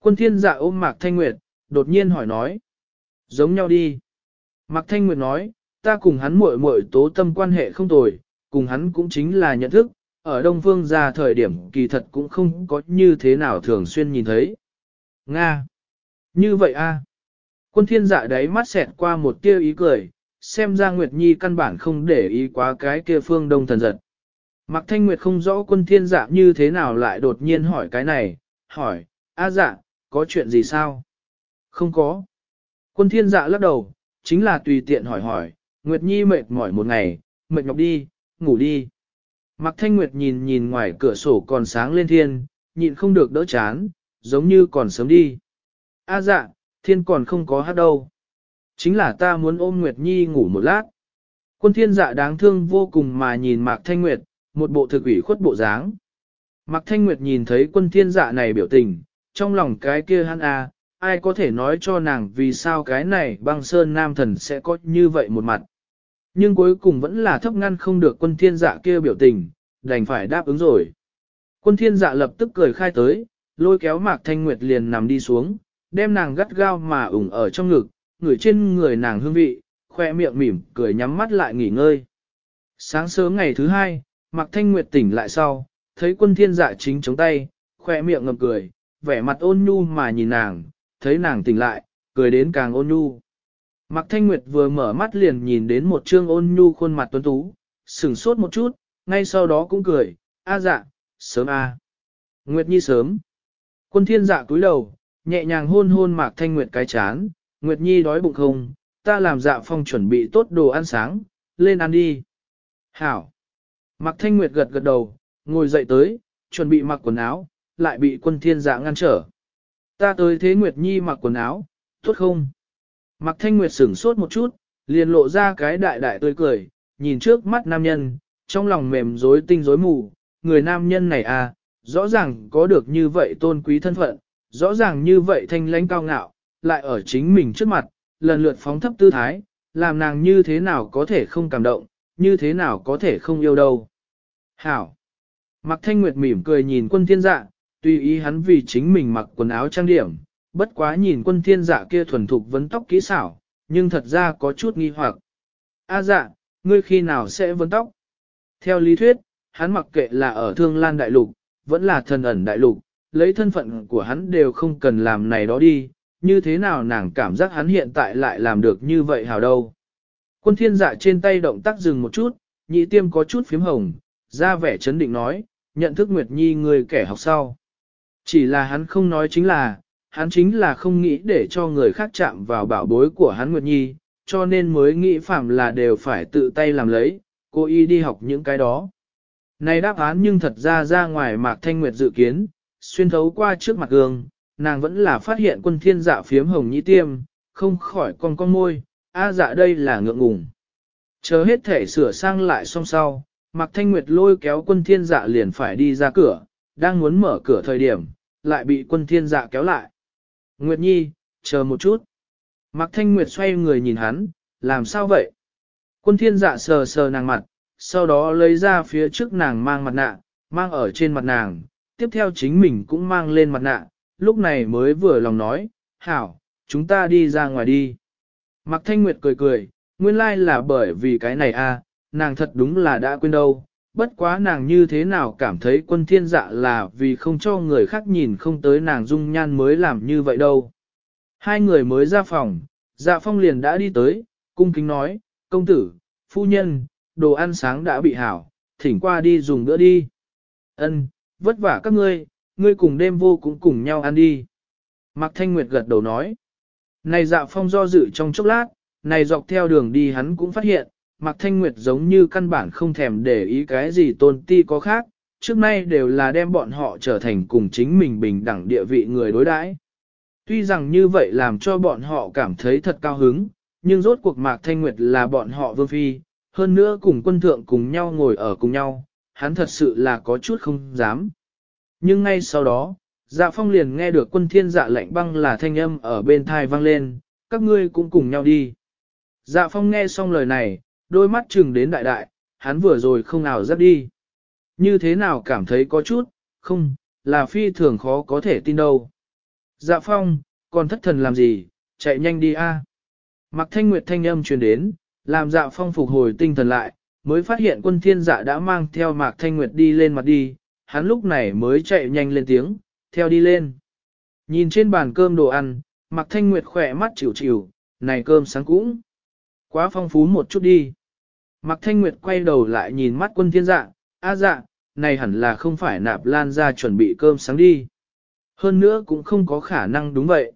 Quân thiên dạ ôm Mạc Thanh Nguyệt, đột nhiên hỏi nói. Giống nhau đi. Mạc Thanh Nguyệt nói, ta cùng hắn muội muội tố tâm quan hệ không tồi, cùng hắn cũng chính là nhận thức, ở Đông Phương ra thời điểm kỳ thật cũng không có như thế nào thường xuyên nhìn thấy. Nga! Như vậy a Quân thiên dạ đấy mắt xẹt qua một tia ý cười, xem ra Nguyệt Nhi căn bản không để ý quá cái kia phương đông thần giật. Mạc Thanh Nguyệt không rõ quân thiên dạ như thế nào lại đột nhiên hỏi cái này, hỏi, a dạ, có chuyện gì sao? Không có. Quân thiên dạ lắc đầu, chính là tùy tiện hỏi hỏi, Nguyệt Nhi mệt mỏi một ngày, mệt nhọc đi, ngủ đi. Mạc Thanh Nguyệt nhìn nhìn ngoài cửa sổ còn sáng lên thiên, nhịn không được đỡ chán, giống như còn sớm đi. A dạ, thiên còn không có hát đâu. Chính là ta muốn ôm Nguyệt Nhi ngủ một lát. Quân thiên dạ đáng thương vô cùng mà nhìn Mạc Thanh Nguyệt, một bộ thực ủy khuất bộ dáng. Mạc Thanh Nguyệt nhìn thấy quân thiên dạ này biểu tình, trong lòng cái kia hắn à, ai có thể nói cho nàng vì sao cái này băng sơn nam thần sẽ có như vậy một mặt. Nhưng cuối cùng vẫn là thấp ngăn không được quân thiên dạ kia biểu tình, đành phải đáp ứng rồi. Quân thiên dạ lập tức cười khai tới, lôi kéo Mạc Thanh Nguyệt liền nằm đi xuống, đem nàng gắt gao mà ủng ở trong ngực, ngửi trên người nàng hương vị, khoe miệng mỉm, cười nhắm mắt lại nghỉ ngơi. Sáng sớm ngày thứ hai, Mạc Thanh Nguyệt tỉnh lại sau, thấy quân thiên dạ chính chống tay, khoe miệng ngầm cười, vẻ mặt ôn nhu mà nhìn nàng, thấy nàng tỉnh lại, cười đến càng ôn nhu. Mạc Thanh Nguyệt vừa mở mắt liền nhìn đến một trương ôn nhu khuôn mặt tuấn tú, sửng sốt một chút, ngay sau đó cũng cười, a dạ, sớm a. Nguyệt Nhi sớm. Quân thiên dạ cúi đầu, nhẹ nhàng hôn hôn Mạc Thanh Nguyệt cái chán, Nguyệt Nhi đói bụng không, ta làm dạ phong chuẩn bị tốt đồ ăn sáng, lên ăn đi. Hảo. Mạc Thanh Nguyệt gật gật đầu, ngồi dậy tới, chuẩn bị mặc quần áo, lại bị quân thiên dạ ngăn trở. Ta tới thế Nguyệt Nhi mặc quần áo, tốt không? Mặc Thanh Nguyệt sửng sốt một chút, liền lộ ra cái đại đại tươi cười, nhìn trước mắt nam nhân, trong lòng mềm rối tinh rối mù, người nam nhân này à, rõ ràng có được như vậy tôn quý thân phận, rõ ràng như vậy thanh lãnh cao ngạo, lại ở chính mình trước mặt, lần lượt phóng thấp tư thái, làm nàng như thế nào có thể không cảm động, như thế nào có thể không yêu đâu. Hảo! Mặc thanh nguyệt mỉm cười nhìn quân thiên dạ, tuy ý hắn vì chính mình mặc quần áo trang điểm, bất quá nhìn quân thiên dạ kia thuần thục vấn tóc kỹ xảo, nhưng thật ra có chút nghi hoặc. A dạ, ngươi khi nào sẽ vấn tóc? Theo lý thuyết, hắn mặc kệ là ở Thương Lan Đại Lục, vẫn là thần ẩn Đại Lục, lấy thân phận của hắn đều không cần làm này đó đi, như thế nào nàng cảm giác hắn hiện tại lại làm được như vậy hào đâu. Quân thiên dạ trên tay động tác dừng một chút, nhị tiêm có chút phím hồng, ra vẻ chấn định nói, nhận thức Nguyệt Nhi người kẻ học sau. Chỉ là hắn không nói chính là, hắn chính là không nghĩ để cho người khác chạm vào bảo bối của hắn Nguyệt Nhi, cho nên mới nghĩ phạm là đều phải tự tay làm lấy, cô y đi học những cái đó. Này đáp án nhưng thật ra ra ngoài Mạc Thanh Nguyệt dự kiến, xuyên thấu qua trước mặt gương, nàng vẫn là phát hiện quân thiên dạ phiếm hồng nhĩ tiêm, không khỏi con con môi, a dạ đây là ngượng ngùng. Chờ hết thể sửa sang lại xong sau, Mạc Thanh Nguyệt lôi kéo quân thiên dạ liền phải đi ra cửa, đang muốn mở cửa thời điểm, lại bị quân thiên dạ kéo lại. Nguyệt Nhi, chờ một chút. Mạc Thanh Nguyệt xoay người nhìn hắn, làm sao vậy? Quân thiên dạ sờ sờ nàng mặt, sau đó lấy ra phía trước nàng mang mặt nạ, mang ở trên mặt nàng, tiếp theo chính mình cũng mang lên mặt nạ, lúc này mới vừa lòng nói, hảo, chúng ta đi ra ngoài đi. Mạc Thanh Nguyệt cười cười, nguyên lai là bởi vì cái này a, à, nàng thật đúng là đã quên đâu, bất quá nàng như thế nào cảm thấy quân thiên dạ là vì không cho người khác nhìn không tới nàng dung nhan mới làm như vậy đâu. Hai người mới ra phòng, dạ phong liền đã đi tới, cung kính nói, công tử, phu nhân, đồ ăn sáng đã bị hảo, thỉnh qua đi dùng bữa đi. Ân, vất vả các ngươi, ngươi cùng đêm vô cũng cùng nhau ăn đi. Mạc Thanh Nguyệt gật đầu nói. Này dạ phong do dự trong chốc lát, này dọc theo đường đi hắn cũng phát hiện, Mạc Thanh Nguyệt giống như căn bản không thèm để ý cái gì tôn ti có khác, trước nay đều là đem bọn họ trở thành cùng chính mình bình đẳng địa vị người đối đãi. Tuy rằng như vậy làm cho bọn họ cảm thấy thật cao hứng, nhưng rốt cuộc Mạc Thanh Nguyệt là bọn họ vương phi, hơn nữa cùng quân thượng cùng nhau ngồi ở cùng nhau, hắn thật sự là có chút không dám. Nhưng ngay sau đó, dạ phong liền nghe được quân thiên dạ lệnh băng là thanh âm ở bên thai vang lên, các ngươi cũng cùng nhau đi. Dạ phong nghe xong lời này, đôi mắt chừng đến đại đại, hắn vừa rồi không nào dắt đi. Như thế nào cảm thấy có chút, không, là phi thường khó có thể tin đâu. Dạ phong, còn thất thần làm gì, chạy nhanh đi a. À. Mặc thanh nguyệt thanh âm truyền đến, làm dạ phong phục hồi tinh thần lại, mới phát hiện quân thiên dạ đã mang theo mạc thanh nguyệt đi lên mặt đi, hắn lúc này mới chạy nhanh lên tiếng, theo đi lên. Nhìn trên bàn cơm đồ ăn, mạc thanh nguyệt khỏe mắt chịu chịu, này cơm sáng cũng quá phong phú một chút đi. Mạc thanh nguyệt quay đầu lại nhìn mắt quân thiên dạ, a dạ, này hẳn là không phải nạp lan ra chuẩn bị cơm sáng đi. Hơn nữa cũng không có khả năng đúng vậy.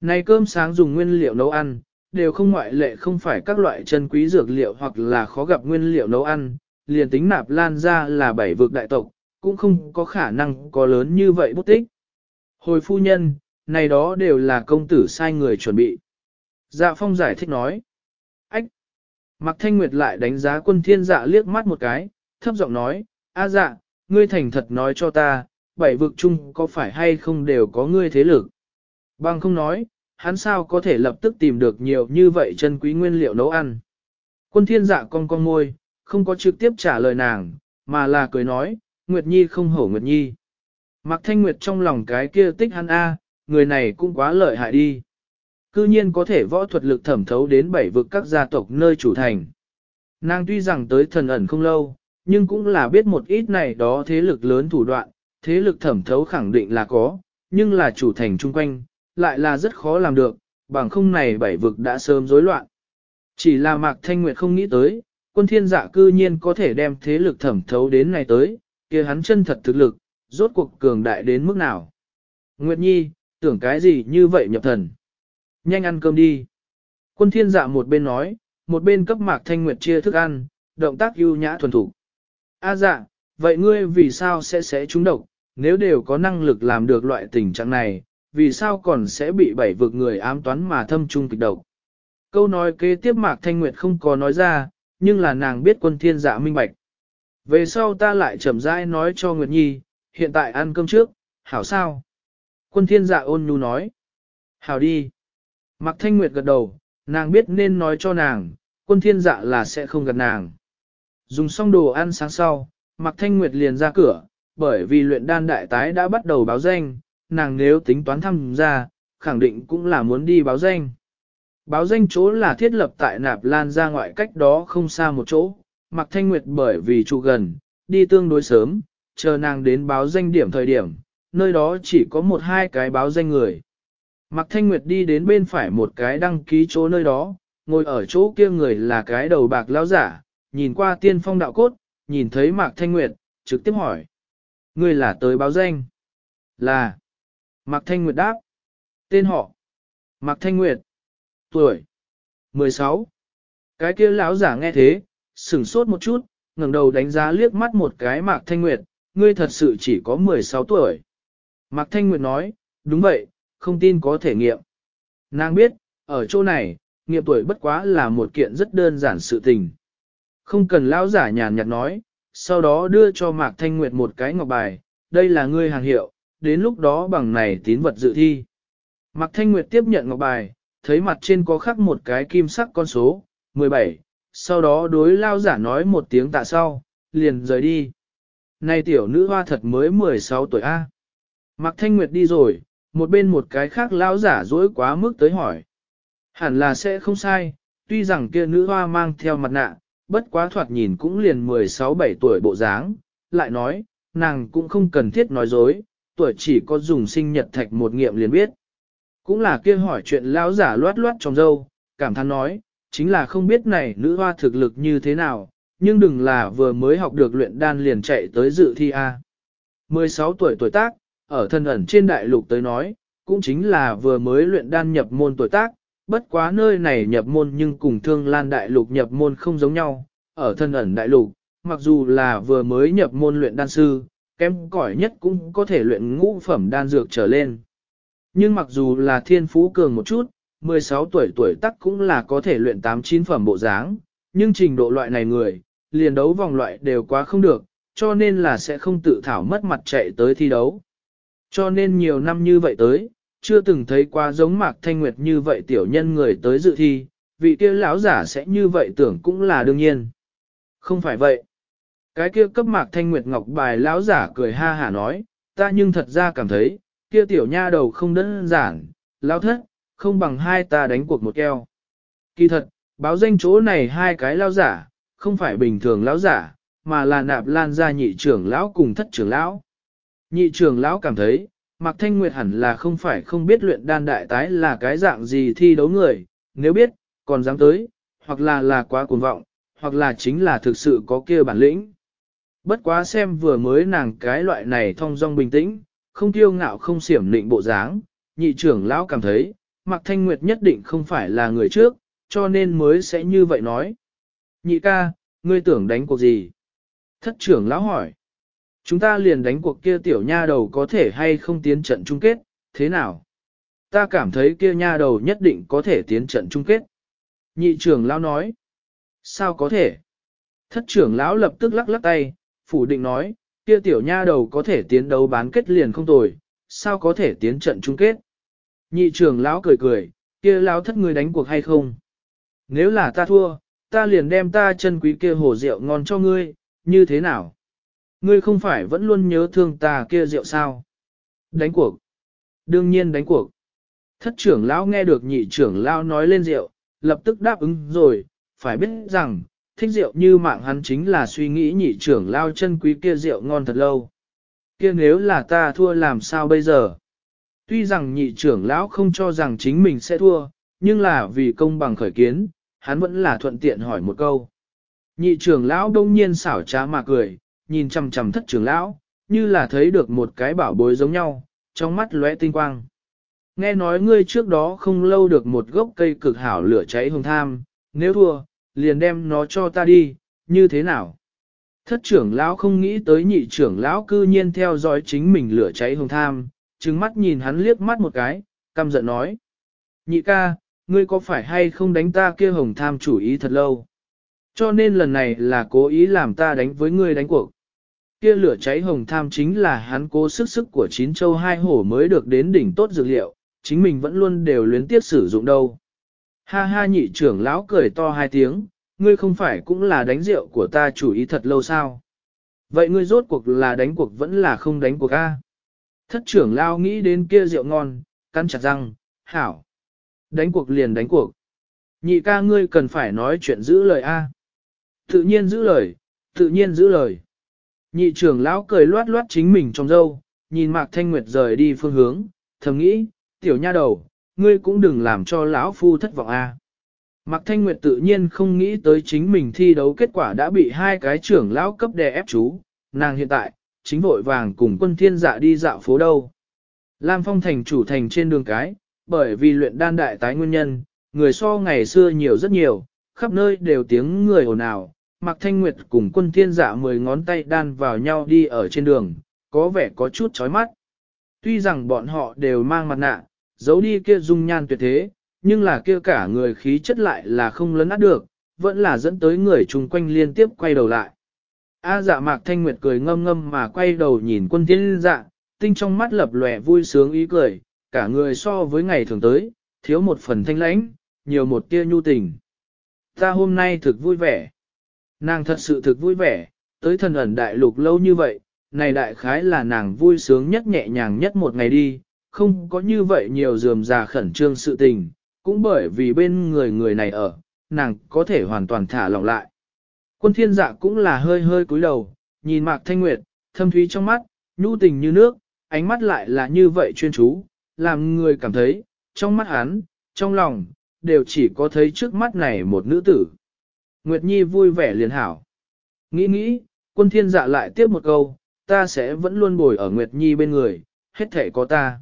Này cơm sáng dùng nguyên liệu nấu ăn, đều không ngoại lệ không phải các loại chân quý dược liệu hoặc là khó gặp nguyên liệu nấu ăn, liền tính nạp lan ra là bảy vực đại tộc, cũng không có khả năng có lớn như vậy bút tích. Hồi phu nhân, này đó đều là công tử sai người chuẩn bị. Dạ phong giải thích nói. Mạc Thanh Nguyệt lại đánh giá quân thiên dạ liếc mắt một cái, thấp giọng nói, A dạ, ngươi thành thật nói cho ta, bảy vực chung có phải hay không đều có ngươi thế lực. Bằng không nói, hắn sao có thể lập tức tìm được nhiều như vậy chân quý nguyên liệu nấu ăn. Quân thiên dạ cong cong môi, không có trực tiếp trả lời nàng, mà là cười nói, Nguyệt Nhi không hổ Nguyệt Nhi. Mạc Thanh Nguyệt trong lòng cái kia tích hắn A, người này cũng quá lợi hại đi. Cư nhiên có thể võ thuật lực thẩm thấu đến bảy vực các gia tộc nơi chủ thành. Nàng tuy rằng tới thần ẩn không lâu, nhưng cũng là biết một ít này đó thế lực lớn thủ đoạn, thế lực thẩm thấu khẳng định là có, nhưng là chủ thành chung quanh, lại là rất khó làm được, bằng không này bảy vực đã sớm rối loạn. Chỉ là Mạc Thanh Nguyệt không nghĩ tới, quân thiên dạ cư nhiên có thể đem thế lực thẩm thấu đến này tới, kia hắn chân thật thực lực, rốt cuộc cường đại đến mức nào. Nguyệt Nhi, tưởng cái gì như vậy nhập thần. Nhanh ăn cơm đi. Quân thiên dạ một bên nói, một bên cấp Mạc Thanh Nguyệt chia thức ăn, động tác ưu nhã thuần thủ. A à dạ, vậy ngươi vì sao sẽ sẽ trúng độc, nếu đều có năng lực làm được loại tình trạng này, vì sao còn sẽ bị bảy vực người ám toán mà thâm trung kịch độc. Câu nói kế tiếp Mạc Thanh Nguyệt không có nói ra, nhưng là nàng biết quân thiên dạ minh bạch. Về sau ta lại chậm rãi nói cho Nguyệt Nhi, hiện tại ăn cơm trước, hảo sao? Quân thiên dạ ôn nhu nói. Hảo đi. Mạc Thanh Nguyệt gật đầu, nàng biết nên nói cho nàng, quân thiên dạ là sẽ không gật nàng. Dùng xong đồ ăn sáng sau, Mạc Thanh Nguyệt liền ra cửa, bởi vì luyện đan đại tái đã bắt đầu báo danh, nàng nếu tính toán tham gia, khẳng định cũng là muốn đi báo danh. Báo danh chỗ là thiết lập tại nạp lan ra ngoại cách đó không xa một chỗ, Mạc Thanh Nguyệt bởi vì trụ gần, đi tương đối sớm, chờ nàng đến báo danh điểm thời điểm, nơi đó chỉ có một hai cái báo danh người. Mạc Thanh Nguyệt đi đến bên phải một cái đăng ký chỗ nơi đó, ngồi ở chỗ kia người là cái đầu bạc lão giả, nhìn qua tiên phong đạo cốt, nhìn thấy Mạc Thanh Nguyệt, trực tiếp hỏi. Người là tới báo danh? Là. Mạc Thanh Nguyệt đáp. Tên họ. Mạc Thanh Nguyệt. Tuổi. 16. Cái kia lão giả nghe thế, sửng sốt một chút, ngẩng đầu đánh giá liếc mắt một cái Mạc Thanh Nguyệt, ngươi thật sự chỉ có 16 tuổi. Mạc Thanh Nguyệt nói, đúng vậy, không tin có thể nghiệm. Nàng biết, ở chỗ này, nghiệm tuổi bất quá là một kiện rất đơn giản sự tình. Không cần lão giả nhàn nhạt nói, sau đó đưa cho Mạc Thanh Nguyệt một cái ngọc bài, đây là ngươi hàng hiệu, đến lúc đó bằng này tín vật dự thi. Mạc Thanh Nguyệt tiếp nhận ngọc bài, thấy mặt trên có khắc một cái kim sắc con số, 17, sau đó đối lao giả nói một tiếng tạ sau, liền rời đi. Này tiểu nữ hoa thật mới 16 tuổi A. Mạc Thanh Nguyệt đi rồi, một bên một cái khác lão giả dối quá mức tới hỏi. Hẳn là sẽ không sai, tuy rằng kia nữ hoa mang theo mặt nạ, bất quá thoạt nhìn cũng liền 16-17 tuổi bộ dáng, lại nói, nàng cũng không cần thiết nói dối, tuổi chỉ có dùng sinh nhật thạch một nghiệm liền biết. Cũng là kia hỏi chuyện lão giả loát loát trong dâu, cảm thán nói, chính là không biết này nữ hoa thực lực như thế nào, nhưng đừng là vừa mới học được luyện đan liền chạy tới dự thi A. 16 tuổi tuổi tác, ở thân ẩn trên đại lục tới nói, cũng chính là vừa mới luyện đan nhập môn tuổi tác, bất quá nơi này nhập môn nhưng cùng thương lan đại lục nhập môn không giống nhau, ở thân ẩn đại lục, mặc dù là vừa mới nhập môn luyện đan sư, kém cỏi nhất cũng có thể luyện ngũ phẩm đan dược trở lên. Nhưng mặc dù là thiên phú cường một chút, 16 tuổi tuổi tắc cũng là có thể luyện 8-9 phẩm bộ dáng, nhưng trình độ loại này người, liền đấu vòng loại đều quá không được, cho nên là sẽ không tự thảo mất mặt chạy tới thi đấu. Cho nên nhiều năm như vậy tới, chưa từng thấy qua giống Mạc Thanh Nguyệt như vậy tiểu nhân người tới dự thi, vị kia lão giả sẽ như vậy tưởng cũng là đương nhiên. Không phải vậy. Cái kia cấp Mạc Thanh Nguyệt ngọc bài lão giả cười ha hả nói, ta nhưng thật ra cảm thấy, kia tiểu nha đầu không đơn giản, lão thất, không bằng hai ta đánh cuộc một keo. Kỳ thật, báo danh chỗ này hai cái lão giả, không phải bình thường lão giả, mà là nạp lan gia nhị trưởng lão cùng thất trưởng lão. Nhị trưởng lão cảm thấy, Mạc Thanh Nguyệt hẳn là không phải không biết luyện đan đại tái là cái dạng gì thi đấu người, nếu biết, còn dám tới, hoặc là là quá cuồng vọng, hoặc là chính là thực sự có kia bản lĩnh. Bất quá xem vừa mới nàng cái loại này thong dong bình tĩnh, không tiêu ngạo không xiểm định bộ dáng, nhị trưởng lão cảm thấy, Mạc Thanh Nguyệt nhất định không phải là người trước, cho nên mới sẽ như vậy nói. Nhị ca, ngươi tưởng đánh cuộc gì? Thất trưởng lão hỏi. Chúng ta liền đánh cuộc kia tiểu nha đầu có thể hay không tiến trận chung kết, thế nào? Ta cảm thấy kia nha đầu nhất định có thể tiến trận chung kết. Nhị trưởng lão nói. Sao có thể? Thất trưởng lão lập tức lắc lắc tay, phủ định nói, kia tiểu nha đầu có thể tiến đấu bán kết liền không tồi, sao có thể tiến trận chung kết? Nhị trưởng lão cười cười, kia lão thất người đánh cuộc hay không? Nếu là ta thua, ta liền đem ta chân quý kia hồ rượu ngon cho ngươi, như thế nào? Ngươi không phải vẫn luôn nhớ thương ta kia rượu sao? Đánh cuộc. Đương nhiên đánh cuộc. Thất trưởng lão nghe được nhị trưởng lão nói lên rượu, lập tức đáp ứng rồi, phải biết rằng, thích rượu như mạng hắn chính là suy nghĩ nhị trưởng lão chân quý kia rượu ngon thật lâu. Kia nếu là ta thua làm sao bây giờ? Tuy rằng nhị trưởng lão không cho rằng chính mình sẽ thua, nhưng là vì công bằng khởi kiến, hắn vẫn là thuận tiện hỏi một câu. Nhị trưởng lão đông nhiên xảo trá mà cười, nhìn chằm chằm thất trưởng lão, như là thấy được một cái bảo bối giống nhau, trong mắt lóe tinh quang. Nghe nói ngươi trước đó không lâu được một gốc cây cực hảo lửa cháy hồng tham, nếu thua, liền đem nó cho ta đi, như thế nào? Thất trưởng lão không nghĩ tới nhị trưởng lão cư nhiên theo dõi chính mình lửa cháy hồng tham, trừng mắt nhìn hắn liếc mắt một cái, căm giận nói. Nhị ca, ngươi có phải hay không đánh ta kia hồng tham chủ ý thật lâu? Cho nên lần này là cố ý làm ta đánh với ngươi đánh cuộc. Kia lửa cháy hồng tham chính là hắn cố sức sức của chín châu hai hổ mới được đến đỉnh tốt dược liệu, chính mình vẫn luôn đều luyến tiếp sử dụng đâu. Ha ha nhị trưởng lão cười to hai tiếng, ngươi không phải cũng là đánh rượu của ta chủ ý thật lâu sao? Vậy ngươi rốt cuộc là đánh cuộc vẫn là không đánh cuộc a? Thất trưởng lão nghĩ đến kia rượu ngon, cắn chặt răng, hảo. Đánh cuộc liền đánh cuộc. Nhị ca ngươi cần phải nói chuyện giữ lời a. Tự nhiên giữ lời, tự nhiên giữ lời. Nhị trưởng lão cười loát loát chính mình trong râu, nhìn Mạc Thanh Nguyệt rời đi phương hướng, thầm nghĩ, tiểu nha đầu, ngươi cũng đừng làm cho lão phu thất vọng a. Mạc Thanh Nguyệt tự nhiên không nghĩ tới chính mình thi đấu kết quả đã bị hai cái trưởng lão cấp đè ép chú, nàng hiện tại, chính vội vàng cùng quân thiên dạ đi dạo phố đâu. Lam Phong thành chủ thành trên đường cái, bởi vì luyện đan đại tái nguyên nhân, người so ngày xưa nhiều rất nhiều, khắp nơi đều tiếng người ồn ào. Mạc Thanh Nguyệt cùng quân thiên dạ mười ngón tay đan vào nhau đi ở trên đường, có vẻ có chút chói mắt. Tuy rằng bọn họ đều mang mặt nạ, giấu đi kia dung nhan tuyệt thế, nhưng là kia cả người khí chất lại là không lấn át được, vẫn là dẫn tới người chung quanh liên tiếp quay đầu lại. A dạ mạc thanh nguyệt cười ngâm ngâm mà quay đầu nhìn quân thiên dạ, tinh trong mắt lập lòe vui sướng ý cười, cả người so với ngày thường tới, thiếu một phần thanh lãnh, nhiều một tia nhu tình. Ta hôm nay thực vui vẻ. Nàng thật sự thực vui vẻ, tới thần ẩn đại lục lâu như vậy, này đại khái là nàng vui sướng nhất nhẹ nhàng nhất một ngày đi, không có như vậy nhiều dườm già khẩn trương sự tình, cũng bởi vì bên người người này ở, nàng có thể hoàn toàn thả lỏng lại. Quân thiên dạ cũng là hơi hơi cúi đầu, nhìn Mạc Thanh Nguyệt, thâm thúy trong mắt, nhu tình như nước, ánh mắt lại là như vậy chuyên chú, làm người cảm thấy, trong mắt hắn, trong lòng, đều chỉ có thấy trước mắt này một nữ tử. Nguyệt Nhi vui vẻ liền hảo. Nghĩ nghĩ, quân thiên dạ lại tiếp một câu, ta sẽ vẫn luôn bồi ở Nguyệt Nhi bên người, hết thể có ta.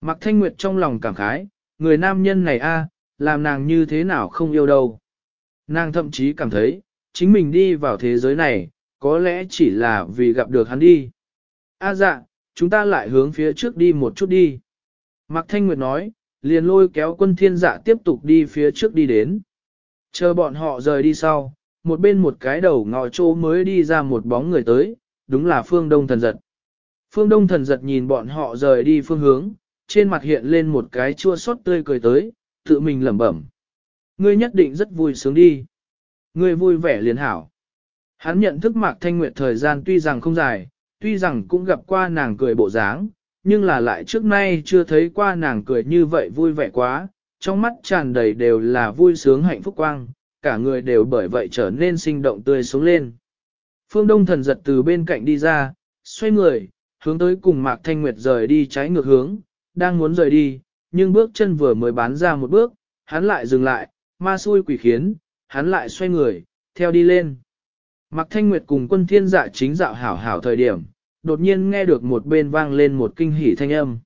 Mặc Thanh Nguyệt trong lòng cảm khái, người nam nhân này a, làm nàng như thế nào không yêu đâu. Nàng thậm chí cảm thấy, chính mình đi vào thế giới này, có lẽ chỉ là vì gặp được hắn đi. A dạ, chúng ta lại hướng phía trước đi một chút đi. Mạc Thanh Nguyệt nói, liền lôi kéo quân thiên dạ tiếp tục đi phía trước đi đến. Chờ bọn họ rời đi sau, một bên một cái đầu ngọ chỗ mới đi ra một bóng người tới, đúng là phương đông thần giật. Phương đông thần giật nhìn bọn họ rời đi phương hướng, trên mặt hiện lên một cái chua xót tươi cười tới, tự mình lẩm bẩm. Ngươi nhất định rất vui sướng đi. Ngươi vui vẻ liền hảo. Hắn nhận thức Mạc Thanh Nguyệt thời gian tuy rằng không dài, tuy rằng cũng gặp qua nàng cười bộ dáng, nhưng là lại trước nay chưa thấy qua nàng cười như vậy vui vẻ quá, trong mắt tràn đầy đều là vui sướng hạnh phúc quang, cả người đều bởi vậy trở nên sinh động tươi sống lên. Phương Đông thần giật từ bên cạnh đi ra, xoay người, hướng tới cùng Mạc Thanh Nguyệt rời đi trái ngược hướng, đang muốn rời đi, nhưng bước chân vừa mới bán ra một bước, hắn lại dừng lại, ma xui quỷ khiến, hắn lại xoay người, theo đi lên. Mạc Thanh Nguyệt cùng quân thiên dạ chính dạo hảo hảo thời điểm, đột nhiên nghe được một bên vang lên một kinh hỉ thanh âm.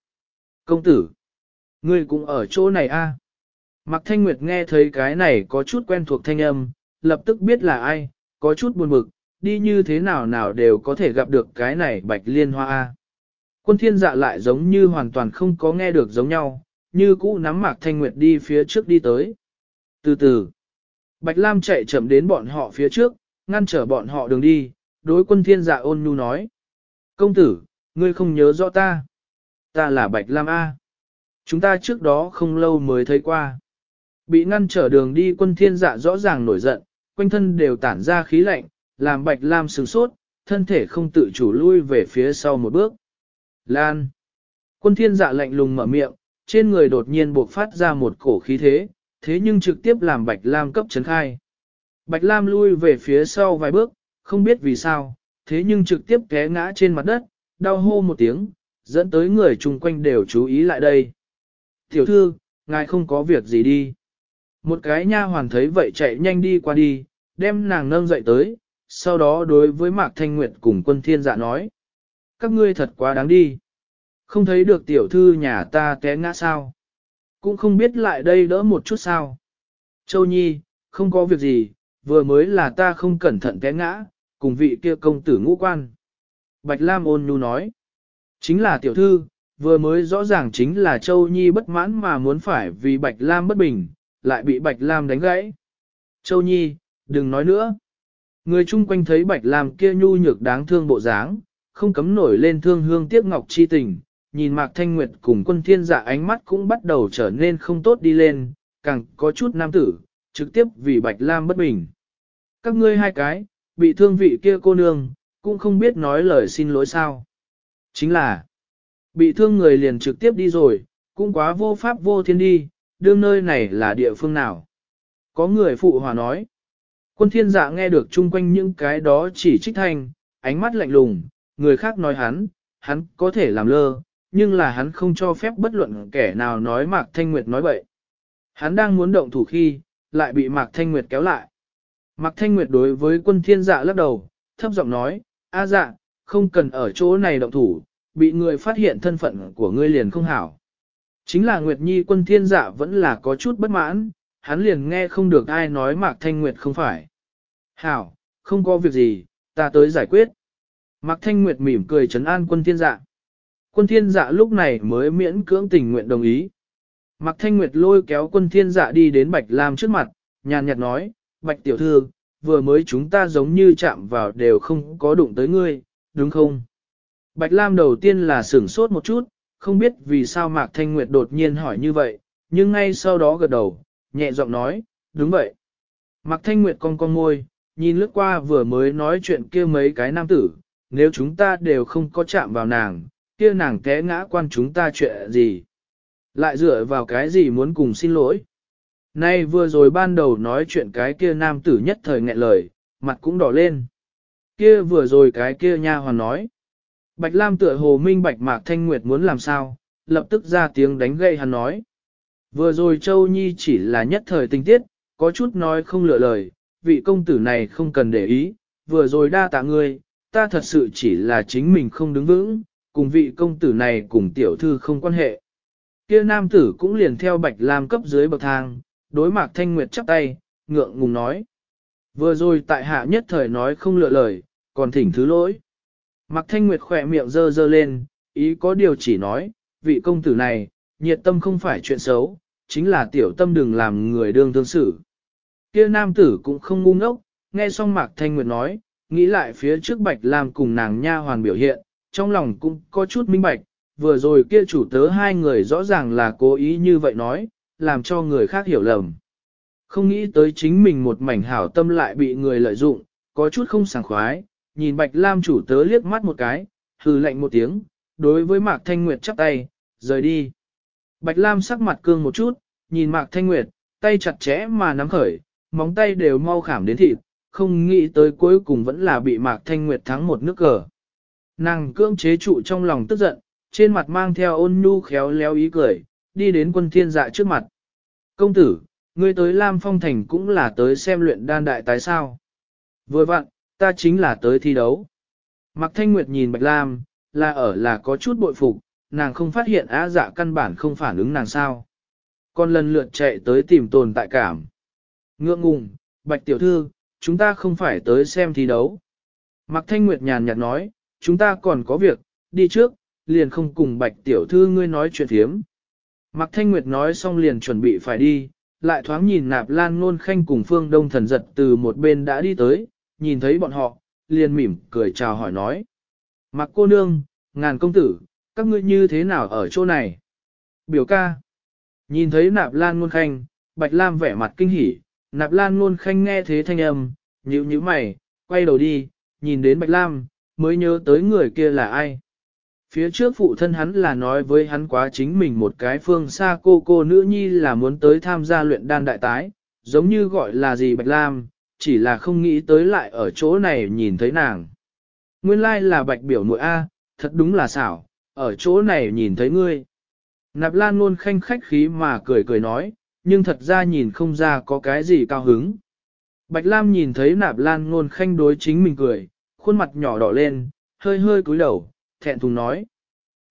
Công tử! Ngươi cũng ở chỗ này a? À? Mạc Thanh Nguyệt nghe thấy cái này có chút quen thuộc thanh âm, lập tức biết là ai, có chút buồn bực, đi như thế nào nào đều có thể gặp được cái này bạch liên hoa a. Quân thiên dạ lại giống như hoàn toàn không có nghe được giống nhau, như cũ nắm Mạc Thanh Nguyệt đi phía trước đi tới. Từ từ, Bạch Lam chạy chậm đến bọn họ phía trước, ngăn trở bọn họ đường đi, đối quân thiên dạ ôn nhu nói. Công tử, ngươi không nhớ rõ ta. Ta là Bạch Lam A. Chúng ta trước đó không lâu mới thấy qua. Bị ngăn trở đường đi quân thiên dạ rõ ràng nổi giận, quanh thân đều tản ra khí lạnh, làm Bạch Lam sừng sốt, thân thể không tự chủ lui về phía sau một bước. Lan. Quân thiên dạ lạnh lùng mở miệng, trên người đột nhiên buộc phát ra một cổ khí thế, thế nhưng trực tiếp làm Bạch Lam cấp chấn khai. Bạch Lam lui về phía sau vài bước, không biết vì sao, thế nhưng trực tiếp té ngã trên mặt đất, đau hô một tiếng, dẫn tới người chung quanh đều chú ý lại đây. Tiểu thư, ngài không có việc gì đi. Một cái nha hoàn thấy vậy chạy nhanh đi qua đi, đem nàng nâng dậy tới, sau đó đối với Mạc Thanh Nguyệt cùng quân thiên dạ nói. Các ngươi thật quá đáng đi. Không thấy được tiểu thư nhà ta té ngã sao. Cũng không biết lại đây đỡ một chút sao. Châu Nhi, không có việc gì, vừa mới là ta không cẩn thận té ngã, cùng vị kia công tử ngũ quan. Bạch Lam ôn nhu nói. Chính là tiểu thư, vừa mới rõ ràng chính là Châu Nhi bất mãn mà muốn phải vì Bạch Lam bất bình, lại bị Bạch Lam đánh gãy. Châu Nhi, đừng nói nữa. Người chung quanh thấy Bạch Lam kia nhu nhược đáng thương bộ dáng, không cấm nổi lên thương hương tiếc ngọc chi tình, nhìn Mạc Thanh Nguyệt cùng quân thiên dạ ánh mắt cũng bắt đầu trở nên không tốt đi lên, càng có chút nam tử, trực tiếp vì Bạch Lam bất bình. Các ngươi hai cái, bị thương vị kia cô nương, cũng không biết nói lời xin lỗi sao. Chính là, bị thương người liền trực tiếp đi rồi, cũng quá vô pháp vô thiên đi, đương nơi này là địa phương nào. Có người phụ hòa nói, quân thiên dạ nghe được chung quanh những cái đó chỉ trích thanh, ánh mắt lạnh lùng, người khác nói hắn, hắn có thể làm lơ, nhưng là hắn không cho phép bất luận kẻ nào nói Mạc Thanh Nguyệt nói bậy. Hắn đang muốn động thủ khi, lại bị Mạc Thanh Nguyệt kéo lại. Mạc Thanh Nguyệt đối với quân thiên dạ lắc đầu, thấp giọng nói, A dạ, không cần ở chỗ này động thủ, bị người phát hiện thân phận của ngươi liền không hảo. Chính là Nguyệt Nhi quân thiên dạ vẫn là có chút bất mãn, hắn liền nghe không được ai nói Mạc Thanh Nguyệt không phải. Hảo, không có việc gì, ta tới giải quyết. Mạc Thanh Nguyệt mỉm cười trấn an quân thiên dạ. Quân thiên dạ lúc này mới miễn cưỡng tình nguyện đồng ý. Mạc Thanh Nguyệt lôi kéo quân thiên dạ đi đến Bạch Lam trước mặt, nhàn nhạt nói, Bạch tiểu thư, vừa mới chúng ta giống như chạm vào đều không có đụng tới ngươi, đúng không? Bạch Lam đầu tiên là sửng sốt một chút, không biết vì sao Mạc Thanh Nguyệt đột nhiên hỏi như vậy, nhưng ngay sau đó gật đầu, nhẹ giọng nói, đúng vậy. Mạc Thanh Nguyệt cong cong môi, nhìn lướt qua vừa mới nói chuyện kia mấy cái nam tử, nếu chúng ta đều không có chạm vào nàng, kia nàng té ngã quan chúng ta chuyện gì? Lại dựa vào cái gì muốn cùng xin lỗi? Nay vừa rồi ban đầu nói chuyện cái kia nam tử nhất thời nghẹn lời, mặt cũng đỏ lên. Kia vừa rồi cái kia nha hoàn nói. Bạch Lam tựa hồ minh bạch mạc thanh nguyệt muốn làm sao, lập tức ra tiếng đánh gậy hắn nói. Vừa rồi Châu Nhi chỉ là nhất thời tình tiết, có chút nói không lựa lời, vị công tử này không cần để ý, vừa rồi đa tạ ngươi, ta thật sự chỉ là chính mình không đứng vững, cùng vị công tử này cùng tiểu thư không quan hệ. Kia nam tử cũng liền theo Bạch Lam cấp dưới bậc thang, đối mạc thanh nguyệt chắp tay, ngượng ngùng nói. Vừa rồi tại hạ nhất thời nói không lựa lời, còn thỉnh thứ lỗi. Mạc thanh nguyệt khỏe miệng dơ dơ lên, ý có điều chỉ nói, vị công tử này, nhiệt tâm không phải chuyện xấu, chính là tiểu tâm đừng làm người đương thương xử. Kia nam tử cũng không ngu ngốc, nghe xong Mạc Thanh Nguyệt nói, nghĩ lại phía trước Bạch Lam cùng nàng nha hoàn biểu hiện, trong lòng cũng có chút minh bạch, vừa rồi kia chủ tớ hai người rõ ràng là cố ý như vậy nói, làm cho người khác hiểu lầm. Không nghĩ tới chính mình một mảnh hảo tâm lại bị người lợi dụng, có chút không sảng khoái, nhìn Bạch Lam chủ tớ liếc mắt một cái, hừ lạnh một tiếng, đối với Mạc Thanh Nguyệt chắp tay, rời đi. Bạch Lam sắc mặt cương một chút, nhìn Mạc Thanh Nguyệt, tay chặt chẽ mà nắm khởi, móng tay đều mau khảm đến thịt, không nghĩ tới cuối cùng vẫn là bị Mạc Thanh Nguyệt thắng một nước cờ. Nàng cưỡng chế trụ trong lòng tức giận, trên mặt mang theo ôn nhu khéo léo ý cười, đi đến quân thiên dạ trước mặt. Công tử, ngươi tới Lam Phong Thành cũng là tới xem luyện đan đại tái sao. Vừa vặn, ta chính là tới thi đấu. Mạc Thanh Nguyệt nhìn Bạch Lam, là ở là có chút bội phục, nàng không phát hiện á dạ căn bản không phản ứng nàng sao. Còn lần lượt chạy tới tìm tồn tại cảm. Ngượng ngùng, Bạch Tiểu Thư, chúng ta không phải tới xem thi đấu. Mạc Thanh Nguyệt nhàn nhạt nói, chúng ta còn có việc, đi trước, liền không cùng Bạch Tiểu Thư ngươi nói chuyện thiếm. Mạc Thanh Nguyệt nói xong liền chuẩn bị phải đi, lại thoáng nhìn nạp lan ngôn khanh cùng phương đông thần giật từ một bên đã đi tới, nhìn thấy bọn họ, liền mỉm cười chào hỏi nói. Mặc cô nương, ngàn công tử, các ngươi như thế nào ở chỗ này? Biểu ca. Nhìn thấy nạp lan ngôn khanh, bạch lam vẻ mặt kinh hỉ, nạp lan ngôn khanh nghe thế thanh âm, nhíu nhíu mày, quay đầu đi, nhìn đến bạch lam, mới nhớ tới người kia là ai. Phía trước phụ thân hắn là nói với hắn quá chính mình một cái phương xa cô cô nữ nhi là muốn tới tham gia luyện đan đại tái, giống như gọi là gì Bạch Lam, chỉ là không nghĩ tới lại ở chỗ này nhìn thấy nàng. Nguyên lai là Bạch biểu muội A, thật đúng là xảo, ở chỗ này nhìn thấy ngươi. Nạp Lan luôn khanh khách khí mà cười cười nói, nhưng thật ra nhìn không ra có cái gì cao hứng. Bạch Lam nhìn thấy Nạp Lan ngôn khanh đối chính mình cười, khuôn mặt nhỏ đỏ lên, hơi hơi cúi đầu, thẹn thùng nói.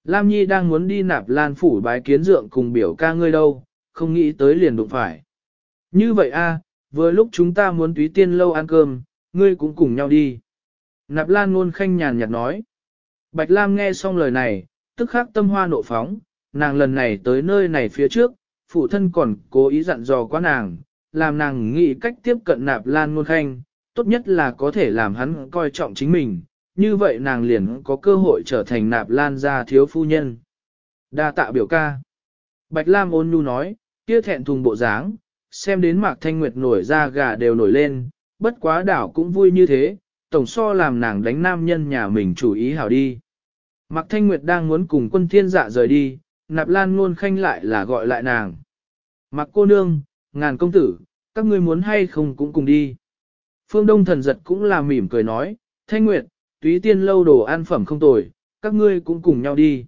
Lam Nhi đang muốn đi nạp lan phủ bái kiến dượng cùng biểu ca ngươi đâu, không nghĩ tới liền đụng phải. Như vậy a, vừa lúc chúng ta muốn túy tiên lâu ăn cơm, ngươi cũng cùng nhau đi. Nạp lan ngôn khanh nhàn nhạt nói. Bạch Lam nghe xong lời này, tức khắc tâm hoa nộ phóng, nàng lần này tới nơi này phía trước, phụ thân còn cố ý dặn dò quá nàng, làm nàng nghĩ cách tiếp cận nạp lan ngôn khanh, tốt nhất là có thể làm hắn coi trọng chính mình, như vậy nàng liền có cơ hội trở thành nạp lan gia thiếu phu nhân. Đa tạ biểu ca. Bạch Lam ôn nhu nói, kia thẹn thùng bộ dáng, xem đến mạc thanh nguyệt nổi ra gà đều nổi lên, bất quá đảo cũng vui như thế, tổng so làm nàng đánh nam nhân nhà mình chủ ý hảo đi. Mạc thanh nguyệt đang muốn cùng quân thiên dạ rời đi, nạp lan ngôn khanh lại là gọi lại nàng. Mạc cô nương, ngàn công tử, các ngươi muốn hay không cũng cùng đi. Phương Đông thần giật cũng là mỉm cười nói, Thanh Nguyệt, túy tiên lâu đồ ăn phẩm không tồi, các ngươi cũng cùng nhau đi.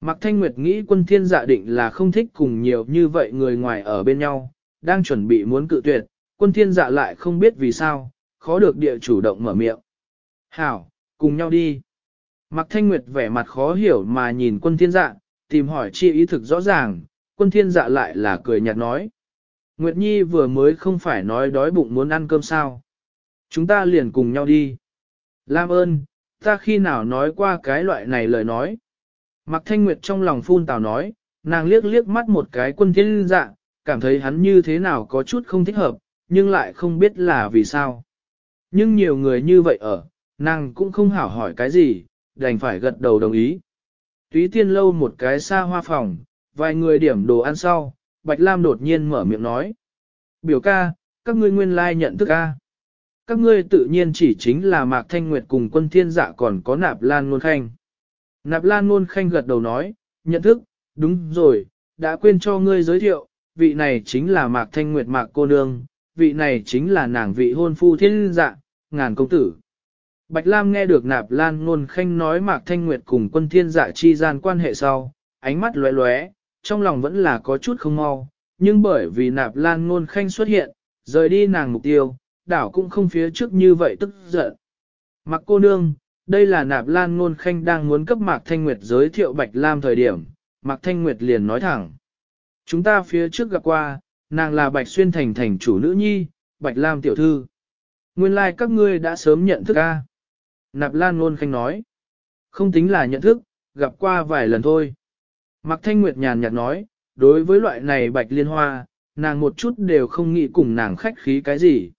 Mạc Thanh Nguyệt nghĩ quân thiên dạ định là không thích cùng nhiều như vậy người ngoài ở bên nhau, đang chuẩn bị muốn cự tuyệt, quân thiên dạ lại không biết vì sao, khó được địa chủ động mở miệng. Hảo, cùng nhau đi. Mạc Thanh Nguyệt vẻ mặt khó hiểu mà nhìn quân thiên dạ, tìm hỏi chi ý thực rõ ràng, quân thiên dạ lại là cười nhạt nói. Nguyệt Nhi vừa mới không phải nói đói bụng muốn ăn cơm sao. Chúng ta liền cùng nhau đi. Lam ơn, ta khi nào nói qua cái loại này lời nói. Mạc Thanh Nguyệt trong lòng phun tào nói, nàng liếc liếc mắt một cái quân thiên dạ, cảm thấy hắn như thế nào có chút không thích hợp, nhưng lại không biết là vì sao. Nhưng nhiều người như vậy ở, nàng cũng không hảo hỏi cái gì, đành phải gật đầu đồng ý. Túy tiên lâu một cái xa hoa phòng, vài người điểm đồ ăn sau, Bạch Lam đột nhiên mở miệng nói. Biểu ca, các ngươi nguyên lai nhận thức ca. Các ngươi tự nhiên chỉ chính là Mạc Thanh Nguyệt cùng quân thiên dạ còn có nạp lan nôn khanh. Nạp lan nôn khanh gật đầu nói, nhận thức, đúng rồi, đã quên cho ngươi giới thiệu, vị này chính là Mạc Thanh Nguyệt Mạc cô nương, vị này chính là nàng vị hôn phu thiên dạ, ngàn công tử. Bạch Lam nghe được nạp lan ngôn khanh nói Mạc Thanh Nguyệt cùng quân thiên dạ chi gian quan hệ sau, ánh mắt lóe lóe, trong lòng vẫn là có chút không mau, nhưng bởi vì nạp lan ngôn khanh xuất hiện, rời đi nàng mục tiêu, đảo cũng không phía trước như vậy tức giận. Mặc cô nương, đây là nạp lan ngôn khanh đang muốn cấp Mạc Thanh Nguyệt giới thiệu Bạch Lam thời điểm, Mạc Thanh Nguyệt liền nói thẳng. Chúng ta phía trước gặp qua, nàng là Bạch Xuyên Thành thành chủ nữ nhi, Bạch Lam tiểu thư. Nguyên lai like các ngươi đã sớm nhận thức a. Nạp Lan luôn khanh nói. Không tính là nhận thức, gặp qua vài lần thôi. Mạc Thanh Nguyệt nhàn nhạt nói, đối với loại này Bạch Liên Hoa, nàng một chút đều không nghĩ cùng nàng khách khí cái gì.